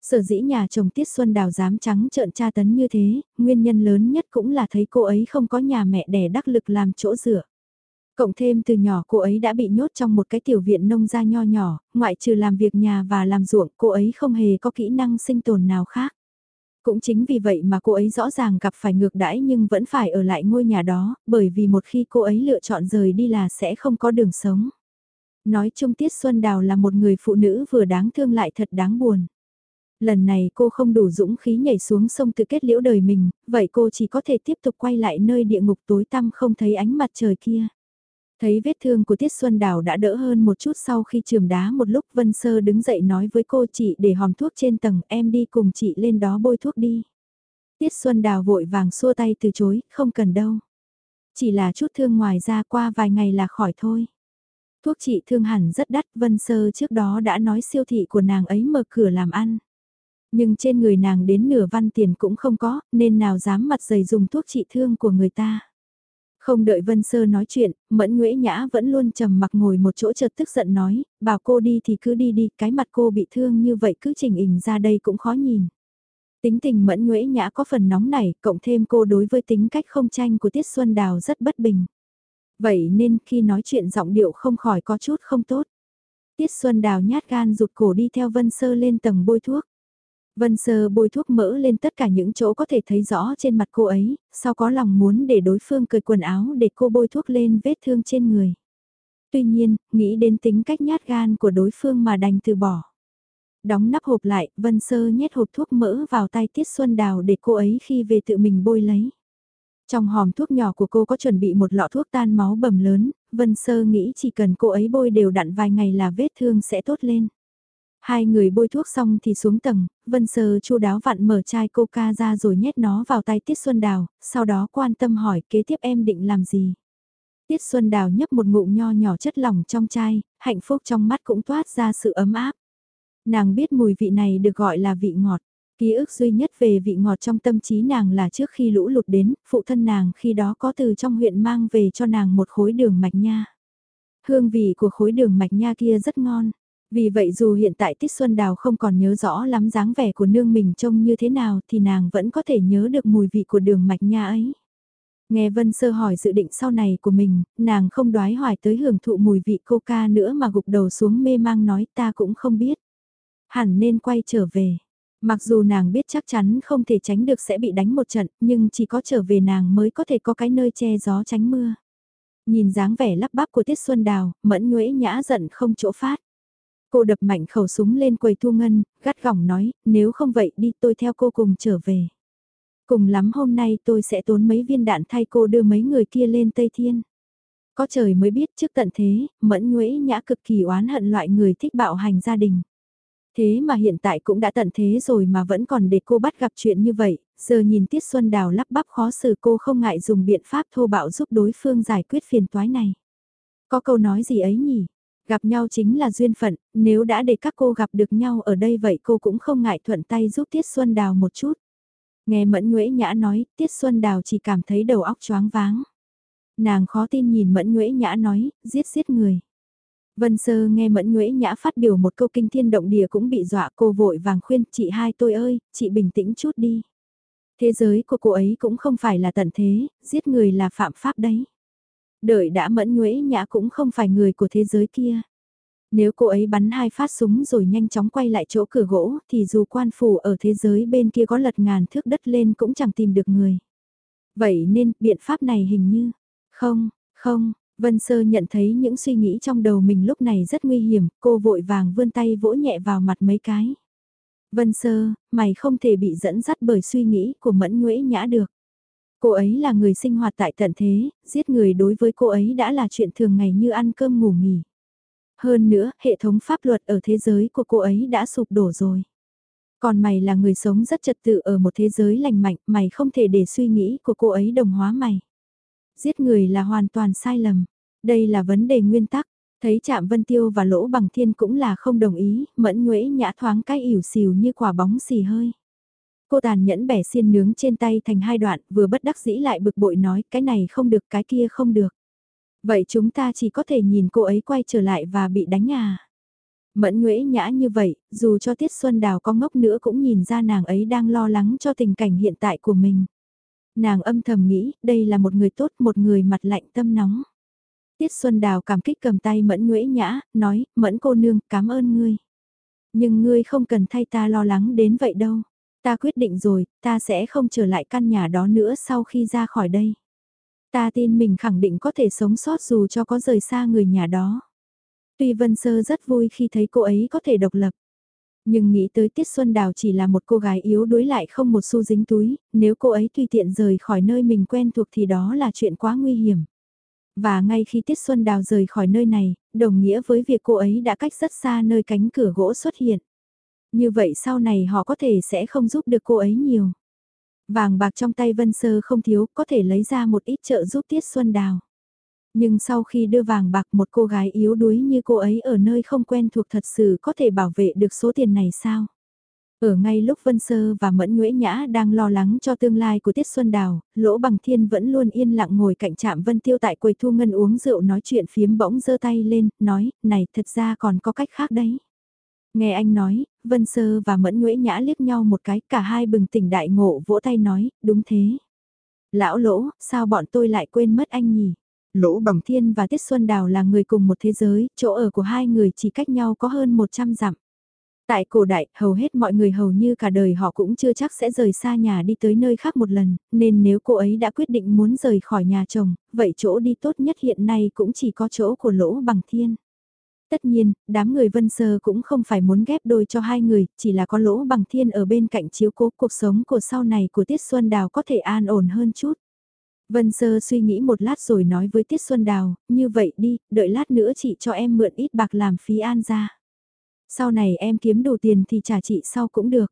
Sở dĩ nhà chồng Tiết Xuân Đào dám trắng trợn tra tấn như thế, nguyên nhân lớn nhất cũng là thấy cô ấy không có nhà mẹ đẻ đắc lực làm chỗ dựa. Cộng thêm từ nhỏ cô ấy đã bị nhốt trong một cái tiểu viện nông gia nho nhỏ, ngoại trừ làm việc nhà và làm ruộng cô ấy không hề có kỹ năng sinh tồn nào khác. Cũng chính vì vậy mà cô ấy rõ ràng gặp phải ngược đãi nhưng vẫn phải ở lại ngôi nhà đó, bởi vì một khi cô ấy lựa chọn rời đi là sẽ không có đường sống. Nói chung Tiết Xuân Đào là một người phụ nữ vừa đáng thương lại thật đáng buồn. Lần này cô không đủ dũng khí nhảy xuống sông tự kết liễu đời mình, vậy cô chỉ có thể tiếp tục quay lại nơi địa ngục tối tăm không thấy ánh mặt trời kia. Thấy vết thương của Tiết Xuân Đào đã đỡ hơn một chút sau khi trường đá một lúc Vân Sơ đứng dậy nói với cô chị để hòm thuốc trên tầng em đi cùng chị lên đó bôi thuốc đi. Tiết Xuân Đào vội vàng xua tay từ chối, không cần đâu. Chỉ là chút thương ngoài ra qua vài ngày là khỏi thôi. Thuốc trị thương hẳn rất đắt, Vân Sơ trước đó đã nói siêu thị của nàng ấy mở cửa làm ăn. Nhưng trên người nàng đến nửa văn tiền cũng không có, nên nào dám mặt dày dùng thuốc trị thương của người ta. Không đợi Vân Sơ nói chuyện, Mẫn Nguyễn Nhã vẫn luôn trầm mặc ngồi một chỗ chợt tức giận nói, bảo cô đi thì cứ đi đi, cái mặt cô bị thương như vậy cứ chỉnh hình ra đây cũng khó nhìn. Tính tình Mẫn Nguyễn Nhã có phần nóng nảy, cộng thêm cô đối với tính cách không tranh của Tiết Xuân Đào rất bất bình. Vậy nên khi nói chuyện giọng điệu không khỏi có chút không tốt. Tiết Xuân Đào nhát gan rụt cổ đi theo Vân Sơ lên tầng bôi thuốc. Vân Sơ bôi thuốc mỡ lên tất cả những chỗ có thể thấy rõ trên mặt cô ấy, sau có lòng muốn để đối phương cởi quần áo để cô bôi thuốc lên vết thương trên người. Tuy nhiên, nghĩ đến tính cách nhát gan của đối phương mà đành từ bỏ. Đóng nắp hộp lại, Vân Sơ nhét hộp thuốc mỡ vào tay Tiết Xuân Đào để cô ấy khi về tự mình bôi lấy. Trong hòm thuốc nhỏ của cô có chuẩn bị một lọ thuốc tan máu bầm lớn, Vân Sơ nghĩ chỉ cần cô ấy bôi đều đặn vài ngày là vết thương sẽ tốt lên. Hai người bôi thuốc xong thì xuống tầng, Vân Sơ chu đáo vặn mở chai coca ra rồi nhét nó vào tay Tiết Xuân Đào, sau đó quan tâm hỏi kế tiếp em định làm gì. Tiết Xuân Đào nhấp một ngụm nho nhỏ chất lỏng trong chai, hạnh phúc trong mắt cũng toát ra sự ấm áp. Nàng biết mùi vị này được gọi là vị ngọt. Ký ức duy nhất về vị ngọt trong tâm trí nàng là trước khi lũ lụt đến, phụ thân nàng khi đó có từ trong huyện mang về cho nàng một khối đường mạch nha. Hương vị của khối đường mạch nha kia rất ngon. Vì vậy dù hiện tại Tiết Xuân Đào không còn nhớ rõ lắm dáng vẻ của nương mình trông như thế nào thì nàng vẫn có thể nhớ được mùi vị của đường mạch nha ấy. Nghe Vân Sơ hỏi dự định sau này của mình, nàng không đoái hoài tới hưởng thụ mùi vị coca nữa mà gục đầu xuống mê mang nói ta cũng không biết. Hẳn nên quay trở về. Mặc dù nàng biết chắc chắn không thể tránh được sẽ bị đánh một trận, nhưng chỉ có trở về nàng mới có thể có cái nơi che gió tránh mưa. Nhìn dáng vẻ lắp bắp của Tiết Xuân Đào, mẫn nhuễ nhã giận không chỗ phát. Cô đập mạnh khẩu súng lên quầy thu ngân, gắt gỏng nói, nếu không vậy đi tôi theo cô cùng trở về. Cùng lắm hôm nay tôi sẽ tốn mấy viên đạn thay cô đưa mấy người kia lên Tây Thiên. Có trời mới biết trước tận thế, mẫn nhuễ nhã cực kỳ oán hận loại người thích bạo hành gia đình. Thế mà hiện tại cũng đã tận thế rồi mà vẫn còn để cô bắt gặp chuyện như vậy, giờ nhìn Tiết Xuân Đào lắp bắp khó xử cô không ngại dùng biện pháp thô bạo giúp đối phương giải quyết phiền toái này. Có câu nói gì ấy nhỉ? Gặp nhau chính là duyên phận, nếu đã để các cô gặp được nhau ở đây vậy cô cũng không ngại thuận tay giúp Tiết Xuân Đào một chút. Nghe Mẫn Nguyễn Nhã nói, Tiết Xuân Đào chỉ cảm thấy đầu óc choáng váng. Nàng khó tin nhìn Mẫn Nguyễn Nhã nói, giết giết người. Vân Sơ nghe Mẫn Nguyễn Nhã phát biểu một câu kinh thiên động địa cũng bị dọa cô vội vàng khuyên, chị hai tôi ơi, chị bình tĩnh chút đi. Thế giới của cô ấy cũng không phải là tận thế, giết người là phạm pháp đấy. Đợi đã Mẫn Nguyễn Nhã cũng không phải người của thế giới kia. Nếu cô ấy bắn hai phát súng rồi nhanh chóng quay lại chỗ cửa gỗ thì dù quan phủ ở thế giới bên kia có lật ngàn thước đất lên cũng chẳng tìm được người. Vậy nên biện pháp này hình như, không, không, Vân Sơ nhận thấy những suy nghĩ trong đầu mình lúc này rất nguy hiểm, cô vội vàng vươn tay vỗ nhẹ vào mặt mấy cái. Vân Sơ, mày không thể bị dẫn dắt bởi suy nghĩ của Mẫn Nguyễn Nhã được. Cô ấy là người sinh hoạt tại tận thế, giết người đối với cô ấy đã là chuyện thường ngày như ăn cơm ngủ nghỉ. Hơn nữa, hệ thống pháp luật ở thế giới của cô ấy đã sụp đổ rồi. Còn mày là người sống rất trật tự ở một thế giới lành mạnh, mày không thể để suy nghĩ của cô ấy đồng hóa mày. Giết người là hoàn toàn sai lầm. Đây là vấn đề nguyên tắc. Thấy chạm Vân Tiêu và Lỗ Bằng Thiên cũng là không đồng ý, mẫn nhuế nhã thoáng cái ỉu xìu như quả bóng xì hơi. Cô tàn nhẫn bẻ xiên nướng trên tay thành hai đoạn, vừa bất đắc dĩ lại bực bội nói cái này không được cái kia không được. Vậy chúng ta chỉ có thể nhìn cô ấy quay trở lại và bị đánh à. Mẫn Nguyễn Nhã như vậy, dù cho Tiết Xuân Đào có ngốc nữa cũng nhìn ra nàng ấy đang lo lắng cho tình cảnh hiện tại của mình. Nàng âm thầm nghĩ, đây là một người tốt, một người mặt lạnh tâm nóng. Tiết Xuân Đào cảm kích cầm tay Mẫn Nguyễn Nhã, nói, Mẫn cô nương, cảm ơn ngươi. Nhưng ngươi không cần thay ta lo lắng đến vậy đâu. Ta quyết định rồi, ta sẽ không trở lại căn nhà đó nữa sau khi ra khỏi đây. Ta tin mình khẳng định có thể sống sót dù cho có rời xa người nhà đó. Tuy Vân Sơ rất vui khi thấy cô ấy có thể độc lập. Nhưng nghĩ tới Tiết Xuân Đào chỉ là một cô gái yếu đuối lại không một xu dính túi, nếu cô ấy tùy tiện rời khỏi nơi mình quen thuộc thì đó là chuyện quá nguy hiểm. Và ngay khi Tiết Xuân Đào rời khỏi nơi này, đồng nghĩa với việc cô ấy đã cách rất xa nơi cánh cửa gỗ xuất hiện. Như vậy sau này họ có thể sẽ không giúp được cô ấy nhiều. Vàng bạc trong tay Vân Sơ không thiếu, có thể lấy ra một ít trợ giúp Tiết Xuân Đào. Nhưng sau khi đưa vàng bạc một cô gái yếu đuối như cô ấy ở nơi không quen thuộc thật sự có thể bảo vệ được số tiền này sao? Ở ngay lúc Vân Sơ và Mẫn Nguyễn Nhã đang lo lắng cho tương lai của Tiết Xuân Đào, Lỗ Bằng Thiên vẫn luôn yên lặng ngồi cạnh trạm Vân Tiêu tại quầy thu ngân uống rượu nói chuyện phiếm bỗng giơ tay lên, nói, này thật ra còn có cách khác đấy. Nghe anh nói, Vân Sơ và Mẫn Nguyễn Nhã liếc nhau một cái, cả hai bừng tỉnh đại ngộ vỗ tay nói, đúng thế. Lão Lỗ, sao bọn tôi lại quên mất anh nhỉ? Lỗ Bằng Thiên và Tiết Xuân Đào là người cùng một thế giới, chỗ ở của hai người chỉ cách nhau có hơn 100 dặm. Tại cổ đại, hầu hết mọi người hầu như cả đời họ cũng chưa chắc sẽ rời xa nhà đi tới nơi khác một lần, nên nếu cô ấy đã quyết định muốn rời khỏi nhà chồng, vậy chỗ đi tốt nhất hiện nay cũng chỉ có chỗ của Lỗ Bằng Thiên. Tất nhiên, đám người Vân Sơ cũng không phải muốn ghép đôi cho hai người, chỉ là có Lỗ Bằng Thiên ở bên cạnh chiếu cố cuộc sống của sau này của Tiết Xuân Đào có thể an ổn hơn chút. Vân Sơ suy nghĩ một lát rồi nói với Tiết Xuân Đào, như vậy đi, đợi lát nữa chị cho em mượn ít bạc làm phí an ra. Sau này em kiếm đủ tiền thì trả chị sau cũng được.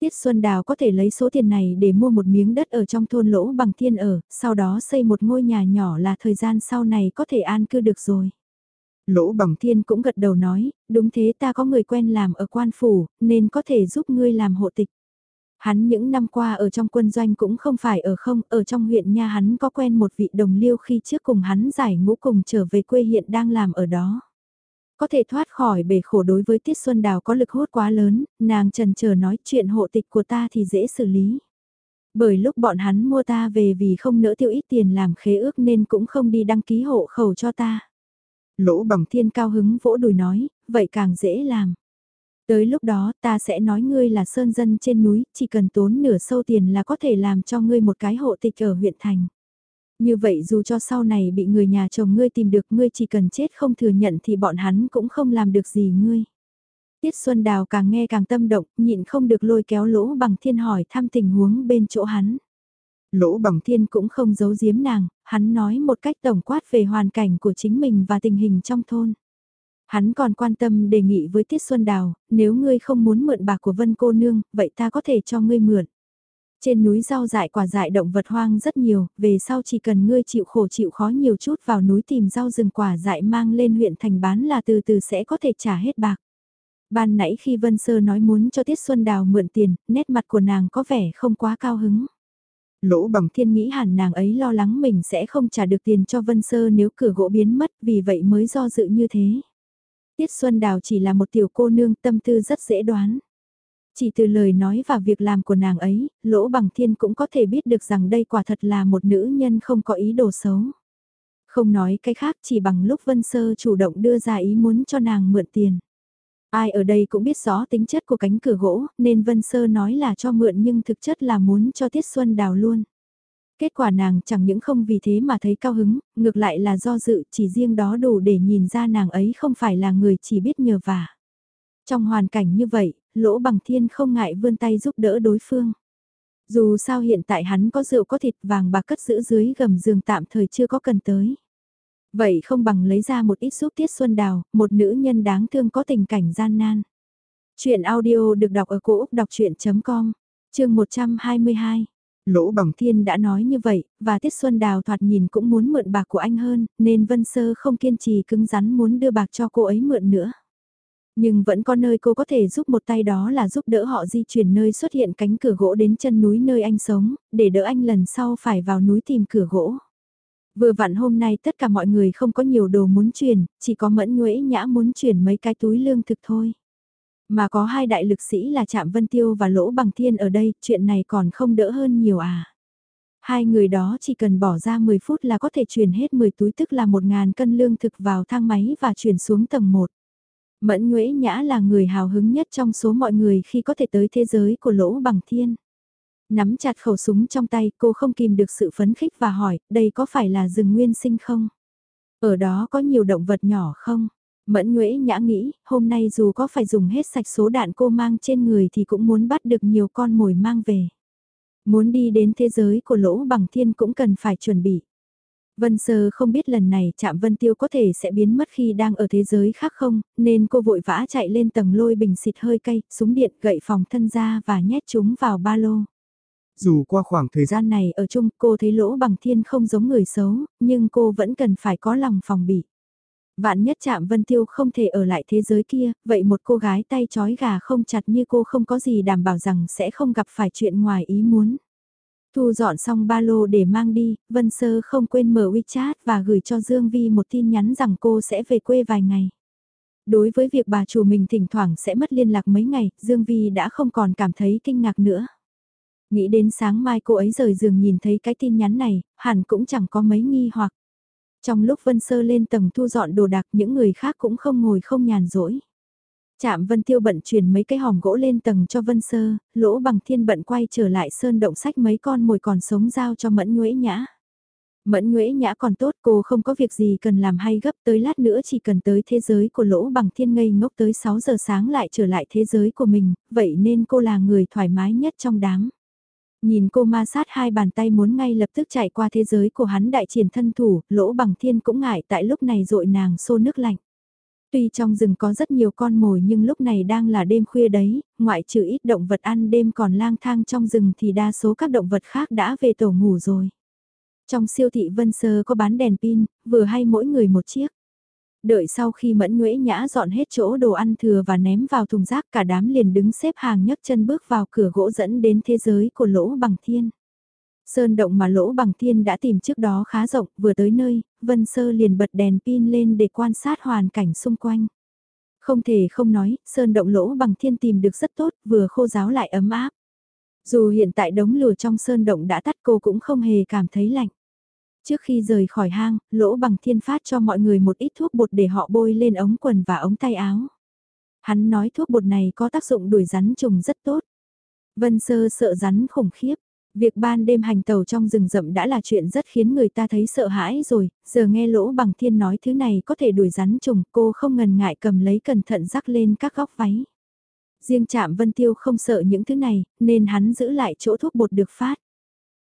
Tiết Xuân Đào có thể lấy số tiền này để mua một miếng đất ở trong thôn lỗ bằng thiên ở, sau đó xây một ngôi nhà nhỏ là thời gian sau này có thể an cư được rồi. Lỗ bằng thiên cũng gật đầu nói, đúng thế ta có người quen làm ở quan phủ, nên có thể giúp ngươi làm hộ tịch. Hắn những năm qua ở trong quân doanh cũng không phải ở không, ở trong huyện nha hắn có quen một vị đồng liêu khi trước cùng hắn giải ngũ cùng trở về quê hiện đang làm ở đó. Có thể thoát khỏi bể khổ đối với Tiết Xuân Đào có lực hút quá lớn, nàng trần chờ nói chuyện hộ tịch của ta thì dễ xử lý. Bởi lúc bọn hắn mua ta về vì không nỡ tiêu ít tiền làm khế ước nên cũng không đi đăng ký hộ khẩu cho ta. Lỗ bằng thiên cao hứng vỗ đùi nói, vậy càng dễ làm. Tới lúc đó ta sẽ nói ngươi là sơn dân trên núi, chỉ cần tốn nửa sâu tiền là có thể làm cho ngươi một cái hộ tịch ở huyện thành. Như vậy dù cho sau này bị người nhà chồng ngươi tìm được ngươi chỉ cần chết không thừa nhận thì bọn hắn cũng không làm được gì ngươi. Tiết Xuân Đào càng nghe càng tâm động, nhịn không được lôi kéo lỗ bằng thiên hỏi thăm tình huống bên chỗ hắn. Lỗ bằng thiên cũng không giấu giếm nàng, hắn nói một cách tổng quát về hoàn cảnh của chính mình và tình hình trong thôn. Hắn còn quan tâm đề nghị với Tiết Xuân Đào, nếu ngươi không muốn mượn bạc của Vân cô nương, vậy ta có thể cho ngươi mượn. Trên núi rau dại quả dại động vật hoang rất nhiều, về sau chỉ cần ngươi chịu khổ chịu khó nhiều chút vào núi tìm rau rừng quả dại mang lên huyện thành bán là từ từ sẽ có thể trả hết bạc. Ban nãy khi Vân Sơ nói muốn cho Tiết Xuân Đào mượn tiền, nét mặt của nàng có vẻ không quá cao hứng. Lỗ bằng thiên nghĩ hẳn nàng ấy lo lắng mình sẽ không trả được tiền cho Vân Sơ nếu cửa gỗ biến mất vì vậy mới do dự như thế. Tiết Xuân Đào chỉ là một tiểu cô nương tâm tư rất dễ đoán. Chỉ từ lời nói và việc làm của nàng ấy, lỗ bằng thiên cũng có thể biết được rằng đây quả thật là một nữ nhân không có ý đồ xấu. Không nói cái khác chỉ bằng lúc Vân Sơ chủ động đưa ra ý muốn cho nàng mượn tiền. Ai ở đây cũng biết rõ tính chất của cánh cửa gỗ, nên Vân Sơ nói là cho mượn nhưng thực chất là muốn cho Tiết Xuân đào luôn. Kết quả nàng chẳng những không vì thế mà thấy cao hứng, ngược lại là do dự chỉ riêng đó đủ để nhìn ra nàng ấy không phải là người chỉ biết nhờ vả. Trong hoàn cảnh như vậy, lỗ bằng thiên không ngại vươn tay giúp đỡ đối phương. Dù sao hiện tại hắn có rượu có thịt vàng bạc cất giữ dưới gầm giường tạm thời chưa có cần tới. Vậy không bằng lấy ra một ít giúp Tiết Xuân Đào, một nữ nhân đáng thương có tình cảnh gian nan. Chuyện audio được đọc ở cổ Úc đọc chuyện.com, chương 122. Lỗ Bằng Thiên đã nói như vậy, và Tiết Xuân Đào thoạt nhìn cũng muốn mượn bạc của anh hơn, nên Vân Sơ không kiên trì cứng rắn muốn đưa bạc cho cô ấy mượn nữa. Nhưng vẫn có nơi cô có thể giúp một tay đó là giúp đỡ họ di chuyển nơi xuất hiện cánh cửa gỗ đến chân núi nơi anh sống, để đỡ anh lần sau phải vào núi tìm cửa gỗ. Vừa vặn hôm nay tất cả mọi người không có nhiều đồ muốn chuyển, chỉ có mẫn nhuễ nhã muốn chuyển mấy cái túi lương thực thôi. Mà có hai đại lực sĩ là Trạm Vân Tiêu và Lỗ Bằng Thiên ở đây, chuyện này còn không đỡ hơn nhiều à. Hai người đó chỉ cần bỏ ra 10 phút là có thể chuyển hết 10 túi tức là 1.000 cân lương thực vào thang máy và chuyển xuống tầng 1. Mẫn Nhuế Nhã là người hào hứng nhất trong số mọi người khi có thể tới thế giới của Lỗ Bằng Thiên. Nắm chặt khẩu súng trong tay cô không kìm được sự phấn khích và hỏi, đây có phải là rừng nguyên sinh không? Ở đó có nhiều động vật nhỏ không? Mẫn Nguyễn Nhã nghĩ, hôm nay dù có phải dùng hết sạch số đạn cô mang trên người thì cũng muốn bắt được nhiều con mồi mang về. Muốn đi đến thế giới của lỗ bằng thiên cũng cần phải chuẩn bị. Vân Sơ không biết lần này chạm Vân Tiêu có thể sẽ biến mất khi đang ở thế giới khác không, nên cô vội vã chạy lên tầng lôi bình xịt hơi cay súng điện gậy phòng thân ra và nhét chúng vào ba lô. Dù qua khoảng thời gian này ở chung cô thấy lỗ bằng thiên không giống người xấu, nhưng cô vẫn cần phải có lòng phòng bị. Vạn nhất chạm Vân Tiêu không thể ở lại thế giới kia, vậy một cô gái tay chói gà không chặt như cô không có gì đảm bảo rằng sẽ không gặp phải chuyện ngoài ý muốn. Thu dọn xong ba lô để mang đi, Vân Sơ không quên mở WeChat và gửi cho Dương Vi một tin nhắn rằng cô sẽ về quê vài ngày. Đối với việc bà chủ mình thỉnh thoảng sẽ mất liên lạc mấy ngày, Dương Vi đã không còn cảm thấy kinh ngạc nữa. Nghĩ đến sáng mai cô ấy rời giường nhìn thấy cái tin nhắn này, hẳn cũng chẳng có mấy nghi hoặc. Trong lúc Vân Sơ lên tầng thu dọn đồ đạc những người khác cũng không ngồi không nhàn rỗi. Chạm Vân Tiêu bận chuyển mấy cái hòm gỗ lên tầng cho Vân Sơ, lỗ bằng thiên bận quay trở lại sơn động sách mấy con mồi còn sống giao cho Mẫn Nhuế Nhã. Mẫn Nhuế Nhã còn tốt cô không có việc gì cần làm hay gấp tới lát nữa chỉ cần tới thế giới của lỗ bằng thiên ngây ngốc tới 6 giờ sáng lại trở lại thế giới của mình, vậy nên cô là người thoải mái nhất trong đám. Nhìn cô ma sát hai bàn tay muốn ngay lập tức chạy qua thế giới của hắn đại triển thân thủ, lỗ bằng thiên cũng ngại tại lúc này rội nàng xô nước lạnh. Tuy trong rừng có rất nhiều con mồi nhưng lúc này đang là đêm khuya đấy, ngoại trừ ít động vật ăn đêm còn lang thang trong rừng thì đa số các động vật khác đã về tổ ngủ rồi. Trong siêu thị Vân Sơ có bán đèn pin, vừa hay mỗi người một chiếc. Đợi sau khi mẫn nguyễn nhã dọn hết chỗ đồ ăn thừa và ném vào thùng rác cả đám liền đứng xếp hàng nhấc chân bước vào cửa gỗ dẫn đến thế giới của lỗ bằng thiên. Sơn động mà lỗ bằng thiên đã tìm trước đó khá rộng, vừa tới nơi, Vân Sơ liền bật đèn pin lên để quan sát hoàn cảnh xung quanh. Không thể không nói, sơn động lỗ bằng thiên tìm được rất tốt, vừa khô giáo lại ấm áp. Dù hiện tại đống lửa trong sơn động đã tắt cô cũng không hề cảm thấy lạnh. Trước khi rời khỏi hang, lỗ bằng thiên phát cho mọi người một ít thuốc bột để họ bôi lên ống quần và ống tay áo. Hắn nói thuốc bột này có tác dụng đuổi rắn trùng rất tốt. Vân sơ sợ rắn khủng khiếp. Việc ban đêm hành tàu trong rừng rậm đã là chuyện rất khiến người ta thấy sợ hãi rồi, giờ nghe lỗ bằng thiên nói thứ này có thể đuổi rắn trùng, cô không ngần ngại cầm lấy cẩn thận rắc lên các góc váy. Riêng chạm Vân Tiêu không sợ những thứ này, nên hắn giữ lại chỗ thuốc bột được phát.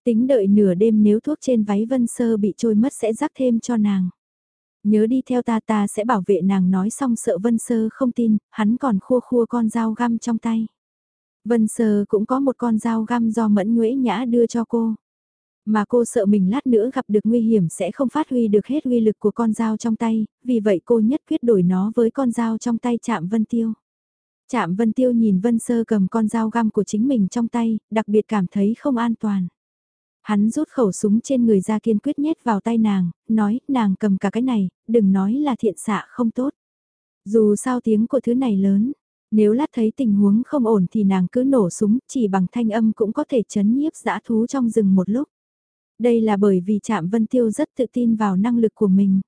Tính đợi nửa đêm nếu thuốc trên váy Vân Sơ bị trôi mất sẽ rắc thêm cho nàng. Nhớ đi theo ta ta sẽ bảo vệ nàng nói xong sợ Vân Sơ không tin, hắn còn khua khua con dao găm trong tay. Vân Sơ cũng có một con dao găm do Mẫn Nguyễn Nhã đưa cho cô. Mà cô sợ mình lát nữa gặp được nguy hiểm sẽ không phát huy được hết uy lực của con dao trong tay, vì vậy cô nhất quyết đổi nó với con dao trong tay chạm Vân Tiêu. Chạm Vân Tiêu nhìn Vân Sơ cầm con dao găm của chính mình trong tay, đặc biệt cảm thấy không an toàn. Hắn rút khẩu súng trên người ra kiên quyết nhét vào tay nàng, nói, nàng cầm cả cái này, đừng nói là thiện xạ không tốt. Dù sao tiếng của thứ này lớn, nếu lát thấy tình huống không ổn thì nàng cứ nổ súng, chỉ bằng thanh âm cũng có thể chấn nhiếp dã thú trong rừng một lúc. Đây là bởi vì Trạm Vân Tiêu rất tự tin vào năng lực của mình.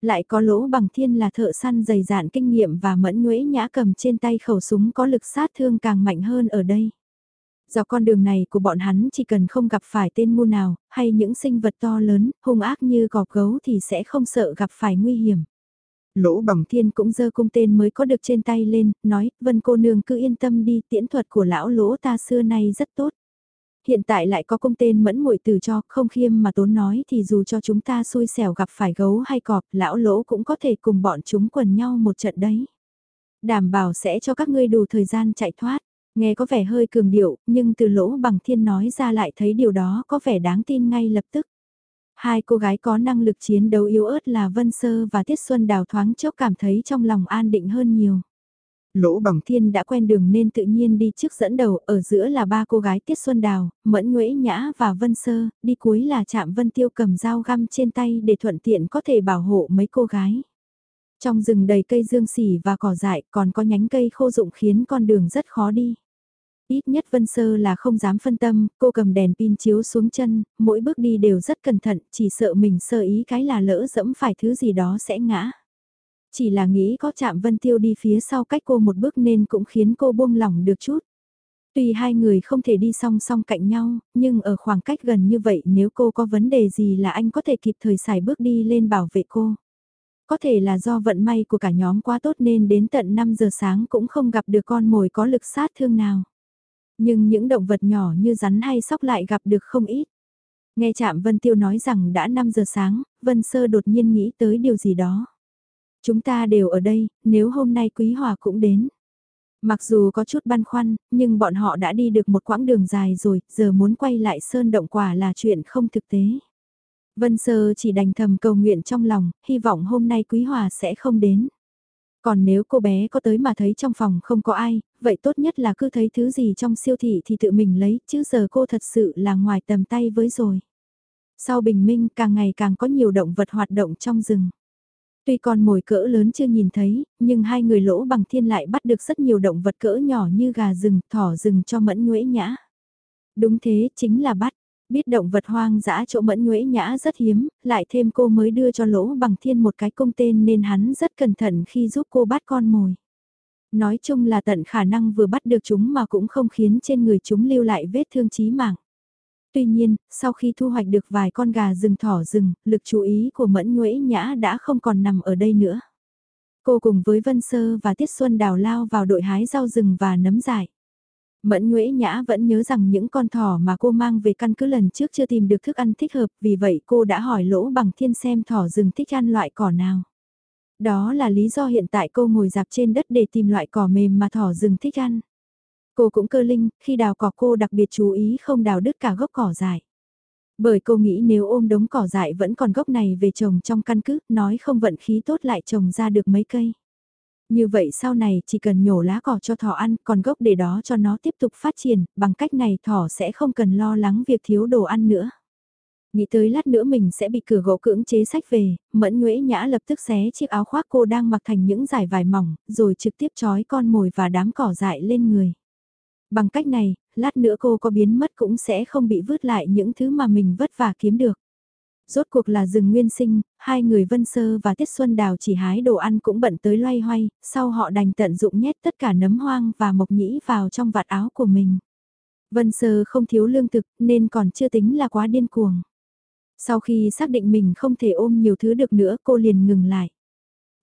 Lại có lỗ bằng thiên là thợ săn dày dạn kinh nghiệm và mẫn nhuế nhã cầm trên tay khẩu súng có lực sát thương càng mạnh hơn ở đây. Dọc con đường này của bọn hắn chỉ cần không gặp phải tên mu nào, hay những sinh vật to lớn, hung ác như gọp gấu thì sẽ không sợ gặp phải nguy hiểm. Lỗ bằng thiên cũng dơ cung tên mới có được trên tay lên, nói, vân cô nương cứ yên tâm đi, tiễn thuật của lão lỗ ta xưa nay rất tốt. Hiện tại lại có cung tên mẫn muội từ cho, không khiêm mà tốn nói thì dù cho chúng ta xui xẻo gặp phải gấu hay cọp, lão lỗ cũng có thể cùng bọn chúng quần nhau một trận đấy. Đảm bảo sẽ cho các ngươi đủ thời gian chạy thoát. Nghe có vẻ hơi cường điệu, nhưng từ lỗ bằng thiên nói ra lại thấy điều đó có vẻ đáng tin ngay lập tức. Hai cô gái có năng lực chiến đấu yếu ớt là Vân Sơ và Tiết Xuân Đào thoáng chốc cảm thấy trong lòng an định hơn nhiều. Lỗ bằng thiên đã quen đường nên tự nhiên đi trước dẫn đầu, ở giữa là ba cô gái Tiết Xuân Đào, Mẫn Nguyễn Nhã và Vân Sơ, đi cuối là chạm Vân Tiêu cầm dao găm trên tay để thuận tiện có thể bảo hộ mấy cô gái. Trong rừng đầy cây dương xỉ và cỏ dại còn có nhánh cây khô rụng khiến con đường rất khó đi. Ít nhất Vân Sơ là không dám phân tâm, cô cầm đèn pin chiếu xuống chân, mỗi bước đi đều rất cẩn thận, chỉ sợ mình sơ ý cái là lỡ dẫm phải thứ gì đó sẽ ngã. Chỉ là nghĩ có chạm Vân Tiêu đi phía sau cách cô một bước nên cũng khiến cô buông lỏng được chút. Tuy hai người không thể đi song song cạnh nhau, nhưng ở khoảng cách gần như vậy nếu cô có vấn đề gì là anh có thể kịp thời xài bước đi lên bảo vệ cô. Có thể là do vận may của cả nhóm quá tốt nên đến tận 5 giờ sáng cũng không gặp được con mồi có lực sát thương nào. Nhưng những động vật nhỏ như rắn hay sóc lại gặp được không ít. Nghe chạm Vân Tiêu nói rằng đã 5 giờ sáng, Vân Sơ đột nhiên nghĩ tới điều gì đó. Chúng ta đều ở đây, nếu hôm nay Quý Hòa cũng đến. Mặc dù có chút băn khoăn, nhưng bọn họ đã đi được một quãng đường dài rồi, giờ muốn quay lại sơn động quả là chuyện không thực tế. Vân Sơ chỉ đành thầm cầu nguyện trong lòng, hy vọng hôm nay Quý Hòa sẽ không đến. Còn nếu cô bé có tới mà thấy trong phòng không có ai, vậy tốt nhất là cứ thấy thứ gì trong siêu thị thì tự mình lấy, chứ giờ cô thật sự là ngoài tầm tay với rồi. Sau bình minh càng ngày càng có nhiều động vật hoạt động trong rừng. Tuy còn mồi cỡ lớn chưa nhìn thấy, nhưng hai người lỗ bằng thiên lại bắt được rất nhiều động vật cỡ nhỏ như gà rừng, thỏ rừng cho mẫn nhuễ nhã. Đúng thế, chính là bắt. Biết động vật hoang dã chỗ mẫn nhuễ nhã rất hiếm, lại thêm cô mới đưa cho lỗ bằng thiên một cái công tên nên hắn rất cẩn thận khi giúp cô bắt con mồi. Nói chung là tận khả năng vừa bắt được chúng mà cũng không khiến trên người chúng lưu lại vết thương chí mạng. Tuy nhiên, sau khi thu hoạch được vài con gà rừng thỏ rừng, lực chú ý của Mẫn Nhuễ Nhã đã không còn nằm ở đây nữa. Cô cùng với Vân Sơ và Tiết Xuân đào lao vào đội hái rau rừng và nấm giải. Mẫn Nguyễn Nhã vẫn nhớ rằng những con thỏ mà cô mang về căn cứ lần trước chưa tìm được thức ăn thích hợp, vì vậy cô đã hỏi lỗ bằng thiên xem thỏ rừng thích ăn loại cỏ nào. Đó là lý do hiện tại cô ngồi dạp trên đất để tìm loại cỏ mềm mà thỏ rừng thích ăn. Cô cũng cơ linh, khi đào cỏ cô đặc biệt chú ý không đào đứt cả gốc cỏ dại. Bởi cô nghĩ nếu ôm đống cỏ dại vẫn còn gốc này về trồng trong căn cứ, nói không vận khí tốt lại trồng ra được mấy cây. Như vậy sau này chỉ cần nhổ lá cỏ cho thỏ ăn, còn gốc để đó cho nó tiếp tục phát triển, bằng cách này thỏ sẽ không cần lo lắng việc thiếu đồ ăn nữa. Nghĩ tới lát nữa mình sẽ bị cửa gỗ cưỡng chế sách về, mẫn nhuễ nhã lập tức xé chiếc áo khoác cô đang mặc thành những giải vải mỏng, rồi trực tiếp trói con mồi và đám cỏ dại lên người. Bằng cách này, lát nữa cô có biến mất cũng sẽ không bị vứt lại những thứ mà mình vất vả kiếm được. Rốt cuộc là rừng nguyên sinh, hai người Vân Sơ và Tiết Xuân Đào chỉ hái đồ ăn cũng bận tới loay hoay, sau họ đành tận dụng nhét tất cả nấm hoang và mộc nhĩ vào trong vạt áo của mình. Vân Sơ không thiếu lương thực nên còn chưa tính là quá điên cuồng. Sau khi xác định mình không thể ôm nhiều thứ được nữa cô liền ngừng lại.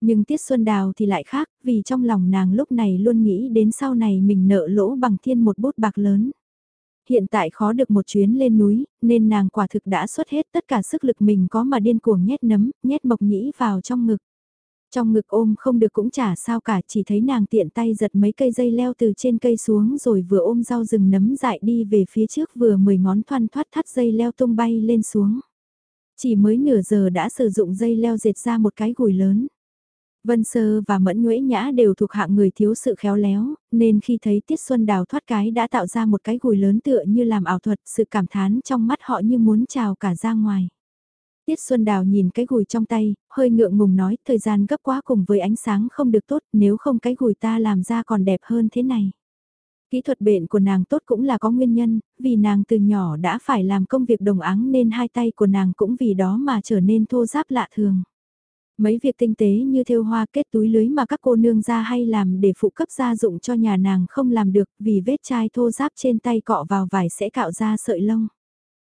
Nhưng Tiết Xuân Đào thì lại khác, vì trong lòng nàng lúc này luôn nghĩ đến sau này mình nợ lỗ bằng thiên một bút bạc lớn. Hiện tại khó được một chuyến lên núi, nên nàng quả thực đã xuất hết tất cả sức lực mình có mà điên cuồng nhét nấm, nhét mộc nhĩ vào trong ngực. Trong ngực ôm không được cũng chả sao cả, chỉ thấy nàng tiện tay giật mấy cây dây leo từ trên cây xuống rồi vừa ôm rau rừng nấm dại đi về phía trước vừa mười ngón thoăn thoát thắt dây leo tung bay lên xuống. Chỉ mới nửa giờ đã sử dụng dây leo dệt ra một cái gùi lớn. Vân Sơ và Mẫn Nguyễn Nhã đều thuộc hạng người thiếu sự khéo léo, nên khi thấy Tiết Xuân Đào thoát cái đã tạo ra một cái gùi lớn tựa như làm ảo thuật, sự cảm thán trong mắt họ như muốn trào cả ra ngoài. Tiết Xuân Đào nhìn cái gùi trong tay, hơi ngượng ngùng nói, thời gian gấp quá cùng với ánh sáng không được tốt, nếu không cái gùi ta làm ra còn đẹp hơn thế này. Kỹ thuật bệnh của nàng tốt cũng là có nguyên nhân, vì nàng từ nhỏ đã phải làm công việc đồng áng nên hai tay của nàng cũng vì đó mà trở nên thô giáp lạ thường. Mấy việc tinh tế như thêu hoa kết túi lưới mà các cô nương ra hay làm để phụ cấp gia dụng cho nhà nàng không làm được vì vết chai thô giáp trên tay cọ vào vải sẽ cạo ra sợi lông.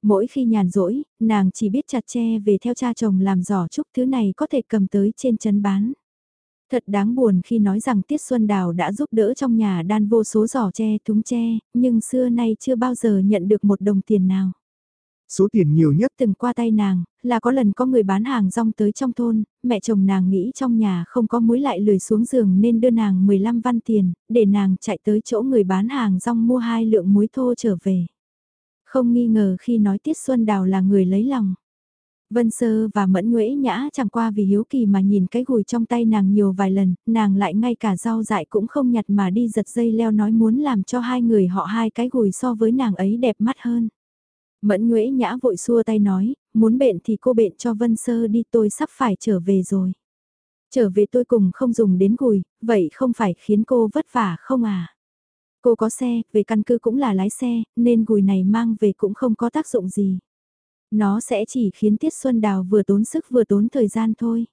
Mỗi khi nhàn rỗi, nàng chỉ biết chặt tre về theo cha chồng làm giỏ trúc thứ này có thể cầm tới trên chân bán. Thật đáng buồn khi nói rằng Tiết Xuân Đào đã giúp đỡ trong nhà đan vô số giỏ tre, thúng tre, nhưng xưa nay chưa bao giờ nhận được một đồng tiền nào. Số tiền nhiều nhất từng qua tay nàng, là có lần có người bán hàng rong tới trong thôn, mẹ chồng nàng nghĩ trong nhà không có muối lại lười xuống giường nên đưa nàng 15 văn tiền, để nàng chạy tới chỗ người bán hàng rong mua hai lượng muối thô trở về. Không nghi ngờ khi nói Tiết Xuân Đào là người lấy lòng. Vân Sơ và Mẫn Nguyễn Nhã chẳng qua vì hiếu kỳ mà nhìn cái gùi trong tay nàng nhiều vài lần, nàng lại ngay cả rau dại cũng không nhặt mà đi giật dây leo nói muốn làm cho hai người họ hai cái gùi so với nàng ấy đẹp mắt hơn. Mẫn Nguyễn Nhã vội xua tay nói, muốn bệnh thì cô bệnh cho Vân Sơ đi tôi sắp phải trở về rồi. Trở về tôi cùng không dùng đến gùi, vậy không phải khiến cô vất vả không à? Cô có xe, về căn cứ cũng là lái xe, nên gùi này mang về cũng không có tác dụng gì. Nó sẽ chỉ khiến Tiết Xuân Đào vừa tốn sức vừa tốn thời gian thôi.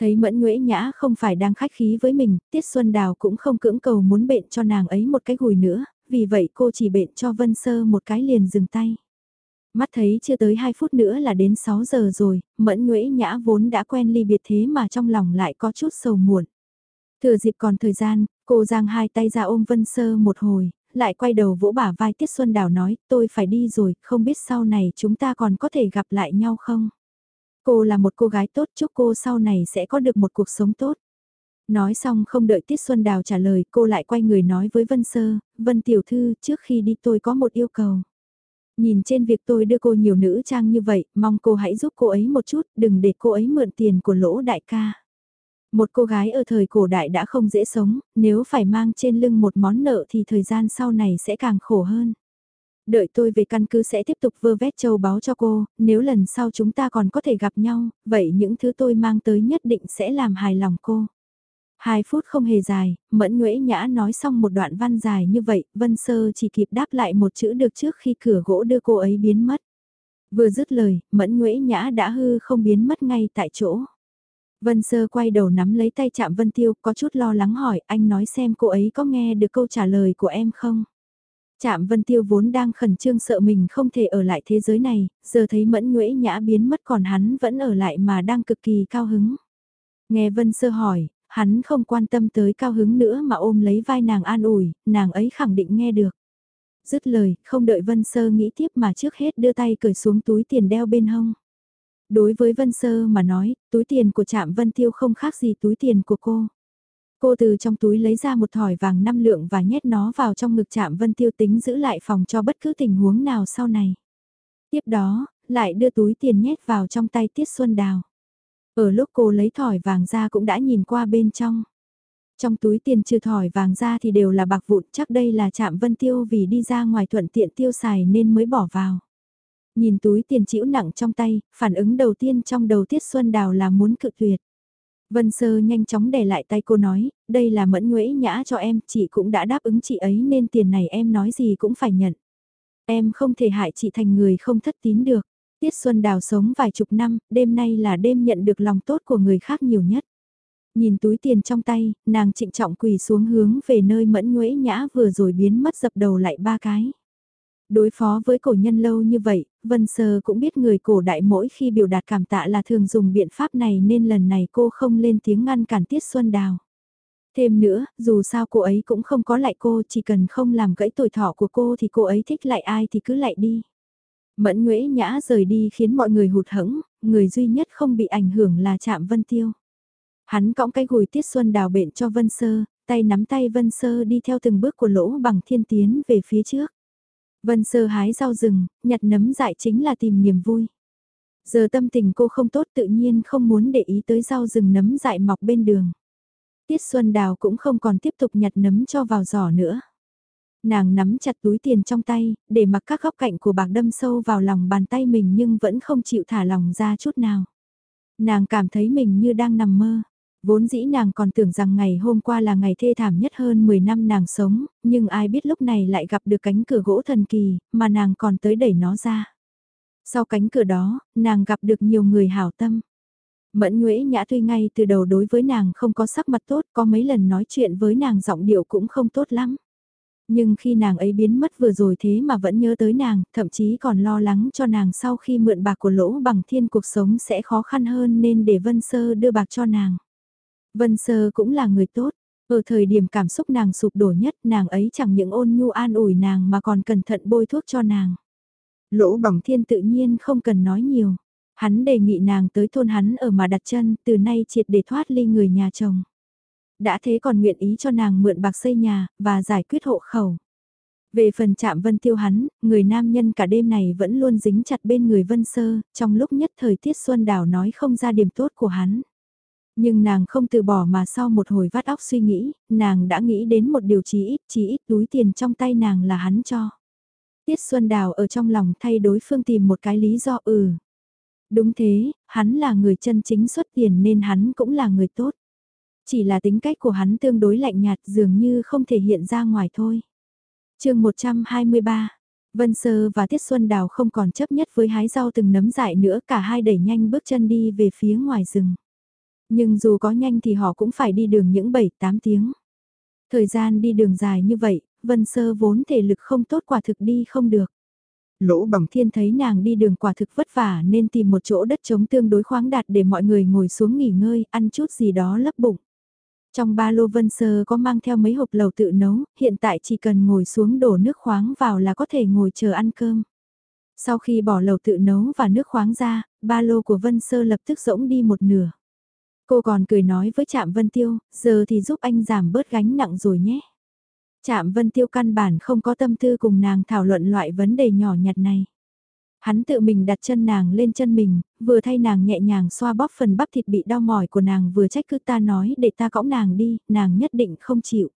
Thấy Mẫn Nguyễn Nhã không phải đang khách khí với mình, Tiết Xuân Đào cũng không cưỡng cầu muốn bệnh cho nàng ấy một cái gùi nữa, vì vậy cô chỉ bệnh cho Vân Sơ một cái liền dừng tay. Mắt thấy chưa tới 2 phút nữa là đến 6 giờ rồi, Mẫn Nguyễn Nhã vốn đã quen ly biệt thế mà trong lòng lại có chút sầu muộn. Thừa dịp còn thời gian, cô giang hai tay ra ôm Vân Sơ một hồi, lại quay đầu vỗ bả vai Tiết Xuân Đào nói, tôi phải đi rồi, không biết sau này chúng ta còn có thể gặp lại nhau không? Cô là một cô gái tốt, chúc cô sau này sẽ có được một cuộc sống tốt. Nói xong không đợi Tiết Xuân Đào trả lời, cô lại quay người nói với Vân Sơ, Vân Tiểu Thư, trước khi đi tôi có một yêu cầu. Nhìn trên việc tôi đưa cô nhiều nữ trang như vậy, mong cô hãy giúp cô ấy một chút, đừng để cô ấy mượn tiền của lỗ đại ca. Một cô gái ở thời cổ đại đã không dễ sống, nếu phải mang trên lưng một món nợ thì thời gian sau này sẽ càng khổ hơn. Đợi tôi về căn cứ sẽ tiếp tục vơ vét châu báu cho cô, nếu lần sau chúng ta còn có thể gặp nhau, vậy những thứ tôi mang tới nhất định sẽ làm hài lòng cô. Hai phút không hề dài, Mẫn Nguyễn Nhã nói xong một đoạn văn dài như vậy, Vân Sơ chỉ kịp đáp lại một chữ được trước khi cửa gỗ đưa cô ấy biến mất. Vừa dứt lời, Mẫn Nguyễn Nhã đã hư không biến mất ngay tại chỗ. Vân Sơ quay đầu nắm lấy tay chạm Vân Tiêu, có chút lo lắng hỏi, anh nói xem cô ấy có nghe được câu trả lời của em không? Chạm Vân Tiêu vốn đang khẩn trương sợ mình không thể ở lại thế giới này, giờ thấy Mẫn Nguyễn Nhã biến mất còn hắn vẫn ở lại mà đang cực kỳ cao hứng. Nghe Vân Sơ hỏi, hắn không quan tâm tới cao hứng nữa mà ôm lấy vai nàng an ủi, nàng ấy khẳng định nghe được. Dứt lời, không đợi Vân Sơ nghĩ tiếp mà trước hết đưa tay cởi xuống túi tiền đeo bên hông. Đối với Vân Sơ mà nói, túi tiền của Trạm Vân Tiêu không khác gì túi tiền của cô. Cô từ trong túi lấy ra một thỏi vàng năm lượng và nhét nó vào trong ngực Trạm Vân Tiêu tính giữ lại phòng cho bất cứ tình huống nào sau này. Tiếp đó, lại đưa túi tiền nhét vào trong tay Tiết Xuân Đào. Ở lúc cô lấy thỏi vàng ra cũng đã nhìn qua bên trong. Trong túi tiền trừ thỏi vàng ra thì đều là bạc vụn chắc đây là chạm Vân Tiêu vì đi ra ngoài thuận tiện tiêu xài nên mới bỏ vào. Nhìn túi tiền chĩu nặng trong tay, phản ứng đầu tiên trong đầu Tiết Xuân Đào là muốn cự tuyệt. Vân Sơ nhanh chóng để lại tay cô nói, đây là mẫn nhuễ nhã cho em, chị cũng đã đáp ứng chị ấy nên tiền này em nói gì cũng phải nhận. Em không thể hại chị thành người không thất tín được. Tiết Xuân Đào sống vài chục năm, đêm nay là đêm nhận được lòng tốt của người khác nhiều nhất. Nhìn túi tiền trong tay, nàng trịnh trọng quỳ xuống hướng về nơi mẫn nhuễ nhã vừa rồi biến mất dập đầu lại ba cái. Đối phó với cổ nhân lâu như vậy, Vân Sơ cũng biết người cổ đại mỗi khi biểu đạt cảm tạ là thường dùng biện pháp này nên lần này cô không lên tiếng ngăn cản Tiết Xuân Đào. Thêm nữa, dù sao cô ấy cũng không có lại cô, chỉ cần không làm gãy tuổi thọ của cô thì cô ấy thích lại ai thì cứ lại đi. Mẫn Nguyễn Nhã rời đi khiến mọi người hụt hẫng, người duy nhất không bị ảnh hưởng là Trạm Vân Tiêu. Hắn cõng cái gùi Tiết Xuân đào bệnh cho Vân Sơ, tay nắm tay Vân Sơ đi theo từng bước của lỗ bằng thiên tiến về phía trước. Vân Sơ hái rau rừng, nhặt nấm dại chính là tìm niềm vui. Giờ tâm tình cô không tốt tự nhiên không muốn để ý tới rau rừng nấm dại mọc bên đường. Tiết Xuân Đào cũng không còn tiếp tục nhặt nấm cho vào giỏ nữa. Nàng nắm chặt túi tiền trong tay, để mặc các góc cạnh của bạc đâm sâu vào lòng bàn tay mình nhưng vẫn không chịu thả lòng ra chút nào. Nàng cảm thấy mình như đang nằm mơ. Vốn dĩ nàng còn tưởng rằng ngày hôm qua là ngày thê thảm nhất hơn 10 năm nàng sống, nhưng ai biết lúc này lại gặp được cánh cửa gỗ thần kỳ, mà nàng còn tới đẩy nó ra. Sau cánh cửa đó, nàng gặp được nhiều người hảo tâm. Mẫn Nguyễn Nhã tuy ngay từ đầu đối với nàng không có sắc mặt tốt, có mấy lần nói chuyện với nàng giọng điệu cũng không tốt lắm. Nhưng khi nàng ấy biến mất vừa rồi thế mà vẫn nhớ tới nàng, thậm chí còn lo lắng cho nàng sau khi mượn bạc của lỗ bằng thiên cuộc sống sẽ khó khăn hơn nên để Vân Sơ đưa bạc cho nàng. Vân Sơ cũng là người tốt, ở thời điểm cảm xúc nàng sụp đổ nhất nàng ấy chẳng những ôn nhu an ủi nàng mà còn cẩn thận bôi thuốc cho nàng. Lỗ bằng thiên tự nhiên không cần nói nhiều. Hắn đề nghị nàng tới thôn hắn ở mà đặt chân, từ nay triệt để thoát ly người nhà chồng. Đã thế còn nguyện ý cho nàng mượn bạc xây nhà, và giải quyết hộ khẩu. Về phần chạm vân tiêu hắn, người nam nhân cả đêm này vẫn luôn dính chặt bên người vân sơ, trong lúc nhất thời tiết xuân đảo nói không ra điểm tốt của hắn. Nhưng nàng không từ bỏ mà sau một hồi vắt óc suy nghĩ, nàng đã nghĩ đến một điều chí ít, chí ít túi tiền trong tay nàng là hắn cho. Tiết Xuân Đào ở trong lòng thay đối phương tìm một cái lý do ừ. Đúng thế, hắn là người chân chính xuất tiền nên hắn cũng là người tốt. Chỉ là tính cách của hắn tương đối lạnh nhạt dường như không thể hiện ra ngoài thôi. chương 123 Vân Sơ và Tiết Xuân Đào không còn chấp nhất với hái rau từng nấm dại nữa cả hai đẩy nhanh bước chân đi về phía ngoài rừng. Nhưng dù có nhanh thì họ cũng phải đi đường những 7-8 tiếng. Thời gian đi đường dài như vậy, Vân Sơ vốn thể lực không tốt quả thực đi không được. Lỗ bằng thiên thấy nàng đi đường quả thực vất vả nên tìm một chỗ đất trống tương đối khoáng đạt để mọi người ngồi xuống nghỉ ngơi, ăn chút gì đó lấp bụng. Trong ba lô Vân Sơ có mang theo mấy hộp lầu tự nấu, hiện tại chỉ cần ngồi xuống đổ nước khoáng vào là có thể ngồi chờ ăn cơm. Sau khi bỏ lầu tự nấu và nước khoáng ra, ba lô của Vân Sơ lập tức rỗng đi một nửa. Cô còn cười nói với Trạm Vân Tiêu, giờ thì giúp anh giảm bớt gánh nặng rồi nhé. Trạm Vân Tiêu căn bản không có tâm tư cùng nàng thảo luận loại vấn đề nhỏ nhặt này. Hắn tự mình đặt chân nàng lên chân mình, vừa thay nàng nhẹ nhàng xoa bóp phần bắp thịt bị đau mỏi của nàng vừa trách cứ ta nói để ta cõng nàng đi, nàng nhất định không chịu.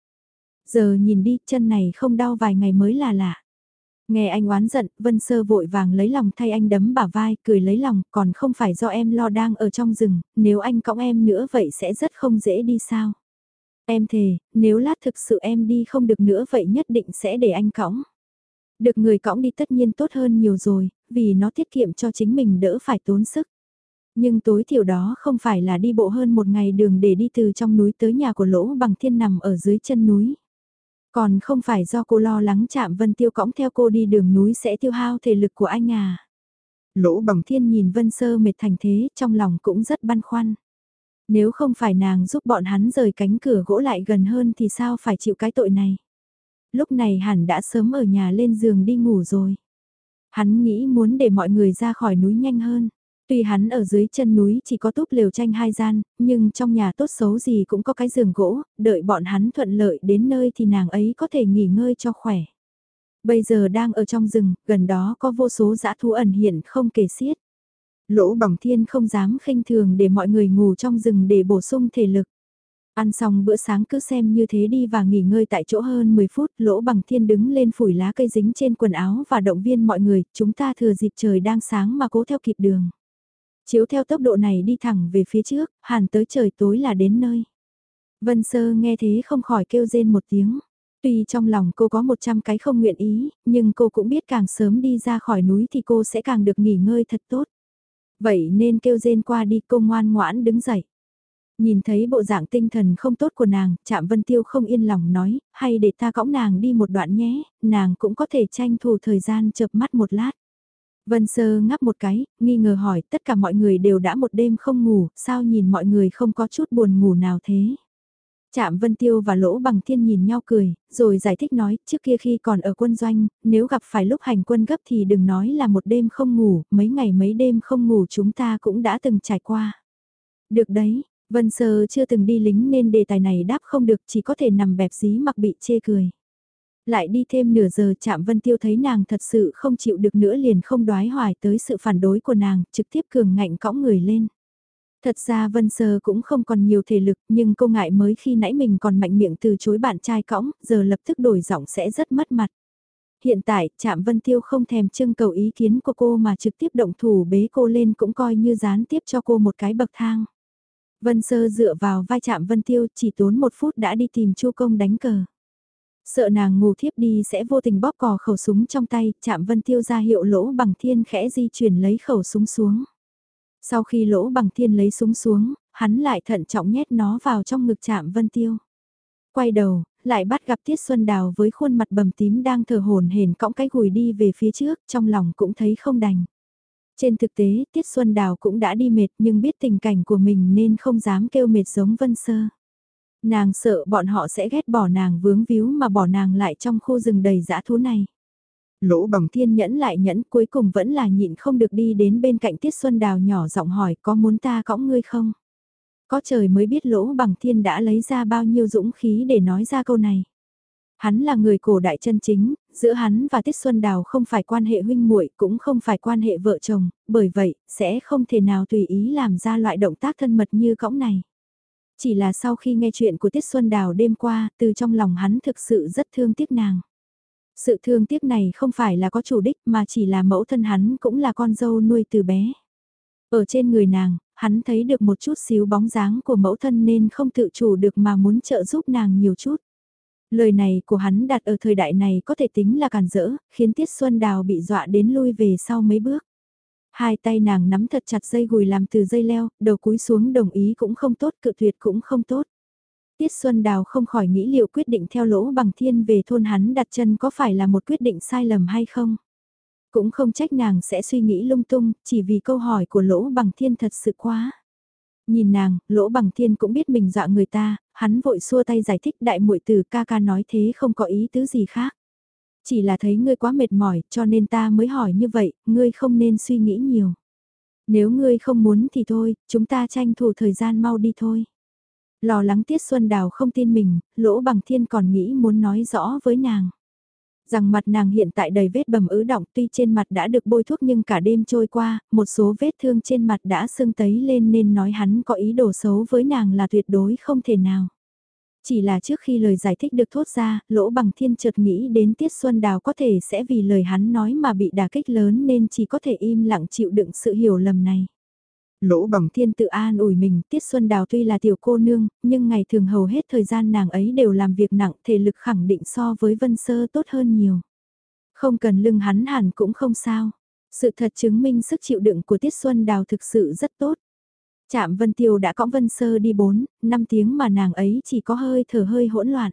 Giờ nhìn đi, chân này không đau vài ngày mới là lạ. Nghe anh oán giận, Vân Sơ vội vàng lấy lòng thay anh đấm bả vai, cười lấy lòng, còn không phải do em lo đang ở trong rừng, nếu anh cõng em nữa vậy sẽ rất không dễ đi sao. Em thề, nếu lát thực sự em đi không được nữa vậy nhất định sẽ để anh cõng. Được người cõng đi tất nhiên tốt hơn nhiều rồi, vì nó tiết kiệm cho chính mình đỡ phải tốn sức. Nhưng tối thiểu đó không phải là đi bộ hơn một ngày đường để đi từ trong núi tới nhà của lỗ bằng thiên nằm ở dưới chân núi. Còn không phải do cô lo lắng chạm Vân Tiêu cõng theo cô đi đường núi sẽ tiêu hao thể lực của anh à. Lỗ bằng thiên nhìn Vân Sơ mệt thành thế, trong lòng cũng rất băn khoăn. Nếu không phải nàng giúp bọn hắn rời cánh cửa gỗ lại gần hơn thì sao phải chịu cái tội này. Lúc này hẳn đã sớm ở nhà lên giường đi ngủ rồi. Hắn nghĩ muốn để mọi người ra khỏi núi nhanh hơn. Tuy hắn ở dưới chân núi chỉ có túp lều tranh hai gian, nhưng trong nhà tốt xấu gì cũng có cái giường gỗ, đợi bọn hắn thuận lợi đến nơi thì nàng ấy có thể nghỉ ngơi cho khỏe. Bây giờ đang ở trong rừng, gần đó có vô số dã thú ẩn hiện không kể xiết. Lỗ bằng thiên không dám khinh thường để mọi người ngủ trong rừng để bổ sung thể lực. Ăn xong bữa sáng cứ xem như thế đi và nghỉ ngơi tại chỗ hơn 10 phút, lỗ bằng thiên đứng lên phủi lá cây dính trên quần áo và động viên mọi người, chúng ta thừa dịp trời đang sáng mà cố theo kịp đường. Chiếu theo tốc độ này đi thẳng về phía trước, hẳn tới trời tối là đến nơi. Vân Sơ nghe thế không khỏi kêu rên một tiếng. Tuy trong lòng cô có 100 cái không nguyện ý, nhưng cô cũng biết càng sớm đi ra khỏi núi thì cô sẽ càng được nghỉ ngơi thật tốt. Vậy nên kêu rên qua đi cô ngoan ngoãn đứng dậy. Nhìn thấy bộ dạng tinh thần không tốt của nàng, chạm Vân Tiêu không yên lòng nói, hay để ta cõng nàng đi một đoạn nhé, nàng cũng có thể tranh thủ thời gian chợp mắt một lát. Vân Sơ ngắp một cái, nghi ngờ hỏi tất cả mọi người đều đã một đêm không ngủ, sao nhìn mọi người không có chút buồn ngủ nào thế? Chạm Vân Tiêu và Lỗ Bằng Thiên nhìn nhau cười, rồi giải thích nói, trước kia khi còn ở quân doanh, nếu gặp phải lúc hành quân gấp thì đừng nói là một đêm không ngủ, mấy ngày mấy đêm không ngủ chúng ta cũng đã từng trải qua. Được đấy, Vân Sơ chưa từng đi lính nên đề tài này đáp không được chỉ có thể nằm bẹp dí mặc bị chê cười. Lại đi thêm nửa giờ chạm Vân Tiêu thấy nàng thật sự không chịu được nữa liền không đoái hoài tới sự phản đối của nàng, trực tiếp cường ngạnh cõng người lên. Thật ra Vân Sơ cũng không còn nhiều thể lực nhưng cô ngại mới khi nãy mình còn mạnh miệng từ chối bạn trai cõng, giờ lập tức đổi giọng sẽ rất mất mặt. Hiện tại, Trạm Vân Tiêu không thèm trưng cầu ý kiến của cô mà trực tiếp động thủ bế cô lên cũng coi như gián tiếp cho cô một cái bậc thang. Vân Sơ dựa vào vai chạm Vân Tiêu chỉ tốn một phút đã đi tìm Chu Công đánh cờ. Sợ nàng ngủ thiếp đi sẽ vô tình bóp cò khẩu súng trong tay, chạm Vân Tiêu ra hiệu lỗ bằng thiên khẽ di chuyển lấy khẩu súng xuống. Sau khi lỗ bằng thiên lấy súng xuống, hắn lại thận trọng nhét nó vào trong ngực chạm vân tiêu. Quay đầu, lại bắt gặp Tiết Xuân Đào với khuôn mặt bầm tím đang thở hồn hển cõng cái gùi đi về phía trước, trong lòng cũng thấy không đành. Trên thực tế, Tiết Xuân Đào cũng đã đi mệt nhưng biết tình cảnh của mình nên không dám kêu mệt giống Vân Sơ. Nàng sợ bọn họ sẽ ghét bỏ nàng vướng víu mà bỏ nàng lại trong khu rừng đầy dã thú này. Lỗ bằng thiên nhẫn lại nhẫn cuối cùng vẫn là nhịn không được đi đến bên cạnh Tiết Xuân Đào nhỏ giọng hỏi có muốn ta cõng ngươi không? Có trời mới biết lỗ bằng thiên đã lấy ra bao nhiêu dũng khí để nói ra câu này. Hắn là người cổ đại chân chính, giữa hắn và Tiết Xuân Đào không phải quan hệ huynh muội cũng không phải quan hệ vợ chồng, bởi vậy, sẽ không thể nào tùy ý làm ra loại động tác thân mật như cõng này. Chỉ là sau khi nghe chuyện của Tiết Xuân Đào đêm qua, từ trong lòng hắn thực sự rất thương tiếc nàng. Sự thương tiếc này không phải là có chủ đích mà chỉ là mẫu thân hắn cũng là con dâu nuôi từ bé. Ở trên người nàng, hắn thấy được một chút xíu bóng dáng của mẫu thân nên không tự chủ được mà muốn trợ giúp nàng nhiều chút. Lời này của hắn đặt ở thời đại này có thể tính là càn rỡ, khiến Tiết Xuân Đào bị dọa đến lui về sau mấy bước. Hai tay nàng nắm thật chặt dây gùi làm từ dây leo, đầu cúi xuống đồng ý cũng không tốt, cự tuyệt cũng không tốt. Tiết Xuân Đào không khỏi nghĩ liệu quyết định theo lỗ bằng thiên về thôn hắn đặt chân có phải là một quyết định sai lầm hay không. Cũng không trách nàng sẽ suy nghĩ lung tung, chỉ vì câu hỏi của lỗ bằng thiên thật sự quá. Nhìn nàng, lỗ bằng thiên cũng biết mình dọa người ta, hắn vội xua tay giải thích đại muội từ ca ca nói thế không có ý tứ gì khác. Chỉ là thấy ngươi quá mệt mỏi cho nên ta mới hỏi như vậy, ngươi không nên suy nghĩ nhiều. Nếu ngươi không muốn thì thôi, chúng ta tranh thủ thời gian mau đi thôi. Lo lắng Tiết Xuân Đào không tin mình, lỗ bằng thiên còn nghĩ muốn nói rõ với nàng. Rằng mặt nàng hiện tại đầy vết bầm ứ động tuy trên mặt đã được bôi thuốc nhưng cả đêm trôi qua, một số vết thương trên mặt đã sưng tấy lên nên nói hắn có ý đồ xấu với nàng là tuyệt đối không thể nào. Chỉ là trước khi lời giải thích được thốt ra, lỗ bằng thiên chợt nghĩ đến Tiết Xuân Đào có thể sẽ vì lời hắn nói mà bị đả kích lớn nên chỉ có thể im lặng chịu đựng sự hiểu lầm này. Lỗ bằng thiên tự an ủi mình, Tiết Xuân Đào tuy là tiểu cô nương, nhưng ngày thường hầu hết thời gian nàng ấy đều làm việc nặng, thể lực khẳng định so với Vân Sơ tốt hơn nhiều. Không cần lưng hắn hẳn cũng không sao. Sự thật chứng minh sức chịu đựng của Tiết Xuân Đào thực sự rất tốt. Trạm Vân Tiêu đã cõng Vân Sơ đi 4, 5 tiếng mà nàng ấy chỉ có hơi thở hơi hỗn loạn.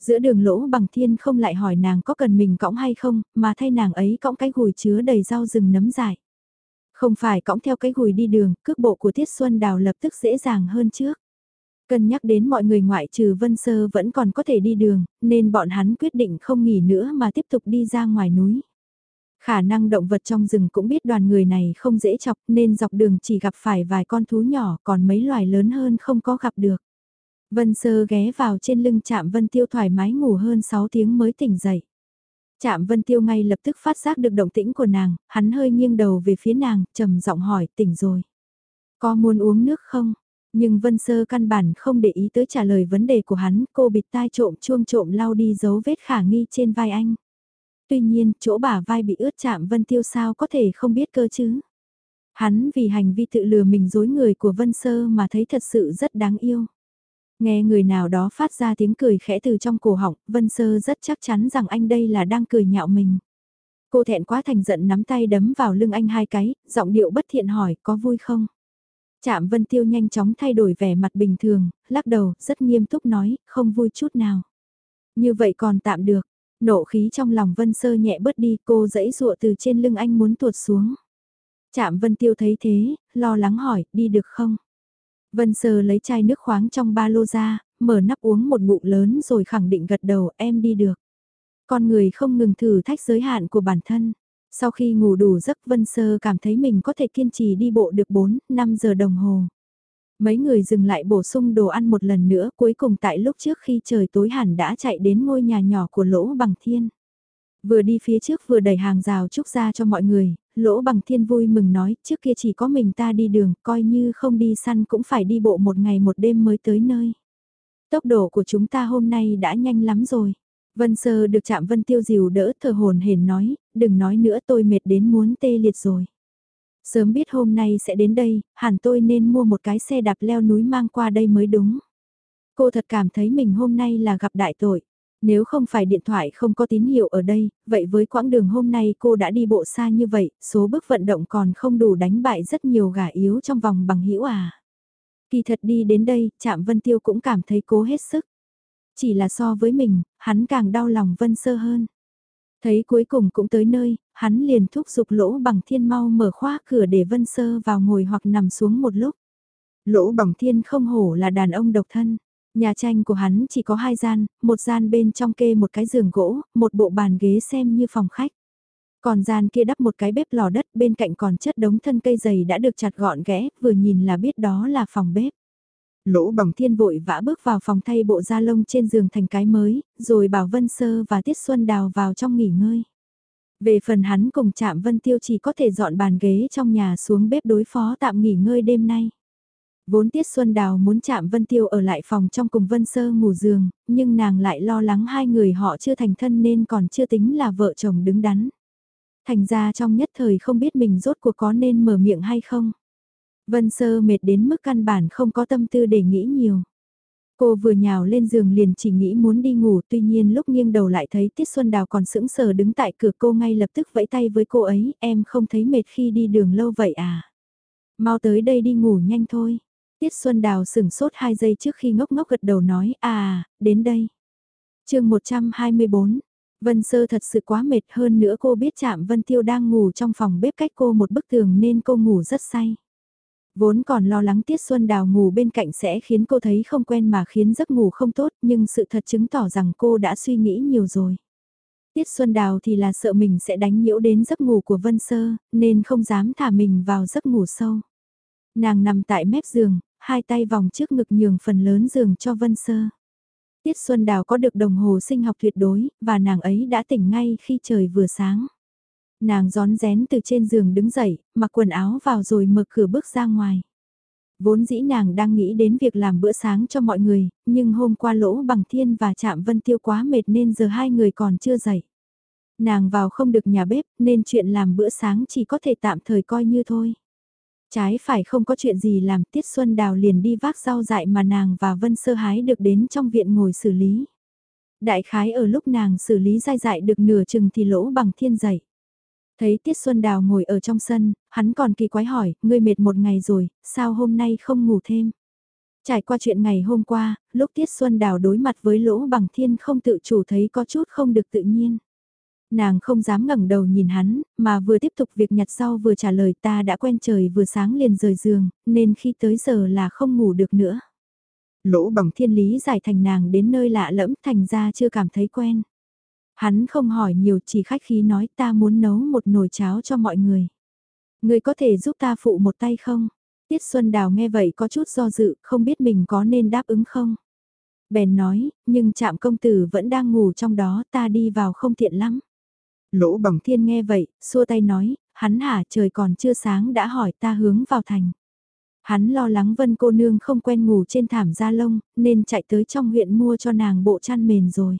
Giữa đường lỗ bằng thiên không lại hỏi nàng có cần mình cõng hay không, mà thay nàng ấy cõng cái gùi chứa đầy rau rừng nấm dài. Không phải cõng theo cái gùi đi đường, cước bộ của Tiết Xuân Đào lập tức dễ dàng hơn trước. Cân nhắc đến mọi người ngoại trừ Vân Sơ vẫn còn có thể đi đường, nên bọn hắn quyết định không nghỉ nữa mà tiếp tục đi ra ngoài núi. Khả năng động vật trong rừng cũng biết đoàn người này không dễ chọc nên dọc đường chỉ gặp phải vài con thú nhỏ còn mấy loài lớn hơn không có gặp được. Vân Sơ ghé vào trên lưng chạm Vân Tiêu thoải mái ngủ hơn 6 tiếng mới tỉnh dậy. Chạm Vân Tiêu ngay lập tức phát giác được động tĩnh của nàng, hắn hơi nghiêng đầu về phía nàng, trầm giọng hỏi tỉnh rồi. Có muốn uống nước không? Nhưng Vân Sơ căn bản không để ý tới trả lời vấn đề của hắn, cô bịt tai trộm chuông trộm lau đi dấu vết khả nghi trên vai anh. Tuy nhiên, chỗ bả vai bị ướt chạm Vân Tiêu sao có thể không biết cơ chứ. Hắn vì hành vi tự lừa mình dối người của Vân Sơ mà thấy thật sự rất đáng yêu. Nghe người nào đó phát ra tiếng cười khẽ từ trong cổ họng, Vân Sơ rất chắc chắn rằng anh đây là đang cười nhạo mình. Cô thẹn quá thành giận nắm tay đấm vào lưng anh hai cái, giọng điệu bất thiện hỏi có vui không? Chạm Vân Tiêu nhanh chóng thay đổi vẻ mặt bình thường, lắc đầu, rất nghiêm túc nói, không vui chút nào. Như vậy còn tạm được, nộ khí trong lòng Vân Sơ nhẹ bớt đi, cô dẫy dụa từ trên lưng anh muốn tuột xuống. Chạm Vân Tiêu thấy thế, lo lắng hỏi, đi được không? Vân Sơ lấy chai nước khoáng trong ba lô ra, mở nắp uống một ngụm lớn rồi khẳng định gật đầu, em đi được. Con người không ngừng thử thách giới hạn của bản thân. Sau khi ngủ đủ giấc Vân Sơ cảm thấy mình có thể kiên trì đi bộ được 4, 5 giờ đồng hồ. Mấy người dừng lại bổ sung đồ ăn một lần nữa cuối cùng tại lúc trước khi trời tối hẳn đã chạy đến ngôi nhà nhỏ của Lỗ Bằng Thiên. Vừa đi phía trước vừa đẩy hàng rào trúc ra cho mọi người, Lỗ Bằng Thiên vui mừng nói trước kia chỉ có mình ta đi đường coi như không đi săn cũng phải đi bộ một ngày một đêm mới tới nơi. Tốc độ của chúng ta hôm nay đã nhanh lắm rồi. Vân Sơ được chạm Vân Tiêu dìu đỡ thờ hồn hển nói, đừng nói nữa tôi mệt đến muốn tê liệt rồi. Sớm biết hôm nay sẽ đến đây, hẳn tôi nên mua một cái xe đạp leo núi mang qua đây mới đúng. Cô thật cảm thấy mình hôm nay là gặp đại tội. Nếu không phải điện thoại không có tín hiệu ở đây, vậy với quãng đường hôm nay cô đã đi bộ xa như vậy, số bước vận động còn không đủ đánh bại rất nhiều gà yếu trong vòng bằng hữu à. Kỳ thật đi đến đây, chạm Vân Tiêu cũng cảm thấy cố hết sức. Chỉ là so với mình, hắn càng đau lòng Vân Sơ hơn. Thấy cuối cùng cũng tới nơi, hắn liền thúc giục lỗ bằng thiên mau mở khóa cửa để Vân Sơ vào ngồi hoặc nằm xuống một lúc. Lỗ bằng thiên không hổ là đàn ông độc thân. Nhà tranh của hắn chỉ có hai gian, một gian bên trong kê một cái giường gỗ, một bộ bàn ghế xem như phòng khách. Còn gian kia đắp một cái bếp lò đất bên cạnh còn chất đống thân cây dày đã được chặt gọn ghẽ, vừa nhìn là biết đó là phòng bếp. Lỗ bằng thiên vội vã bước vào phòng thay bộ da lông trên giường thành cái mới, rồi bảo Vân Sơ và Tiết Xuân Đào vào trong nghỉ ngơi. Về phần hắn cùng chạm Vân Tiêu chỉ có thể dọn bàn ghế trong nhà xuống bếp đối phó tạm nghỉ ngơi đêm nay. Vốn Tiết Xuân Đào muốn chạm Vân Tiêu ở lại phòng trong cùng Vân Sơ ngủ giường, nhưng nàng lại lo lắng hai người họ chưa thành thân nên còn chưa tính là vợ chồng đứng đắn. Thành ra trong nhất thời không biết mình rốt cuộc có nên mở miệng hay không. Vân Sơ mệt đến mức căn bản không có tâm tư để nghĩ nhiều. Cô vừa nhào lên giường liền chỉ nghĩ muốn đi ngủ tuy nhiên lúc nghiêng đầu lại thấy Tiết Xuân Đào còn sững sờ đứng tại cửa cô ngay lập tức vẫy tay với cô ấy, em không thấy mệt khi đi đường lâu vậy à? Mau tới đây đi ngủ nhanh thôi. Tiết Xuân Đào sửng sốt 2 giây trước khi ngốc ngốc gật đầu nói à, đến đây. chương 124, Vân Sơ thật sự quá mệt hơn nữa cô biết chạm Vân Tiêu đang ngủ trong phòng bếp cách cô một bức tường nên cô ngủ rất say. Vốn còn lo lắng Tiết Xuân Đào ngủ bên cạnh sẽ khiến cô thấy không quen mà khiến giấc ngủ không tốt nhưng sự thật chứng tỏ rằng cô đã suy nghĩ nhiều rồi. Tiết Xuân Đào thì là sợ mình sẽ đánh nhiễu đến giấc ngủ của Vân Sơ nên không dám thả mình vào giấc ngủ sâu. Nàng nằm tại mép giường, hai tay vòng trước ngực nhường phần lớn giường cho Vân Sơ. Tiết Xuân Đào có được đồng hồ sinh học tuyệt đối, và nàng ấy đã tỉnh ngay khi trời vừa sáng. Nàng gión rén từ trên giường đứng dậy, mặc quần áo vào rồi mở cửa bước ra ngoài. Vốn dĩ nàng đang nghĩ đến việc làm bữa sáng cho mọi người, nhưng hôm qua lỗ bằng thiên và chạm vân tiêu quá mệt nên giờ hai người còn chưa dậy. Nàng vào không được nhà bếp nên chuyện làm bữa sáng chỉ có thể tạm thời coi như thôi. Trái phải không có chuyện gì làm Tiết Xuân Đào liền đi vác rau dại mà nàng và Vân Sơ Hái được đến trong viện ngồi xử lý. Đại khái ở lúc nàng xử lý dai dại được nửa chừng thì lỗ bằng thiên dậy. Thấy Tiết Xuân Đào ngồi ở trong sân, hắn còn kỳ quái hỏi, ngươi mệt một ngày rồi, sao hôm nay không ngủ thêm? Trải qua chuyện ngày hôm qua, lúc Tiết Xuân Đào đối mặt với lỗ bằng thiên không tự chủ thấy có chút không được tự nhiên. Nàng không dám ngẩng đầu nhìn hắn, mà vừa tiếp tục việc nhặt rau vừa trả lời ta đã quen trời vừa sáng liền rời giường, nên khi tới giờ là không ngủ được nữa. Lỗ bằng thiên lý giải thành nàng đến nơi lạ lẫm thành ra chưa cảm thấy quen. Hắn không hỏi nhiều chỉ khách khí nói ta muốn nấu một nồi cháo cho mọi người. Người có thể giúp ta phụ một tay không? Tiết Xuân Đào nghe vậy có chút do dự, không biết mình có nên đáp ứng không? Bèn nói, nhưng chạm công tử vẫn đang ngủ trong đó ta đi vào không tiện lắm. Lỗ bằng thiên nghe vậy, xua tay nói, hắn hả trời còn chưa sáng đã hỏi ta hướng vào thành. Hắn lo lắng Vân cô nương không quen ngủ trên thảm da lông, nên chạy tới trong huyện mua cho nàng bộ chăn mền rồi.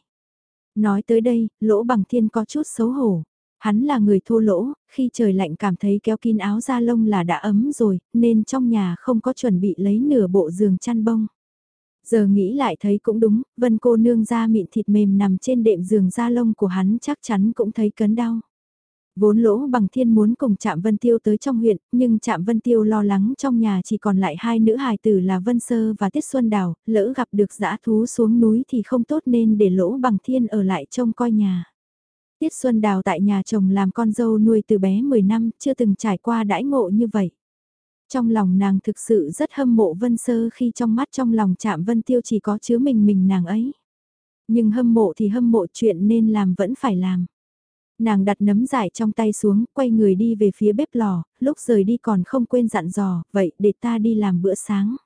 Nói tới đây, lỗ bằng thiên có chút xấu hổ. Hắn là người thô lỗ, khi trời lạnh cảm thấy kéo kín áo da lông là đã ấm rồi, nên trong nhà không có chuẩn bị lấy nửa bộ giường chăn bông. Giờ nghĩ lại thấy cũng đúng, vân cô nương da mịn thịt mềm nằm trên đệm giường da lông của hắn chắc chắn cũng thấy cấn đau. Vốn lỗ bằng thiên muốn cùng chạm Vân Tiêu tới trong huyện, nhưng chạm Vân Tiêu lo lắng trong nhà chỉ còn lại hai nữ hài tử là Vân Sơ và Tiết Xuân Đào, lỡ gặp được dã thú xuống núi thì không tốt nên để lỗ bằng thiên ở lại trông coi nhà. Tiết Xuân Đào tại nhà chồng làm con dâu nuôi từ bé 10 năm, chưa từng trải qua đãi ngộ như vậy. Trong lòng nàng thực sự rất hâm mộ Vân Sơ khi trong mắt trong lòng chạm Vân Tiêu chỉ có chứa mình mình nàng ấy. Nhưng hâm mộ thì hâm mộ chuyện nên làm vẫn phải làm. Nàng đặt nấm giải trong tay xuống, quay người đi về phía bếp lò, lúc rời đi còn không quên dặn dò, vậy để ta đi làm bữa sáng.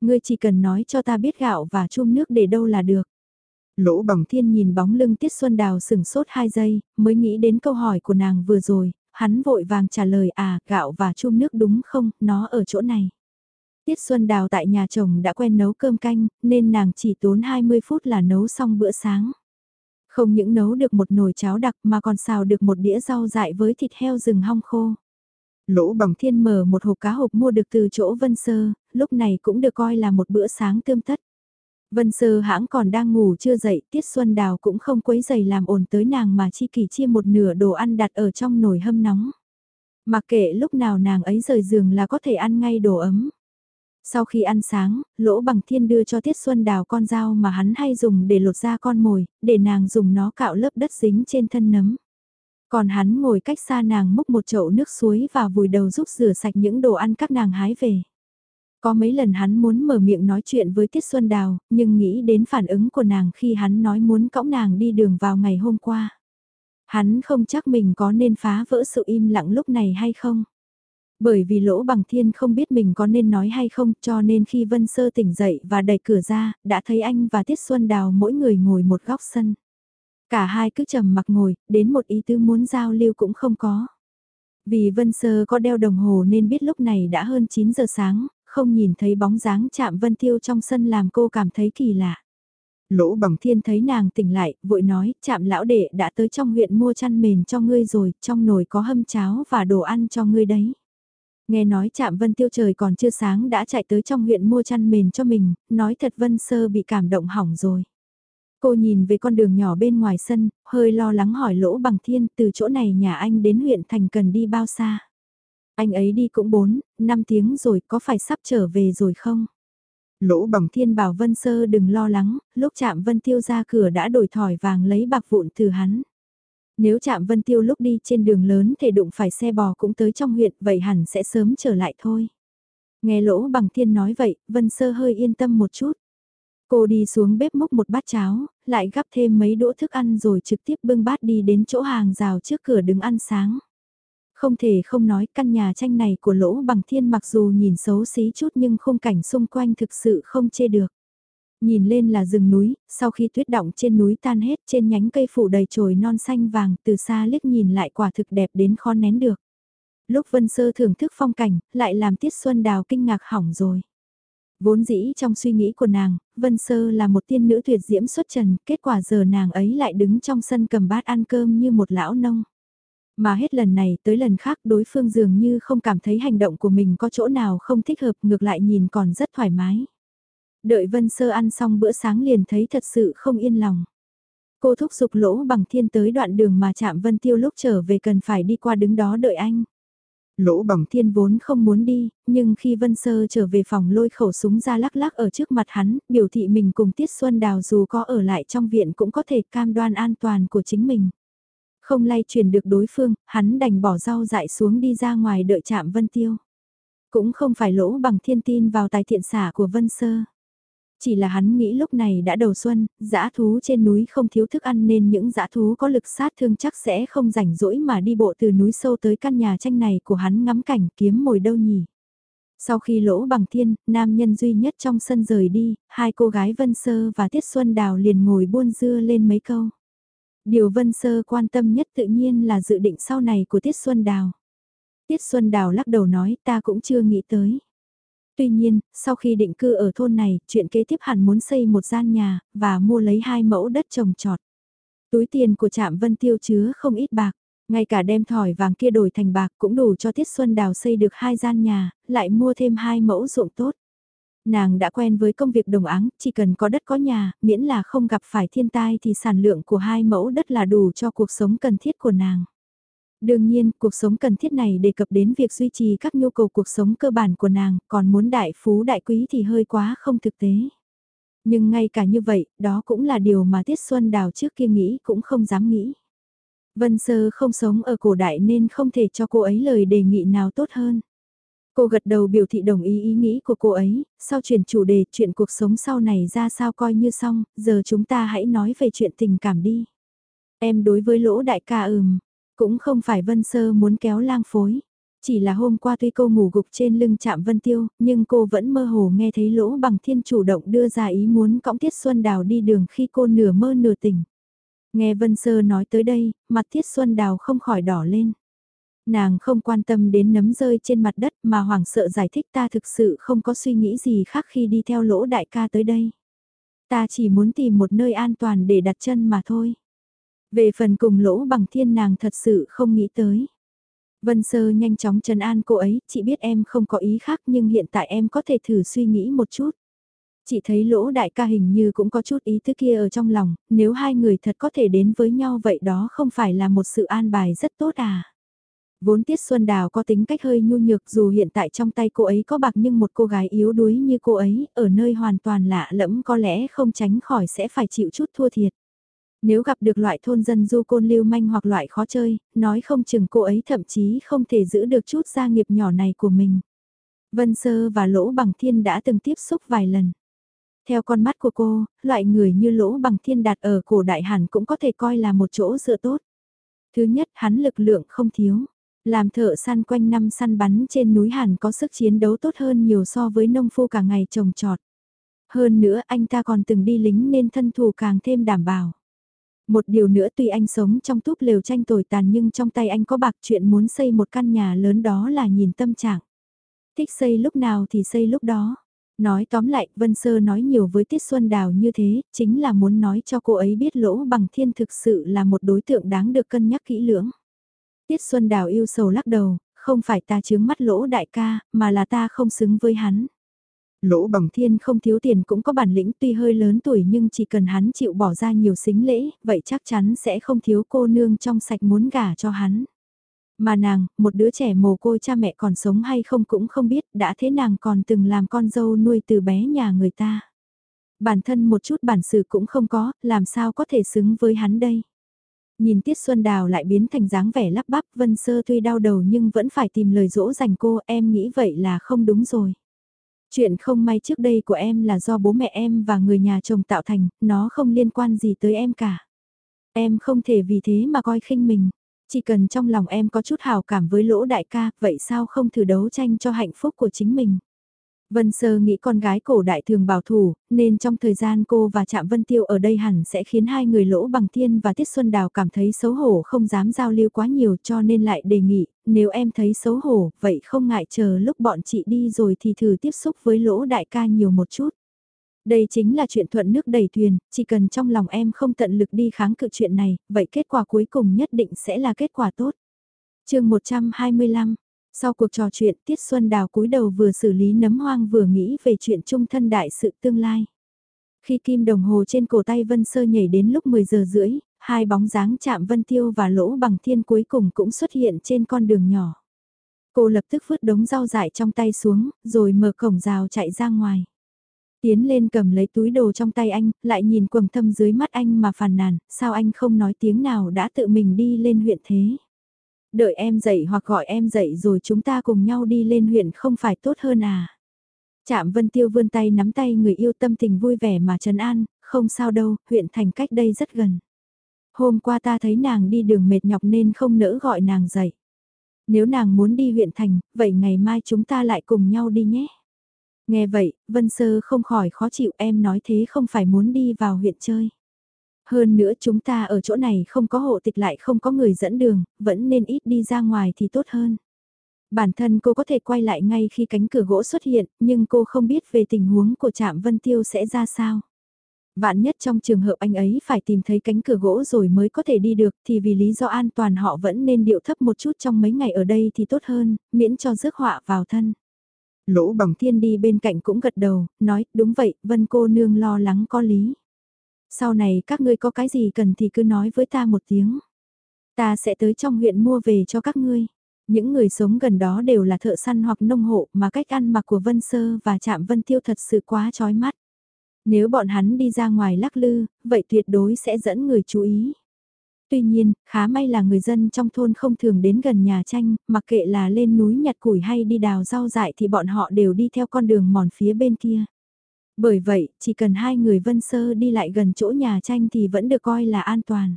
Ngươi chỉ cần nói cho ta biết gạo và chum nước để đâu là được. Lỗ bằng thiên nhìn bóng lưng Tiết Xuân Đào sừng sốt 2 giây, mới nghĩ đến câu hỏi của nàng vừa rồi, hắn vội vàng trả lời à, gạo và chum nước đúng không, nó ở chỗ này. Tiết Xuân Đào tại nhà chồng đã quen nấu cơm canh, nên nàng chỉ tốn 20 phút là nấu xong bữa sáng. Không những nấu được một nồi cháo đặc mà còn xào được một đĩa rau dại với thịt heo rừng hong khô. Lỗ bằng thiên mở một hộp cá hộp mua được từ chỗ Vân Sơ, lúc này cũng được coi là một bữa sáng tươm tất. Vân Sơ hãng còn đang ngủ chưa dậy, Tiết Xuân Đào cũng không quấy giày làm ồn tới nàng mà chi kỷ chia một nửa đồ ăn đặt ở trong nồi hâm nóng. Mặc kệ lúc nào nàng ấy rời giường là có thể ăn ngay đồ ấm. Sau khi ăn sáng, Lỗ Bằng Thiên đưa cho Tiết Xuân Đào con dao mà hắn hay dùng để lột ra con mồi, để nàng dùng nó cạo lớp đất dính trên thân nấm. Còn hắn ngồi cách xa nàng múc một chậu nước suối và vùi đầu giúp rửa sạch những đồ ăn các nàng hái về. Có mấy lần hắn muốn mở miệng nói chuyện với Tiết Xuân Đào, nhưng nghĩ đến phản ứng của nàng khi hắn nói muốn cõng nàng đi đường vào ngày hôm qua. Hắn không chắc mình có nên phá vỡ sự im lặng lúc này hay không. Bởi vì lỗ bằng thiên không biết mình có nên nói hay không cho nên khi Vân Sơ tỉnh dậy và đẩy cửa ra, đã thấy anh và Tiết Xuân Đào mỗi người ngồi một góc sân. Cả hai cứ trầm mặc ngồi, đến một ý tư muốn giao lưu cũng không có. Vì Vân Sơ có đeo đồng hồ nên biết lúc này đã hơn 9 giờ sáng, không nhìn thấy bóng dáng chạm Vân Tiêu trong sân làm cô cảm thấy kỳ lạ. Lỗ bằng thiên thấy nàng tỉnh lại, vội nói, chạm lão đệ đã tới trong huyện mua chăn mền cho ngươi rồi, trong nồi có hâm cháo và đồ ăn cho ngươi đấy. Nghe nói chạm Vân Tiêu trời còn chưa sáng đã chạy tới trong huyện mua chăn mền cho mình, nói thật Vân Sơ bị cảm động hỏng rồi. Cô nhìn về con đường nhỏ bên ngoài sân, hơi lo lắng hỏi lỗ bằng thiên từ chỗ này nhà anh đến huyện thành cần đi bao xa. Anh ấy đi cũng 4, 5 tiếng rồi có phải sắp trở về rồi không? Lỗ bằng thiên bảo Vân Sơ đừng lo lắng, lúc chạm Vân Tiêu ra cửa đã đổi thỏi vàng lấy bạc vụn từ hắn. Nếu chạm Vân Tiêu lúc đi trên đường lớn thể đụng phải xe bò cũng tới trong huyện vậy hẳn sẽ sớm trở lại thôi. Nghe lỗ bằng thiên nói vậy, Vân Sơ hơi yên tâm một chút. Cô đi xuống bếp múc một bát cháo, lại gắp thêm mấy đũa thức ăn rồi trực tiếp bưng bát đi đến chỗ hàng rào trước cửa đứng ăn sáng. Không thể không nói căn nhà tranh này của lỗ bằng thiên mặc dù nhìn xấu xí chút nhưng khung cảnh xung quanh thực sự không chê được. Nhìn lên là rừng núi, sau khi tuyết động trên núi tan hết trên nhánh cây phủ đầy trồi non xanh vàng từ xa liếc nhìn lại quả thực đẹp đến khó nén được. Lúc Vân Sơ thưởng thức phong cảnh, lại làm Tiết Xuân Đào kinh ngạc hỏng rồi. Vốn dĩ trong suy nghĩ của nàng, Vân Sơ là một tiên nữ tuyệt diễm xuất trần, kết quả giờ nàng ấy lại đứng trong sân cầm bát ăn cơm như một lão nông. Mà hết lần này tới lần khác đối phương dường như không cảm thấy hành động của mình có chỗ nào không thích hợp ngược lại nhìn còn rất thoải mái. Đợi Vân Sơ ăn xong bữa sáng liền thấy thật sự không yên lòng. Cô thúc giục lỗ bằng thiên tới đoạn đường mà chạm Vân Tiêu lúc trở về cần phải đi qua đứng đó đợi anh. Lỗ bằng thiên vốn không muốn đi, nhưng khi Vân Sơ trở về phòng lôi khẩu súng ra lắc lắc ở trước mặt hắn, biểu thị mình cùng Tiết Xuân Đào dù có ở lại trong viện cũng có thể cam đoan an toàn của chính mình. Không lay truyền được đối phương, hắn đành bỏ rau dại xuống đi ra ngoài đợi chạm Vân Tiêu. Cũng không phải lỗ bằng thiên tin vào tài thiện xả của Vân Sơ. Chỉ là hắn nghĩ lúc này đã đầu xuân, dã thú trên núi không thiếu thức ăn nên những dã thú có lực sát thương chắc sẽ không rảnh rỗi mà đi bộ từ núi sâu tới căn nhà tranh này của hắn ngắm cảnh kiếm mồi đâu nhỉ. Sau khi lỗ bằng thiên, nam nhân duy nhất trong sân rời đi, hai cô gái Vân Sơ và Tiết Xuân Đào liền ngồi buôn dưa lên mấy câu. Điều Vân Sơ quan tâm nhất tự nhiên là dự định sau này của Tiết Xuân Đào. Tiết Xuân Đào lắc đầu nói ta cũng chưa nghĩ tới. tuy nhiên, sau khi định cư ở thôn này, chuyện kế tiếp hẳn muốn xây một gian nhà, và mua lấy hai mẫu đất trồng trọt. Túi tiền của trạm Vân Tiêu chứa không ít bạc, ngay cả đem thỏi vàng kia đổi thành bạc cũng đủ cho Tiết Xuân Đào xây được hai gian nhà, lại mua thêm hai mẫu ruộng tốt. Nàng đã quen với công việc đồng áng, chỉ cần có đất có nhà, miễn là không gặp phải thiên tai thì sản lượng của hai mẫu đất là đủ cho cuộc sống cần thiết của nàng. Đương nhiên, cuộc sống cần thiết này đề cập đến việc duy trì các nhu cầu cuộc sống cơ bản của nàng, còn muốn đại phú đại quý thì hơi quá không thực tế. Nhưng ngay cả như vậy, đó cũng là điều mà Tiết Xuân Đào trước kia nghĩ cũng không dám nghĩ. Vân Sơ không sống ở cổ đại nên không thể cho cô ấy lời đề nghị nào tốt hơn. Cô gật đầu biểu thị đồng ý ý nghĩ của cô ấy, sau chuyển chủ đề chuyện cuộc sống sau này ra sao coi như xong, giờ chúng ta hãy nói về chuyện tình cảm đi. Em đối với lỗ đại ca ừm, cũng không phải Vân Sơ muốn kéo lang phối. Chỉ là hôm qua tuy cô ngủ gục trên lưng chạm Vân Tiêu, nhưng cô vẫn mơ hồ nghe thấy lỗ bằng thiên chủ động đưa ra ý muốn cõng Tiết Xuân Đào đi đường khi cô nửa mơ nửa tỉnh. Nghe Vân Sơ nói tới đây, mặt Tiết Xuân Đào không khỏi đỏ lên. Nàng không quan tâm đến nấm rơi trên mặt đất mà hoảng sợ giải thích ta thực sự không có suy nghĩ gì khác khi đi theo lỗ đại ca tới đây. Ta chỉ muốn tìm một nơi an toàn để đặt chân mà thôi. Về phần cùng lỗ bằng thiên nàng thật sự không nghĩ tới. Vân Sơ nhanh chóng trấn an cô ấy, chị biết em không có ý khác nhưng hiện tại em có thể thử suy nghĩ một chút. Chị thấy lỗ đại ca hình như cũng có chút ý thức kia ở trong lòng, nếu hai người thật có thể đến với nhau vậy đó không phải là một sự an bài rất tốt à. Vốn Tiết Xuân Đào có tính cách hơi nhu nhược dù hiện tại trong tay cô ấy có bạc nhưng một cô gái yếu đuối như cô ấy, ở nơi hoàn toàn lạ lẫm có lẽ không tránh khỏi sẽ phải chịu chút thua thiệt. Nếu gặp được loại thôn dân du côn lưu manh hoặc loại khó chơi, nói không chừng cô ấy thậm chí không thể giữ được chút gia nghiệp nhỏ này của mình. Vân Sơ và Lỗ Bằng Thiên đã từng tiếp xúc vài lần. Theo con mắt của cô, loại người như Lỗ Bằng Thiên đạt ở cổ đại hàn cũng có thể coi là một chỗ dựa tốt. Thứ nhất, hắn lực lượng không thiếu. Làm thợ săn quanh năm săn bắn trên núi hẳn có sức chiến đấu tốt hơn nhiều so với nông phu cả ngày trồng trọt. Hơn nữa anh ta còn từng đi lính nên thân thù càng thêm đảm bảo. Một điều nữa tuy anh sống trong túp lều tranh tồi tàn nhưng trong tay anh có bạc chuyện muốn xây một căn nhà lớn đó là nhìn tâm trạng. Thích xây lúc nào thì xây lúc đó. Nói tóm lại, Vân Sơ nói nhiều với Tiết Xuân Đào như thế, chính là muốn nói cho cô ấy biết lỗ bằng thiên thực sự là một đối tượng đáng được cân nhắc kỹ lưỡng. Tiết Xuân Đào yêu sầu lắc đầu, không phải ta chướng mắt lỗ đại ca, mà là ta không xứng với hắn. Lỗ bằng thiên không thiếu tiền cũng có bản lĩnh tuy hơi lớn tuổi nhưng chỉ cần hắn chịu bỏ ra nhiều xính lễ, vậy chắc chắn sẽ không thiếu cô nương trong sạch muốn gả cho hắn. Mà nàng, một đứa trẻ mồ côi cha mẹ còn sống hay không cũng không biết, đã thế nàng còn từng làm con dâu nuôi từ bé nhà người ta. Bản thân một chút bản sự cũng không có, làm sao có thể xứng với hắn đây. Nhìn Tiết Xuân Đào lại biến thành dáng vẻ lắp bắp Vân Sơ tuy đau đầu nhưng vẫn phải tìm lời dỗ dành cô em nghĩ vậy là không đúng rồi. Chuyện không may trước đây của em là do bố mẹ em và người nhà chồng tạo thành, nó không liên quan gì tới em cả. Em không thể vì thế mà coi khinh mình. Chỉ cần trong lòng em có chút hào cảm với lỗ đại ca, vậy sao không thử đấu tranh cho hạnh phúc của chính mình. Vân Sơ nghĩ con gái cổ đại thường bảo thủ, nên trong thời gian cô và Trạm Vân Tiêu ở đây hẳn sẽ khiến hai người lỗ bằng thiên và Tiết Xuân Đào cảm thấy xấu hổ không dám giao lưu quá nhiều cho nên lại đề nghị, nếu em thấy xấu hổ, vậy không ngại chờ lúc bọn chị đi rồi thì thử tiếp xúc với lỗ đại ca nhiều một chút. Đây chính là chuyện thuận nước đầy thuyền, chỉ cần trong lòng em không tận lực đi kháng cự chuyện này, vậy kết quả cuối cùng nhất định sẽ là kết quả tốt. chương 125 sau cuộc trò chuyện Tiết Xuân Đào cúi đầu vừa xử lý nấm hoang vừa nghĩ về chuyện trung thân đại sự tương lai. Khi kim đồng hồ trên cổ tay Vân Sơ nhảy đến lúc 10 giờ rưỡi, hai bóng dáng chạm Vân Tiêu và lỗ bằng thiên cuối cùng cũng xuất hiện trên con đường nhỏ. Cô lập tức vứt đống rau dại trong tay xuống, rồi mở cổng rào chạy ra ngoài. Tiến lên cầm lấy túi đồ trong tay anh, lại nhìn quầng thâm dưới mắt anh mà phàn nàn, sao anh không nói tiếng nào đã tự mình đi lên huyện thế. Đợi em dậy hoặc gọi em dậy rồi chúng ta cùng nhau đi lên huyện không phải tốt hơn à. Chạm Vân Tiêu vươn tay nắm tay người yêu tâm tình vui vẻ mà trấn an, không sao đâu, huyện thành cách đây rất gần. Hôm qua ta thấy nàng đi đường mệt nhọc nên không nỡ gọi nàng dậy. Nếu nàng muốn đi huyện thành, vậy ngày mai chúng ta lại cùng nhau đi nhé. Nghe vậy, Vân Sơ không khỏi khó chịu em nói thế không phải muốn đi vào huyện chơi. Hơn nữa chúng ta ở chỗ này không có hộ tịch lại không có người dẫn đường, vẫn nên ít đi ra ngoài thì tốt hơn. Bản thân cô có thể quay lại ngay khi cánh cửa gỗ xuất hiện, nhưng cô không biết về tình huống của Trạm Vân Tiêu sẽ ra sao. Vạn nhất trong trường hợp anh ấy phải tìm thấy cánh cửa gỗ rồi mới có thể đi được thì vì lý do an toàn họ vẫn nên điệu thấp một chút trong mấy ngày ở đây thì tốt hơn, miễn cho rước họa vào thân. Lỗ bằng thiên đi bên cạnh cũng gật đầu, nói, đúng vậy, Vân cô nương lo lắng có lý. Sau này các ngươi có cái gì cần thì cứ nói với ta một tiếng. Ta sẽ tới trong huyện mua về cho các ngươi. Những người sống gần đó đều là thợ săn hoặc nông hộ mà cách ăn mặc của Vân Sơ và Trạm Vân Tiêu thật sự quá chói mắt. Nếu bọn hắn đi ra ngoài lắc lư, vậy tuyệt đối sẽ dẫn người chú ý. Tuy nhiên, khá may là người dân trong thôn không thường đến gần nhà tranh, mặc kệ là lên núi nhặt củi hay đi đào rau dại thì bọn họ đều đi theo con đường mòn phía bên kia. Bởi vậy, chỉ cần hai người vân sơ đi lại gần chỗ nhà tranh thì vẫn được coi là an toàn.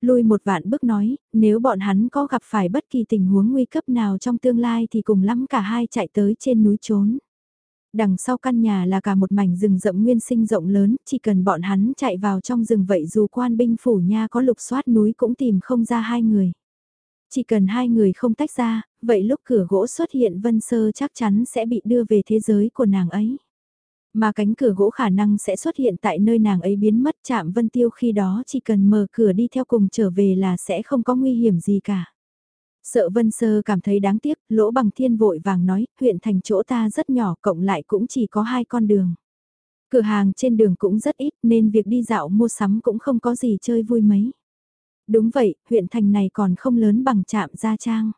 Lui một vạn bước nói, nếu bọn hắn có gặp phải bất kỳ tình huống nguy cấp nào trong tương lai thì cùng lắm cả hai chạy tới trên núi trốn. Đằng sau căn nhà là cả một mảnh rừng rậm nguyên sinh rộng lớn, chỉ cần bọn hắn chạy vào trong rừng vậy dù quan binh phủ nha có lục soát núi cũng tìm không ra hai người. Chỉ cần hai người không tách ra, vậy lúc cửa gỗ xuất hiện Vân Sơ chắc chắn sẽ bị đưa về thế giới của nàng ấy. Mà cánh cửa gỗ khả năng sẽ xuất hiện tại nơi nàng ấy biến mất chạm Vân Tiêu khi đó chỉ cần mở cửa đi theo cùng trở về là sẽ không có nguy hiểm gì cả. Sợ Vân Sơ cảm thấy đáng tiếc, lỗ bằng thiên vội vàng nói, huyện thành chỗ ta rất nhỏ cộng lại cũng chỉ có hai con đường. Cửa hàng trên đường cũng rất ít nên việc đi dạo mua sắm cũng không có gì chơi vui mấy. Đúng vậy, huyện thành này còn không lớn bằng trạm Gia Trang.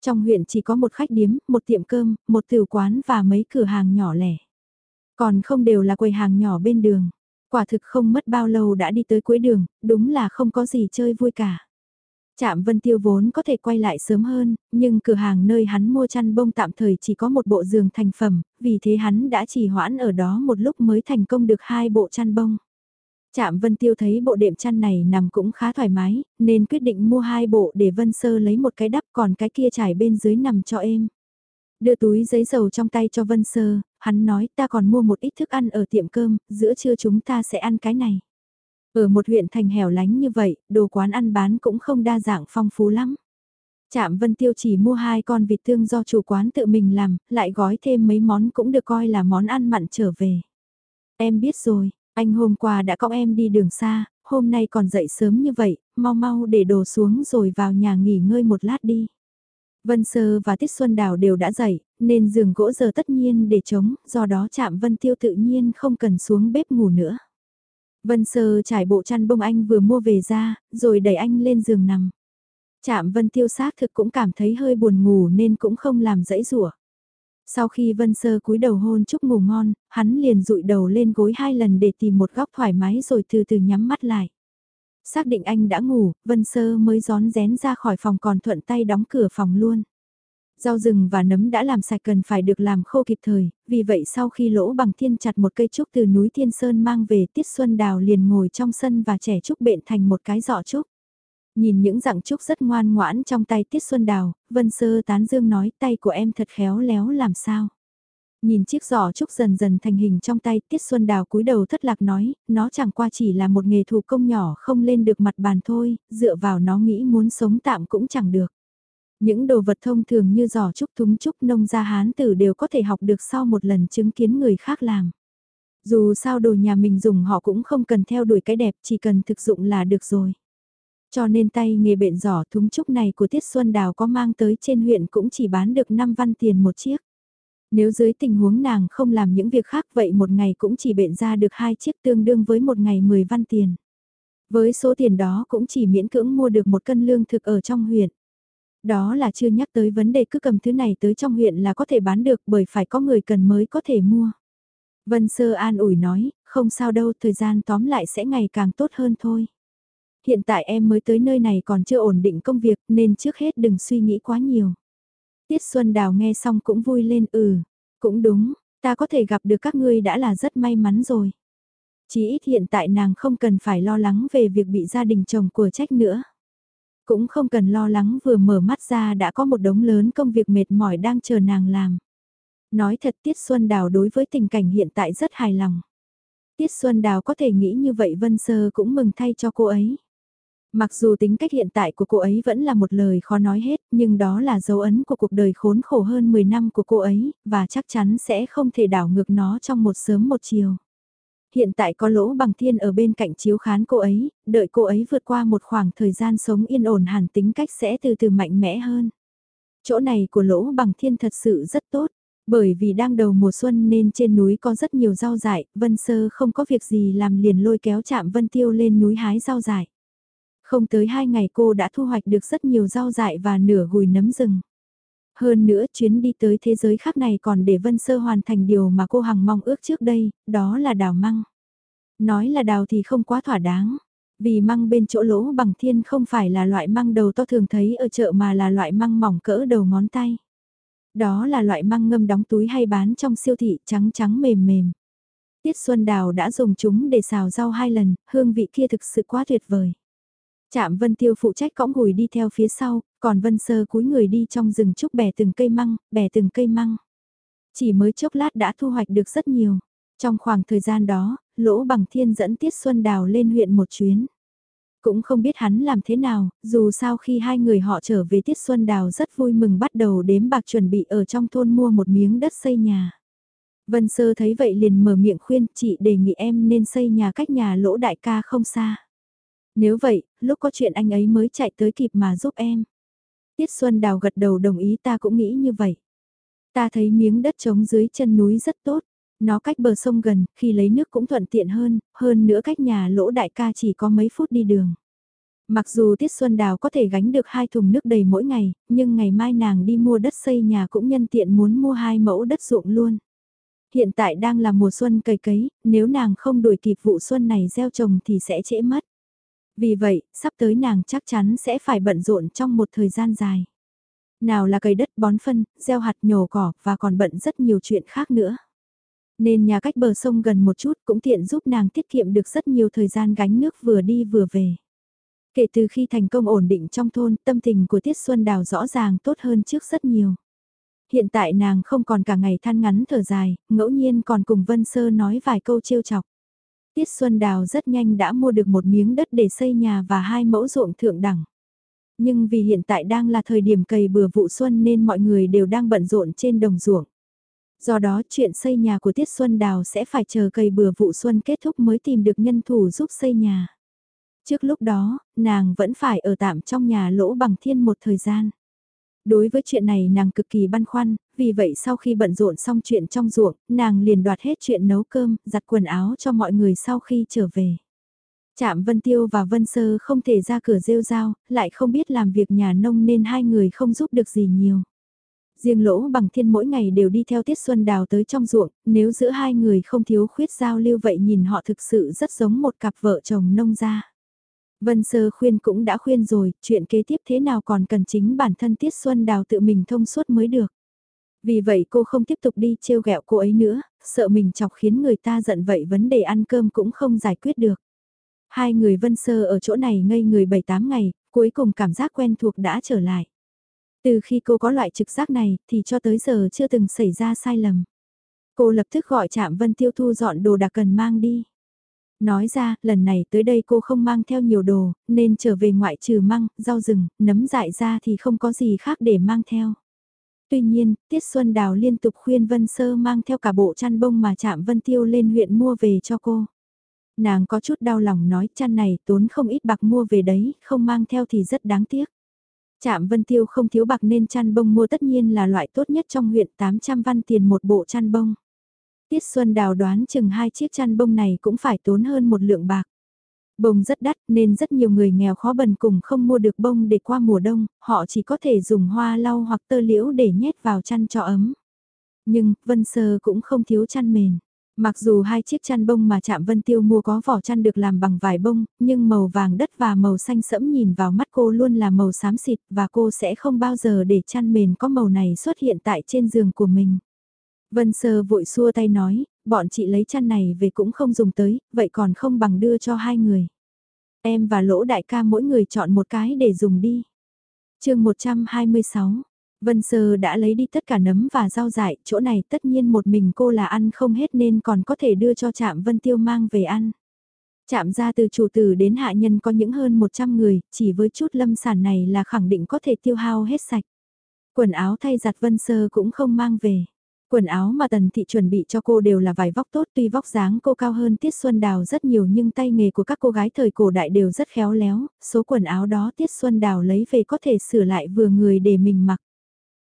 Trong huyện chỉ có một khách điếm, một tiệm cơm, một tiểu quán và mấy cửa hàng nhỏ lẻ. Còn không đều là quầy hàng nhỏ bên đường. Quả thực không mất bao lâu đã đi tới cuối đường, đúng là không có gì chơi vui cả. Trạm Vân Tiêu vốn có thể quay lại sớm hơn, nhưng cửa hàng nơi hắn mua chăn bông tạm thời chỉ có một bộ giường thành phẩm, vì thế hắn đã chỉ hoãn ở đó một lúc mới thành công được hai bộ chăn bông. Trạm Vân Tiêu thấy bộ đệm chăn này nằm cũng khá thoải mái, nên quyết định mua hai bộ để Vân Sơ lấy một cái đắp còn cái kia trải bên dưới nằm cho êm. Đưa túi giấy dầu trong tay cho Vân Sơ, hắn nói ta còn mua một ít thức ăn ở tiệm cơm, giữa trưa chúng ta sẽ ăn cái này. Ở một huyện thành hẻo lánh như vậy, đồ quán ăn bán cũng không đa dạng phong phú lắm. Trạm Vân Tiêu chỉ mua hai con vịt thương do chủ quán tự mình làm, lại gói thêm mấy món cũng được coi là món ăn mặn trở về. Em biết rồi, anh hôm qua đã cõng em đi đường xa, hôm nay còn dậy sớm như vậy, mau mau để đồ xuống rồi vào nhà nghỉ ngơi một lát đi. Vân Sơ và Tiết Xuân Đào đều đã dậy, nên giường gỗ giờ tất nhiên để trống, do đó chạm Vân Tiêu tự nhiên không cần xuống bếp ngủ nữa. Vân Sơ trải bộ chăn bông anh vừa mua về ra, rồi đẩy anh lên giường nằm. Chạm Vân Tiêu xác thực cũng cảm thấy hơi buồn ngủ nên cũng không làm dãy rủa. Sau khi Vân Sơ cúi đầu hôn chúc ngủ ngon, hắn liền dụi đầu lên gối hai lần để tìm một góc thoải mái rồi từ từ nhắm mắt lại. Xác định anh đã ngủ, Vân Sơ mới gión rén ra khỏi phòng còn thuận tay đóng cửa phòng luôn. Rau rừng và nấm đã làm sạch cần phải được làm khô kịp thời, vì vậy sau khi lỗ bằng thiên chặt một cây trúc từ núi Thiên Sơn mang về Tiết Xuân Đào liền ngồi trong sân và trẻ trúc bện thành một cái giỏ trúc. Nhìn những dạng trúc rất ngoan ngoãn trong tay Tiết Xuân Đào, Vân Sơ tán dương nói tay của em thật khéo léo làm sao. Nhìn chiếc giỏ trúc dần dần thành hình trong tay Tiết Xuân Đào cúi đầu thất lạc nói, nó chẳng qua chỉ là một nghề thủ công nhỏ không lên được mặt bàn thôi, dựa vào nó nghĩ muốn sống tạm cũng chẳng được. Những đồ vật thông thường như giỏ trúc thúng trúc nông gia hán tử đều có thể học được sau một lần chứng kiến người khác làm. Dù sao đồ nhà mình dùng họ cũng không cần theo đuổi cái đẹp chỉ cần thực dụng là được rồi. Cho nên tay nghề bện giỏ thúng trúc này của Tiết Xuân Đào có mang tới trên huyện cũng chỉ bán được 5 văn tiền một chiếc. Nếu dưới tình huống nàng không làm những việc khác vậy một ngày cũng chỉ bện ra được hai chiếc tương đương với một ngày 10 văn tiền. Với số tiền đó cũng chỉ miễn cưỡng mua được một cân lương thực ở trong huyện. Đó là chưa nhắc tới vấn đề cứ cầm thứ này tới trong huyện là có thể bán được bởi phải có người cần mới có thể mua. Vân Sơ an ủi nói, không sao đâu, thời gian tóm lại sẽ ngày càng tốt hơn thôi. Hiện tại em mới tới nơi này còn chưa ổn định công việc nên trước hết đừng suy nghĩ quá nhiều. Tiết Xuân Đào nghe xong cũng vui lên ừ, cũng đúng, ta có thể gặp được các ngươi đã là rất may mắn rồi. Chỉ ít hiện tại nàng không cần phải lo lắng về việc bị gia đình chồng của trách nữa. Cũng không cần lo lắng vừa mở mắt ra đã có một đống lớn công việc mệt mỏi đang chờ nàng làm. Nói thật Tiết Xuân Đào đối với tình cảnh hiện tại rất hài lòng. Tiết Xuân Đào có thể nghĩ như vậy Vân Sơ cũng mừng thay cho cô ấy. Mặc dù tính cách hiện tại của cô ấy vẫn là một lời khó nói hết, nhưng đó là dấu ấn của cuộc đời khốn khổ hơn 10 năm của cô ấy, và chắc chắn sẽ không thể đảo ngược nó trong một sớm một chiều. Hiện tại có lỗ bằng thiên ở bên cạnh chiếu khán cô ấy, đợi cô ấy vượt qua một khoảng thời gian sống yên ổn hẳn tính cách sẽ từ từ mạnh mẽ hơn. Chỗ này của lỗ bằng thiên thật sự rất tốt, bởi vì đang đầu mùa xuân nên trên núi có rất nhiều rau dại, Vân Sơ không có việc gì làm liền lôi kéo chạm Vân Tiêu lên núi hái rau dại. Không tới hai ngày cô đã thu hoạch được rất nhiều rau dại và nửa gùi nấm rừng. Hơn nữa chuyến đi tới thế giới khác này còn để Vân Sơ hoàn thành điều mà cô hằng mong ước trước đây, đó là đào măng. Nói là đào thì không quá thỏa đáng, vì măng bên chỗ lỗ bằng thiên không phải là loại măng đầu to thường thấy ở chợ mà là loại măng mỏng cỡ đầu ngón tay. Đó là loại măng ngâm đóng túi hay bán trong siêu thị trắng trắng mềm mềm. Tiết Xuân Đào đã dùng chúng để xào rau hai lần, hương vị kia thực sự quá tuyệt vời. Trạm Vân Tiêu phụ trách cõng gùi đi theo phía sau, còn Vân Sơ cúi người đi trong rừng trúc bẻ từng cây măng, bẻ từng cây măng. Chỉ mới chốc lát đã thu hoạch được rất nhiều. Trong khoảng thời gian đó, Lỗ Bằng Thiên dẫn Tiết Xuân Đào lên huyện một chuyến. Cũng không biết hắn làm thế nào, dù sao khi hai người họ trở về Tiết Xuân Đào rất vui mừng bắt đầu đếm bạc chuẩn bị ở trong thôn mua một miếng đất xây nhà. Vân Sơ thấy vậy liền mở miệng khuyên chị đề nghị em nên xây nhà cách nhà lỗ đại ca không xa. Nếu vậy, lúc có chuyện anh ấy mới chạy tới kịp mà giúp em. Tiết Xuân Đào gật đầu đồng ý ta cũng nghĩ như vậy. Ta thấy miếng đất trống dưới chân núi rất tốt. Nó cách bờ sông gần, khi lấy nước cũng thuận tiện hơn, hơn nữa cách nhà lỗ đại ca chỉ có mấy phút đi đường. Mặc dù Tiết Xuân Đào có thể gánh được hai thùng nước đầy mỗi ngày, nhưng ngày mai nàng đi mua đất xây nhà cũng nhân tiện muốn mua hai mẫu đất ruộng luôn. Hiện tại đang là mùa xuân cày cấy, nếu nàng không đuổi kịp vụ xuân này gieo trồng thì sẽ trễ mất. Vì vậy, sắp tới nàng chắc chắn sẽ phải bận rộn trong một thời gian dài. Nào là cày đất bón phân, gieo hạt nhổ cỏ và còn bận rất nhiều chuyện khác nữa. Nên nhà cách bờ sông gần một chút cũng tiện giúp nàng tiết kiệm được rất nhiều thời gian gánh nước vừa đi vừa về. Kể từ khi thành công ổn định trong thôn, tâm tình của Tiết Xuân Đào rõ ràng tốt hơn trước rất nhiều. Hiện tại nàng không còn cả ngày than ngắn thở dài, ngẫu nhiên còn cùng Vân Sơ nói vài câu trêu chọc. Tiết Xuân Đào rất nhanh đã mua được một miếng đất để xây nhà và hai mẫu ruộng thượng đẳng. Nhưng vì hiện tại đang là thời điểm cày bừa vụ xuân nên mọi người đều đang bận rộn trên đồng ruộng. Do đó chuyện xây nhà của Tiết Xuân Đào sẽ phải chờ cày bừa vụ xuân kết thúc mới tìm được nhân thủ giúp xây nhà. Trước lúc đó, nàng vẫn phải ở tạm trong nhà lỗ bằng thiên một thời gian. Đối với chuyện này nàng cực kỳ băn khoăn, vì vậy sau khi bận rộn xong chuyện trong ruộng, nàng liền đoạt hết chuyện nấu cơm, giặt quần áo cho mọi người sau khi trở về. Trạm Vân Tiêu và Vân Sơ không thể ra cửa rêu rao, lại không biết làm việc nhà nông nên hai người không giúp được gì nhiều. Riêng lỗ bằng thiên mỗi ngày đều đi theo Tiết Xuân Đào tới trong ruộng, nếu giữa hai người không thiếu khuyết giao lưu vậy nhìn họ thực sự rất giống một cặp vợ chồng nông gia. Vân Sơ khuyên cũng đã khuyên rồi, chuyện kế tiếp thế nào còn cần chính bản thân Tiết Xuân Đào tự mình thông suốt mới được. Vì vậy cô không tiếp tục đi trêu ghẹo cô ấy nữa, sợ mình chọc khiến người ta giận vậy vấn đề ăn cơm cũng không giải quyết được. Hai người Vân Sơ ở chỗ này ngây người 7-8 ngày, cuối cùng cảm giác quen thuộc đã trở lại. Từ khi cô có loại trực giác này thì cho tới giờ chưa từng xảy ra sai lầm. Cô lập tức gọi chạm Vân Tiêu Thu dọn đồ đặc cần mang đi. Nói ra, lần này tới đây cô không mang theo nhiều đồ, nên trở về ngoại trừ măng, rau rừng, nấm dại ra thì không có gì khác để mang theo. Tuy nhiên, Tiết Xuân Đào liên tục khuyên Vân Sơ mang theo cả bộ chăn bông mà chạm Vân Tiêu lên huyện mua về cho cô. Nàng có chút đau lòng nói chăn này tốn không ít bạc mua về đấy, không mang theo thì rất đáng tiếc. Chạm Vân Tiêu không thiếu bạc nên chăn bông mua tất nhiên là loại tốt nhất trong huyện 800 văn tiền một bộ chăn bông. Tiết Xuân Đào đoán chừng hai chiếc chăn bông này cũng phải tốn hơn một lượng bạc. Bông rất đắt nên rất nhiều người nghèo khó bần cùng không mua được bông để qua mùa đông, họ chỉ có thể dùng hoa lau hoặc tơ liễu để nhét vào chăn cho ấm. Nhưng, Vân Sơ cũng không thiếu chăn mền. Mặc dù hai chiếc chăn bông mà chạm Vân Tiêu mua có vỏ chăn được làm bằng vải bông, nhưng màu vàng đất và màu xanh sẫm nhìn vào mắt cô luôn là màu xám xịt và cô sẽ không bao giờ để chăn mền có màu này xuất hiện tại trên giường của mình. Vân Sơ vội xua tay nói, bọn chị lấy chăn này về cũng không dùng tới, vậy còn không bằng đưa cho hai người. Em và lỗ đại ca mỗi người chọn một cái để dùng đi. chương 126, Vân Sơ đã lấy đi tất cả nấm và rau dại, chỗ này tất nhiên một mình cô là ăn không hết nên còn có thể đưa cho chạm Vân Tiêu mang về ăn. Chạm ra từ chủ tử đến hạ nhân có những hơn 100 người, chỉ với chút lâm sản này là khẳng định có thể tiêu hao hết sạch. Quần áo thay giặt Vân Sơ cũng không mang về. Quần áo mà Tần Thị chuẩn bị cho cô đều là vải vóc tốt tuy vóc dáng cô cao hơn Tiết Xuân Đào rất nhiều nhưng tay nghề của các cô gái thời cổ đại đều rất khéo léo, số quần áo đó Tiết Xuân Đào lấy về có thể sửa lại vừa người để mình mặc.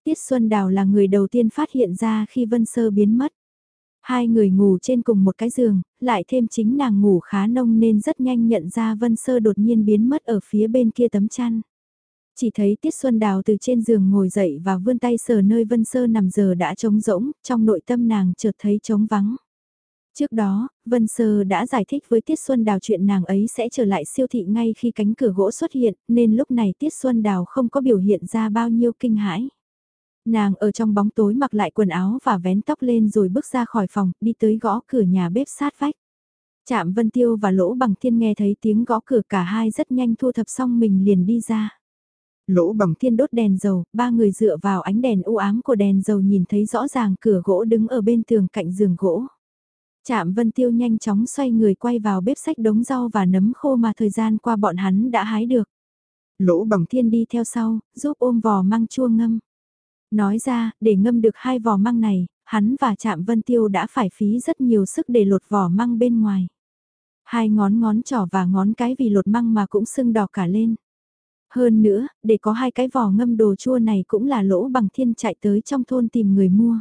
Tiết Xuân Đào là người đầu tiên phát hiện ra khi Vân Sơ biến mất. Hai người ngủ trên cùng một cái giường, lại thêm chính nàng ngủ khá nông nên rất nhanh nhận ra Vân Sơ đột nhiên biến mất ở phía bên kia tấm chăn. Chỉ thấy Tiết Xuân Đào từ trên giường ngồi dậy và vươn tay sờ nơi Vân Sơ nằm giờ đã trống rỗng, trong nội tâm nàng chợt thấy trống vắng. Trước đó, Vân Sơ đã giải thích với Tiết Xuân Đào chuyện nàng ấy sẽ trở lại siêu thị ngay khi cánh cửa gỗ xuất hiện, nên lúc này Tiết Xuân Đào không có biểu hiện ra bao nhiêu kinh hãi. Nàng ở trong bóng tối mặc lại quần áo và vén tóc lên rồi bước ra khỏi phòng, đi tới gõ cửa nhà bếp sát vách. Chạm Vân Tiêu và Lỗ Bằng Thiên nghe thấy tiếng gõ cửa cả hai rất nhanh thu thập xong mình liền đi ra. Lỗ Bằng Thiên đốt đèn dầu, ba người dựa vào ánh đèn u ám của đèn dầu nhìn thấy rõ ràng cửa gỗ đứng ở bên tường cạnh giường gỗ. Chạm Vân Tiêu nhanh chóng xoay người quay vào bếp sách đống rau và nấm khô mà thời gian qua bọn hắn đã hái được. Lỗ Bằng Thiên đi theo sau, giúp ôm vò măng chua ngâm. Nói ra, để ngâm được hai vò măng này, hắn và chạm vân tiêu đã phải phí rất nhiều sức để lột vỏ măng bên ngoài. Hai ngón ngón trỏ và ngón cái vì lột măng mà cũng sưng đỏ cả lên. Hơn nữa, để có hai cái vỏ ngâm đồ chua này cũng là lỗ bằng thiên chạy tới trong thôn tìm người mua.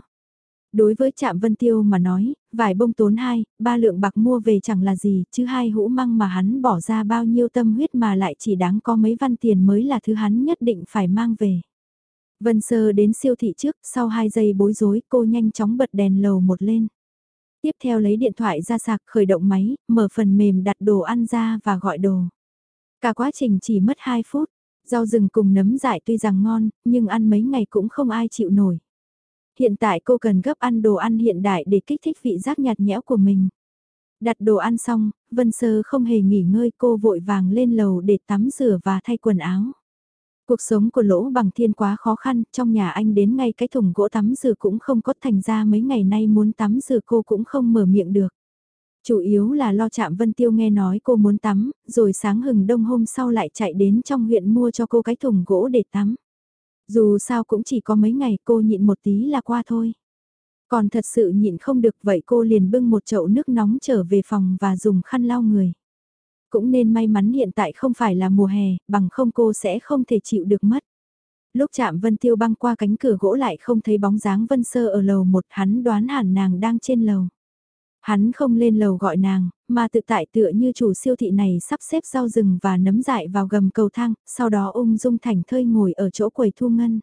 Đối với Trạm Vân Tiêu mà nói, vài bông tốn hai, ba lượng bạc mua về chẳng là gì, chứ hai hũ măng mà hắn bỏ ra bao nhiêu tâm huyết mà lại chỉ đáng có mấy văn tiền mới là thứ hắn nhất định phải mang về. Vân Sơ đến siêu thị trước, sau 2 giây bối rối, cô nhanh chóng bật đèn lầu một lên. Tiếp theo lấy điện thoại ra sạc khởi động máy, mở phần mềm đặt đồ ăn ra và gọi đồ. Cả quá trình chỉ mất 2 phút, rau rừng cùng nấm dại tuy rằng ngon, nhưng ăn mấy ngày cũng không ai chịu nổi. Hiện tại cô cần gấp ăn đồ ăn hiện đại để kích thích vị giác nhạt nhẽo của mình. Đặt đồ ăn xong, Vân Sơ không hề nghỉ ngơi cô vội vàng lên lầu để tắm rửa và thay quần áo. Cuộc sống của lỗ bằng thiên quá khó khăn, trong nhà anh đến ngay cái thùng gỗ tắm rửa cũng không có thành ra mấy ngày nay muốn tắm rửa cô cũng không mở miệng được. Chủ yếu là lo chạm Vân Tiêu nghe nói cô muốn tắm, rồi sáng hừng đông hôm sau lại chạy đến trong huyện mua cho cô cái thùng gỗ để tắm. Dù sao cũng chỉ có mấy ngày cô nhịn một tí là qua thôi. Còn thật sự nhịn không được vậy cô liền bưng một chậu nước nóng trở về phòng và dùng khăn lau người. Cũng nên may mắn hiện tại không phải là mùa hè, bằng không cô sẽ không thể chịu được mất. Lúc chạm Vân Tiêu băng qua cánh cửa gỗ lại không thấy bóng dáng Vân Sơ ở lầu một hắn đoán hẳn nàng đang trên lầu. Hắn không lên lầu gọi nàng, mà tự tại tựa như chủ siêu thị này sắp xếp rau rừng và nấm dại vào gầm cầu thang, sau đó ung dung thành thơi ngồi ở chỗ quầy thu ngân.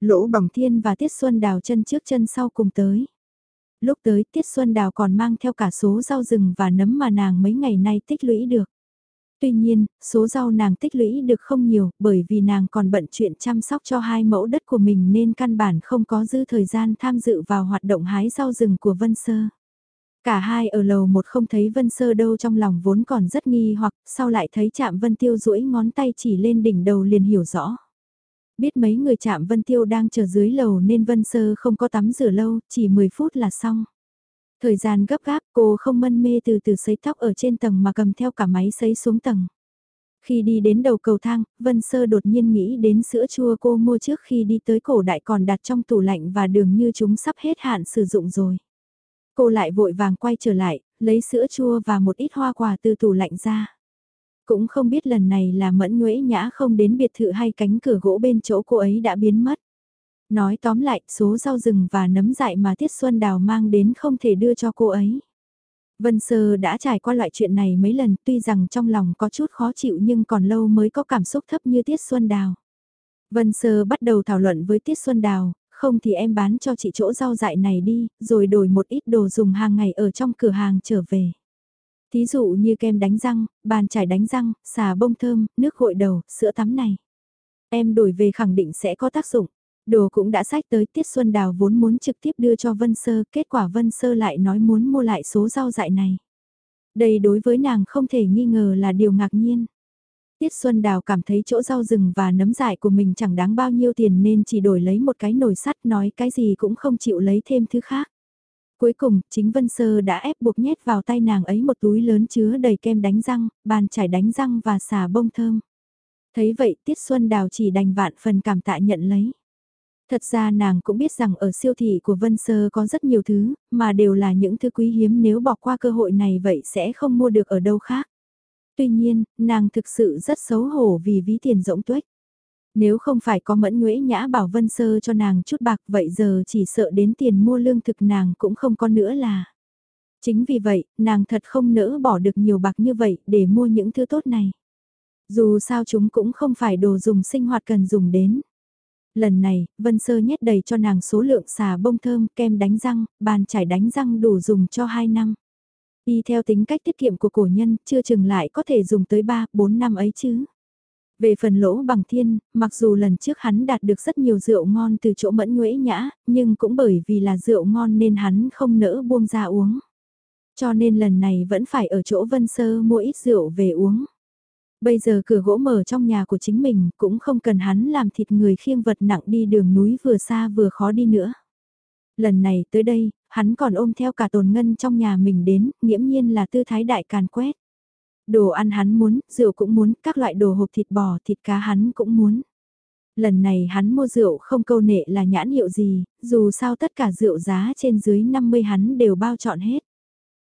Lỗ bằng thiên và Tiết Xuân đào chân trước chân sau cùng tới. Lúc tới Tiết Xuân Đào còn mang theo cả số rau rừng và nấm mà nàng mấy ngày nay tích lũy được. Tuy nhiên, số rau nàng tích lũy được không nhiều bởi vì nàng còn bận chuyện chăm sóc cho hai mẫu đất của mình nên căn bản không có dư thời gian tham dự vào hoạt động hái rau rừng của Vân Sơ. Cả hai ở lầu một không thấy Vân Sơ đâu trong lòng vốn còn rất nghi hoặc sau lại thấy chạm Vân Tiêu duỗi ngón tay chỉ lên đỉnh đầu liền hiểu rõ. Biết mấy người chạm Vân Tiêu đang chờ dưới lầu nên Vân Sơ không có tắm rửa lâu, chỉ 10 phút là xong. Thời gian gấp gáp cô không mân mê từ từ sấy tóc ở trên tầng mà cầm theo cả máy sấy xuống tầng. Khi đi đến đầu cầu thang, Vân Sơ đột nhiên nghĩ đến sữa chua cô mua trước khi đi tới cổ đại còn đặt trong tủ lạnh và đường như chúng sắp hết hạn sử dụng rồi. Cô lại vội vàng quay trở lại, lấy sữa chua và một ít hoa quả từ tủ lạnh ra. Cũng không biết lần này là mẫn nhuễ nhã không đến biệt thự hay cánh cửa gỗ bên chỗ cô ấy đã biến mất. Nói tóm lại, số rau rừng và nấm dại mà Tiết Xuân Đào mang đến không thể đưa cho cô ấy. Vân Sơ đã trải qua loại chuyện này mấy lần tuy rằng trong lòng có chút khó chịu nhưng còn lâu mới có cảm xúc thấp như Tiết Xuân Đào. Vân Sơ bắt đầu thảo luận với Tiết Xuân Đào, không thì em bán cho chị chỗ rau dại này đi, rồi đổi một ít đồ dùng hàng ngày ở trong cửa hàng trở về. Thí dụ như kem đánh răng, bàn chải đánh răng, xà bông thơm, nước gội đầu, sữa tắm này. Em đổi về khẳng định sẽ có tác dụng. Đồ cũng đã sách tới Tiết Xuân Đào vốn muốn trực tiếp đưa cho Vân Sơ, kết quả Vân Sơ lại nói muốn mua lại số rau dại này. Đây đối với nàng không thể nghi ngờ là điều ngạc nhiên. Tiết Xuân Đào cảm thấy chỗ rau rừng và nấm dại của mình chẳng đáng bao nhiêu tiền nên chỉ đổi lấy một cái nồi sắt nói cái gì cũng không chịu lấy thêm thứ khác. Cuối cùng, chính Vân Sơ đã ép buộc nhét vào tay nàng ấy một túi lớn chứa đầy kem đánh răng, bàn chải đánh răng và xà bông thơm. Thấy vậy Tiết Xuân Đào chỉ đành vạn phần cảm tạ nhận lấy. Thật ra nàng cũng biết rằng ở siêu thị của Vân Sơ có rất nhiều thứ, mà đều là những thứ quý hiếm nếu bỏ qua cơ hội này vậy sẽ không mua được ở đâu khác. Tuy nhiên, nàng thực sự rất xấu hổ vì ví tiền rỗng tuếch. Nếu không phải có mẫn nhuễ nhã bảo Vân Sơ cho nàng chút bạc vậy giờ chỉ sợ đến tiền mua lương thực nàng cũng không có nữa là. Chính vì vậy, nàng thật không nỡ bỏ được nhiều bạc như vậy để mua những thứ tốt này. Dù sao chúng cũng không phải đồ dùng sinh hoạt cần dùng đến. Lần này, Vân Sơ nhét đầy cho nàng số lượng xà bông thơm, kem đánh răng, bàn chải đánh răng đủ dùng cho 2 năm. Y theo tính cách tiết kiệm của cổ nhân, chưa chừng lại có thể dùng tới 3, 4 năm ấy chứ. Về phần lỗ bằng thiên, mặc dù lần trước hắn đạt được rất nhiều rượu ngon từ chỗ mẫn nhuễ nhã, nhưng cũng bởi vì là rượu ngon nên hắn không nỡ buông ra uống. Cho nên lần này vẫn phải ở chỗ Vân Sơ mua ít rượu về uống. Bây giờ cửa gỗ mở trong nhà của chính mình cũng không cần hắn làm thịt người khiêng vật nặng đi đường núi vừa xa vừa khó đi nữa. Lần này tới đây, hắn còn ôm theo cả tồn ngân trong nhà mình đến, nghiễm nhiên là tư thái đại càn quét. Đồ ăn hắn muốn, rượu cũng muốn, các loại đồ hộp thịt bò, thịt cá hắn cũng muốn. Lần này hắn mua rượu không câu nệ là nhãn hiệu gì, dù sao tất cả rượu giá trên dưới 50 hắn đều bao chọn hết.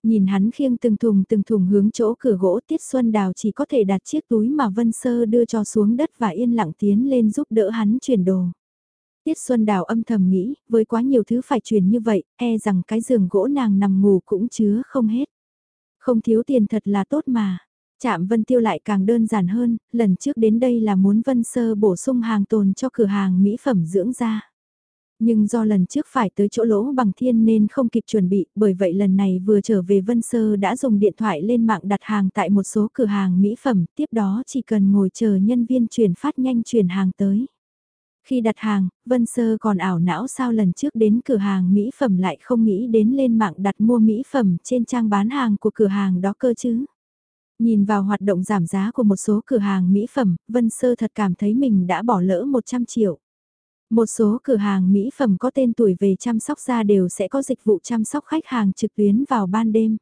Nhìn hắn khiêng từng thùng từng thùng hướng chỗ cửa gỗ Tiết Xuân Đào chỉ có thể đặt chiếc túi mà Vân Sơ đưa cho xuống đất và yên lặng tiến lên giúp đỡ hắn chuyển đồ. Tiết Xuân Đào âm thầm nghĩ, với quá nhiều thứ phải truyền như vậy, e rằng cái giường gỗ nàng nằm ngủ cũng chứa không hết. Không thiếu tiền thật là tốt mà. Chạm Vân Tiêu lại càng đơn giản hơn, lần trước đến đây là muốn Vân Sơ bổ sung hàng tồn cho cửa hàng mỹ phẩm dưỡng da. Nhưng do lần trước phải tới chỗ lỗ bằng thiên nên không kịp chuẩn bị, bởi vậy lần này vừa trở về Vân Sơ đã dùng điện thoại lên mạng đặt hàng tại một số cửa hàng mỹ phẩm, tiếp đó chỉ cần ngồi chờ nhân viên chuyển phát nhanh chuyển hàng tới. Khi đặt hàng, Vân Sơ còn ảo não sao lần trước đến cửa hàng mỹ phẩm lại không nghĩ đến lên mạng đặt mua mỹ phẩm trên trang bán hàng của cửa hàng đó cơ chứ. Nhìn vào hoạt động giảm giá của một số cửa hàng mỹ phẩm, Vân Sơ thật cảm thấy mình đã bỏ lỡ 100 triệu. Một số cửa hàng mỹ phẩm có tên tuổi về chăm sóc da đều sẽ có dịch vụ chăm sóc khách hàng trực tuyến vào ban đêm.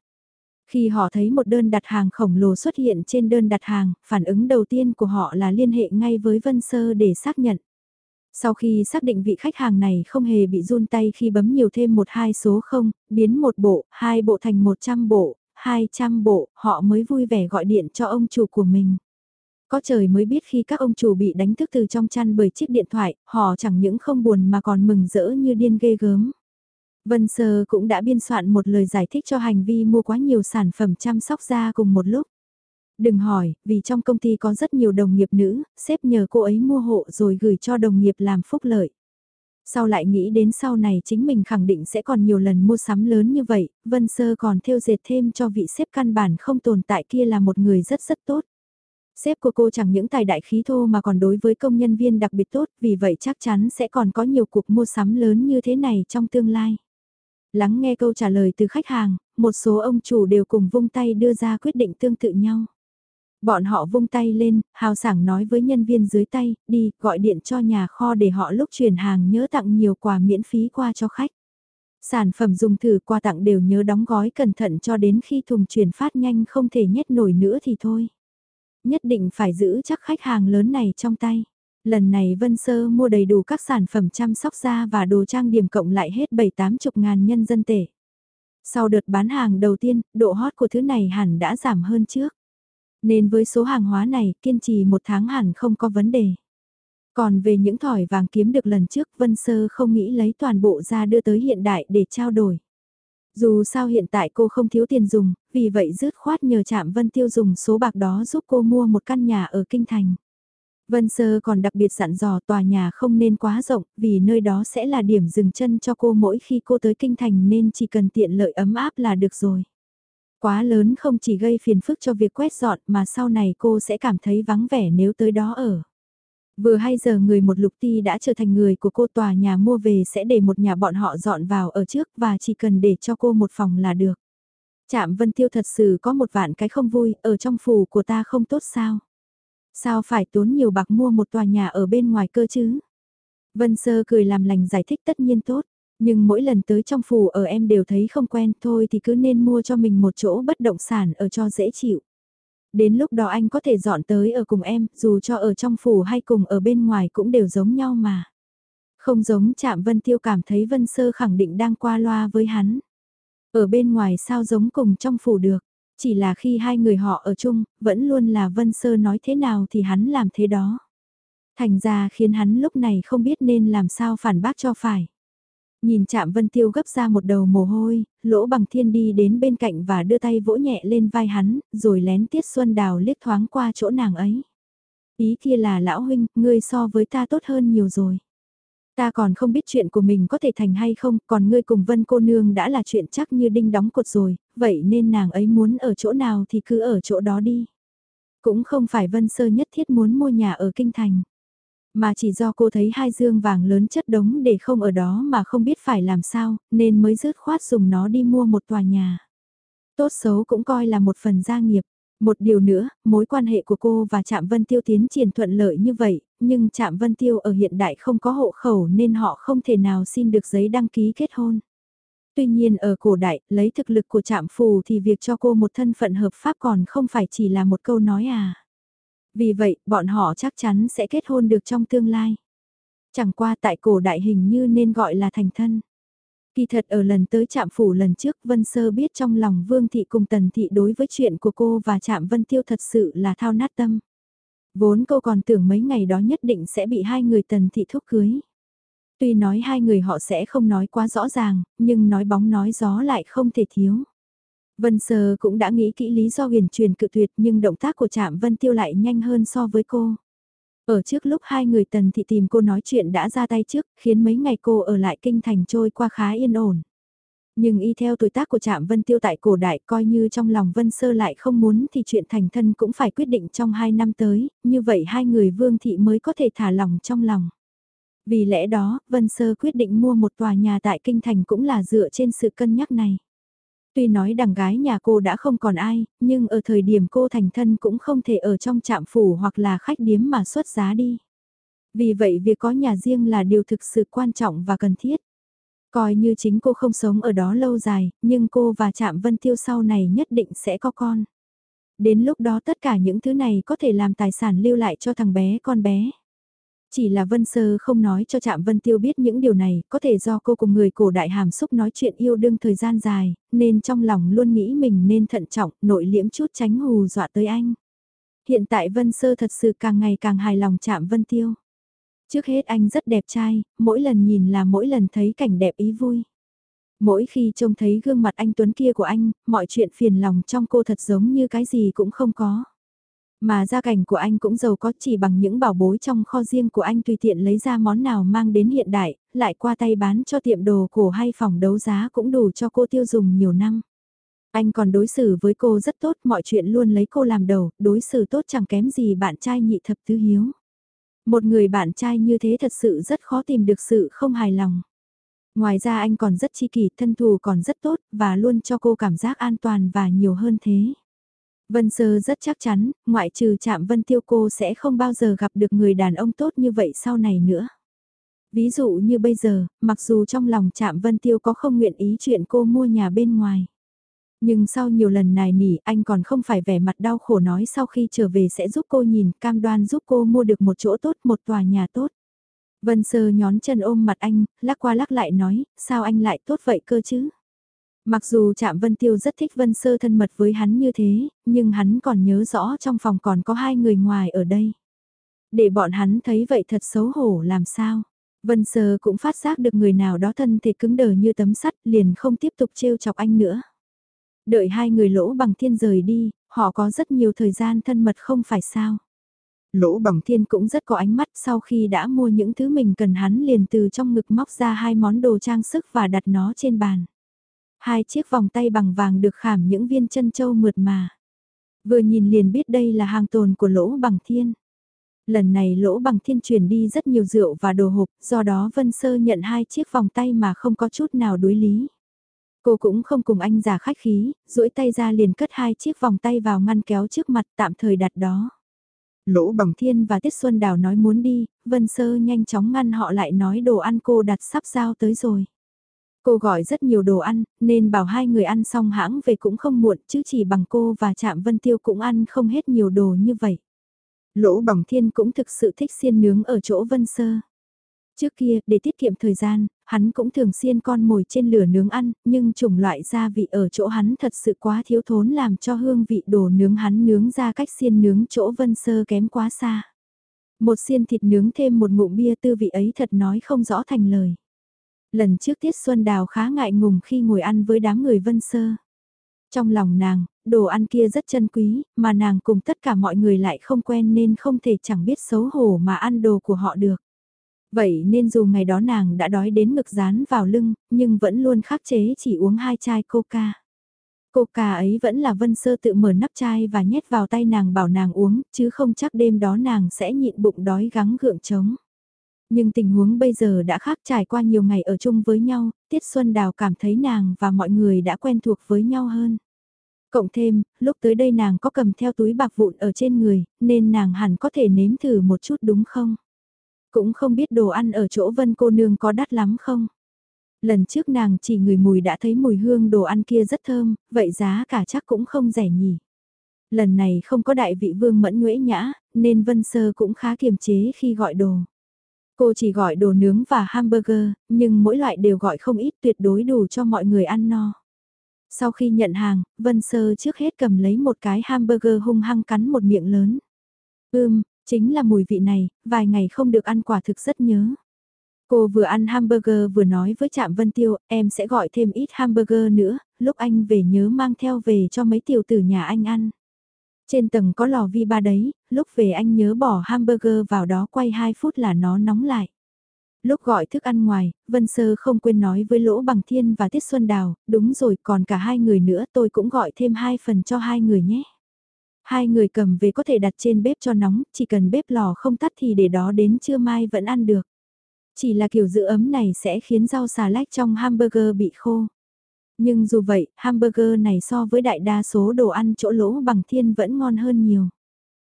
Khi họ thấy một đơn đặt hàng khổng lồ xuất hiện trên đơn đặt hàng, phản ứng đầu tiên của họ là liên hệ ngay với Vân Sơ để xác nhận. Sau khi xác định vị khách hàng này không hề bị run tay khi bấm nhiều thêm một hai số không, biến một bộ, hai bộ thành 100 bộ, 200 bộ, họ mới vui vẻ gọi điện cho ông chủ của mình. Có trời mới biết khi các ông chủ bị đánh thức từ trong chăn bởi chiếc điện thoại, họ chẳng những không buồn mà còn mừng rỡ như điên ghê gớm. Vân Sơ cũng đã biên soạn một lời giải thích cho hành vi mua quá nhiều sản phẩm chăm sóc da cùng một lúc. Đừng hỏi, vì trong công ty có rất nhiều đồng nghiệp nữ, sếp nhờ cô ấy mua hộ rồi gửi cho đồng nghiệp làm phúc lợi. Sau lại nghĩ đến sau này chính mình khẳng định sẽ còn nhiều lần mua sắm lớn như vậy, Vân Sơ còn theo dệt thêm cho vị sếp căn bản không tồn tại kia là một người rất rất tốt. Sếp của cô chẳng những tài đại khí thô mà còn đối với công nhân viên đặc biệt tốt, vì vậy chắc chắn sẽ còn có nhiều cuộc mua sắm lớn như thế này trong tương lai. Lắng nghe câu trả lời từ khách hàng, một số ông chủ đều cùng vung tay đưa ra quyết định tương tự nhau. Bọn họ vung tay lên, hào sảng nói với nhân viên dưới tay, đi, gọi điện cho nhà kho để họ lúc chuyển hàng nhớ tặng nhiều quà miễn phí qua cho khách. Sản phẩm dùng thử quà tặng đều nhớ đóng gói cẩn thận cho đến khi thùng chuyển phát nhanh không thể nhét nổi nữa thì thôi. Nhất định phải giữ chắc khách hàng lớn này trong tay. Lần này Vân Sơ mua đầy đủ các sản phẩm chăm sóc da và đồ trang điểm cộng lại hết 7-8 chục ngàn nhân dân tệ. Sau đợt bán hàng đầu tiên, độ hot của thứ này hẳn đã giảm hơn trước. Nên với số hàng hóa này, kiên trì một tháng hẳn không có vấn đề. Còn về những thỏi vàng kiếm được lần trước, Vân Sơ không nghĩ lấy toàn bộ ra đưa tới hiện đại để trao đổi. Dù sao hiện tại cô không thiếu tiền dùng, vì vậy dứt khoát nhờ chạm Vân Tiêu dùng số bạc đó giúp cô mua một căn nhà ở Kinh Thành. Vân Sơ còn đặc biệt dặn dò tòa nhà không nên quá rộng, vì nơi đó sẽ là điểm dừng chân cho cô mỗi khi cô tới Kinh Thành nên chỉ cần tiện lợi ấm áp là được rồi. Quá lớn không chỉ gây phiền phức cho việc quét dọn mà sau này cô sẽ cảm thấy vắng vẻ nếu tới đó ở. Vừa hay giờ người một lục ti đã trở thành người của cô tòa nhà mua về sẽ để một nhà bọn họ dọn vào ở trước và chỉ cần để cho cô một phòng là được. Trạm Vân Tiêu thật sự có một vạn cái không vui, ở trong phủ của ta không tốt sao? Sao phải tốn nhiều bạc mua một tòa nhà ở bên ngoài cơ chứ? Vân Sơ cười làm lành giải thích tất nhiên tốt. Nhưng mỗi lần tới trong phủ ở em đều thấy không quen thôi thì cứ nên mua cho mình một chỗ bất động sản ở cho dễ chịu. Đến lúc đó anh có thể dọn tới ở cùng em, dù cho ở trong phủ hay cùng ở bên ngoài cũng đều giống nhau mà. Không giống chạm Vân Tiêu cảm thấy Vân Sơ khẳng định đang qua loa với hắn. Ở bên ngoài sao giống cùng trong phủ được, chỉ là khi hai người họ ở chung, vẫn luôn là Vân Sơ nói thế nào thì hắn làm thế đó. Thành ra khiến hắn lúc này không biết nên làm sao phản bác cho phải. Nhìn chạm Vân Tiêu gấp ra một đầu mồ hôi, lỗ bằng thiên đi đến bên cạnh và đưa tay vỗ nhẹ lên vai hắn, rồi lén tiết xuân đào liếc thoáng qua chỗ nàng ấy. Ý kia là lão huynh, ngươi so với ta tốt hơn nhiều rồi. Ta còn không biết chuyện của mình có thể thành hay không, còn ngươi cùng vân cô nương đã là chuyện chắc như đinh đóng cột rồi, vậy nên nàng ấy muốn ở chỗ nào thì cứ ở chỗ đó đi. Cũng không phải vân sơ nhất thiết muốn mua nhà ở kinh thành. Mà chỉ do cô thấy hai dương vàng lớn chất đống để không ở đó mà không biết phải làm sao, nên mới rớt khoát dùng nó đi mua một tòa nhà. Tốt xấu cũng coi là một phần gia nghiệp. Một điều nữa, mối quan hệ của cô và Trạm Vân Tiêu tiến triển thuận lợi như vậy, nhưng Trạm Vân Tiêu ở hiện đại không có hộ khẩu nên họ không thể nào xin được giấy đăng ký kết hôn. Tuy nhiên ở cổ đại, lấy thực lực của Trạm Phù thì việc cho cô một thân phận hợp pháp còn không phải chỉ là một câu nói à. Vì vậy, bọn họ chắc chắn sẽ kết hôn được trong tương lai. Chẳng qua tại cổ đại hình như nên gọi là thành thân. Kỳ thật ở lần tới trạm phủ lần trước Vân Sơ biết trong lòng Vương Thị cùng Tần Thị đối với chuyện của cô và trạm Vân Tiêu thật sự là thao nát tâm. Vốn cô còn tưởng mấy ngày đó nhất định sẽ bị hai người Tần Thị thúc cưới. Tuy nói hai người họ sẽ không nói quá rõ ràng, nhưng nói bóng nói gió lại không thể thiếu. Vân Sơ cũng đã nghĩ kỹ lý do huyền truyền cự tuyệt nhưng động tác của Trạm Vân Tiêu lại nhanh hơn so với cô. Ở trước lúc hai người tần thị tìm cô nói chuyện đã ra tay trước, khiến mấy ngày cô ở lại kinh thành trôi qua khá yên ổn. Nhưng y theo tuổi tác của Trạm Vân Tiêu tại cổ đại coi như trong lòng Vân Sơ lại không muốn thì chuyện thành thân cũng phải quyết định trong hai năm tới, như vậy hai người vương thị mới có thể thả lòng trong lòng. Vì lẽ đó, Vân Sơ quyết định mua một tòa nhà tại kinh thành cũng là dựa trên sự cân nhắc này. Tuy nói đằng gái nhà cô đã không còn ai, nhưng ở thời điểm cô thành thân cũng không thể ở trong trạm phủ hoặc là khách điếm mà xuất giá đi. Vì vậy việc có nhà riêng là điều thực sự quan trọng và cần thiết. Coi như chính cô không sống ở đó lâu dài, nhưng cô và Trạm Vân Tiêu sau này nhất định sẽ có con. Đến lúc đó tất cả những thứ này có thể làm tài sản lưu lại cho thằng bé con bé. Chỉ là Vân Sơ không nói cho Trạm Vân Tiêu biết những điều này, có thể do cô cùng người cổ đại hàm xúc nói chuyện yêu đương thời gian dài, nên trong lòng luôn nghĩ mình nên thận trọng, nội liễm chút tránh hù dọa tới anh. Hiện tại Vân Sơ thật sự càng ngày càng hài lòng Trạm Vân Tiêu. Trước hết anh rất đẹp trai, mỗi lần nhìn là mỗi lần thấy cảnh đẹp ý vui. Mỗi khi trông thấy gương mặt anh Tuấn kia của anh, mọi chuyện phiền lòng trong cô thật giống như cái gì cũng không có. Mà gia cảnh của anh cũng giàu có chỉ bằng những bảo bối trong kho riêng của anh tùy tiện lấy ra món nào mang đến hiện đại, lại qua tay bán cho tiệm đồ cổ hay phòng đấu giá cũng đủ cho cô tiêu dùng nhiều năm. Anh còn đối xử với cô rất tốt, mọi chuyện luôn lấy cô làm đầu, đối xử tốt chẳng kém gì bạn trai nhị thập tứ hiếu. Một người bạn trai như thế thật sự rất khó tìm được sự không hài lòng. Ngoài ra anh còn rất chi kỷ, thân thù còn rất tốt, và luôn cho cô cảm giác an toàn và nhiều hơn thế. Vân Sơ rất chắc chắn, ngoại trừ chạm Vân Tiêu cô sẽ không bao giờ gặp được người đàn ông tốt như vậy sau này nữa. Ví dụ như bây giờ, mặc dù trong lòng chạm Vân Tiêu có không nguyện ý chuyện cô mua nhà bên ngoài. Nhưng sau nhiều lần nài nỉ anh còn không phải vẻ mặt đau khổ nói sau khi trở về sẽ giúp cô nhìn cam đoan giúp cô mua được một chỗ tốt một tòa nhà tốt. Vân Sơ nhón chân ôm mặt anh, lắc qua lắc lại nói, sao anh lại tốt vậy cơ chứ? Mặc dù Trạm Vân Tiêu rất thích Vân Sơ thân mật với hắn như thế, nhưng hắn còn nhớ rõ trong phòng còn có hai người ngoài ở đây. Để bọn hắn thấy vậy thật xấu hổ làm sao. Vân Sơ cũng phát giác được người nào đó thân thể cứng đờ như tấm sắt liền không tiếp tục trêu chọc anh nữa. Đợi hai người lỗ bằng thiên rời đi, họ có rất nhiều thời gian thân mật không phải sao. Lỗ bằng thiên cũng rất có ánh mắt sau khi đã mua những thứ mình cần hắn liền từ trong ngực móc ra hai món đồ trang sức và đặt nó trên bàn. Hai chiếc vòng tay bằng vàng được khảm những viên chân châu mượt mà. Vừa nhìn liền biết đây là hàng tồn của lỗ bằng thiên. Lần này lỗ bằng thiên chuyển đi rất nhiều rượu và đồ hộp, do đó Vân Sơ nhận hai chiếc vòng tay mà không có chút nào đối lý. Cô cũng không cùng anh giả khách khí, duỗi tay ra liền cất hai chiếc vòng tay vào ngăn kéo trước mặt tạm thời đặt đó. Lỗ bằng thiên và Tiết Xuân Đào nói muốn đi, Vân Sơ nhanh chóng ngăn họ lại nói đồ ăn cô đặt sắp giao tới rồi. Cô gọi rất nhiều đồ ăn, nên bảo hai người ăn xong hãng về cũng không muộn, chứ chỉ bằng cô và Trạm Vân Tiêu cũng ăn không hết nhiều đồ như vậy. Lỗ Bằng Thiên cũng thực sự thích xiên nướng ở chỗ Vân Sơ. Trước kia, để tiết kiệm thời gian, hắn cũng thường xiên con mồi trên lửa nướng ăn, nhưng chủng loại gia vị ở chỗ hắn thật sự quá thiếu thốn làm cho hương vị đồ nướng hắn nướng ra cách xiên nướng chỗ Vân Sơ kém quá xa. Một xiên thịt nướng thêm một ngụm bia tư vị ấy thật nói không rõ thành lời. Lần trước Tiết Xuân Đào khá ngại ngùng khi ngồi ăn với đám người Vân Sơ. Trong lòng nàng, đồ ăn kia rất chân quý, mà nàng cùng tất cả mọi người lại không quen nên không thể chẳng biết xấu hổ mà ăn đồ của họ được. Vậy nên dù ngày đó nàng đã đói đến ngực dán vào lưng, nhưng vẫn luôn khắc chế chỉ uống hai chai coca. Coca ấy vẫn là Vân Sơ tự mở nắp chai và nhét vào tay nàng bảo nàng uống, chứ không chắc đêm đó nàng sẽ nhịn bụng đói gắng gượng trống. Nhưng tình huống bây giờ đã khác trải qua nhiều ngày ở chung với nhau, Tiết Xuân Đào cảm thấy nàng và mọi người đã quen thuộc với nhau hơn. Cộng thêm, lúc tới đây nàng có cầm theo túi bạc vụn ở trên người, nên nàng hẳn có thể nếm thử một chút đúng không? Cũng không biết đồ ăn ở chỗ vân cô nương có đắt lắm không? Lần trước nàng chỉ người mùi đã thấy mùi hương đồ ăn kia rất thơm, vậy giá cả chắc cũng không rẻ nhỉ. Lần này không có đại vị vương mẫn nhuễ nhã, nên Vân Sơ cũng khá kiềm chế khi gọi đồ. Cô chỉ gọi đồ nướng và hamburger, nhưng mỗi loại đều gọi không ít tuyệt đối đủ cho mọi người ăn no. Sau khi nhận hàng, Vân Sơ trước hết cầm lấy một cái hamburger hung hăng cắn một miệng lớn. Ưm, chính là mùi vị này, vài ngày không được ăn quả thực rất nhớ. Cô vừa ăn hamburger vừa nói với Trạm Vân Tiêu, em sẽ gọi thêm ít hamburger nữa, lúc anh về nhớ mang theo về cho mấy tiểu tử nhà anh ăn. Trên tầng có lò vi ba đấy, lúc về anh nhớ bỏ hamburger vào đó quay 2 phút là nó nóng lại. Lúc gọi thức ăn ngoài, Vân Sơ không quên nói với Lỗ Bằng Thiên và Tiết Xuân Đào, đúng rồi còn cả hai người nữa tôi cũng gọi thêm hai phần cho hai người nhé. Hai người cầm về có thể đặt trên bếp cho nóng, chỉ cần bếp lò không tắt thì để đó đến trưa mai vẫn ăn được. Chỉ là kiểu giữ ấm này sẽ khiến rau xà lách trong hamburger bị khô. Nhưng dù vậy, hamburger này so với đại đa số đồ ăn chỗ lỗ bằng thiên vẫn ngon hơn nhiều.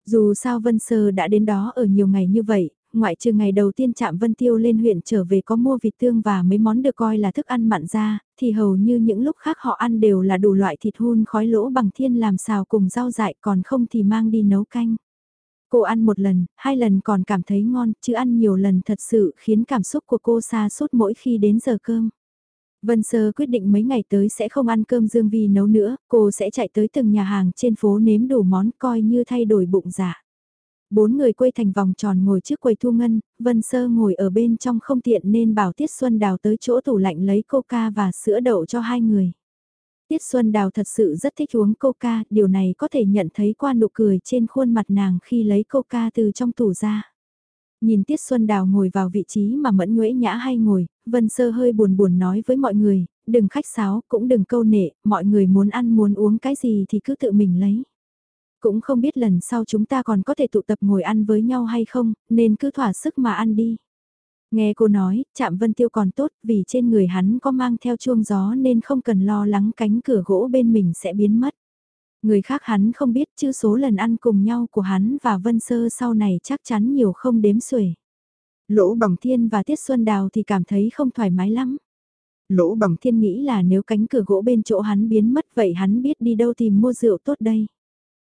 Dù sao Vân Sơ đã đến đó ở nhiều ngày như vậy, ngoại trừ ngày đầu tiên chạm Vân Tiêu lên huyện trở về có mua vịt tương và mấy món được coi là thức ăn mặn ra, thì hầu như những lúc khác họ ăn đều là đủ loại thịt hun khói lỗ bằng thiên làm xào cùng rau dại còn không thì mang đi nấu canh. Cô ăn một lần, hai lần còn cảm thấy ngon, chứ ăn nhiều lần thật sự khiến cảm xúc của cô xa suốt mỗi khi đến giờ cơm. Vân Sơ quyết định mấy ngày tới sẽ không ăn cơm Dương Vi nấu nữa, cô sẽ chạy tới từng nhà hàng trên phố nếm đủ món coi như thay đổi bụng dạ. Bốn người quây thành vòng tròn ngồi trước quầy thu ngân, Vân Sơ ngồi ở bên trong không tiện nên bảo Tiết Xuân Đào tới chỗ tủ lạnh lấy coca và sữa đậu cho hai người. Tiết Xuân Đào thật sự rất thích uống coca, điều này có thể nhận thấy qua nụ cười trên khuôn mặt nàng khi lấy coca từ trong tủ ra. Nhìn Tiết Xuân Đào ngồi vào vị trí mà Mẫn Nguyễn Nhã hay ngồi, Vân Sơ hơi buồn buồn nói với mọi người, đừng khách sáo, cũng đừng câu nệ, mọi người muốn ăn muốn uống cái gì thì cứ tự mình lấy. Cũng không biết lần sau chúng ta còn có thể tụ tập ngồi ăn với nhau hay không, nên cứ thỏa sức mà ăn đi. Nghe cô nói, chạm Vân Tiêu còn tốt vì trên người hắn có mang theo chuông gió nên không cần lo lắng cánh cửa gỗ bên mình sẽ biến mất. Người khác hắn không biết chứ số lần ăn cùng nhau của hắn và Vân Sơ sau này chắc chắn nhiều không đếm xuể. Lỗ Bằng Thiên và Tiết Xuân Đào thì cảm thấy không thoải mái lắm. Lỗ Bằng Thiên nghĩ là nếu cánh cửa gỗ bên chỗ hắn biến mất vậy hắn biết đi đâu tìm mua rượu tốt đây.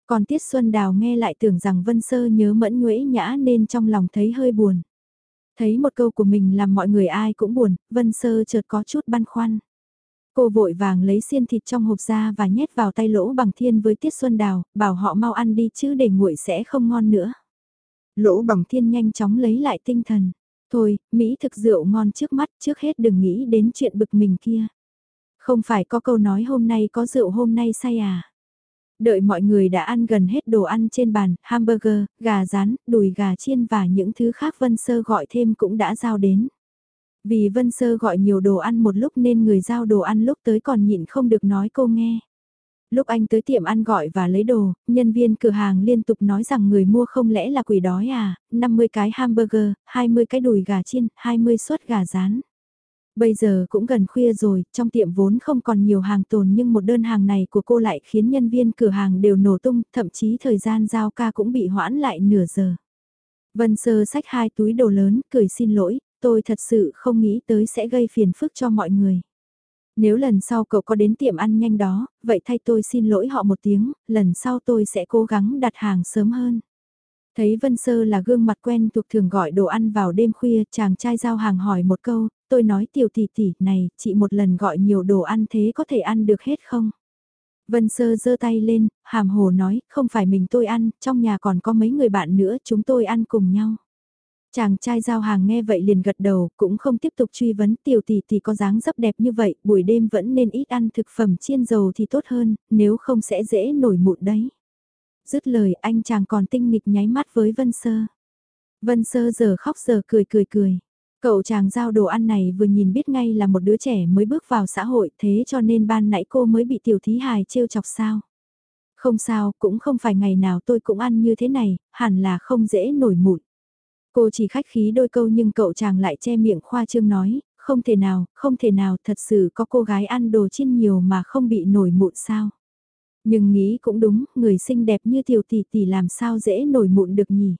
Còn Tiết Xuân Đào nghe lại tưởng rằng Vân Sơ nhớ mẫn nhuễ nhã nên trong lòng thấy hơi buồn. Thấy một câu của mình làm mọi người ai cũng buồn, Vân Sơ chợt có chút băn khoăn. Cô vội vàng lấy xiên thịt trong hộp ra và nhét vào tay lỗ bằng thiên với Tiết Xuân Đào, bảo họ mau ăn đi chứ để nguội sẽ không ngon nữa. Lỗ bằng thiên nhanh chóng lấy lại tinh thần. Thôi, Mỹ thực rượu ngon trước mắt trước hết đừng nghĩ đến chuyện bực mình kia. Không phải có câu nói hôm nay có rượu hôm nay say à. Đợi mọi người đã ăn gần hết đồ ăn trên bàn, hamburger, gà rán, đùi gà chiên và những thứ khác Vân Sơ gọi thêm cũng đã giao đến. Vì Vân Sơ gọi nhiều đồ ăn một lúc nên người giao đồ ăn lúc tới còn nhịn không được nói cô nghe. Lúc anh tới tiệm ăn gọi và lấy đồ, nhân viên cửa hàng liên tục nói rằng người mua không lẽ là quỷ đói à, 50 cái hamburger, 20 cái đùi gà chiên, 20 suất gà rán. Bây giờ cũng gần khuya rồi, trong tiệm vốn không còn nhiều hàng tồn nhưng một đơn hàng này của cô lại khiến nhân viên cửa hàng đều nổ tung, thậm chí thời gian giao ca cũng bị hoãn lại nửa giờ. Vân Sơ xách hai túi đồ lớn, cười xin lỗi, tôi thật sự không nghĩ tới sẽ gây phiền phức cho mọi người. Nếu lần sau cậu có đến tiệm ăn nhanh đó, vậy thay tôi xin lỗi họ một tiếng, lần sau tôi sẽ cố gắng đặt hàng sớm hơn. Thấy Vân Sơ là gương mặt quen thuộc thường gọi đồ ăn vào đêm khuya, chàng trai giao hàng hỏi một câu, tôi nói tiểu tỷ tỷ này, chị một lần gọi nhiều đồ ăn thế có thể ăn được hết không? Vân Sơ giơ tay lên, hàm hồ nói, không phải mình tôi ăn, trong nhà còn có mấy người bạn nữa, chúng tôi ăn cùng nhau. Chàng trai giao hàng nghe vậy liền gật đầu, cũng không tiếp tục truy vấn tiểu tỷ tỷ có dáng dấp đẹp như vậy, buổi đêm vẫn nên ít ăn thực phẩm chiên dầu thì tốt hơn, nếu không sẽ dễ nổi mụn đấy. Dứt lời anh chàng còn tinh nghịch nháy mắt với Vân Sơ. Vân Sơ giờ khóc giờ cười cười cười. Cậu chàng giao đồ ăn này vừa nhìn biết ngay là một đứa trẻ mới bước vào xã hội thế cho nên ban nãy cô mới bị tiểu thí hài trêu chọc sao. Không sao, cũng không phải ngày nào tôi cũng ăn như thế này, hẳn là không dễ nổi mụn. Cô chỉ khách khí đôi câu nhưng cậu chàng lại che miệng khoa trương nói, không thể nào, không thể nào thật sự có cô gái ăn đồ chiên nhiều mà không bị nổi mụn sao. Nhưng nghĩ cũng đúng, người xinh đẹp như tiểu tỷ tỷ làm sao dễ nổi mụn được nhỉ.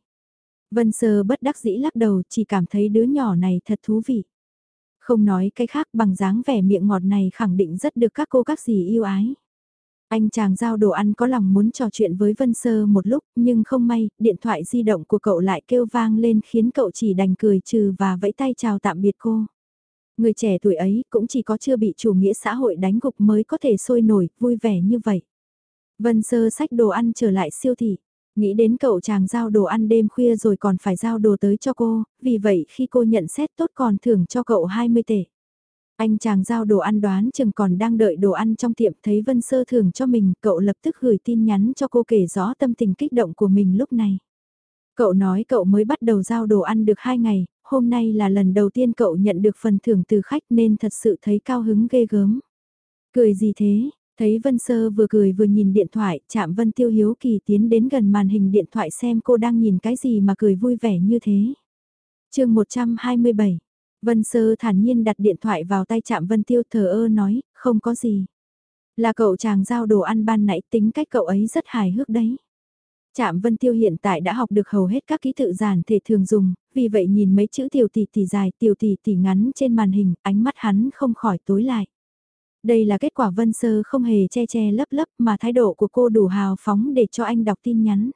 Vân Sơ bất đắc dĩ lắc đầu chỉ cảm thấy đứa nhỏ này thật thú vị. Không nói cái khác bằng dáng vẻ miệng ngọt này khẳng định rất được các cô các dì yêu ái. Anh chàng giao đồ ăn có lòng muốn trò chuyện với Vân Sơ một lúc, nhưng không may, điện thoại di động của cậu lại kêu vang lên khiến cậu chỉ đành cười trừ và vẫy tay chào tạm biệt cô. Người trẻ tuổi ấy cũng chỉ có chưa bị chủ nghĩa xã hội đánh gục mới có thể sôi nổi, vui vẻ như vậy. Vân Sơ xách đồ ăn trở lại siêu thị. Nghĩ đến cậu chàng giao đồ ăn đêm khuya rồi còn phải giao đồ tới cho cô, vì vậy khi cô nhận xét tốt còn thưởng cho cậu 20 tệ. Anh chàng giao đồ ăn đoán chừng còn đang đợi đồ ăn trong tiệm thấy Vân Sơ thưởng cho mình, cậu lập tức gửi tin nhắn cho cô kể rõ tâm tình kích động của mình lúc này. Cậu nói cậu mới bắt đầu giao đồ ăn được 2 ngày, hôm nay là lần đầu tiên cậu nhận được phần thưởng từ khách nên thật sự thấy cao hứng ghê gớm. Cười gì thế, Thấy Vân Sơ vừa cười vừa nhìn điện thoại, chạm Vân Tiêu Hiếu Kỳ tiến đến gần màn hình điện thoại xem cô đang nhìn cái gì mà cười vui vẻ như thế. chương 127, Vân Sơ thản nhiên đặt điện thoại vào tay chạm Vân Tiêu thờ ơ nói, không có gì. Là cậu chàng giao đồ ăn ban nãy tính cách cậu ấy rất hài hước đấy. Trạm Vân Tiêu hiện tại đã học được hầu hết các ký tự giản thể thường dùng, vì vậy nhìn mấy chữ tiểu tỷ tỷ dài tiểu tỷ tỷ ngắn trên màn hình, ánh mắt hắn không khỏi tối lại. Đây là kết quả Vân Sơ không hề che che lấp lấp mà thái độ của cô đủ hào phóng để cho anh đọc tin nhắn.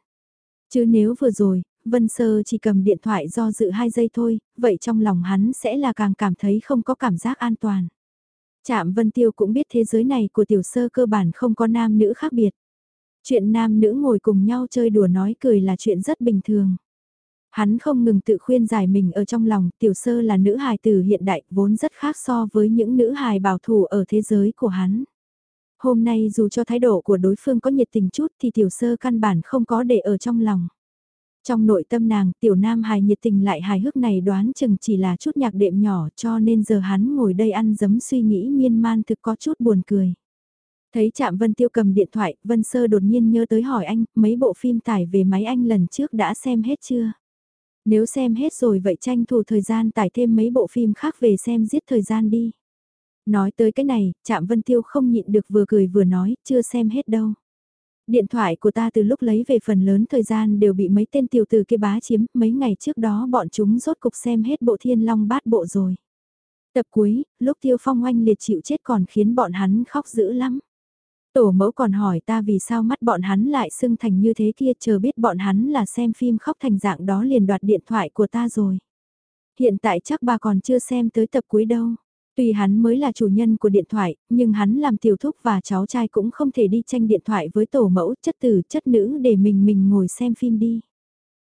Chứ nếu vừa rồi, Vân Sơ chỉ cầm điện thoại do dự hai giây thôi, vậy trong lòng hắn sẽ là càng cảm thấy không có cảm giác an toàn. Trạm Vân Tiêu cũng biết thế giới này của tiểu sơ cơ bản không có nam nữ khác biệt. Chuyện nam nữ ngồi cùng nhau chơi đùa nói cười là chuyện rất bình thường. Hắn không ngừng tự khuyên giải mình ở trong lòng, tiểu sơ là nữ hài từ hiện đại vốn rất khác so với những nữ hài bảo thủ ở thế giới của hắn. Hôm nay dù cho thái độ của đối phương có nhiệt tình chút thì tiểu sơ căn bản không có để ở trong lòng. Trong nội tâm nàng, tiểu nam hài nhiệt tình lại hài hước này đoán chừng chỉ là chút nhạc đệm nhỏ cho nên giờ hắn ngồi đây ăn dấm suy nghĩ miên man thực có chút buồn cười. Thấy chạm Vân Tiêu cầm điện thoại, Vân Sơ đột nhiên nhớ tới hỏi anh, mấy bộ phim tải về máy anh lần trước đã xem hết chưa? Nếu xem hết rồi vậy tranh thủ thời gian tải thêm mấy bộ phim khác về xem giết thời gian đi. Nói tới cái này, chạm Vân Tiêu không nhịn được vừa cười vừa nói, chưa xem hết đâu. Điện thoại của ta từ lúc lấy về phần lớn thời gian đều bị mấy tên tiểu tử kia bá chiếm, mấy ngày trước đó bọn chúng rốt cục xem hết bộ thiên long bát bộ rồi. Tập cuối, lúc Tiêu Phong oanh liệt chịu chết còn khiến bọn hắn khóc dữ lắm. Tổ mẫu còn hỏi ta vì sao mắt bọn hắn lại sưng thành như thế kia chờ biết bọn hắn là xem phim khóc thành dạng đó liền đoạt điện thoại của ta rồi. Hiện tại chắc bà còn chưa xem tới tập cuối đâu. Tuy hắn mới là chủ nhân của điện thoại, nhưng hắn làm tiểu thúc và cháu trai cũng không thể đi tranh điện thoại với tổ mẫu chất tử chất nữ để mình mình ngồi xem phim đi.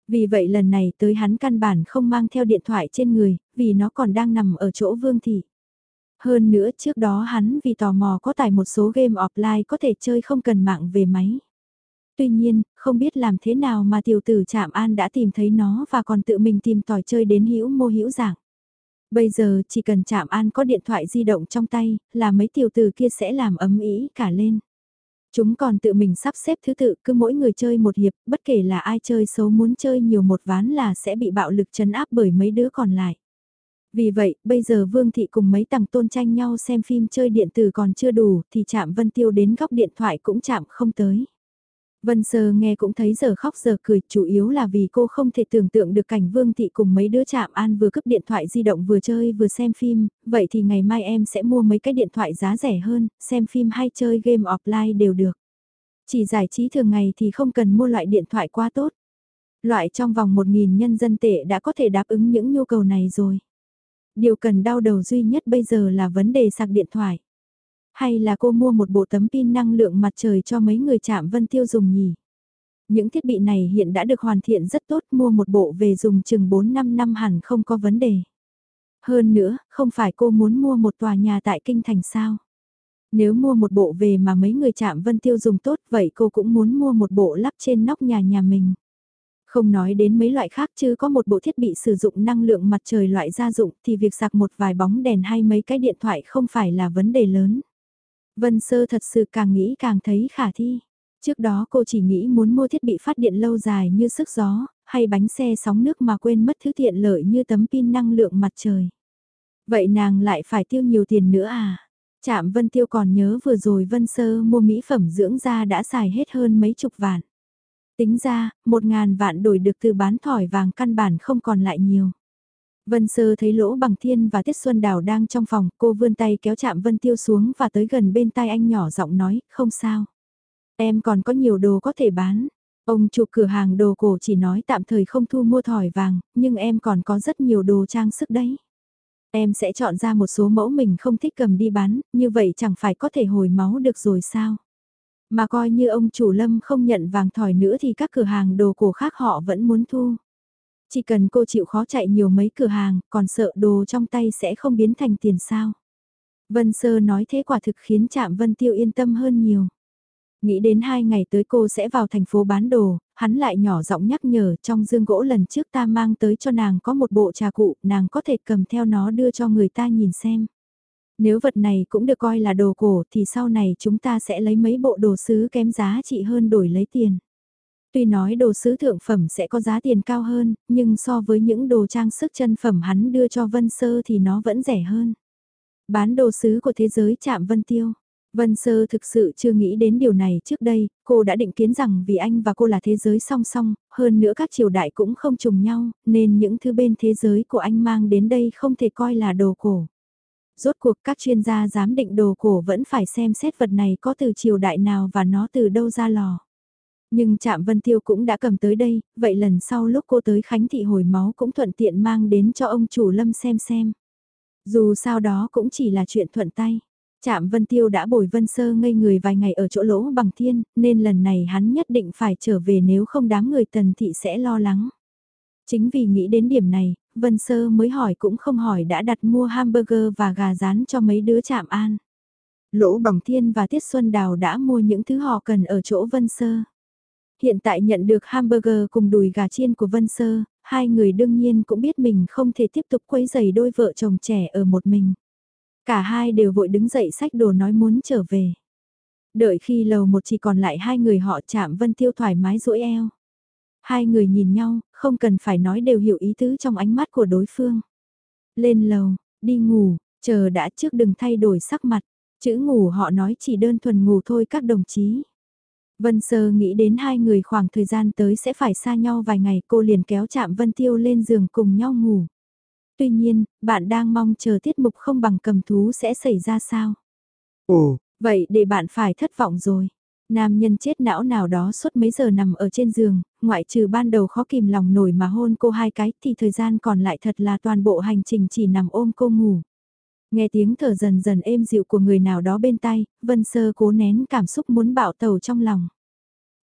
Vì vậy lần này tới hắn căn bản không mang theo điện thoại trên người, vì nó còn đang nằm ở chỗ vương thị. Hơn nữa trước đó hắn vì tò mò có tải một số game offline có thể chơi không cần mạng về máy. Tuy nhiên, không biết làm thế nào mà tiểu tử Trạm An đã tìm thấy nó và còn tự mình tìm tòi chơi đến hữu mô hữu dạng. Bây giờ chỉ cần Trạm An có điện thoại di động trong tay, là mấy tiểu tử kia sẽ làm ấm ý cả lên. Chúng còn tự mình sắp xếp thứ tự, cứ mỗi người chơi một hiệp, bất kể là ai chơi xấu muốn chơi nhiều một ván là sẽ bị bạo lực chấn áp bởi mấy đứa còn lại. Vì vậy, bây giờ Vương Thị cùng mấy tầng tôn tranh nhau xem phim chơi điện tử còn chưa đủ thì chạm Vân Tiêu đến góc điện thoại cũng chạm không tới. Vân Sơ nghe cũng thấy giờ khóc giờ cười, chủ yếu là vì cô không thể tưởng tượng được cảnh Vương Thị cùng mấy đứa chạm an vừa cướp điện thoại di động vừa chơi vừa xem phim, vậy thì ngày mai em sẽ mua mấy cái điện thoại giá rẻ hơn, xem phim hay chơi game offline đều được. Chỉ giải trí thường ngày thì không cần mua loại điện thoại quá tốt. Loại trong vòng 1.000 nhân dân tệ đã có thể đáp ứng những nhu cầu này rồi. Điều cần đau đầu duy nhất bây giờ là vấn đề sạc điện thoại. Hay là cô mua một bộ tấm pin năng lượng mặt trời cho mấy người chạm vân tiêu dùng nhỉ? Những thiết bị này hiện đã được hoàn thiện rất tốt, mua một bộ về dùng chừng 4-5 năm hẳn không có vấn đề. Hơn nữa, không phải cô muốn mua một tòa nhà tại Kinh Thành sao? Nếu mua một bộ về mà mấy người chạm vân tiêu dùng tốt vậy cô cũng muốn mua một bộ lắp trên nóc nhà nhà mình. Không nói đến mấy loại khác chứ có một bộ thiết bị sử dụng năng lượng mặt trời loại gia dụng thì việc sạc một vài bóng đèn hay mấy cái điện thoại không phải là vấn đề lớn. Vân Sơ thật sự càng nghĩ càng thấy khả thi. Trước đó cô chỉ nghĩ muốn mua thiết bị phát điện lâu dài như sức gió, hay bánh xe sóng nước mà quên mất thứ tiện lợi như tấm pin năng lượng mặt trời. Vậy nàng lại phải tiêu nhiều tiền nữa à? Chạm Vân Tiêu còn nhớ vừa rồi Vân Sơ mua mỹ phẩm dưỡng da đã xài hết hơn mấy chục vạn. Tính ra, một ngàn vạn đổi được từ bán thỏi vàng căn bản không còn lại nhiều. Vân Sơ thấy Lỗ Bằng Thiên và Tiết Xuân Đào đang trong phòng, cô vươn tay kéo chạm Vân Tiêu xuống và tới gần bên tai anh nhỏ giọng nói, không sao. Em còn có nhiều đồ có thể bán. Ông chủ cửa hàng đồ cổ chỉ nói tạm thời không thu mua thỏi vàng, nhưng em còn có rất nhiều đồ trang sức đấy. Em sẽ chọn ra một số mẫu mình không thích cầm đi bán, như vậy chẳng phải có thể hồi máu được rồi sao? Mà coi như ông chủ lâm không nhận vàng thỏi nữa thì các cửa hàng đồ cổ khác họ vẫn muốn thu. Chỉ cần cô chịu khó chạy nhiều mấy cửa hàng, còn sợ đồ trong tay sẽ không biến thành tiền sao. Vân Sơ nói thế quả thực khiến Trạm Vân Tiêu yên tâm hơn nhiều. Nghĩ đến hai ngày tới cô sẽ vào thành phố bán đồ, hắn lại nhỏ giọng nhắc nhở trong dương gỗ lần trước ta mang tới cho nàng có một bộ trà cụ, nàng có thể cầm theo nó đưa cho người ta nhìn xem. Nếu vật này cũng được coi là đồ cổ thì sau này chúng ta sẽ lấy mấy bộ đồ sứ kém giá trị hơn đổi lấy tiền. Tuy nói đồ sứ thượng phẩm sẽ có giá tiền cao hơn, nhưng so với những đồ trang sức chân phẩm hắn đưa cho Vân Sơ thì nó vẫn rẻ hơn. Bán đồ sứ của thế giới chạm Vân Tiêu. Vân Sơ thực sự chưa nghĩ đến điều này trước đây, cô đã định kiến rằng vì anh và cô là thế giới song song, hơn nữa các triều đại cũng không trùng nhau, nên những thứ bên thế giới của anh mang đến đây không thể coi là đồ cổ. Rốt cuộc các chuyên gia giám định đồ cổ vẫn phải xem xét vật này có từ triều đại nào và nó từ đâu ra lò. Nhưng Trạm Vân Tiêu cũng đã cầm tới đây, vậy lần sau lúc cô tới Khánh Thị hồi máu cũng thuận tiện mang đến cho ông chủ Lâm xem xem. Dù sao đó cũng chỉ là chuyện thuận tay. Trạm Vân Tiêu đã bồi Vân Sơ ngây người vài ngày ở chỗ lỗ bằng thiên, nên lần này hắn nhất định phải trở về nếu không đám người tần thị sẽ lo lắng. Chính vì nghĩ đến điểm này, Vân Sơ mới hỏi cũng không hỏi đã đặt mua hamburger và gà rán cho mấy đứa chạm an. Lỗ Bằng Thiên và Tiết Xuân Đào đã mua những thứ họ cần ở chỗ Vân Sơ. Hiện tại nhận được hamburger cùng đùi gà chiên của Vân Sơ, hai người đương nhiên cũng biết mình không thể tiếp tục quấy giày đôi vợ chồng trẻ ở một mình. Cả hai đều vội đứng dậy sách đồ nói muốn trở về. Đợi khi lầu một chỉ còn lại hai người họ chạm Vân Tiêu thoải mái duỗi eo. Hai người nhìn nhau, không cần phải nói đều hiểu ý tứ trong ánh mắt của đối phương. Lên lầu, đi ngủ, chờ đã trước đừng thay đổi sắc mặt. Chữ ngủ họ nói chỉ đơn thuần ngủ thôi các đồng chí. Vân Sơ nghĩ đến hai người khoảng thời gian tới sẽ phải xa nhau vài ngày cô liền kéo chạm Vân Tiêu lên giường cùng nhau ngủ. Tuy nhiên, bạn đang mong chờ tiết mục không bằng cầm thú sẽ xảy ra sao? Ồ, vậy để bạn phải thất vọng rồi. Nam nhân chết não nào đó suốt mấy giờ nằm ở trên giường, ngoại trừ ban đầu khó kìm lòng nổi mà hôn cô hai cái thì thời gian còn lại thật là toàn bộ hành trình chỉ nằm ôm cô ngủ. Nghe tiếng thở dần dần êm dịu của người nào đó bên tay, Vân Sơ cố nén cảm xúc muốn bạo tàu trong lòng.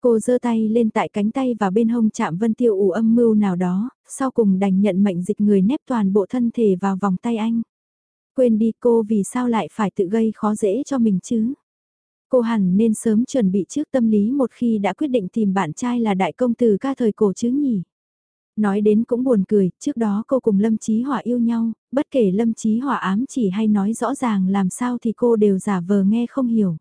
Cô giơ tay lên tại cánh tay và bên hông chạm Vân Tiêu ủ âm mưu nào đó, sau cùng đành nhận mệnh dịch người nép toàn bộ thân thể vào vòng tay anh. Quên đi cô vì sao lại phải tự gây khó dễ cho mình chứ? Cô hẳn nên sớm chuẩn bị trước tâm lý một khi đã quyết định tìm bạn trai là đại công tử ca thời cổ chứ nhỉ? Nói đến cũng buồn cười, trước đó cô cùng Lâm Chí Hỏa yêu nhau, bất kể Lâm Chí Hỏa ám chỉ hay nói rõ ràng làm sao thì cô đều giả vờ nghe không hiểu.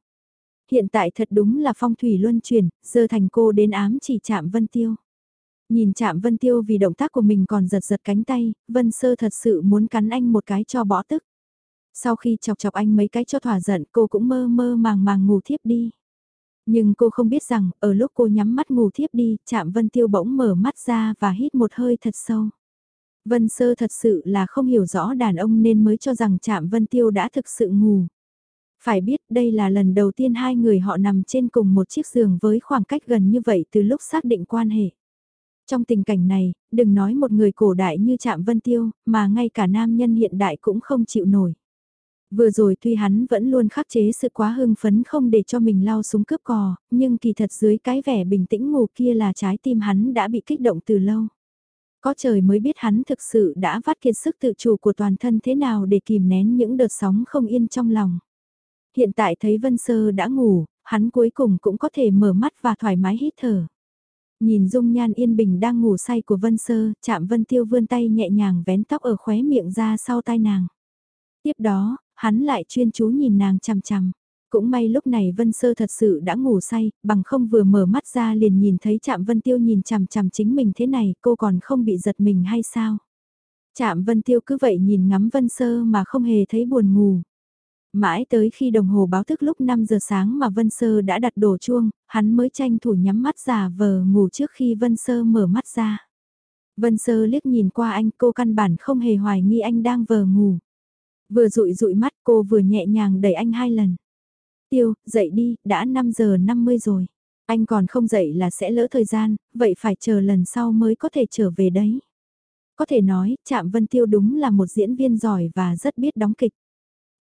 Hiện tại thật đúng là phong thủy luân chuyển, giờ thành cô đến ám chỉ chạm Vân Tiêu. Nhìn chạm Vân Tiêu vì động tác của mình còn giật giật cánh tay, Vân Sơ thật sự muốn cắn anh một cái cho bỏ tức. Sau khi chọc chọc anh mấy cái cho thỏa giận cô cũng mơ mơ màng màng ngủ thiếp đi. Nhưng cô không biết rằng, ở lúc cô nhắm mắt ngủ thiếp đi, chạm Vân Tiêu bỗng mở mắt ra và hít một hơi thật sâu. Vân Sơ thật sự là không hiểu rõ đàn ông nên mới cho rằng chạm Vân Tiêu đã thực sự ngủ. Phải biết đây là lần đầu tiên hai người họ nằm trên cùng một chiếc giường với khoảng cách gần như vậy từ lúc xác định quan hệ. Trong tình cảnh này, đừng nói một người cổ đại như Trạm Vân Tiêu, mà ngay cả nam nhân hiện đại cũng không chịu nổi. Vừa rồi tuy hắn vẫn luôn khắc chế sự quá hưng phấn không để cho mình lao súng cướp cò, nhưng kỳ thật dưới cái vẻ bình tĩnh ngủ kia là trái tim hắn đã bị kích động từ lâu. Có trời mới biết hắn thực sự đã vắt kiệt sức tự chủ của toàn thân thế nào để kìm nén những đợt sóng không yên trong lòng. Hiện tại thấy Vân Sơ đã ngủ, hắn cuối cùng cũng có thể mở mắt và thoải mái hít thở. Nhìn dung nhan yên bình đang ngủ say của Vân Sơ, chạm Vân Tiêu vươn tay nhẹ nhàng vén tóc ở khóe miệng ra sau tai nàng. Tiếp đó, hắn lại chuyên chú nhìn nàng chằm chằm. Cũng may lúc này Vân Sơ thật sự đã ngủ say, bằng không vừa mở mắt ra liền nhìn thấy chạm Vân Tiêu nhìn chằm chằm chính mình thế này, cô còn không bị giật mình hay sao? Chạm Vân Tiêu cứ vậy nhìn ngắm Vân Sơ mà không hề thấy buồn ngủ. Mãi tới khi đồng hồ báo thức lúc 5 giờ sáng mà Vân Sơ đã đặt đổ chuông, hắn mới tranh thủ nhắm mắt giả vờ ngủ trước khi Vân Sơ mở mắt ra. Vân Sơ liếc nhìn qua anh cô căn bản không hề hoài nghi anh đang vờ ngủ. Vừa rụi rụi mắt cô vừa nhẹ nhàng đẩy anh hai lần. Tiêu, dậy đi, đã 5 giờ 50 rồi. Anh còn không dậy là sẽ lỡ thời gian, vậy phải chờ lần sau mới có thể trở về đấy. Có thể nói, Trạm Vân Tiêu đúng là một diễn viên giỏi và rất biết đóng kịch.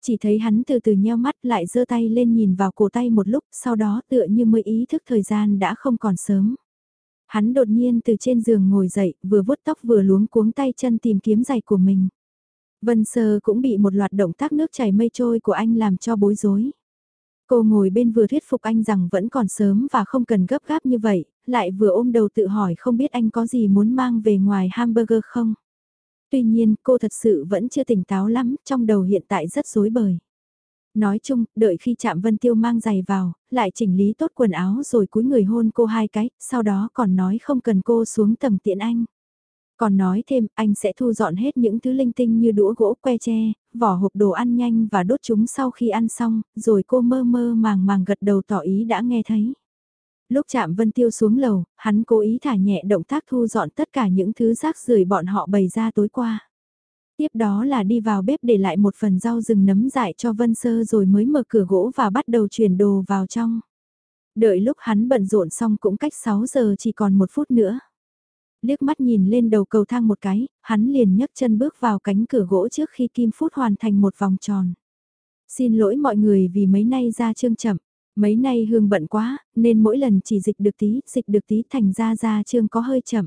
Chỉ thấy hắn từ từ nheo mắt lại giơ tay lên nhìn vào cổ tay một lúc, sau đó tựa như mới ý thức thời gian đã không còn sớm. Hắn đột nhiên từ trên giường ngồi dậy, vừa vuốt tóc vừa luống cuống tay chân tìm kiếm giày của mình. Vân Sơ cũng bị một loạt động tác nước chảy mây trôi của anh làm cho bối rối. Cô ngồi bên vừa thuyết phục anh rằng vẫn còn sớm và không cần gấp gáp như vậy, lại vừa ôm đầu tự hỏi không biết anh có gì muốn mang về ngoài hamburger không. Tuy nhiên, cô thật sự vẫn chưa tỉnh táo lắm, trong đầu hiện tại rất rối bời. Nói chung, đợi khi chạm Vân Tiêu mang giày vào, lại chỉnh lý tốt quần áo rồi cúi người hôn cô hai cái, sau đó còn nói không cần cô xuống tầng tiện anh. Còn nói thêm, anh sẽ thu dọn hết những thứ linh tinh như đũa gỗ que tre, vỏ hộp đồ ăn nhanh và đốt chúng sau khi ăn xong, rồi cô mơ mơ màng màng gật đầu tỏ ý đã nghe thấy. Lúc chạm Vân Tiêu xuống lầu, hắn cố ý thả nhẹ động tác thu dọn tất cả những thứ rác rưởi bọn họ bày ra tối qua. Tiếp đó là đi vào bếp để lại một phần rau rừng nấm dại cho Vân Sơ rồi mới mở cửa gỗ và bắt đầu chuyển đồ vào trong. Đợi lúc hắn bận rộn xong cũng cách 6 giờ chỉ còn một phút nữa. Liếc mắt nhìn lên đầu cầu thang một cái, hắn liền nhấc chân bước vào cánh cửa gỗ trước khi Kim Phút hoàn thành một vòng tròn. Xin lỗi mọi người vì mấy nay ra chương chậm. Mấy nay Hương bận quá, nên mỗi lần chỉ dịch được tí, dịch được tí thành ra ra chương có hơi chậm.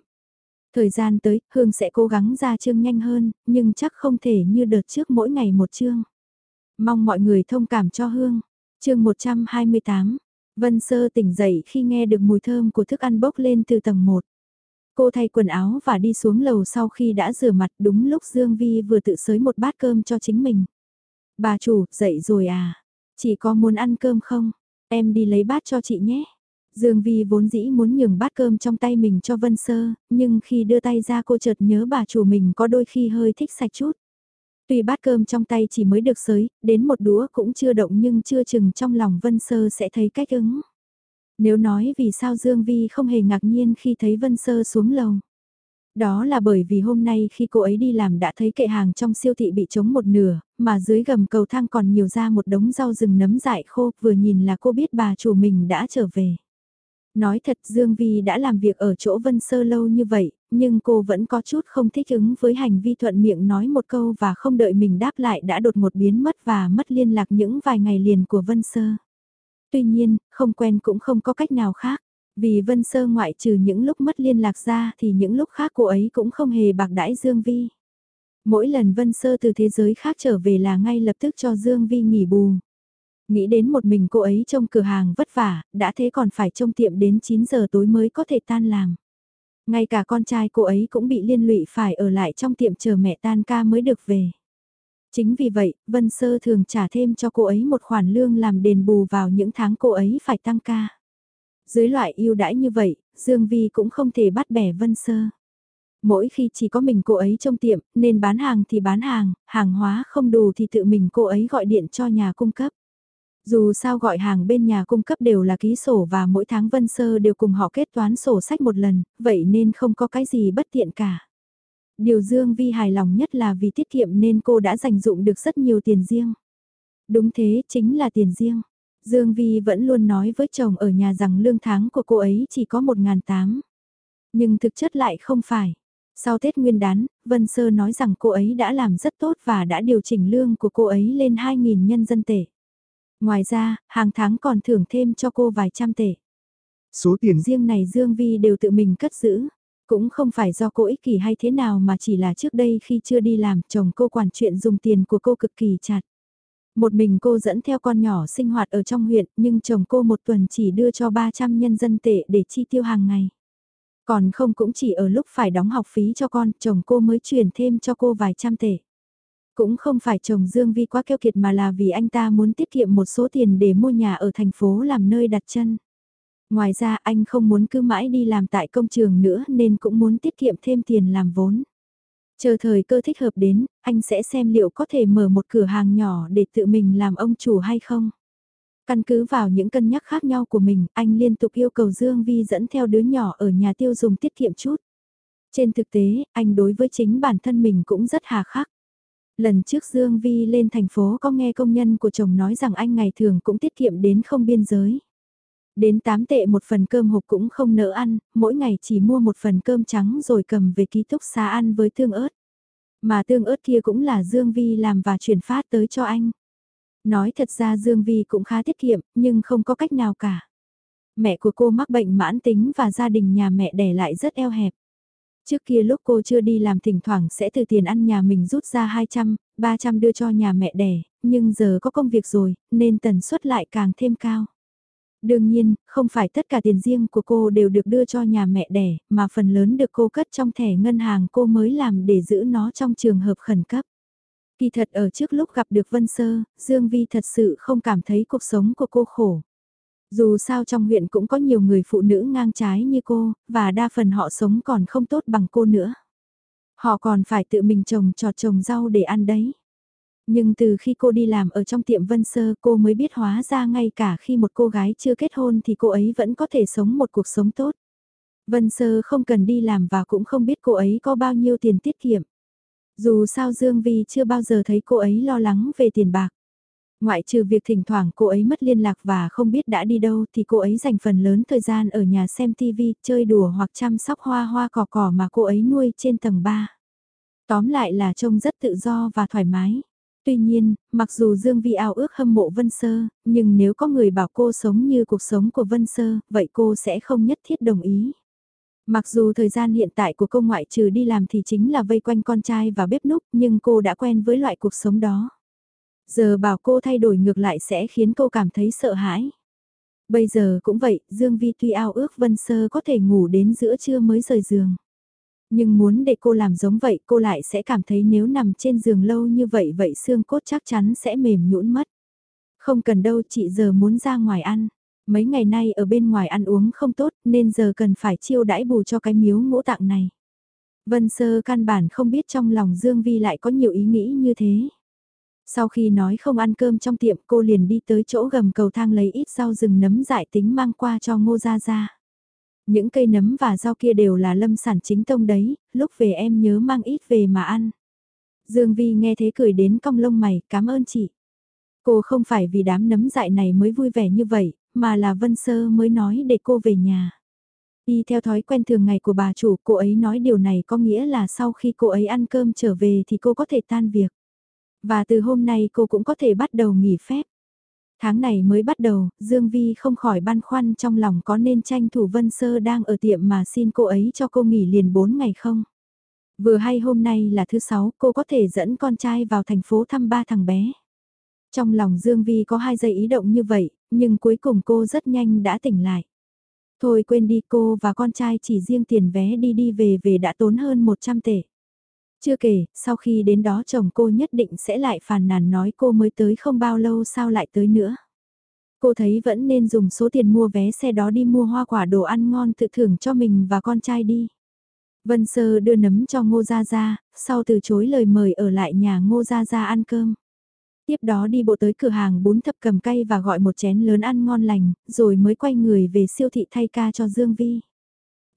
Thời gian tới, Hương sẽ cố gắng ra chương nhanh hơn, nhưng chắc không thể như đợt trước mỗi ngày một chương. Mong mọi người thông cảm cho Hương. chương 128, Vân Sơ tỉnh dậy khi nghe được mùi thơm của thức ăn bốc lên từ tầng 1. Cô thay quần áo và đi xuống lầu sau khi đã rửa mặt đúng lúc Dương Vi vừa tự sới một bát cơm cho chính mình. Bà chủ, dậy rồi à? chị có muốn ăn cơm không? Em đi lấy bát cho chị nhé. Dương Vi vốn dĩ muốn nhường bát cơm trong tay mình cho Vân Sơ, nhưng khi đưa tay ra cô chợt nhớ bà chủ mình có đôi khi hơi thích sạch chút. Tuy bát cơm trong tay chỉ mới được sới, đến một đũa cũng chưa động nhưng chưa chừng trong lòng Vân Sơ sẽ thấy cách ứng. Nếu nói vì sao Dương Vi không hề ngạc nhiên khi thấy Vân Sơ xuống lầu. Đó là bởi vì hôm nay khi cô ấy đi làm đã thấy kệ hàng trong siêu thị bị trống một nửa, mà dưới gầm cầu thang còn nhiều ra một đống rau rừng nấm dại khô, vừa nhìn là cô biết bà chủ mình đã trở về. Nói thật Dương Vi đã làm việc ở chỗ Vân Sơ lâu như vậy, nhưng cô vẫn có chút không thích ứng với hành vi thuận miệng nói một câu và không đợi mình đáp lại đã đột một biến mất và mất liên lạc những vài ngày liền của Vân Sơ. Tuy nhiên, không quen cũng không có cách nào khác. Vì Vân Sơ ngoại trừ những lúc mất liên lạc ra thì những lúc khác cô ấy cũng không hề bạc đãi Dương Vi. Mỗi lần Vân Sơ từ thế giới khác trở về là ngay lập tức cho Dương Vi nghỉ bù. Nghĩ đến một mình cô ấy trong cửa hàng vất vả, đã thế còn phải trông tiệm đến 9 giờ tối mới có thể tan làm. Ngay cả con trai cô ấy cũng bị liên lụy phải ở lại trong tiệm chờ mẹ tan ca mới được về. Chính vì vậy, Vân Sơ thường trả thêm cho cô ấy một khoản lương làm đền bù vào những tháng cô ấy phải tăng ca. Dưới loại ưu đãi như vậy, Dương Vi cũng không thể bắt bẻ Vân Sơ. Mỗi khi chỉ có mình cô ấy trong tiệm, nên bán hàng thì bán hàng, hàng hóa không đủ thì tự mình cô ấy gọi điện cho nhà cung cấp. Dù sao gọi hàng bên nhà cung cấp đều là ký sổ và mỗi tháng Vân Sơ đều cùng họ kết toán sổ sách một lần, vậy nên không có cái gì bất tiện cả. Điều Dương Vi hài lòng nhất là vì tiết kiệm nên cô đã dành dụng được rất nhiều tiền riêng. Đúng thế, chính là tiền riêng. Dương Vi vẫn luôn nói với chồng ở nhà rằng lương tháng của cô ấy chỉ có 1.800. Nhưng thực chất lại không phải. Sau Tết Nguyên đán, Vân Sơ nói rằng cô ấy đã làm rất tốt và đã điều chỉnh lương của cô ấy lên 2.000 nhân dân tệ. Ngoài ra, hàng tháng còn thưởng thêm cho cô vài trăm tệ. Số tiền riêng này Dương Vi đều tự mình cất giữ. Cũng không phải do cô ích kỷ hay thế nào mà chỉ là trước đây khi chưa đi làm chồng cô quản chuyện dùng tiền của cô cực kỳ chặt. Một mình cô dẫn theo con nhỏ sinh hoạt ở trong huyện nhưng chồng cô một tuần chỉ đưa cho 300 nhân dân tệ để chi tiêu hàng ngày. Còn không cũng chỉ ở lúc phải đóng học phí cho con, chồng cô mới chuyển thêm cho cô vài trăm tệ. Cũng không phải chồng Dương Vi quá keo kiệt mà là vì anh ta muốn tiết kiệm một số tiền để mua nhà ở thành phố làm nơi đặt chân. Ngoài ra anh không muốn cứ mãi đi làm tại công trường nữa nên cũng muốn tiết kiệm thêm tiền làm vốn. Chờ thời cơ thích hợp đến, anh sẽ xem liệu có thể mở một cửa hàng nhỏ để tự mình làm ông chủ hay không. Căn cứ vào những cân nhắc khác nhau của mình, anh liên tục yêu cầu Dương Vi dẫn theo đứa nhỏ ở nhà tiêu dùng tiết kiệm chút. Trên thực tế, anh đối với chính bản thân mình cũng rất hà khắc. Lần trước Dương Vi lên thành phố có nghe công nhân của chồng nói rằng anh ngày thường cũng tiết kiệm đến không biên giới. Đến 8 tệ một phần cơm hộp cũng không nỡ ăn, mỗi ngày chỉ mua một phần cơm trắng rồi cầm về ký túc xá ăn với tương ớt. Mà tương ớt kia cũng là Dương Vi làm và chuyển phát tới cho anh. Nói thật ra Dương Vi cũng khá tiết kiệm, nhưng không có cách nào cả. Mẹ của cô mắc bệnh mãn tính và gia đình nhà mẹ đẻ lại rất eo hẹp. Trước kia lúc cô chưa đi làm thỉnh thoảng sẽ từ tiền ăn nhà mình rút ra 200, 300 đưa cho nhà mẹ đẻ, nhưng giờ có công việc rồi, nên tần suất lại càng thêm cao. Đương nhiên, không phải tất cả tiền riêng của cô đều được đưa cho nhà mẹ đẻ, mà phần lớn được cô cất trong thẻ ngân hàng cô mới làm để giữ nó trong trường hợp khẩn cấp. Kỳ thật ở trước lúc gặp được Vân Sơ, Dương Vi thật sự không cảm thấy cuộc sống của cô khổ. Dù sao trong huyện cũng có nhiều người phụ nữ ngang trái như cô, và đa phần họ sống còn không tốt bằng cô nữa. Họ còn phải tự mình trồng trọt trồng rau để ăn đấy. Nhưng từ khi cô đi làm ở trong tiệm Vân Sơ cô mới biết hóa ra ngay cả khi một cô gái chưa kết hôn thì cô ấy vẫn có thể sống một cuộc sống tốt. Vân Sơ không cần đi làm và cũng không biết cô ấy có bao nhiêu tiền tiết kiệm. Dù sao Dương Vi chưa bao giờ thấy cô ấy lo lắng về tiền bạc. Ngoại trừ việc thỉnh thoảng cô ấy mất liên lạc và không biết đã đi đâu thì cô ấy dành phần lớn thời gian ở nhà xem TV, chơi đùa hoặc chăm sóc hoa hoa cỏ cỏ mà cô ấy nuôi trên tầng 3. Tóm lại là trông rất tự do và thoải mái. Tuy nhiên, mặc dù Dương Vi ao ước hâm mộ Vân Sơ, nhưng nếu có người bảo cô sống như cuộc sống của Vân Sơ, vậy cô sẽ không nhất thiết đồng ý. Mặc dù thời gian hiện tại của cô ngoại trừ đi làm thì chính là vây quanh con trai và bếp núc, nhưng cô đã quen với loại cuộc sống đó. Giờ bảo cô thay đổi ngược lại sẽ khiến cô cảm thấy sợ hãi. Bây giờ cũng vậy, Dương Vi tuy ao ước Vân Sơ có thể ngủ đến giữa trưa mới rời giường. Nhưng muốn để cô làm giống vậy, cô lại sẽ cảm thấy nếu nằm trên giường lâu như vậy vậy xương cốt chắc chắn sẽ mềm nhũn mất. Không cần đâu, chị giờ muốn ra ngoài ăn. Mấy ngày nay ở bên ngoài ăn uống không tốt, nên giờ cần phải chiêu đãi bù cho cái miếu ngũ tạng này. Vân Sơ căn bản không biết trong lòng Dương Vi lại có nhiều ý nghĩ như thế. Sau khi nói không ăn cơm trong tiệm, cô liền đi tới chỗ gầm cầu thang lấy ít rau rừng nấm dại tính mang qua cho ngô gia gia. Những cây nấm và rau kia đều là lâm sản chính tông đấy, lúc về em nhớ mang ít về mà ăn. Dương Vi nghe thế cười đến cong lông mày, cảm ơn chị. Cô không phải vì đám nấm dại này mới vui vẻ như vậy, mà là Vân Sơ mới nói để cô về nhà. Y theo thói quen thường ngày của bà chủ, cô ấy nói điều này có nghĩa là sau khi cô ấy ăn cơm trở về thì cô có thể tan việc. Và từ hôm nay cô cũng có thể bắt đầu nghỉ phép. Tháng này mới bắt đầu, Dương Vi không khỏi băn khoăn trong lòng có nên tranh thủ Vân Sơ đang ở tiệm mà xin cô ấy cho cô nghỉ liền 4 ngày không? Vừa hay hôm nay là thứ sáu, cô có thể dẫn con trai vào thành phố thăm ba thằng bé. Trong lòng Dương Vi có hai giây ý động như vậy, nhưng cuối cùng cô rất nhanh đã tỉnh lại. Thôi quên đi cô và con trai chỉ riêng tiền vé đi đi về về đã tốn hơn 100 tệ. Chưa kể, sau khi đến đó chồng cô nhất định sẽ lại phàn nàn nói cô mới tới không bao lâu sao lại tới nữa. Cô thấy vẫn nên dùng số tiền mua vé xe đó đi mua hoa quả đồ ăn ngon tự thưởng cho mình và con trai đi. Vân Sơ đưa nấm cho Ngô Gia Gia, sau từ chối lời mời ở lại nhà Ngô Gia Gia ăn cơm. Tiếp đó đi bộ tới cửa hàng bún thập cầm cay và gọi một chén lớn ăn ngon lành, rồi mới quay người về siêu thị thay ca cho Dương Vi.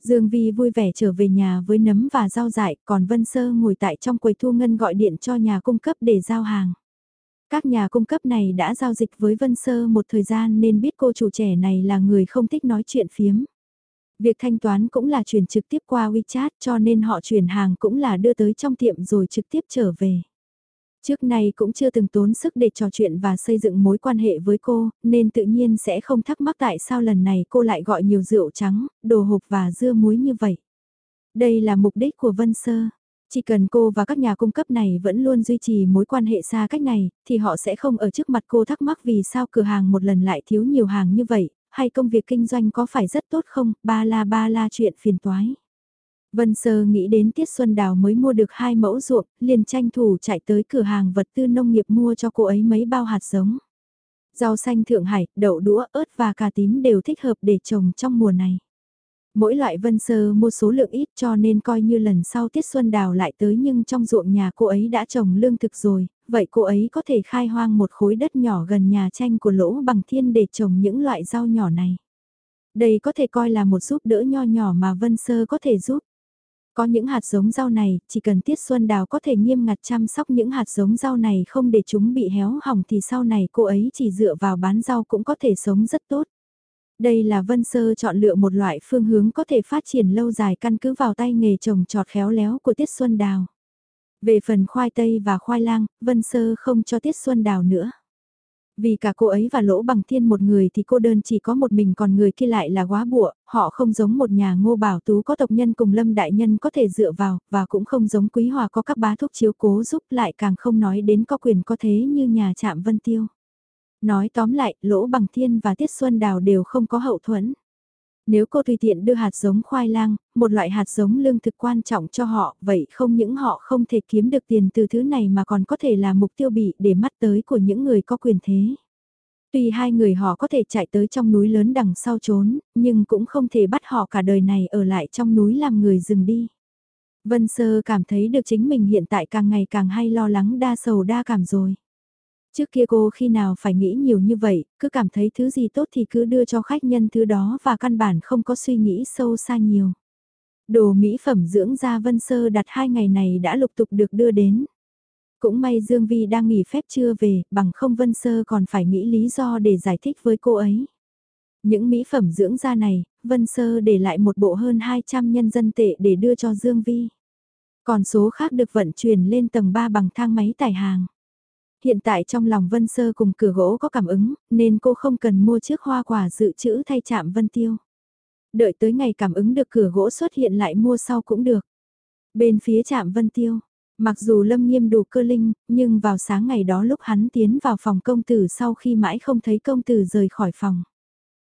Dương Vi vui vẻ trở về nhà với nấm và rau dại, còn Vân Sơ ngồi tại trong quầy thu ngân gọi điện cho nhà cung cấp để giao hàng. Các nhà cung cấp này đã giao dịch với Vân Sơ một thời gian nên biết cô chủ trẻ này là người không thích nói chuyện phiếm. Việc thanh toán cũng là chuyển trực tiếp qua WeChat cho nên họ chuyển hàng cũng là đưa tới trong tiệm rồi trực tiếp trở về. Trước nay cũng chưa từng tốn sức để trò chuyện và xây dựng mối quan hệ với cô, nên tự nhiên sẽ không thắc mắc tại sao lần này cô lại gọi nhiều rượu trắng, đồ hộp và dưa muối như vậy. Đây là mục đích của Vân Sơ. Chỉ cần cô và các nhà cung cấp này vẫn luôn duy trì mối quan hệ xa cách này, thì họ sẽ không ở trước mặt cô thắc mắc vì sao cửa hàng một lần lại thiếu nhiều hàng như vậy, hay công việc kinh doanh có phải rất tốt không, ba la ba la chuyện phiền toái. Vân Sơ nghĩ đến Tiết Xuân Đào mới mua được hai mẫu ruộng, liền tranh thủ chạy tới cửa hàng vật tư nông nghiệp mua cho cô ấy mấy bao hạt giống. Rau xanh Thượng Hải, đậu đũa, ớt và cà tím đều thích hợp để trồng trong mùa này. Mỗi loại Vân Sơ mua số lượng ít cho nên coi như lần sau Tiết Xuân Đào lại tới nhưng trong ruộng nhà cô ấy đã trồng lương thực rồi, vậy cô ấy có thể khai hoang một khối đất nhỏ gần nhà tranh của lỗ bằng thiên để trồng những loại rau nhỏ này. Đây có thể coi là một giúp đỡ nho nhỏ mà Vân Sơ có thể giúp. Có những hạt giống rau này, chỉ cần Tiết Xuân Đào có thể nghiêm ngặt chăm sóc những hạt giống rau này không để chúng bị héo hỏng thì sau này cô ấy chỉ dựa vào bán rau cũng có thể sống rất tốt. Đây là Vân Sơ chọn lựa một loại phương hướng có thể phát triển lâu dài căn cứ vào tay nghề trồng trọt khéo léo của Tiết Xuân Đào. Về phần khoai tây và khoai lang, Vân Sơ không cho Tiết Xuân Đào nữa. Vì cả cô ấy và Lỗ Bằng Thiên một người thì cô đơn chỉ có một mình còn người kia lại là quá bụa, họ không giống một nhà ngô bảo tú có tộc nhân cùng lâm đại nhân có thể dựa vào, và cũng không giống quý hòa có các bá thuốc chiếu cố giúp lại càng không nói đến có quyền có thế như nhà trạm Vân Tiêu. Nói tóm lại, Lỗ Bằng Thiên và Tiết Xuân Đào đều không có hậu thuẫn. Nếu cô tùy tiện đưa hạt giống khoai lang, một loại hạt giống lương thực quan trọng cho họ, vậy không những họ không thể kiếm được tiền từ thứ này mà còn có thể là mục tiêu bị để mắt tới của những người có quyền thế. Tuy hai người họ có thể chạy tới trong núi lớn đằng sau trốn, nhưng cũng không thể bắt họ cả đời này ở lại trong núi làm người dừng đi. Vân Sơ cảm thấy được chính mình hiện tại càng ngày càng hay lo lắng đa sầu đa cảm rồi. Trước kia cô khi nào phải nghĩ nhiều như vậy, cứ cảm thấy thứ gì tốt thì cứ đưa cho khách nhân thứ đó và căn bản không có suy nghĩ sâu xa nhiều. Đồ mỹ phẩm dưỡng da Vân Sơ đặt hai ngày này đã lục tục được đưa đến. Cũng may Dương Vi đang nghỉ phép chưa về, bằng không Vân Sơ còn phải nghĩ lý do để giải thích với cô ấy. Những mỹ phẩm dưỡng da này, Vân Sơ để lại một bộ hơn 200 nhân dân tệ để đưa cho Dương Vi. Còn số khác được vận chuyển lên tầng 3 bằng thang máy tải hàng. Hiện tại trong lòng Vân Sơ cùng cửa gỗ có cảm ứng, nên cô không cần mua chiếc hoa quả dự trữ thay chạm Vân Tiêu. Đợi tới ngày cảm ứng được cửa gỗ xuất hiện lại mua sau cũng được. Bên phía chạm Vân Tiêu, mặc dù Lâm Nghiêm đủ cơ linh, nhưng vào sáng ngày đó lúc hắn tiến vào phòng công tử sau khi mãi không thấy công tử rời khỏi phòng.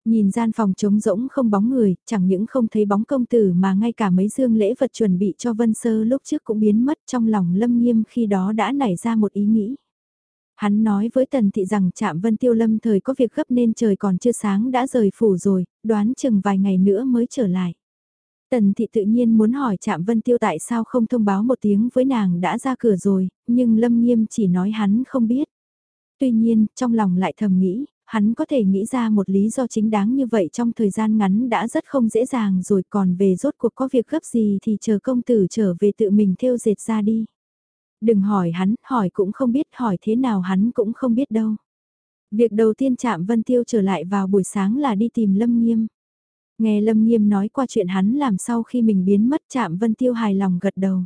Nhìn gian phòng trống rỗng không bóng người, chẳng những không thấy bóng công tử mà ngay cả mấy dương lễ vật chuẩn bị cho Vân Sơ lúc trước cũng biến mất trong lòng Lâm Nghiêm khi đó đã nảy ra một ý nghĩ. Hắn nói với Tần Thị rằng chạm Vân Tiêu Lâm thời có việc gấp nên trời còn chưa sáng đã rời phủ rồi, đoán chừng vài ngày nữa mới trở lại. Tần Thị tự nhiên muốn hỏi chạm Vân Tiêu tại sao không thông báo một tiếng với nàng đã ra cửa rồi, nhưng Lâm Nghiêm chỉ nói hắn không biết. Tuy nhiên, trong lòng lại thầm nghĩ, hắn có thể nghĩ ra một lý do chính đáng như vậy trong thời gian ngắn đã rất không dễ dàng rồi còn về rốt cuộc có việc gấp gì thì chờ công tử trở về tự mình theo dệt ra đi. Đừng hỏi hắn, hỏi cũng không biết, hỏi thế nào hắn cũng không biết đâu. Việc đầu tiên chạm Vân Tiêu trở lại vào buổi sáng là đi tìm Lâm Nghiêm. Nghe Lâm Nghiêm nói qua chuyện hắn làm sau khi mình biến mất chạm Vân Tiêu hài lòng gật đầu.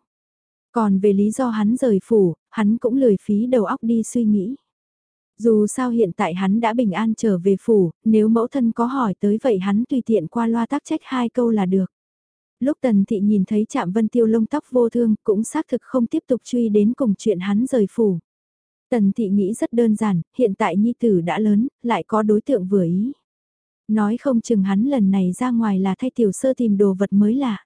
Còn về lý do hắn rời phủ, hắn cũng lười phí đầu óc đi suy nghĩ. Dù sao hiện tại hắn đã bình an trở về phủ, nếu mẫu thân có hỏi tới vậy hắn tùy tiện qua loa tác trách hai câu là được. Lúc Tần Thị nhìn thấy chạm vân tiêu lông tóc vô thương cũng xác thực không tiếp tục truy đến cùng chuyện hắn rời phủ. Tần Thị nghĩ rất đơn giản, hiện tại Nhi Tử đã lớn, lại có đối tượng vừa ý. Nói không chừng hắn lần này ra ngoài là thay tiểu sơ tìm đồ vật mới lạ.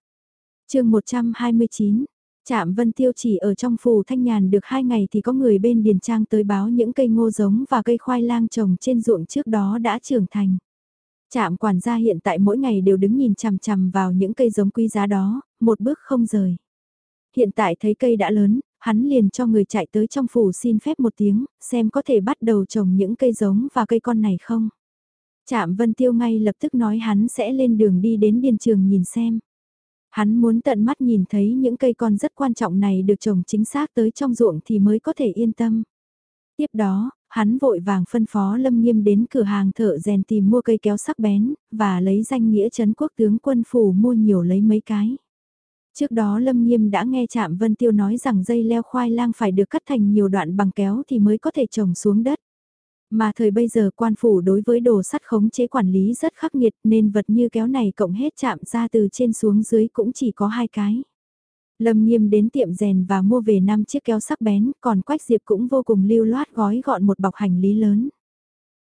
chương 129, Trạm Vân Tiêu chỉ ở trong phủ thanh nhàn được hai ngày thì có người bên Điền Trang tới báo những cây ngô giống và cây khoai lang trồng trên ruộng trước đó đã trưởng thành. Trạm quản gia hiện tại mỗi ngày đều đứng nhìn chằm chằm vào những cây giống quý giá đó, một bước không rời. Hiện tại thấy cây đã lớn, hắn liền cho người chạy tới trong phủ xin phép một tiếng, xem có thể bắt đầu trồng những cây giống và cây con này không. Trạm Vân Tiêu ngay lập tức nói hắn sẽ lên đường đi đến điền trường nhìn xem. Hắn muốn tận mắt nhìn thấy những cây con rất quan trọng này được trồng chính xác tới trong ruộng thì mới có thể yên tâm. Tiếp đó, hắn vội vàng phân phó Lâm Nghiêm đến cửa hàng thợ rèn tìm mua cây kéo sắc bén, và lấy danh nghĩa Trấn quốc tướng quân phủ mua nhiều lấy mấy cái. Trước đó Lâm Nghiêm đã nghe Trạm Vân Tiêu nói rằng dây leo khoai lang phải được cắt thành nhiều đoạn bằng kéo thì mới có thể trồng xuống đất. Mà thời bây giờ quan phủ đối với đồ sắt khống chế quản lý rất khắc nghiệt nên vật như kéo này cộng hết chạm ra từ trên xuống dưới cũng chỉ có hai cái. Lâm nghiêm đến tiệm rèn và mua về 5 chiếc kéo sắc bén, còn Quách Diệp cũng vô cùng lưu loát gói gọn một bọc hành lý lớn.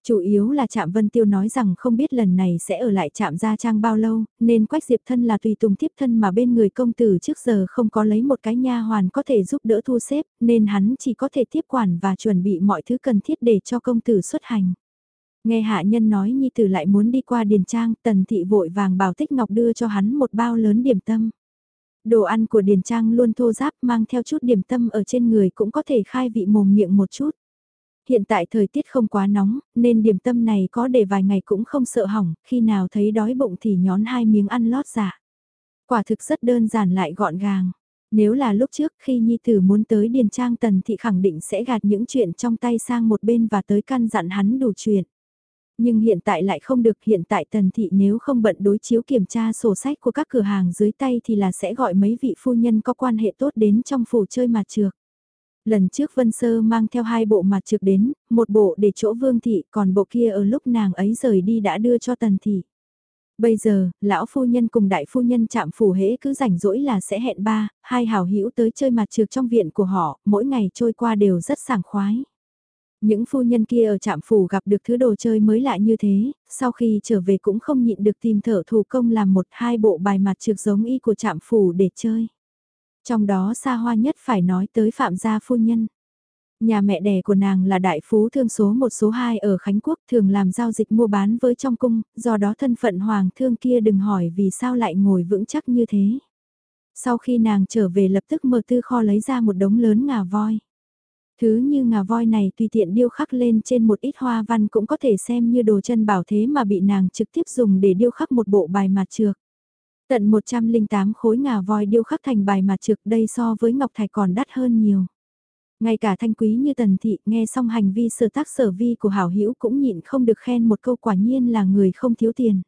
Chủ yếu là Trạm Vân Tiêu nói rằng không biết lần này sẽ ở lại Trạm Gia Trang bao lâu, nên Quách Diệp thân là tùy tùng tiếp thân mà bên người công tử trước giờ không có lấy một cái nha hoàn có thể giúp đỡ thu xếp, nên hắn chỉ có thể tiếp quản và chuẩn bị mọi thứ cần thiết để cho công tử xuất hành. Nghe hạ nhân nói Nhi Tử lại muốn đi qua Điền Trang, Tần Thị vội vàng bảo Tích Ngọc đưa cho hắn một bao lớn điểm tâm. Đồ ăn của Điền Trang luôn thô giáp mang theo chút điểm tâm ở trên người cũng có thể khai vị mồm miệng một chút. Hiện tại thời tiết không quá nóng, nên điểm tâm này có để vài ngày cũng không sợ hỏng, khi nào thấy đói bụng thì nhón hai miếng ăn lót dạ. Quả thực rất đơn giản lại gọn gàng. Nếu là lúc trước khi Nhi Tử muốn tới Điền Trang Tần Thị khẳng định sẽ gạt những chuyện trong tay sang một bên và tới căn dặn hắn đủ chuyện. Nhưng hiện tại lại không được hiện tại Tần Thị nếu không bận đối chiếu kiểm tra sổ sách của các cửa hàng dưới tay thì là sẽ gọi mấy vị phu nhân có quan hệ tốt đến trong phủ chơi mặt trược. Lần trước Vân Sơ mang theo hai bộ mặt trực đến, một bộ để chỗ Vương Thị, còn bộ kia ở lúc nàng ấy rời đi đã đưa cho Tần Thị. Bây giờ, lão phu nhân cùng đại phu nhân chạm phủ hễ cứ rảnh rỗi là sẽ hẹn ba, hai hào hữu tới chơi mặt trược trong viện của họ, mỗi ngày trôi qua đều rất sảng khoái. Những phu nhân kia ở trạm phủ gặp được thứ đồ chơi mới lạ như thế, sau khi trở về cũng không nhịn được tìm thợ thủ công làm một hai bộ bài mặt trược giống y của trạm phủ để chơi. Trong đó xa hoa nhất phải nói tới Phạm gia phu nhân. Nhà mẹ đẻ của nàng là đại phú thương số một số 2 ở Khánh Quốc thường làm giao dịch mua bán với trong cung, do đó thân phận hoàng thương kia đừng hỏi vì sao lại ngồi vững chắc như thế. Sau khi nàng trở về lập tức mở tư kho lấy ra một đống lớn ngà voi. Thứ như ngà voi này tùy tiện điêu khắc lên trên một ít hoa văn cũng có thể xem như đồ chân bảo thế mà bị nàng trực tiếp dùng để điêu khắc một bộ bài mặt trược. Tận 108 khối ngà voi điêu khắc thành bài mặt trược đây so với ngọc thạch còn đắt hơn nhiều. Ngay cả thanh quý như tần thị nghe xong hành vi sở tác sở vi của hảo hữu cũng nhịn không được khen một câu quả nhiên là người không thiếu tiền.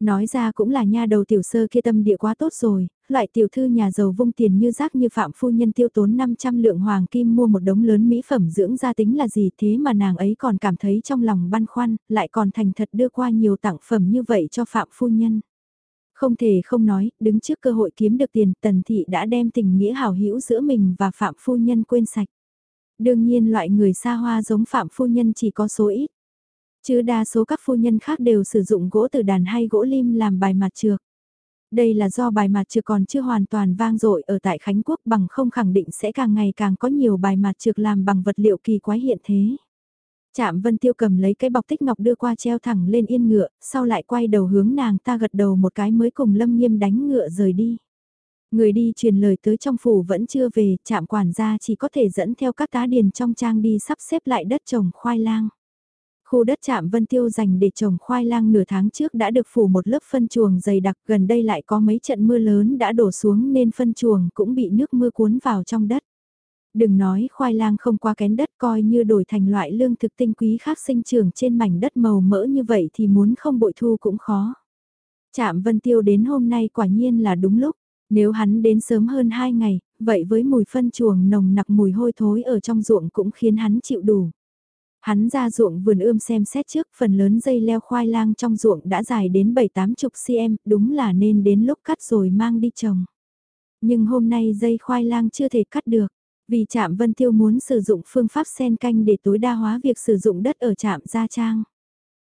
Nói ra cũng là nha đầu tiểu sơ kia tâm địa quá tốt rồi, loại tiểu thư nhà giàu vung tiền như rác như phạm phu nhân tiêu tốn 500 lượng hoàng kim mua một đống lớn mỹ phẩm dưỡng gia tính là gì thế mà nàng ấy còn cảm thấy trong lòng băn khoăn, lại còn thành thật đưa qua nhiều tặng phẩm như vậy cho phạm phu nhân. Không thể không nói, đứng trước cơ hội kiếm được tiền, Tần Thị đã đem tình nghĩa hảo hữu giữa mình và Phạm Phu Nhân quên sạch. Đương nhiên loại người xa hoa giống Phạm Phu Nhân chỉ có số ít. Chứ đa số các phu nhân khác đều sử dụng gỗ từ đàn hay gỗ lim làm bài mặt trược. Đây là do bài mặt trược còn chưa hoàn toàn vang dội ở tại Khánh Quốc bằng không khẳng định sẽ càng ngày càng có nhiều bài mặt trược làm bằng vật liệu kỳ quái hiện thế. Chạm Vân Tiêu cầm lấy cái bọc tích ngọc đưa qua treo thẳng lên yên ngựa, sau lại quay đầu hướng nàng ta gật đầu một cái mới cùng Lâm Nghiêm đánh ngựa rời đi. Người đi truyền lời tới trong phủ vẫn chưa về, chạm quản gia chỉ có thể dẫn theo các tá điền trong trang đi sắp xếp lại đất trồng khoai lang. Khu đất chạm Vân Tiêu dành để trồng khoai lang nửa tháng trước đã được phủ một lớp phân chuồng dày đặc gần đây lại có mấy trận mưa lớn đã đổ xuống nên phân chuồng cũng bị nước mưa cuốn vào trong đất. Đừng nói khoai lang không qua kén đất coi như đổi thành loại lương thực tinh quý khác sinh trưởng trên mảnh đất màu mỡ như vậy thì muốn không bội thu cũng khó. Chạm Vân Tiêu đến hôm nay quả nhiên là đúng lúc, nếu hắn đến sớm hơn 2 ngày, vậy với mùi phân chuồng nồng nặc mùi hôi thối ở trong ruộng cũng khiến hắn chịu đủ. Hắn ra ruộng vườn ươm xem xét trước, phần lớn dây leo khoai lang trong ruộng đã dài đến 7-8 chục cm, đúng là nên đến lúc cắt rồi mang đi trồng. Nhưng hôm nay dây khoai lang chưa thể cắt được. Vì trạm Vân Tiêu muốn sử dụng phương pháp sen canh để tối đa hóa việc sử dụng đất ở trạm Gia Trang.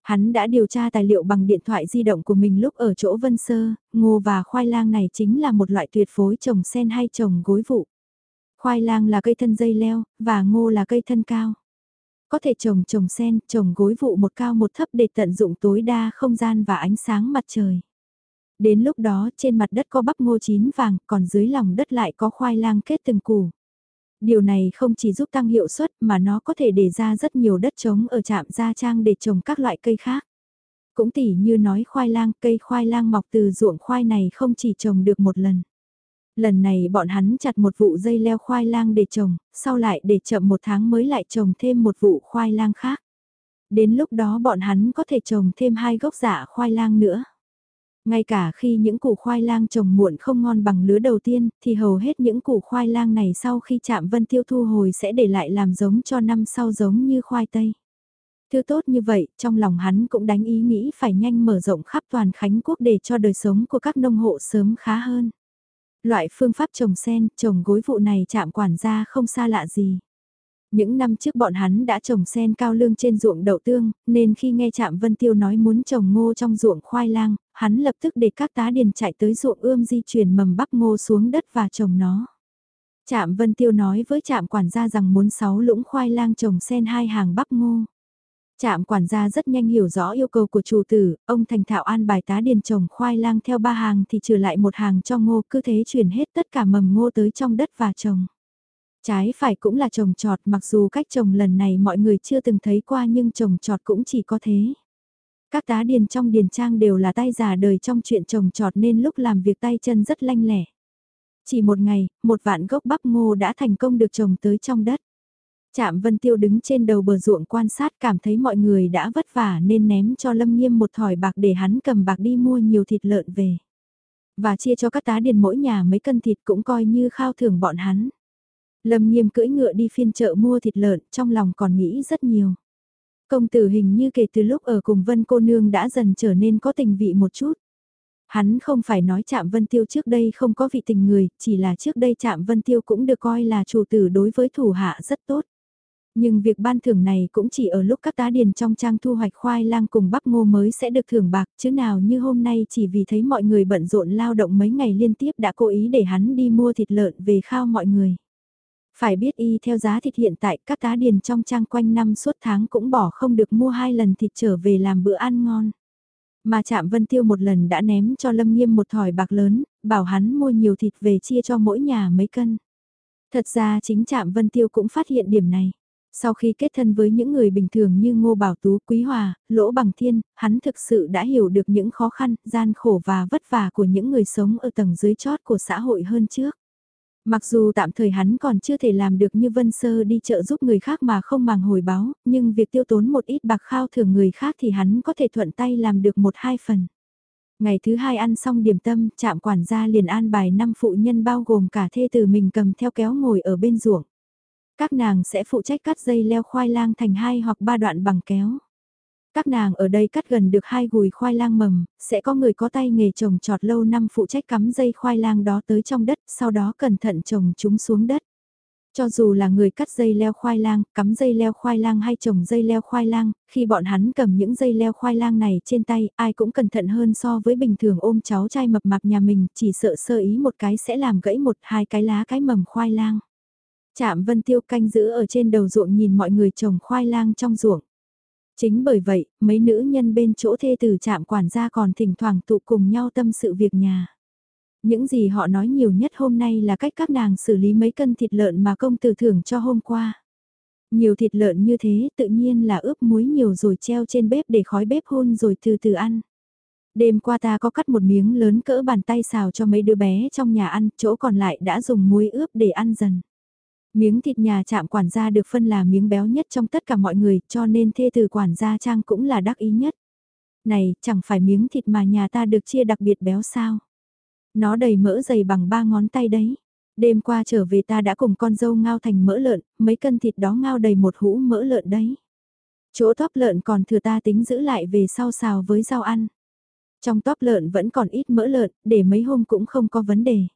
Hắn đã điều tra tài liệu bằng điện thoại di động của mình lúc ở chỗ Vân Sơ, ngô và khoai lang này chính là một loại tuyệt phối trồng sen hay trồng gối vụ. Khoai lang là cây thân dây leo, và ngô là cây thân cao. Có thể trồng trồng sen, trồng gối vụ một cao một thấp để tận dụng tối đa không gian và ánh sáng mặt trời. Đến lúc đó trên mặt đất có bắp ngô chín vàng, còn dưới lòng đất lại có khoai lang kết từng củ. Điều này không chỉ giúp tăng hiệu suất mà nó có thể để ra rất nhiều đất trống ở trạm gia trang để trồng các loại cây khác. Cũng tỉ như nói khoai lang, cây khoai lang mọc từ ruộng khoai này không chỉ trồng được một lần. Lần này bọn hắn chặt một vụ dây leo khoai lang để trồng, sau lại để chậm một tháng mới lại trồng thêm một vụ khoai lang khác. Đến lúc đó bọn hắn có thể trồng thêm hai gốc giả khoai lang nữa. Ngay cả khi những củ khoai lang trồng muộn không ngon bằng lứa đầu tiên, thì hầu hết những củ khoai lang này sau khi chạm vân tiêu thu hồi sẽ để lại làm giống cho năm sau giống như khoai tây. Thứ tốt như vậy, trong lòng hắn cũng đánh ý nghĩ phải nhanh mở rộng khắp toàn Khánh Quốc để cho đời sống của các nông hộ sớm khá hơn. Loại phương pháp trồng sen, trồng gối vụ này chạm quản gia không xa lạ gì. Những năm trước bọn hắn đã trồng sen cao lương trên ruộng đậu tương, nên khi nghe Trạm Vân Tiêu nói muốn trồng ngô trong ruộng khoai lang, hắn lập tức để các tá điền chạy tới ruộng ươm di chuyển mầm bắp ngô xuống đất và trồng nó. Trạm Vân Tiêu nói với Trạm quản gia rằng muốn 6 lũng khoai lang trồng sen hai hàng bắp ngô. Trạm quản gia rất nhanh hiểu rõ yêu cầu của chủ tử, ông thành thạo an bài tá điền trồng khoai lang theo ba hàng thì trừ lại một hàng cho ngô cứ thế chuyển hết tất cả mầm ngô tới trong đất và trồng. Trái phải cũng là trồng trọt mặc dù cách trồng lần này mọi người chưa từng thấy qua nhưng trồng trọt cũng chỉ có thế. Các tá điền trong điền trang đều là tay già đời trong chuyện trồng trọt nên lúc làm việc tay chân rất lanh lẻ. Chỉ một ngày, một vạn gốc bắp ngô đã thành công được trồng tới trong đất. Trạm Vân Tiêu đứng trên đầu bờ ruộng quan sát cảm thấy mọi người đã vất vả nên ném cho Lâm Nghiêm một thỏi bạc để hắn cầm bạc đi mua nhiều thịt lợn về. Và chia cho các tá điền mỗi nhà mấy cân thịt cũng coi như khao thưởng bọn hắn. Lâm Nghiêm cưỡi ngựa đi phiên chợ mua thịt lợn, trong lòng còn nghĩ rất nhiều. Công tử hình như kể từ lúc ở cùng Vân cô nương đã dần trở nên có tình vị một chút. Hắn không phải nói trạm Vân Tiêu trước đây không có vị tình người, chỉ là trước đây trạm Vân Tiêu cũng được coi là chủ tử đối với thủ hạ rất tốt. Nhưng việc ban thưởng này cũng chỉ ở lúc các tá điền trong trang thu hoạch khoai lang cùng bắp ngô mới sẽ được thưởng bạc, chứ nào như hôm nay chỉ vì thấy mọi người bận rộn lao động mấy ngày liên tiếp đã cố ý để hắn đi mua thịt lợn về khao mọi người. Phải biết y theo giá thịt hiện tại các tá điền trong trang quanh năm suốt tháng cũng bỏ không được mua hai lần thịt trở về làm bữa ăn ngon. Mà chạm Vân Tiêu một lần đã ném cho Lâm Nghiêm một thỏi bạc lớn, bảo hắn mua nhiều thịt về chia cho mỗi nhà mấy cân. Thật ra chính chạm Vân Tiêu cũng phát hiện điểm này. Sau khi kết thân với những người bình thường như Ngô Bảo Tú, Quý Hòa, Lỗ Bằng Thiên, hắn thực sự đã hiểu được những khó khăn, gian khổ và vất vả của những người sống ở tầng dưới chót của xã hội hơn trước. Mặc dù tạm thời hắn còn chưa thể làm được như Vân Sơ đi chợ giúp người khác mà không màng hồi báo, nhưng việc tiêu tốn một ít bạc khao thưởng người khác thì hắn có thể thuận tay làm được một hai phần. Ngày thứ hai ăn xong điểm tâm, trạm quản gia liền an bài năm phụ nhân bao gồm cả thê từ mình cầm theo kéo ngồi ở bên ruộng. Các nàng sẽ phụ trách cắt dây leo khoai lang thành hai hoặc ba đoạn bằng kéo. Các nàng ở đây cắt gần được hai gùi khoai lang mầm, sẽ có người có tay nghề trồng trọt lâu năm phụ trách cắm dây khoai lang đó tới trong đất, sau đó cẩn thận trồng chúng xuống đất. Cho dù là người cắt dây leo khoai lang, cắm dây leo khoai lang hay trồng dây leo khoai lang, khi bọn hắn cầm những dây leo khoai lang này trên tay, ai cũng cẩn thận hơn so với bình thường ôm cháu trai mập mạp nhà mình, chỉ sợ sơ ý một cái sẽ làm gãy một hai cái lá cái mầm khoai lang. Trạm Vân Tiêu canh giữ ở trên đầu ruộng nhìn mọi người trồng khoai lang trong ruộng. Chính bởi vậy, mấy nữ nhân bên chỗ thê từ trạm quản gia còn thỉnh thoảng tụ cùng nhau tâm sự việc nhà. Những gì họ nói nhiều nhất hôm nay là cách các nàng xử lý mấy cân thịt lợn mà công tử thưởng cho hôm qua. Nhiều thịt lợn như thế tự nhiên là ướp muối nhiều rồi treo trên bếp để khói bếp hôn rồi từ từ ăn. Đêm qua ta có cắt một miếng lớn cỡ bàn tay xào cho mấy đứa bé trong nhà ăn, chỗ còn lại đã dùng muối ướp để ăn dần. Miếng thịt nhà chạm quản gia được phân là miếng béo nhất trong tất cả mọi người cho nên thê từ quản gia trang cũng là đắc ý nhất. Này, chẳng phải miếng thịt mà nhà ta được chia đặc biệt béo sao? Nó đầy mỡ dày bằng ba ngón tay đấy. Đêm qua trở về ta đã cùng con dâu ngao thành mỡ lợn, mấy cân thịt đó ngao đầy một hũ mỡ lợn đấy. Chỗ tóp lợn còn thừa ta tính giữ lại về sau xào với rau ăn. Trong tóp lợn vẫn còn ít mỡ lợn, để mấy hôm cũng không có vấn đề.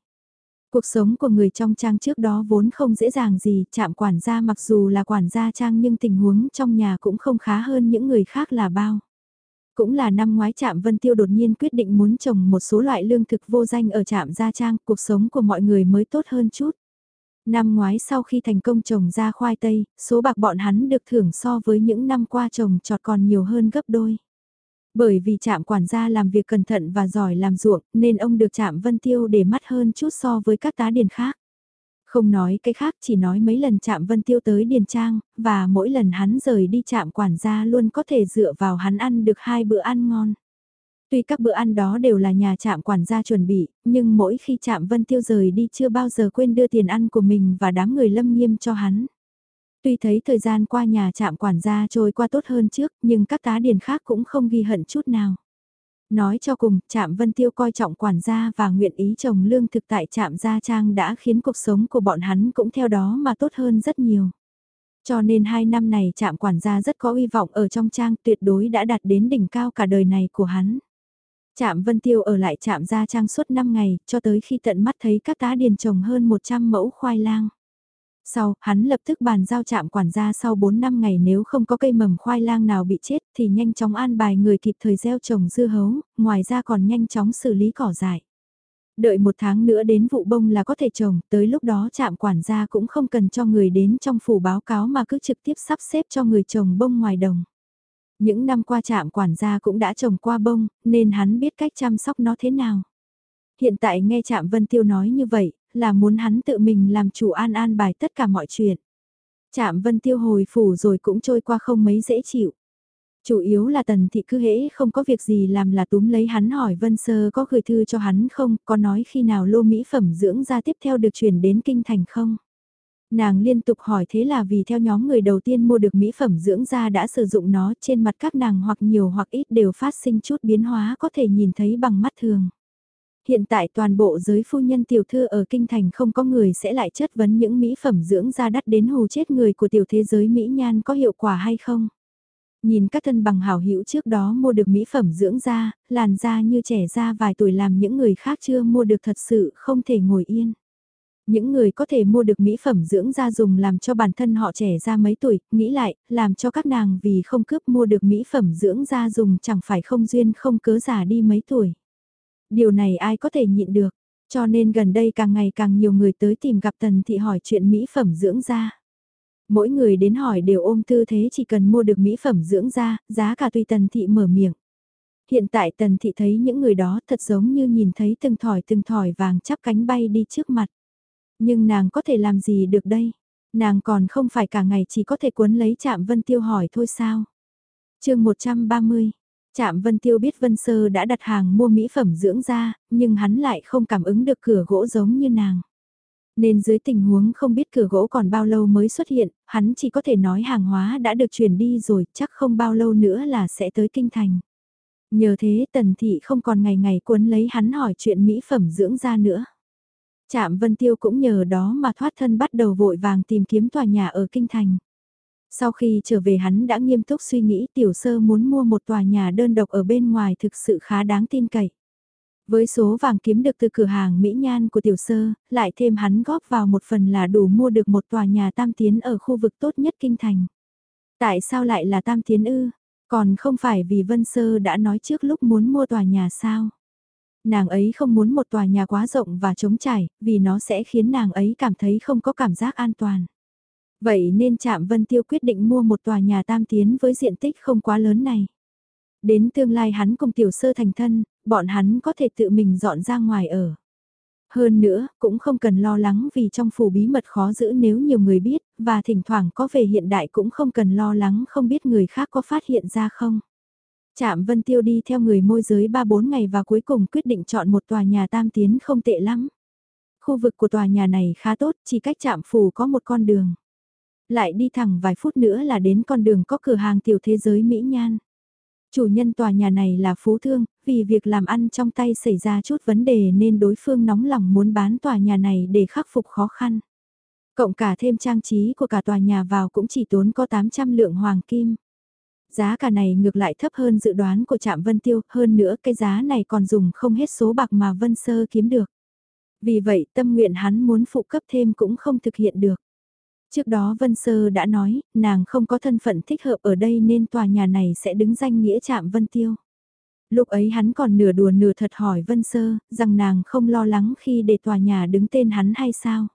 Cuộc sống của người trong trang trước đó vốn không dễ dàng gì, chạm quản gia mặc dù là quản gia trang nhưng tình huống trong nhà cũng không khá hơn những người khác là bao. Cũng là năm ngoái trạm Vân Tiêu đột nhiên quyết định muốn trồng một số loại lương thực vô danh ở trạm Gia Trang, cuộc sống của mọi người mới tốt hơn chút. Năm ngoái sau khi thành công trồng ra khoai tây, số bạc bọn hắn được thưởng so với những năm qua trồng trọt còn nhiều hơn gấp đôi. Bởi vì trạm quản gia làm việc cẩn thận và giỏi làm ruộng, nên ông được trạm Vân Tiêu để mắt hơn chút so với các tá điền khác. Không nói cái khác chỉ nói mấy lần chạm Vân Tiêu tới Điền Trang, và mỗi lần hắn rời đi chạm quản gia luôn có thể dựa vào hắn ăn được hai bữa ăn ngon. Tuy các bữa ăn đó đều là nhà chạm quản gia chuẩn bị, nhưng mỗi khi chạm Vân Tiêu rời đi chưa bao giờ quên đưa tiền ăn của mình và đám người lâm nghiêm cho hắn. Tuy thấy thời gian qua nhà chạm quản gia trôi qua tốt hơn trước, nhưng các tá điền khác cũng không ghi hận chút nào. Nói cho cùng, Trạm Vân Tiêu coi trọng quản gia và nguyện ý trồng lương thực tại Trạm Gia Trang đã khiến cuộc sống của bọn hắn cũng theo đó mà tốt hơn rất nhiều. Cho nên hai năm này Trạm quản gia rất có uy vọng ở trong trang tuyệt đối đã đạt đến đỉnh cao cả đời này của hắn. Trạm Vân Tiêu ở lại Trạm Gia Trang suốt 5 ngày, cho tới khi tận mắt thấy các tá điền trồng hơn 100 mẫu khoai lang. Sau, hắn lập tức bàn giao chạm quản gia sau 4 năm ngày nếu không có cây mầm khoai lang nào bị chết thì nhanh chóng an bài người kịp thời gieo trồng dưa hấu, ngoài ra còn nhanh chóng xử lý cỏ dại. Đợi một tháng nữa đến vụ bông là có thể trồng, tới lúc đó chạm quản gia cũng không cần cho người đến trong phủ báo cáo mà cứ trực tiếp sắp xếp cho người trồng bông ngoài đồng. Những năm qua trạm quản gia cũng đã trồng qua bông, nên hắn biết cách chăm sóc nó thế nào. Hiện tại nghe Trạm Vân Tiêu nói như vậy, là muốn hắn tự mình làm chủ an an bài tất cả mọi chuyện. Trạm Vân Tiêu hồi phủ rồi cũng trôi qua không mấy dễ chịu. Chủ yếu là tần thị cứ hễ không có việc gì làm là túm lấy hắn hỏi Vân Sơ có gửi thư cho hắn không, có nói khi nào lô mỹ phẩm dưỡng ra tiếp theo được chuyển đến kinh thành không. Nàng liên tục hỏi thế là vì theo nhóm người đầu tiên mua được mỹ phẩm dưỡng da đã sử dụng nó trên mặt các nàng hoặc nhiều hoặc ít đều phát sinh chút biến hóa có thể nhìn thấy bằng mắt thường. Hiện tại toàn bộ giới phu nhân tiểu thư ở kinh thành không có người sẽ lại chất vấn những mỹ phẩm dưỡng da đắt đến hù chết người của tiểu thế giới mỹ nhan có hiệu quả hay không. Nhìn các thân bằng hảo hữu trước đó mua được mỹ phẩm dưỡng da, làn da như trẻ da vài tuổi làm những người khác chưa mua được thật sự không thể ngồi yên. Những người có thể mua được mỹ phẩm dưỡng da dùng làm cho bản thân họ trẻ ra mấy tuổi, nghĩ lại, làm cho các nàng vì không cướp mua được mỹ phẩm dưỡng da dùng chẳng phải không duyên không cớ già đi mấy tuổi. Điều này ai có thể nhịn được, cho nên gần đây càng ngày càng nhiều người tới tìm gặp Tần Thị hỏi chuyện mỹ phẩm dưỡng da. Mỗi người đến hỏi đều ôm tư thế chỉ cần mua được mỹ phẩm dưỡng da, giá cả tùy Tần Thị mở miệng. Hiện tại Tần Thị thấy những người đó thật giống như nhìn thấy từng thỏi từng thỏi vàng chắp cánh bay đi trước mặt. Nhưng nàng có thể làm gì được đây? Nàng còn không phải cả ngày chỉ có thể cuốn lấy chạm Vân Tiêu hỏi thôi sao? chương 130 Trạm Vân Tiêu biết Vân Sơ đã đặt hàng mua mỹ phẩm dưỡng da, nhưng hắn lại không cảm ứng được cửa gỗ giống như nàng. Nên dưới tình huống không biết cửa gỗ còn bao lâu mới xuất hiện, hắn chỉ có thể nói hàng hóa đã được chuyển đi rồi, chắc không bao lâu nữa là sẽ tới kinh thành. Nhờ thế Tần Thị không còn ngày ngày cuốn lấy hắn hỏi chuyện mỹ phẩm dưỡng da nữa. Trạm Vân Tiêu cũng nhờ đó mà thoát thân bắt đầu vội vàng tìm kiếm tòa nhà ở kinh thành. Sau khi trở về hắn đã nghiêm túc suy nghĩ tiểu sơ muốn mua một tòa nhà đơn độc ở bên ngoài thực sự khá đáng tin cậy. Với số vàng kiếm được từ cửa hàng Mỹ Nhan của tiểu sơ, lại thêm hắn góp vào một phần là đủ mua được một tòa nhà tam tiến ở khu vực tốt nhất kinh thành. Tại sao lại là tam tiến ư? Còn không phải vì Vân Sơ đã nói trước lúc muốn mua tòa nhà sao? Nàng ấy không muốn một tòa nhà quá rộng và trống trải, vì nó sẽ khiến nàng ấy cảm thấy không có cảm giác an toàn. Vậy nên Trạm Vân Tiêu quyết định mua một tòa nhà tam tiến với diện tích không quá lớn này. Đến tương lai hắn cùng tiểu sơ thành thân, bọn hắn có thể tự mình dọn ra ngoài ở. Hơn nữa, cũng không cần lo lắng vì trong phủ bí mật khó giữ nếu nhiều người biết, và thỉnh thoảng có về hiện đại cũng không cần lo lắng không biết người khác có phát hiện ra không. Trạm Vân Tiêu đi theo người môi giới 3-4 ngày và cuối cùng quyết định chọn một tòa nhà tam tiến không tệ lắm. Khu vực của tòa nhà này khá tốt, chỉ cách trạm phủ có một con đường. Lại đi thẳng vài phút nữa là đến con đường có cửa hàng tiểu thế giới Mỹ Nhan. Chủ nhân tòa nhà này là Phú Thương, vì việc làm ăn trong tay xảy ra chút vấn đề nên đối phương nóng lòng muốn bán tòa nhà này để khắc phục khó khăn. Cộng cả thêm trang trí của cả tòa nhà vào cũng chỉ tốn có 800 lượng hoàng kim. Giá cả này ngược lại thấp hơn dự đoán của trạm Vân Tiêu, hơn nữa cái giá này còn dùng không hết số bạc mà Vân Sơ kiếm được. Vì vậy tâm nguyện hắn muốn phụ cấp thêm cũng không thực hiện được. Trước đó Vân Sơ đã nói, nàng không có thân phận thích hợp ở đây nên tòa nhà này sẽ đứng danh nghĩa chạm Vân Tiêu. Lúc ấy hắn còn nửa đùa nửa thật hỏi Vân Sơ, rằng nàng không lo lắng khi để tòa nhà đứng tên hắn hay sao.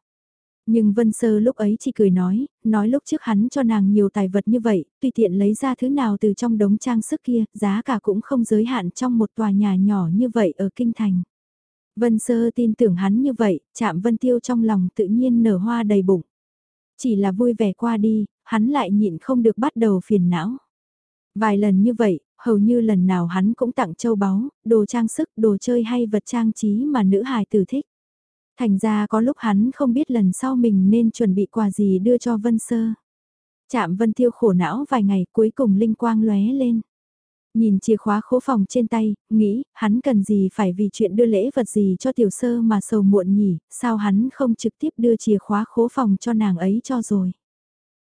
Nhưng Vân Sơ lúc ấy chỉ cười nói, nói lúc trước hắn cho nàng nhiều tài vật như vậy, tùy tiện lấy ra thứ nào từ trong đống trang sức kia, giá cả cũng không giới hạn trong một tòa nhà nhỏ như vậy ở Kinh Thành. Vân Sơ tin tưởng hắn như vậy, chạm Vân Tiêu trong lòng tự nhiên nở hoa đầy bụng. Chỉ là vui vẻ qua đi, hắn lại nhịn không được bắt đầu phiền não. Vài lần như vậy, hầu như lần nào hắn cũng tặng châu báu, đồ trang sức, đồ chơi hay vật trang trí mà nữ hài tử thích. Thành ra có lúc hắn không biết lần sau mình nên chuẩn bị quà gì đưa cho Vân Sơ. Chạm Vân Tiêu khổ não vài ngày cuối cùng linh quang lóe lên. Nhìn chìa khóa khố phòng trên tay, nghĩ, hắn cần gì phải vì chuyện đưa lễ vật gì cho tiểu sơ mà sầu muộn nhỉ, sao hắn không trực tiếp đưa chìa khóa khố phòng cho nàng ấy cho rồi.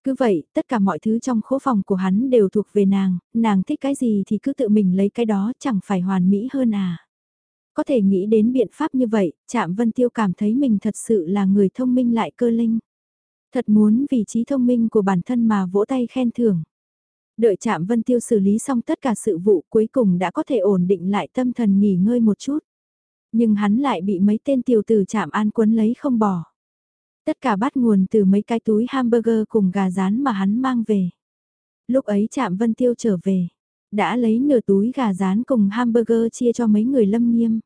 Cứ vậy, tất cả mọi thứ trong khố phòng của hắn đều thuộc về nàng, nàng thích cái gì thì cứ tự mình lấy cái đó chẳng phải hoàn mỹ hơn à. Có thể nghĩ đến biện pháp như vậy, Trạm Vân Tiêu cảm thấy mình thật sự là người thông minh lại cơ linh. Thật muốn vì trí thông minh của bản thân mà vỗ tay khen thưởng. Đợi chạm Vân Tiêu xử lý xong tất cả sự vụ cuối cùng đã có thể ổn định lại tâm thần nghỉ ngơi một chút. Nhưng hắn lại bị mấy tên tiểu tử chạm An quấn lấy không bỏ. Tất cả bắt nguồn từ mấy cái túi hamburger cùng gà rán mà hắn mang về. Lúc ấy chạm Vân Tiêu trở về, đã lấy nửa túi gà rán cùng hamburger chia cho mấy người lâm nghiêm.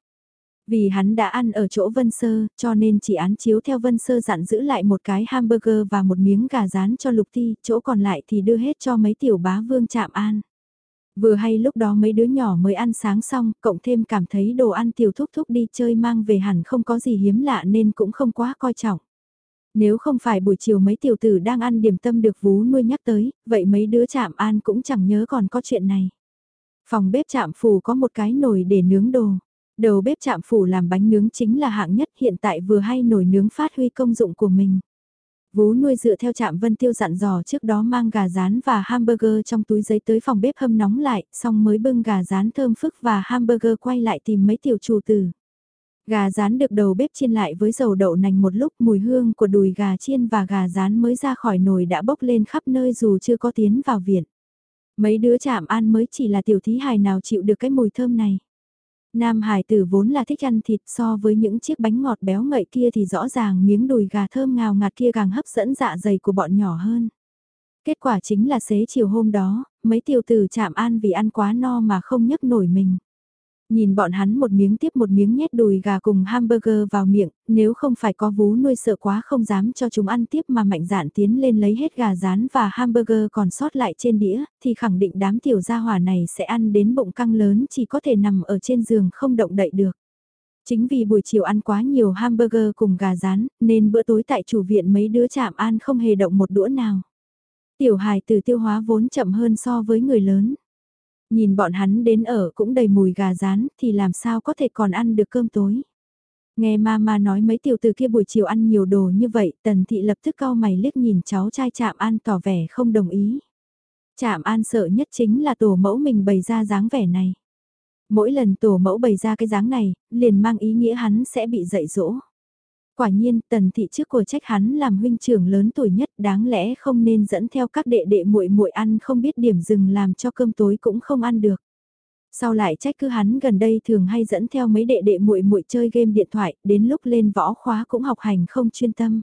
Vì hắn đã ăn ở chỗ Vân Sơ, cho nên chỉ án chiếu theo Vân Sơ dặn giữ lại một cái hamburger và một miếng gà rán cho Lục Ti, chỗ còn lại thì đưa hết cho mấy tiểu bá vương chạm an. Vừa hay lúc đó mấy đứa nhỏ mới ăn sáng xong, cộng thêm cảm thấy đồ ăn tiểu thúc thúc đi chơi mang về hẳn không có gì hiếm lạ nên cũng không quá coi trọng. Nếu không phải buổi chiều mấy tiểu tử đang ăn điểm tâm được vú nuôi nhắc tới, vậy mấy đứa chạm an cũng chẳng nhớ còn có chuyện này. Phòng bếp chạm phù có một cái nồi để nướng đồ. Đầu bếp chạm phủ làm bánh nướng chính là hạng nhất hiện tại vừa hay nồi nướng phát huy công dụng của mình. Vú nuôi dựa theo chạm vân tiêu dặn dò trước đó mang gà rán và hamburger trong túi giấy tới phòng bếp hâm nóng lại, xong mới bưng gà rán thơm phức và hamburger quay lại tìm mấy tiểu chủ tử. Gà rán được đầu bếp chiên lại với dầu đậu nành một lúc mùi hương của đùi gà chiên và gà rán mới ra khỏi nồi đã bốc lên khắp nơi dù chưa có tiến vào viện. Mấy đứa chạm an mới chỉ là tiểu thí hài nào chịu được cái mùi thơm này. Nam hải tử vốn là thích ăn thịt so với những chiếc bánh ngọt béo ngậy kia thì rõ ràng miếng đùi gà thơm ngào ngạt kia càng hấp dẫn dạ dày của bọn nhỏ hơn. Kết quả chính là xế chiều hôm đó, mấy tiểu tử chạm an vì ăn quá no mà không nhấc nổi mình. Nhìn bọn hắn một miếng tiếp một miếng nhét đùi gà cùng hamburger vào miệng, nếu không phải có vú nuôi sợ quá không dám cho chúng ăn tiếp mà mạnh dạn tiến lên lấy hết gà rán và hamburger còn sót lại trên đĩa, thì khẳng định đám tiểu gia hỏa này sẽ ăn đến bụng căng lớn chỉ có thể nằm ở trên giường không động đậy được. Chính vì buổi chiều ăn quá nhiều hamburger cùng gà rán, nên bữa tối tại chủ viện mấy đứa chạm ăn không hề động một đũa nào. Tiểu hài từ tiêu hóa vốn chậm hơn so với người lớn. Nhìn bọn hắn đến ở cũng đầy mùi gà rán thì làm sao có thể còn ăn được cơm tối. Nghe mama nói mấy tiểu từ kia buổi chiều ăn nhiều đồ như vậy, tần thị lập tức cau mày liếc nhìn cháu trai chạm an tỏ vẻ không đồng ý. Chạm an sợ nhất chính là tổ mẫu mình bày ra dáng vẻ này. Mỗi lần tổ mẫu bày ra cái dáng này, liền mang ý nghĩa hắn sẽ bị dạy dỗ. Quả nhiên, tần thị trước của trách hắn làm huynh trưởng lớn tuổi nhất đáng lẽ không nên dẫn theo các đệ đệ muội muội ăn không biết điểm dừng làm cho cơm tối cũng không ăn được. Sau lại trách cứ hắn gần đây thường hay dẫn theo mấy đệ đệ muội muội chơi game điện thoại, đến lúc lên võ khóa cũng học hành không chuyên tâm.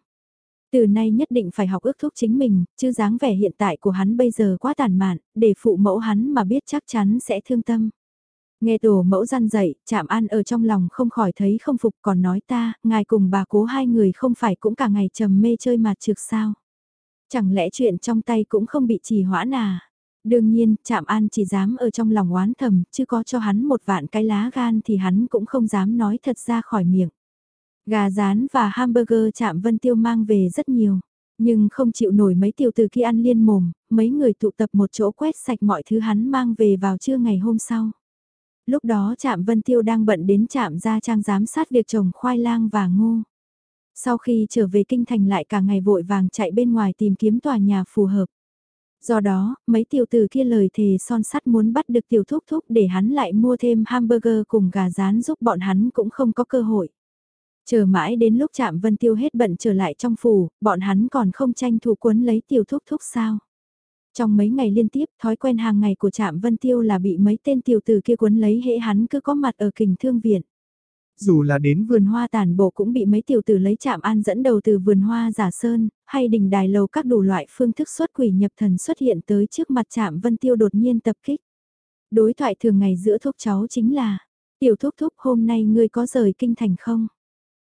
Từ nay nhất định phải học ước thúc chính mình, chứ dáng vẻ hiện tại của hắn bây giờ quá tàn mạn, để phụ mẫu hắn mà biết chắc chắn sẽ thương tâm. Nghe tổ mẫu răn dậy, chạm an ở trong lòng không khỏi thấy không phục còn nói ta, ngài cùng bà cố hai người không phải cũng cả ngày trầm mê chơi mặt trực sao. Chẳng lẽ chuyện trong tay cũng không bị trì hoãn à? Đương nhiên, chạm an chỉ dám ở trong lòng oán thầm, chứ có cho hắn một vạn cái lá gan thì hắn cũng không dám nói thật ra khỏi miệng. Gà rán và hamburger chạm vân tiêu mang về rất nhiều, nhưng không chịu nổi mấy tiểu từ kia ăn liên mồm, mấy người tụ tập một chỗ quét sạch mọi thứ hắn mang về vào trưa ngày hôm sau. Lúc đó trạm Vân Tiêu đang bận đến trạm gia trang giám sát việc trồng khoai lang và ngô. Sau khi trở về kinh thành lại cả ngày vội vàng chạy bên ngoài tìm kiếm tòa nhà phù hợp. Do đó, mấy tiểu tử kia lời thề son sắt muốn bắt được tiểu thúc thúc để hắn lại mua thêm hamburger cùng gà rán giúp bọn hắn cũng không có cơ hội. Chờ mãi đến lúc chạm vân tiêu hết bận trở lại trong phủ, bọn hắn còn không tranh thủ cuốn lấy tiểu thúc thúc sao. Trong mấy ngày liên tiếp, thói quen hàng ngày của Trạm Vân Tiêu là bị mấy tên tiểu tử kia cuốn lấy hệ hắn cứ có mặt ở kình thương viện. Dù là đến vườn hoa tàn bộ cũng bị mấy tiểu tử lấy Trạm An dẫn đầu từ vườn hoa giả sơn, hay đình đài lầu các đủ loại phương thức xuất quỷ nhập thần xuất hiện tới trước mặt Trạm Vân Tiêu đột nhiên tập kích. Đối thoại thường ngày giữa thúc cháu chính là, Tiểu thúc thúc hôm nay ngươi có rời kinh thành không?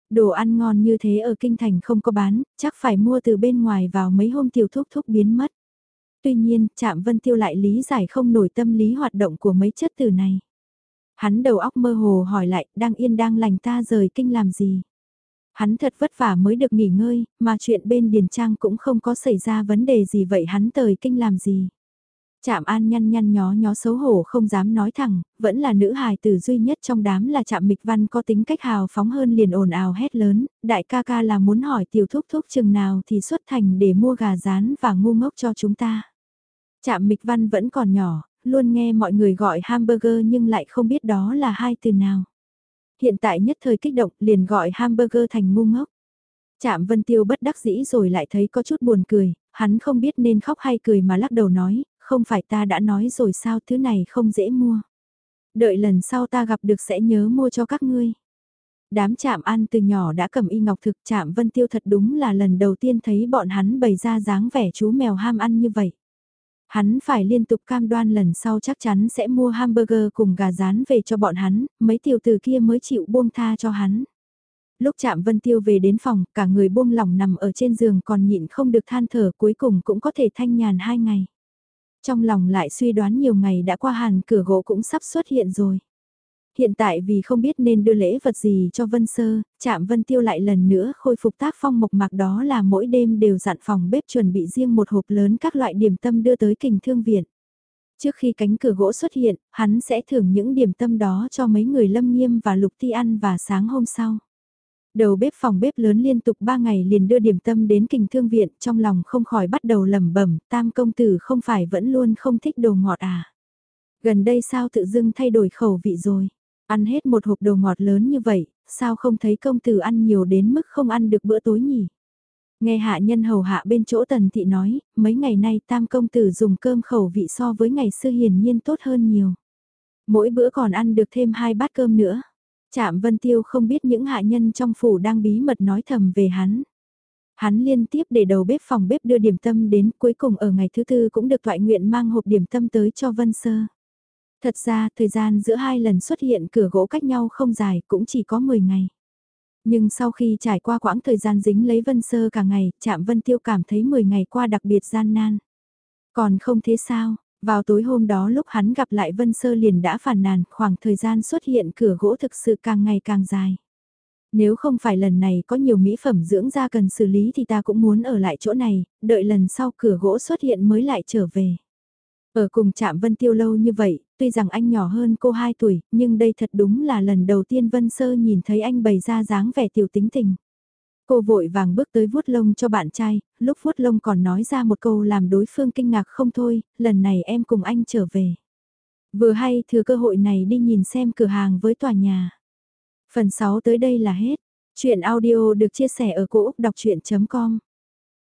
Đồ ăn ngon như thế ở kinh thành không có bán, chắc phải mua từ bên ngoài vào mấy hôm tiểu thúc thúc biến mất. Tuy nhiên, Trạm Vân Tiêu lại lý giải không nổi tâm lý hoạt động của mấy chất từ này. Hắn đầu óc mơ hồ hỏi lại, đang yên đang lành ta rời kinh làm gì? Hắn thật vất vả mới được nghỉ ngơi, mà chuyện bên Điền Trang cũng không có xảy ra vấn đề gì vậy hắn rời kinh làm gì? Trạm An nhăn nhăn nhó nhó xấu hổ không dám nói thẳng, vẫn là nữ hài tử duy nhất trong đám là Trạm Mịch Văn có tính cách hào phóng hơn liền ồn ào hét lớn, đại ca ca là muốn hỏi tiểu thúc thúc chừng nào thì xuất thành để mua gà rán và ngu ngốc cho chúng ta. Trạm Mịch Văn vẫn còn nhỏ, luôn nghe mọi người gọi hamburger nhưng lại không biết đó là hai từ nào. Hiện tại nhất thời kích động liền gọi hamburger thành ngu ngốc. Trạm Vân Tiêu bất đắc dĩ rồi lại thấy có chút buồn cười, hắn không biết nên khóc hay cười mà lắc đầu nói, không phải ta đã nói rồi sao thứ này không dễ mua. Đợi lần sau ta gặp được sẽ nhớ mua cho các ngươi. Đám chạm ăn từ nhỏ đã cầm y ngọc thực chạm vân tiêu thật đúng là lần đầu tiên thấy bọn hắn bày ra dáng vẻ chú mèo ham ăn như vậy. Hắn phải liên tục cam đoan lần sau chắc chắn sẽ mua hamburger cùng gà rán về cho bọn hắn, mấy tiểu tử kia mới chịu buông tha cho hắn. Lúc chạm Vân Tiêu về đến phòng, cả người buông lỏng nằm ở trên giường còn nhịn không được than thở cuối cùng cũng có thể thanh nhàn hai ngày. Trong lòng lại suy đoán nhiều ngày đã qua hàn cửa gỗ cũng sắp xuất hiện rồi. Hiện tại vì không biết nên đưa lễ vật gì cho Vân Sơ, chạm Vân Tiêu lại lần nữa khôi phục tác phong mộc mạc đó là mỗi đêm đều dặn phòng bếp chuẩn bị riêng một hộp lớn các loại điểm tâm đưa tới kình thương viện. Trước khi cánh cửa gỗ xuất hiện, hắn sẽ thưởng những điểm tâm đó cho mấy người lâm nghiêm và lục ti ăn và sáng hôm sau. Đầu bếp phòng bếp lớn liên tục 3 ngày liền đưa điểm tâm đến kình thương viện, trong lòng không khỏi bắt đầu lẩm bẩm, tam công tử không phải vẫn luôn không thích đồ ngọt à. Gần đây sao tự dưng thay đổi khẩu vị rồi, ăn hết một hộp đồ ngọt lớn như vậy, sao không thấy công tử ăn nhiều đến mức không ăn được bữa tối nhỉ? Nghe hạ nhân hầu hạ bên chỗ tần thị nói, mấy ngày nay tam công tử dùng cơm khẩu vị so với ngày xưa hiển nhiên tốt hơn nhiều. Mỗi bữa còn ăn được thêm hai bát cơm nữa. Trạm Vân Tiêu không biết những hạ nhân trong phủ đang bí mật nói thầm về hắn. Hắn liên tiếp để đầu bếp phòng bếp đưa điểm tâm đến cuối cùng ở ngày thứ tư cũng được thoại nguyện mang hộp điểm tâm tới cho Vân Sơ. Thật ra, thời gian giữa hai lần xuất hiện cửa gỗ cách nhau không dài, cũng chỉ có 10 ngày. Nhưng sau khi trải qua quãng thời gian dính lấy Vân Sơ cả ngày, Trạm Vân Tiêu cảm thấy 10 ngày qua đặc biệt gian nan. Còn không thế sao, vào tối hôm đó lúc hắn gặp lại Vân Sơ liền đã phản nàn khoảng thời gian xuất hiện cửa gỗ thực sự càng ngày càng dài. Nếu không phải lần này có nhiều mỹ phẩm dưỡng da cần xử lý thì ta cũng muốn ở lại chỗ này, đợi lần sau cửa gỗ xuất hiện mới lại trở về. Ở cùng chạm Vân Tiêu lâu như vậy, tuy rằng anh nhỏ hơn cô 2 tuổi, nhưng đây thật đúng là lần đầu tiên Vân Sơ nhìn thấy anh bày ra dáng vẻ tiểu tính tình. Cô vội vàng bước tới vuốt lông cho bạn trai, lúc vuốt lông còn nói ra một câu làm đối phương kinh ngạc không thôi, lần này em cùng anh trở về. Vừa hay thừa cơ hội này đi nhìn xem cửa hàng với tòa nhà. Phần 6 tới đây là hết. Chuyện audio được chia sẻ ở cỗ đọc chuyện.com